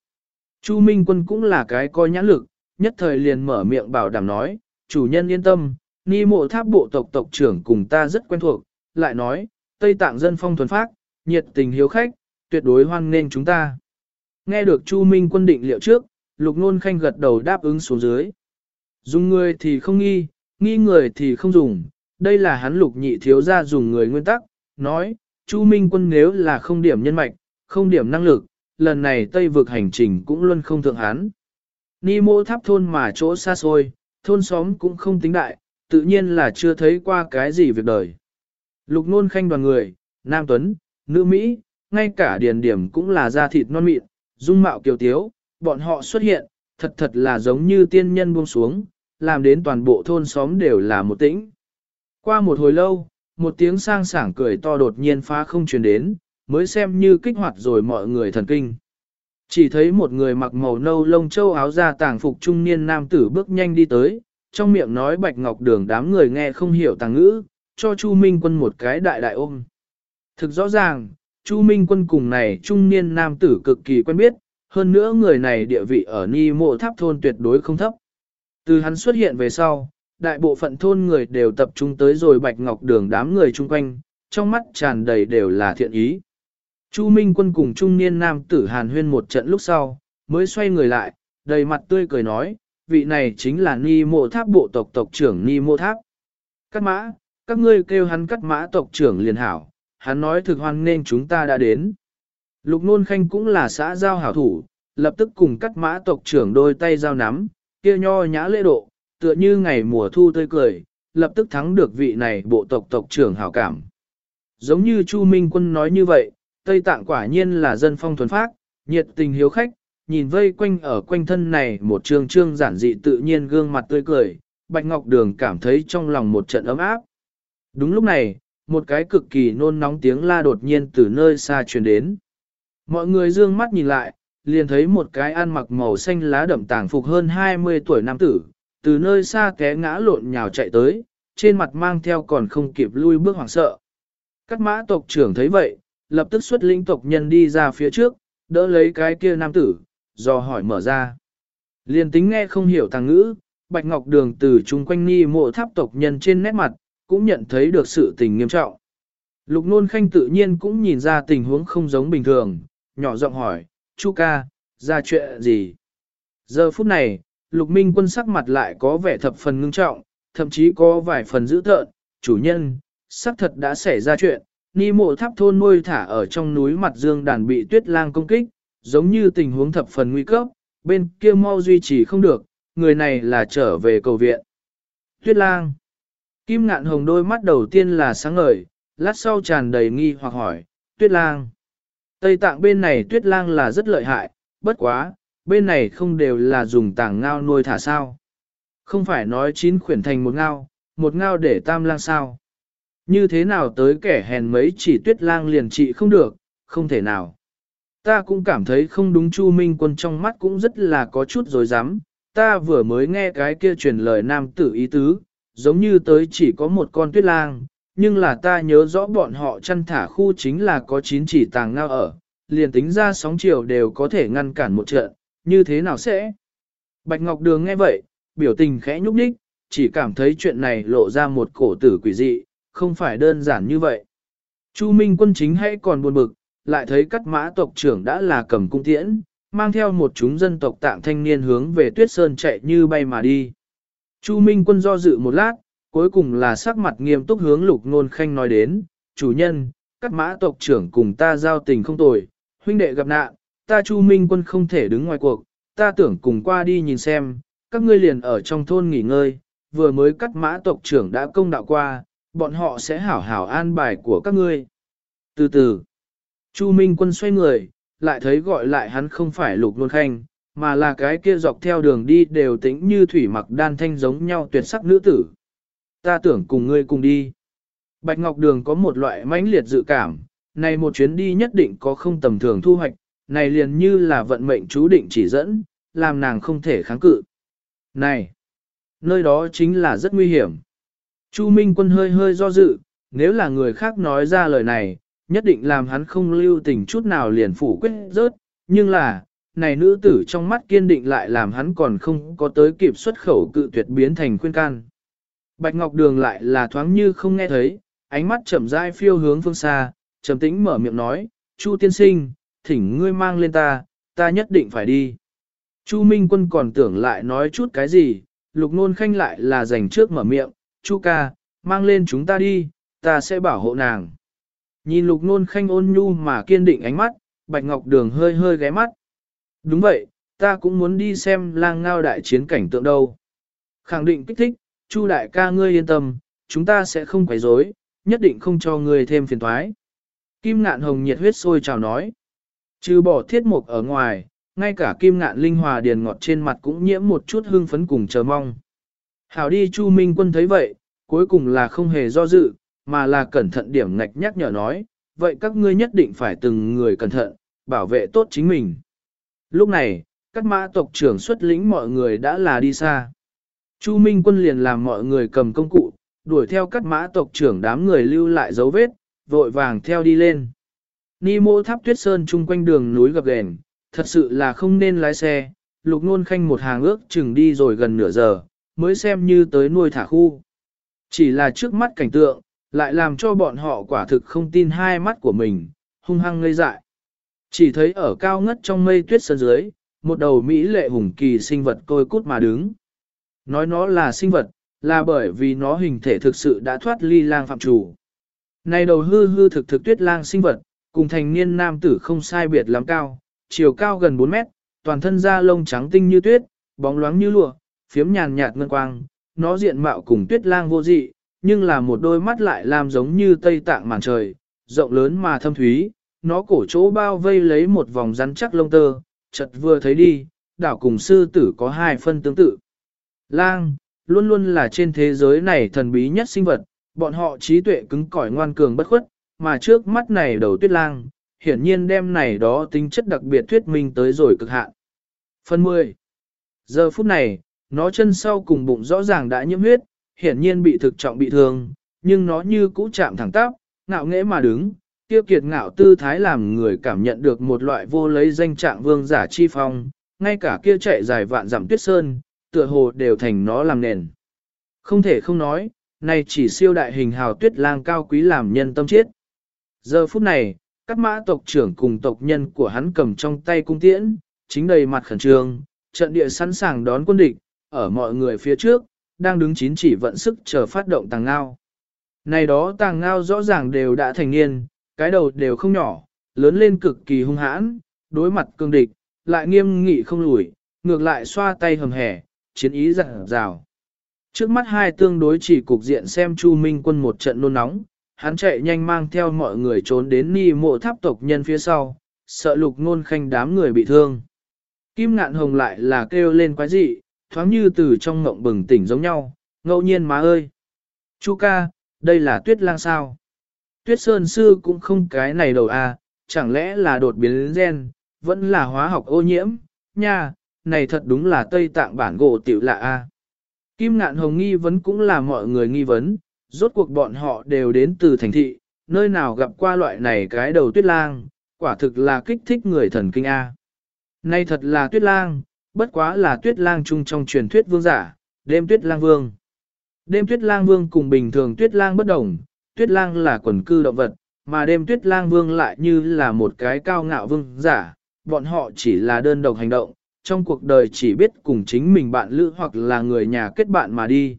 Chu Minh quân cũng là cái coi nhãn lực, nhất thời liền mở miệng bảo đảm nói, chủ nhân yên tâm, ni mộ tháp bộ tộc tộc trưởng cùng ta rất quen thuộc, lại nói, Tây Tạng dân phong thuần phát, nhiệt tình hiếu khách, tuyệt đối hoan nghênh chúng ta. Nghe được Chu Minh quân định liệu trước, Lục Nôn Khanh gật đầu đáp ứng xuống dưới. Dùng người thì không nghi, nghi người thì không dùng, đây là hắn lục nhị thiếu ra dùng người nguyên tắc, nói, Chu Minh quân nếu là không điểm nhân mạch, không điểm năng lực, lần này Tây vực hành trình cũng luôn không thượng hán. Ni mô tháp thôn mà chỗ xa xôi, thôn xóm cũng không tính đại, tự nhiên là chưa thấy qua cái gì việc đời. Lục nôn khanh đoàn người, nam tuấn, nữ Mỹ, ngay cả điền điểm cũng là da thịt non mịn, dung mạo kiều tiếu, bọn họ xuất hiện, thật thật là giống như tiên nhân buông xuống, làm đến toàn bộ thôn xóm đều là một tĩnh. Qua một hồi lâu, một tiếng sang sảng cười to đột nhiên phá không truyền đến, mới xem như kích hoạt rồi mọi người thần kinh. Chỉ thấy một người mặc màu nâu lông châu áo da tàng phục trung niên nam tử bước nhanh đi tới, trong miệng nói bạch ngọc đường đám người nghe không hiểu tàng ngữ, cho Chu Minh quân một cái đại đại ôm. Thực rõ ràng, Chu Minh quân cùng này trung niên nam tử cực kỳ quen biết, hơn nữa người này địa vị ở Ni Mộ Tháp thôn tuyệt đối không thấp. Từ hắn xuất hiện về sau, đại bộ phận thôn người đều tập trung tới rồi bạch ngọc đường đám người chung quanh, trong mắt tràn đầy đều là thiện ý. Chu Minh quân cùng trung niên nam tử hàn huyên một trận lúc sau, mới xoay người lại, đầy mặt tươi cười nói, vị này chính là Ni Mộ Tháp bộ tộc tộc trưởng Ni Mộ Tháp. Cắt mã, các ngươi kêu hắn cắt mã tộc trưởng liền hảo, hắn nói thực hoan nên chúng ta đã đến. Lục Nôn Khanh cũng là xã giao hảo thủ, lập tức cùng cắt mã tộc trưởng đôi tay giao nắm, kia nho nhã lễ độ, tựa như ngày mùa thu tươi cười, lập tức thắng được vị này bộ tộc tộc trưởng hảo cảm. Giống như Chu Minh Quân nói như vậy, Tây Tạng quả nhiên là dân phong thuần phác, nhiệt tình hiếu khách, nhìn vây quanh ở quanh thân này một trương trương giản dị tự nhiên gương mặt tươi cười, Bạch Ngọc Đường cảm thấy trong lòng một trận ấm áp. Đúng lúc này, một cái cực kỳ nôn nóng tiếng la đột nhiên từ nơi xa truyền đến. Mọi người dương mắt nhìn lại, liền thấy một cái ăn mặc màu xanh lá đậm tàng phục hơn 20 tuổi nam tử, từ nơi xa té ngã lộn nhào chạy tới, trên mặt mang theo còn không kịp lui bước hoảng sợ. Các mã tộc trưởng thấy vậy, lập tức xuất linh tộc nhân đi ra phía trước, đỡ lấy cái kia nam tử, do hỏi mở ra. Liền tính nghe không hiểu tàng ngữ, Bạch Ngọc Đường từ chung quanh ni mộ tháp tộc nhân trên nét mặt, cũng nhận thấy được sự tình nghiêm trọng. Lục nôn khanh tự nhiên cũng nhìn ra tình huống không giống bình thường, nhỏ giọng hỏi, Chu ca, ra chuyện gì? Giờ phút này, lục minh quân sắc mặt lại có vẻ thập phần ngưng trọng, thậm chí có vài phần dữ tợn, chủ nhân, xác thật đã xảy ra chuyện, ni mộ tháp thôn nuôi thả ở trong núi mặt dương đàn bị tuyết lang công kích, giống như tình huống thập phần nguy cấp, bên kia mau duy trì không được, người này là trở về cầu viện. Tuyết lang. Kim ngạn hồng đôi mắt đầu tiên là sáng ngời, lát sau tràn đầy nghi hoặc hỏi, tuyết lang. Tây tạng bên này tuyết lang là rất lợi hại, bất quá, bên này không đều là dùng tảng ngao nuôi thả sao. Không phải nói chín khuyển thành một ngao, một ngao để tam lang sao. Như thế nào tới kẻ hèn mấy chỉ tuyết lang liền trị không được, không thể nào. Ta cũng cảm thấy không đúng Chu Minh quân trong mắt cũng rất là có chút dối rắm ta vừa mới nghe cái kia truyền lời nam tử ý tứ, giống như tới chỉ có một con tuyết lang, nhưng là ta nhớ rõ bọn họ chăn thả khu chính là có chín chỉ tàng ngao ở, liền tính ra sóng chiều đều có thể ngăn cản một trận, như thế nào sẽ? Bạch Ngọc Đường nghe vậy, biểu tình khẽ nhúc nhích, chỉ cảm thấy chuyện này lộ ra một cổ tử quỷ dị, không phải đơn giản như vậy. Chu Minh quân chính hay còn buồn bực, lại thấy cắt mã tộc trưởng đã là cầm cung tiễn, mang theo một chúng dân tộc tạng thanh niên hướng về tuyết sơn chạy như bay mà đi. Chu Minh quân do dự một lát, cuối cùng là sắc mặt nghiêm túc hướng lục ngôn khanh nói đến, chủ nhân, cắt mã tộc trưởng cùng ta giao tình không tồi, huynh đệ gặp nạn, ta Chu Minh quân không thể đứng ngoài cuộc, ta tưởng cùng qua đi nhìn xem, các ngươi liền ở trong thôn nghỉ ngơi, vừa mới cắt mã tộc trưởng đã công đạo qua, bọn họ sẽ hảo hảo an bài của các ngươi. Từ từ, Chu Minh quân xoay người, lại thấy gọi lại hắn không phải lục Luân khanh, mà là cái kia dọc theo đường đi đều tĩnh như thủy mặc đan thanh giống nhau tuyệt sắc nữ tử. Ta tưởng cùng ngươi cùng đi. Bạch Ngọc Đường có một loại mãnh liệt dự cảm, này một chuyến đi nhất định có không tầm thường thu hoạch, này liền như là vận mệnh chú định chỉ dẫn, làm nàng không thể kháng cự. Này, nơi đó chính là rất nguy hiểm. Chu Minh Quân hơi hơi do dự, nếu là người khác nói ra lời này, nhất định làm hắn không lưu tình chút nào liền phủ quyết rớt, nhưng là, này nữ tử trong mắt kiên định lại làm hắn còn không có tới kịp xuất khẩu cự tuyệt biến thành khuyên can. Bạch Ngọc Đường lại là thoáng như không nghe thấy, ánh mắt chậm rãi phiêu hướng phương xa, trầm tĩnh mở miệng nói, Chu tiên sinh, thỉnh ngươi mang lên ta, ta nhất định phải đi. Chu Minh Quân còn tưởng lại nói chút cái gì, lục nôn khanh lại là dành trước mở miệng, Chu ca, mang lên chúng ta đi, ta sẽ bảo hộ nàng. Nhìn lục nôn khanh ôn nhu mà kiên định ánh mắt, Bạch Ngọc Đường hơi hơi ghé mắt. Đúng vậy, ta cũng muốn đi xem lang ngao đại chiến cảnh tượng đâu. Khẳng định kích thích, Chu đại ca ngươi yên tâm, chúng ta sẽ không quấy rối, nhất định không cho ngươi thêm phiền toái. Kim ngạn hồng nhiệt huyết sôi chào nói. Trừ bỏ thiết mục ở ngoài, ngay cả kim ngạn linh hòa điền ngọt trên mặt cũng nhiễm một chút hương phấn cùng chờ mong. Hảo đi Chu Minh Quân thấy vậy, cuối cùng là không hề do dự, mà là cẩn thận điểm ngạch nhắc nhở nói, vậy các ngươi nhất định phải từng người cẩn thận, bảo vệ tốt chính mình. Lúc này, các mã tộc trưởng xuất lĩnh mọi người đã là đi xa. Chu Minh quân liền làm mọi người cầm công cụ, đuổi theo các mã tộc trưởng đám người lưu lại dấu vết, vội vàng theo đi lên. Ni mô tháp tuyết sơn chung quanh đường núi gập ghềnh, thật sự là không nên lái xe, lục nôn khanh một hàng ước chừng đi rồi gần nửa giờ, mới xem như tới nuôi thả khu. Chỉ là trước mắt cảnh tượng, lại làm cho bọn họ quả thực không tin hai mắt của mình, hung hăng ngây dại. Chỉ thấy ở cao ngất trong mây tuyết sơn dưới, một đầu Mỹ lệ hùng kỳ sinh vật côi cút mà đứng. Nói nó là sinh vật, là bởi vì nó hình thể thực sự đã thoát ly lang phạm chủ. Này đầu hư hư thực thực tuyết lang sinh vật, cùng thành niên nam tử không sai biệt lắm cao, chiều cao gần 4 mét, toàn thân da lông trắng tinh như tuyết, bóng loáng như lụa, phiếm nhàn nhạt ngân quang, nó diện mạo cùng tuyết lang vô dị, nhưng là một đôi mắt lại làm giống như tây tạng màn trời, rộng lớn mà thâm thúy, nó cổ chỗ bao vây lấy một vòng rắn chắc lông tơ, chật vừa thấy đi, đảo cùng sư tử có hai phân tương tự. Lang, luôn luôn là trên thế giới này thần bí nhất sinh vật, bọn họ trí tuệ cứng cỏi ngoan cường bất khuất, mà trước mắt này đầu tuyết lang, hiển nhiên đem này đó tính chất đặc biệt thuyết minh tới rồi cực hạn. Phần 10. Giờ phút này, nó chân sau cùng bụng rõ ràng đã nhiễm huyết, hiển nhiên bị thực trọng bị thương, nhưng nó như cũ chạm thẳng tắp, ngạo nghễ mà đứng, tiêu kiệt ngạo tư thái làm người cảm nhận được một loại vô lấy danh trạng vương giả chi phong, ngay cả kia chạy dài vạn dặm tuyết sơn, tựa hồ đều thành nó làm nền. Không thể không nói, này chỉ siêu đại hình hào tuyết lang cao quý làm nhân tâm chết. Giờ phút này, các mã tộc trưởng cùng tộc nhân của hắn cầm trong tay cung tiễn, chính đầy mặt khẩn trương, trận địa sẵn sàng đón quân địch, ở mọi người phía trước, đang đứng chín chỉ vận sức chờ phát động tàng ngao. Này đó tàng ngao rõ ràng đều đã thành niên, cái đầu đều không nhỏ, lớn lên cực kỳ hung hãn, đối mặt cương địch, lại nghiêm nghị không lùi, ngược lại xoa tay hầm hẻ, chiến ý rạng rào. Trước mắt hai tương đối chỉ cục diện xem Chu Minh quân một trận nôn nóng, hắn chạy nhanh mang theo mọi người trốn đến ni mộ tháp tộc nhân phía sau, sợ lục nôn khanh đám người bị thương. Kim ngạn hồng lại là kêu lên quái dị, thoáng như từ trong ngộng bừng tỉnh giống nhau, ngẫu nhiên má ơi. Chu ca, đây là tuyết lang sao? Tuyết sơn sư cũng không cái này đầu à, chẳng lẽ là đột biến gen, vẫn là hóa học ô nhiễm, nha, này thật đúng là Tây Tạng bản gỗ tiểu lạ a. Kim ngạn hồng nghi vấn cũng là mọi người nghi vấn, rốt cuộc bọn họ đều đến từ thành thị, nơi nào gặp qua loại này cái đầu tuyết lang, quả thực là kích thích người thần kinh A. Này thật là tuyết lang, bất quá là tuyết lang chung trong truyền thuyết vương giả, đêm tuyết lang vương. Đêm tuyết lang vương cùng bình thường tuyết lang bất đồng, tuyết lang là quần cư động vật, mà đêm tuyết lang vương lại như là một cái cao ngạo vương giả, bọn họ chỉ là đơn độc hành động, trong cuộc đời chỉ biết cùng chính mình bạn lữ hoặc là người nhà kết bạn mà đi.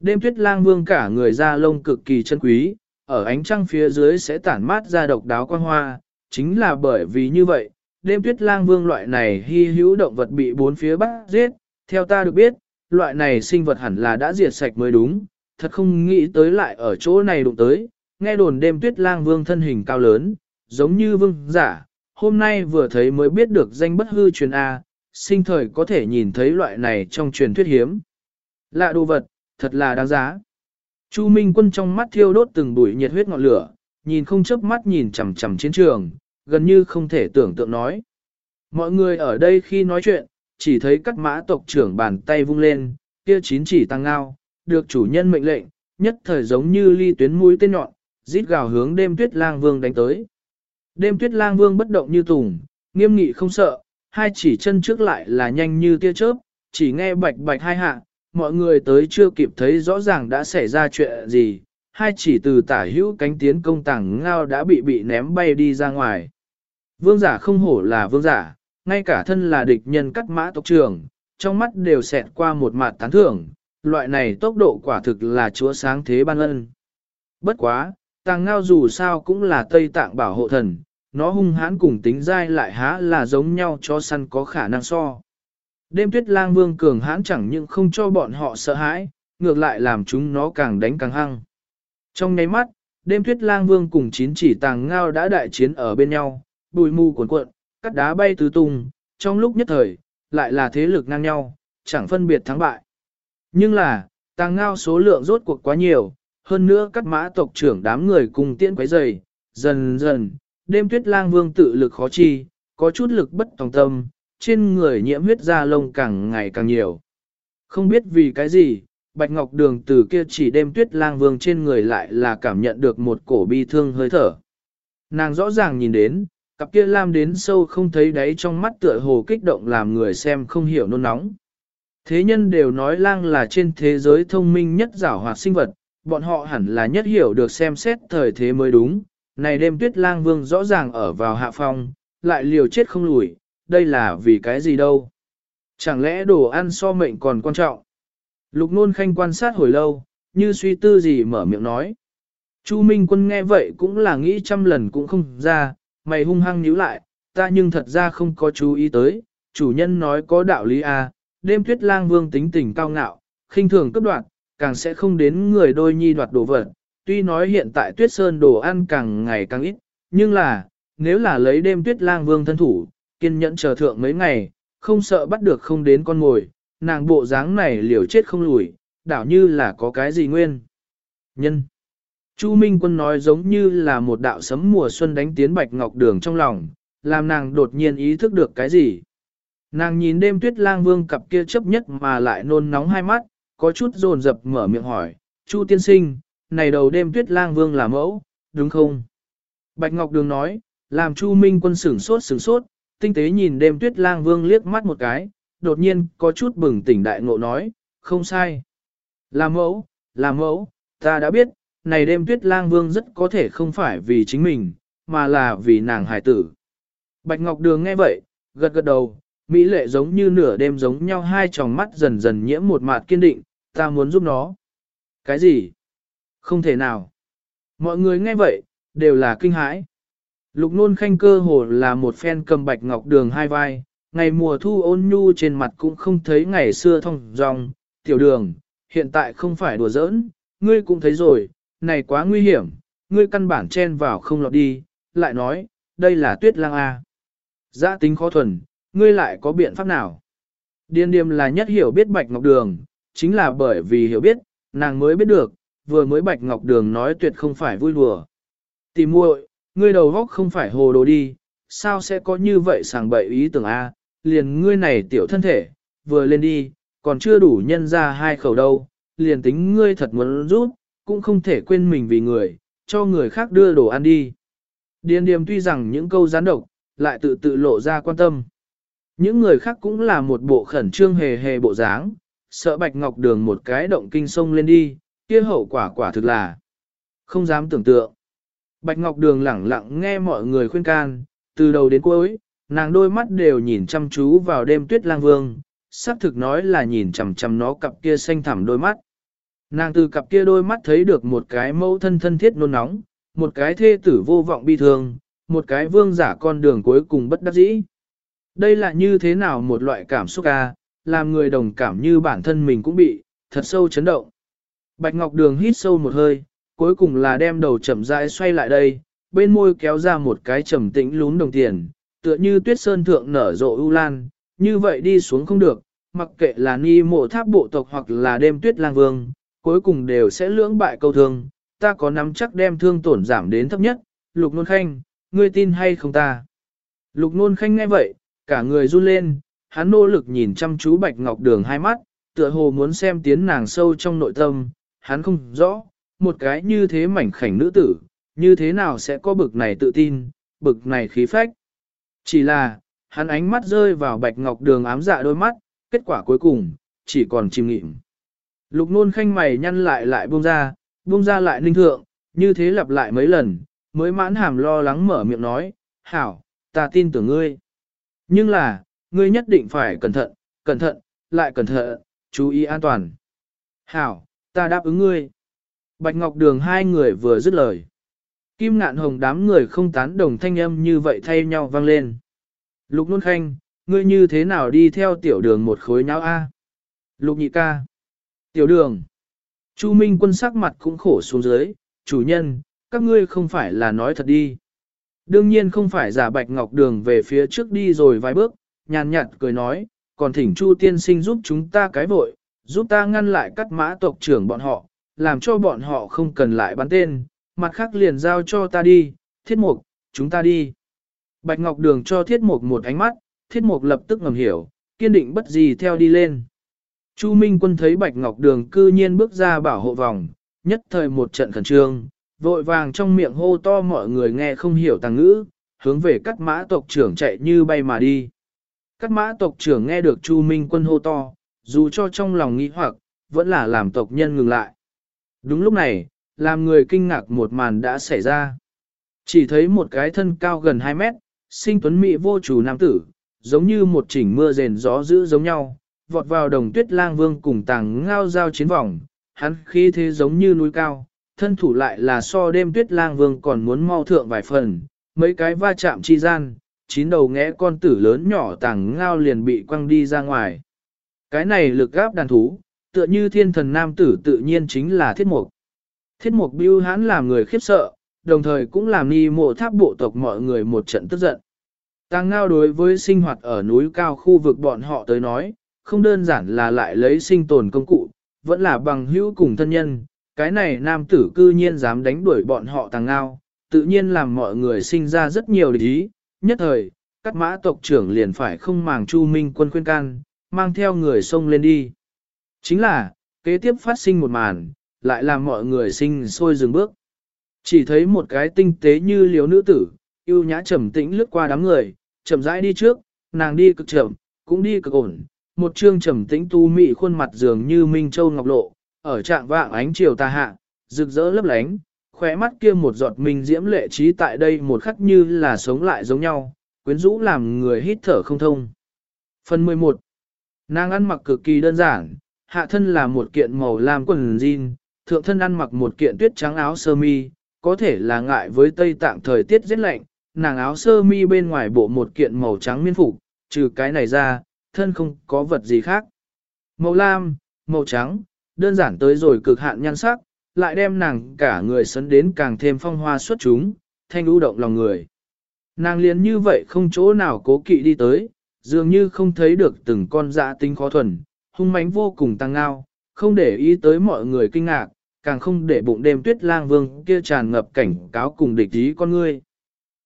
Đêm tuyết lang vương cả người da lông cực kỳ chân quý, ở ánh trăng phía dưới sẽ tản mát ra độc đáo quan hoa, chính là bởi vì như vậy, đêm tuyết lang vương loại này hy hữu động vật bị bốn phía bắt giết, theo ta được biết, loại này sinh vật hẳn là đã diệt sạch mới đúng, thật không nghĩ tới lại ở chỗ này đụng tới, nghe đồn đêm tuyết lang vương thân hình cao lớn, giống như vương giả, hôm nay vừa thấy mới biết được danh bất hư truyền A, sinh thời có thể nhìn thấy loại này trong truyền thuyết hiếm. Lạ đồ vật, thật là đáng giá. Chu Minh quân trong mắt thiêu đốt từng bụi nhiệt huyết ngọn lửa, nhìn không chớp mắt nhìn chằm chằm chiến trường, gần như không thể tưởng tượng nói. Mọi người ở đây khi nói chuyện, chỉ thấy các mã tộc trưởng bàn tay vung lên, kia chín chỉ tăng ngao, được chủ nhân mệnh lệnh, nhất thời giống như ly tuyến mũi tên nhọn, rít gào hướng đêm tuyết lang vương đánh tới. Đêm tuyết lang vương bất động như tùng, nghiêm nghị không sợ, hai chỉ chân trước lại là nhanh như tia chớp, chỉ nghe bạch bạch hai hạ, mọi người tới chưa kịp thấy rõ ràng đã xảy ra chuyện gì, hai chỉ từ tả hữu cánh tiến công tàng ngao đã bị bị ném bay đi ra ngoài. Vương giả không hổ là vương giả, ngay cả thân là địch nhân cắt mã tộc trường, trong mắt đều xẹt qua một mặt tán thưởng, loại này tốc độ quả thực là chúa sáng thế ban ân. Bất quá, tàng ngao dù sao cũng là Tây Tạng bảo hộ thần, nó hung hãn cùng tính dai lại há là giống nhau cho săn có khả năng so. Đêm tuyết lang vương cường hãn chẳng những không cho bọn họ sợ hãi, ngược lại làm chúng nó càng đánh càng hăng. Trong nháy mắt, đêm tuyết lang vương cùng chín chỉ tàng ngao đã đại chiến ở bên nhau, bùi mù cuộn cuộn, cắt đá bay tứ tung, trong lúc nhất thời, lại là thế lực ngang nhau, chẳng phân biệt thắng bại. Nhưng là, tàng ngao số lượng rốt cuộc quá nhiều, hơn nữa các mã tộc trưởng đám người cùng tiễn quấy dày, dần dần, đêm tuyết lang vương tự lực khó chi, có chút lực bất tòng tâm, trên người nhiễm huyết da lông càng ngày càng nhiều. Không biết vì cái gì, Bạch Ngọc Đường từ kia chỉ đêm tuyết lang vương trên người lại là cảm nhận được một cổ bi thương hơi thở. Nàng rõ ràng nhìn đến, cặp kia lam đến sâu không thấy đáy trong mắt tựa hồ kích động làm người xem không hiểu nôn nóng. Thế nhân đều nói lang là trên thế giới thông minh nhất giảo hoạt sinh vật, bọn họ hẳn là nhất hiểu được xem xét thời thế mới đúng. Này đêm tuyết lang vương rõ ràng ở vào hạ phong, lại liều chết không lùi, đây là vì cái gì đâu. Chẳng lẽ đồ ăn so mệnh còn quan trọng? Lục nôn khanh quan sát hồi lâu, như suy tư gì mở miệng nói. Chu Minh quân nghe vậy cũng là nghĩ trăm lần cũng không ra, mày hung hăng nhíu lại, ta nhưng thật ra không có chú ý tới, chủ nhân nói có đạo lý à, đêm tuyết lang vương tính tình cao ngạo, khinh thường cấp đoạn, càng sẽ không đến người đôi nhi đoạt đồ vật. Tuy nói hiện tại tuyết sơn đồ ăn càng ngày càng ít, nhưng là, nếu là lấy đêm tuyết lang vương thân thủ, kiên nhẫn chờ thượng mấy ngày, không sợ bắt được không đến con ngồi, nàng bộ dáng này liều chết không lùi, đảo như là có cái gì nguyên. Nhân. Chu Minh Quân nói giống như là một đạo sấm mùa xuân đánh tiến bạch ngọc đường trong lòng, làm nàng đột nhiên ý thức được cái gì. Nàng nhìn đêm tuyết lang vương cặp kia chấp nhất mà lại nôn nóng hai mắt, có chút dồn dập mở miệng hỏi, Chu tiên sinh, này đầu đêm tuyết lang vương là mẫu, đúng không? Bạch Ngọc Đường nói, làm Chu Minh Quân sửng sốt sửng sốt, tinh tế nhìn đêm tuyết lang vương liếc mắt một cái, đột nhiên có chút bừng tỉnh đại ngộ nói, không sai. Là mẫu, là mẫu, ta đã biết, này đêm tuyết lang vương rất có thể không phải vì chính mình, mà là vì nàng hải tử. Bạch Ngọc Đường nghe vậy, gật gật đầu, Mỹ lệ giống như nửa đêm giống nhau hai tròng mắt dần dần nhiễm một mạt kiên định, ta muốn giúp nó. Cái gì? Không thể nào. Mọi người nghe vậy, đều là kinh hãi. Lục nôn khanh cơ hồ là một phen cầm bạch ngọc đường hai vai, ngày mùa thu ôn nhu trên mặt cũng không thấy ngày xưa thông dòng, tiểu đường, hiện tại không phải đùa giỡn, ngươi cũng thấy rồi, này quá nguy hiểm, ngươi căn bản chen vào không lọt đi, lại nói, đây là tuyết lang A. Giã tính khó thuần, ngươi lại có biện pháp nào? Điên điềm là nhất hiểu biết bạch ngọc đường, chính là bởi vì hiểu biết, nàng mới biết được, vừa mới bạch ngọc đường nói tuyệt không phải vui đùa. Tìm muội, ngươi đầu góc không phải hồ đồ đi, sao sẽ có như vậy sàng bậy ý tưởng A, liền ngươi này tiểu thân thể, vừa lên đi, còn chưa đủ nhân ra hai khẩu đâu, liền tính ngươi thật muốn rút, cũng không thể quên mình vì người, cho người khác đưa đồ ăn đi. Điền điềm tuy rằng những câu gián độc, lại tự tự lộ ra quan tâm. Những người khác cũng là một bộ khẩn trương hề hề bộ dáng, sợ bạch ngọc đường một cái động kinh sông lên đi, kia hậu quả quả thực là không dám tưởng tượng. Bạch ngọc đường lẳng lặng nghe mọi người khuyên can, từ đầu đến cuối, nàng đôi mắt đều nhìn chăm chú vào đêm tuyết lang vương, xác thực nói là nhìn chằm chằm nó cặp kia xanh thẳm đôi mắt. Nàng từ cặp kia đôi mắt thấy được một cái mẫu thân thân thiết nôn nóng, một cái thê tử vô vọng bi thương, một cái vương giả con đường cuối cùng bất đắc dĩ. Đây là như thế nào một loại cảm xúc ca, làm người đồng cảm như bản thân mình cũng bị, thật sâu chấn động. Bạch Ngọc Đường hít sâu một hơi, cuối cùng là đem đầu chậm rãi xoay lại đây, bên môi kéo ra một cái trầm tĩnh lún đồng tiền, tựa như tuyết sơn thượng nở rộ ưu lan, như vậy đi xuống không được, mặc kệ là ni mộ tháp bộ tộc hoặc là đêm tuyết lang vương, cuối cùng đều sẽ lưỡng bại câu thương, ta có nắm chắc đem thương tổn giảm đến thấp nhất, lục nôn khanh, ngươi tin hay không ta? Lục nôn khanh nghe vậy, cả người run lên, hắn nỗ lực nhìn chăm chú bạch ngọc đường hai mắt, tựa hồ muốn xem tiến nàng sâu trong nội tâm, hắn không rõ, một cái như thế mảnh khảnh nữ tử, như thế nào sẽ có bực này tự tin, bực này khí phách. Chỉ là, hắn ánh mắt rơi vào bạch ngọc đường ám dạ đôi mắt, kết quả cuối cùng, chỉ còn chìm nghịm. Lục nôn khanh mày nhăn lại lại buông ra, buông ra lại ninh thượng, như thế lặp lại mấy lần, mới mãn hàm lo lắng mở miệng nói, hảo, ta tin tưởng ngươi. Nhưng là, ngươi nhất định phải cẩn thận, cẩn thận, lại cẩn thận, chú ý an toàn. Hảo, ta đáp ứng ngươi. Bạch Ngọc Đường hai người vừa dứt lời. Kim ngạn hồng đám người không tán đồng thanh âm như vậy thay nhau vang lên. Lục Nôn Khanh, ngươi như thế nào đi theo tiểu đường một khối nháo A? Lục nhị ca. Tiểu đường. Chu Minh quân sắc mặt cũng khổ xuống dưới, chủ nhân, các ngươi không phải là nói thật đi. Đương nhiên không phải giả bạch ngọc đường về phía trước đi rồi vài bước, nhàn nhạt cười nói, còn thỉnh Chu tiên sinh giúp chúng ta cái vội, giúp ta ngăn lại cắt mã tộc trưởng bọn họ, làm cho bọn họ không cần lại bắn tên, mặt khác liền giao cho ta đi, thiết mục, chúng ta đi. Bạch Ngọc Đường cho thiết mục một ánh mắt, thiết mục lập tức ngầm hiểu, kiên định bất gì theo đi lên. Chu Minh quân thấy Bạch Ngọc Đường cư nhiên bước ra bảo hộ vòng, nhất thời một trận khẩn trương, vội vàng trong miệng hô to mọi người nghe không hiểu tàng ngữ, hướng về cắt mã tộc trưởng chạy như bay mà đi. Cắt mã tộc trưởng nghe được Chu Minh quân hô to, dù cho trong lòng nghĩ hoặc, vẫn là làm tộc nhân ngừng lại. Đúng lúc này, làm người kinh ngạc một màn đã xảy ra. Chỉ thấy một cái thân cao gần 2 mét, sinh tuấn mỹ vô chủ nam tử, giống như một chỉnh mưa rền gió dữ giống nhau, vọt vào đồng tuyết lang vương cùng tàng ngao giao chiến vòng, hắn khí thế giống như núi cao, thân thủ lại là so đêm tuyết lang vương còn muốn mau thượng vài phần, mấy cái va chạm chi gian, chín đầu ngẽ con tử lớn nhỏ tàng ngao liền bị quăng đi ra ngoài. Cái này lực gáp đàn thú, tựa như thiên thần nam tử tự nhiên chính là thiết mục. Thiết mục biêu hãn làm người khiếp sợ, đồng thời cũng làm ni mộ tháp bộ tộc mọi người một trận tức giận. Tàng ngao đối với sinh hoạt ở núi cao khu vực bọn họ tới nói, không đơn giản là lại lấy sinh tồn công cụ, vẫn là bằng hữu cùng thân nhân. Cái này nam tử cư nhiên dám đánh đuổi bọn họ tàng ngao, tự nhiên làm mọi người sinh ra rất nhiều địch ý. Nhất thời, các mã tộc trưởng liền phải không màng chu minh quân khuyên can, mang theo người sông lên đi. Chính là, kế tiếp phát sinh một màn, lại làm mọi người sinh sôi dừng bước. Chỉ thấy một cái tinh tế như liếu nữ tử, yêu nhã trầm tĩnh lướt qua đám người, chậm rãi đi trước, nàng đi cực chậm, cũng đi cực ổn, một trương trầm tĩnh tu mị khuôn mặt dường như minh châu ngọc lộ, ở trạng vạng ánh chiều tà hạ, rực rỡ lấp lánh, khóe mắt kia một giọt minh diễm lệ trí tại đây một khắc như là sống lại giống nhau, quyến rũ làm người hít thở không thông. Phần 11 Nàng ăn mặc cực kỳ đơn giản, hạ thân là một kiện màu lam quần jean, thượng thân ăn mặc một kiện tuyết trắng áo sơ mi, có thể là ngại với Tây Tạng thời tiết rất lạnh, nàng áo sơ mi bên ngoài bộ một kiện màu trắng miên phục, trừ cái này ra, thân không có vật gì khác. Màu lam, màu trắng, đơn giản tới rồi cực hạn nhan sắc, lại đem nàng cả người sấn đến càng thêm phong hoa xuất chúng, thanh ưu động lòng người. Nàng liền như vậy không chỗ nào cố kỵ đi tới, dường như không thấy được từng con dạ tinh khó thuần, hung mãnh vô cùng tăng ngao, không để ý tới mọi người kinh ngạc, càng không để bụng đêm tuyết lang vương kia tràn ngập cảnh cáo cùng địch ý con ngươi.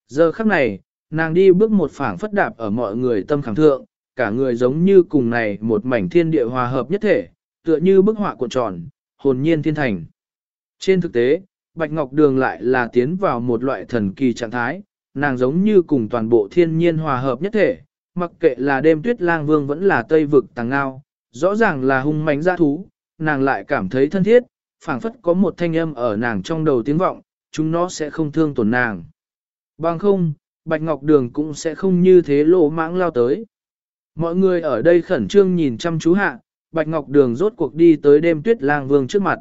Giờ khắc này, nàng đi bước một phảng phất đạp ở mọi người tâm khảm thượng, cả người giống như cùng này một mảnh thiên địa hòa hợp nhất thể, tựa như bức họa cuộn tròn, hồn nhiên thiên thành. Trên thực tế, Bạch Ngọc Đường lại là tiến vào một loại thần kỳ trạng thái, nàng giống như cùng toàn bộ thiên nhiên hòa hợp nhất thể, mặc kệ là đêm tuyết lang vương vẫn là tây vực tàng ngao, rõ ràng là hung mãnh dã thú, nàng lại cảm thấy thân thiết, phảng phất có một thanh âm ở nàng trong đầu tiếng vọng, chúng nó sẽ không thương tổn nàng. Bằng không, Bạch Ngọc Đường cũng sẽ không như thế lỗ mãng lao tới. Mọi người ở đây khẩn trương nhìn chăm chú hạ, Bạch Ngọc Đường rốt cuộc đi tới đêm tuyết lang vương trước mặt.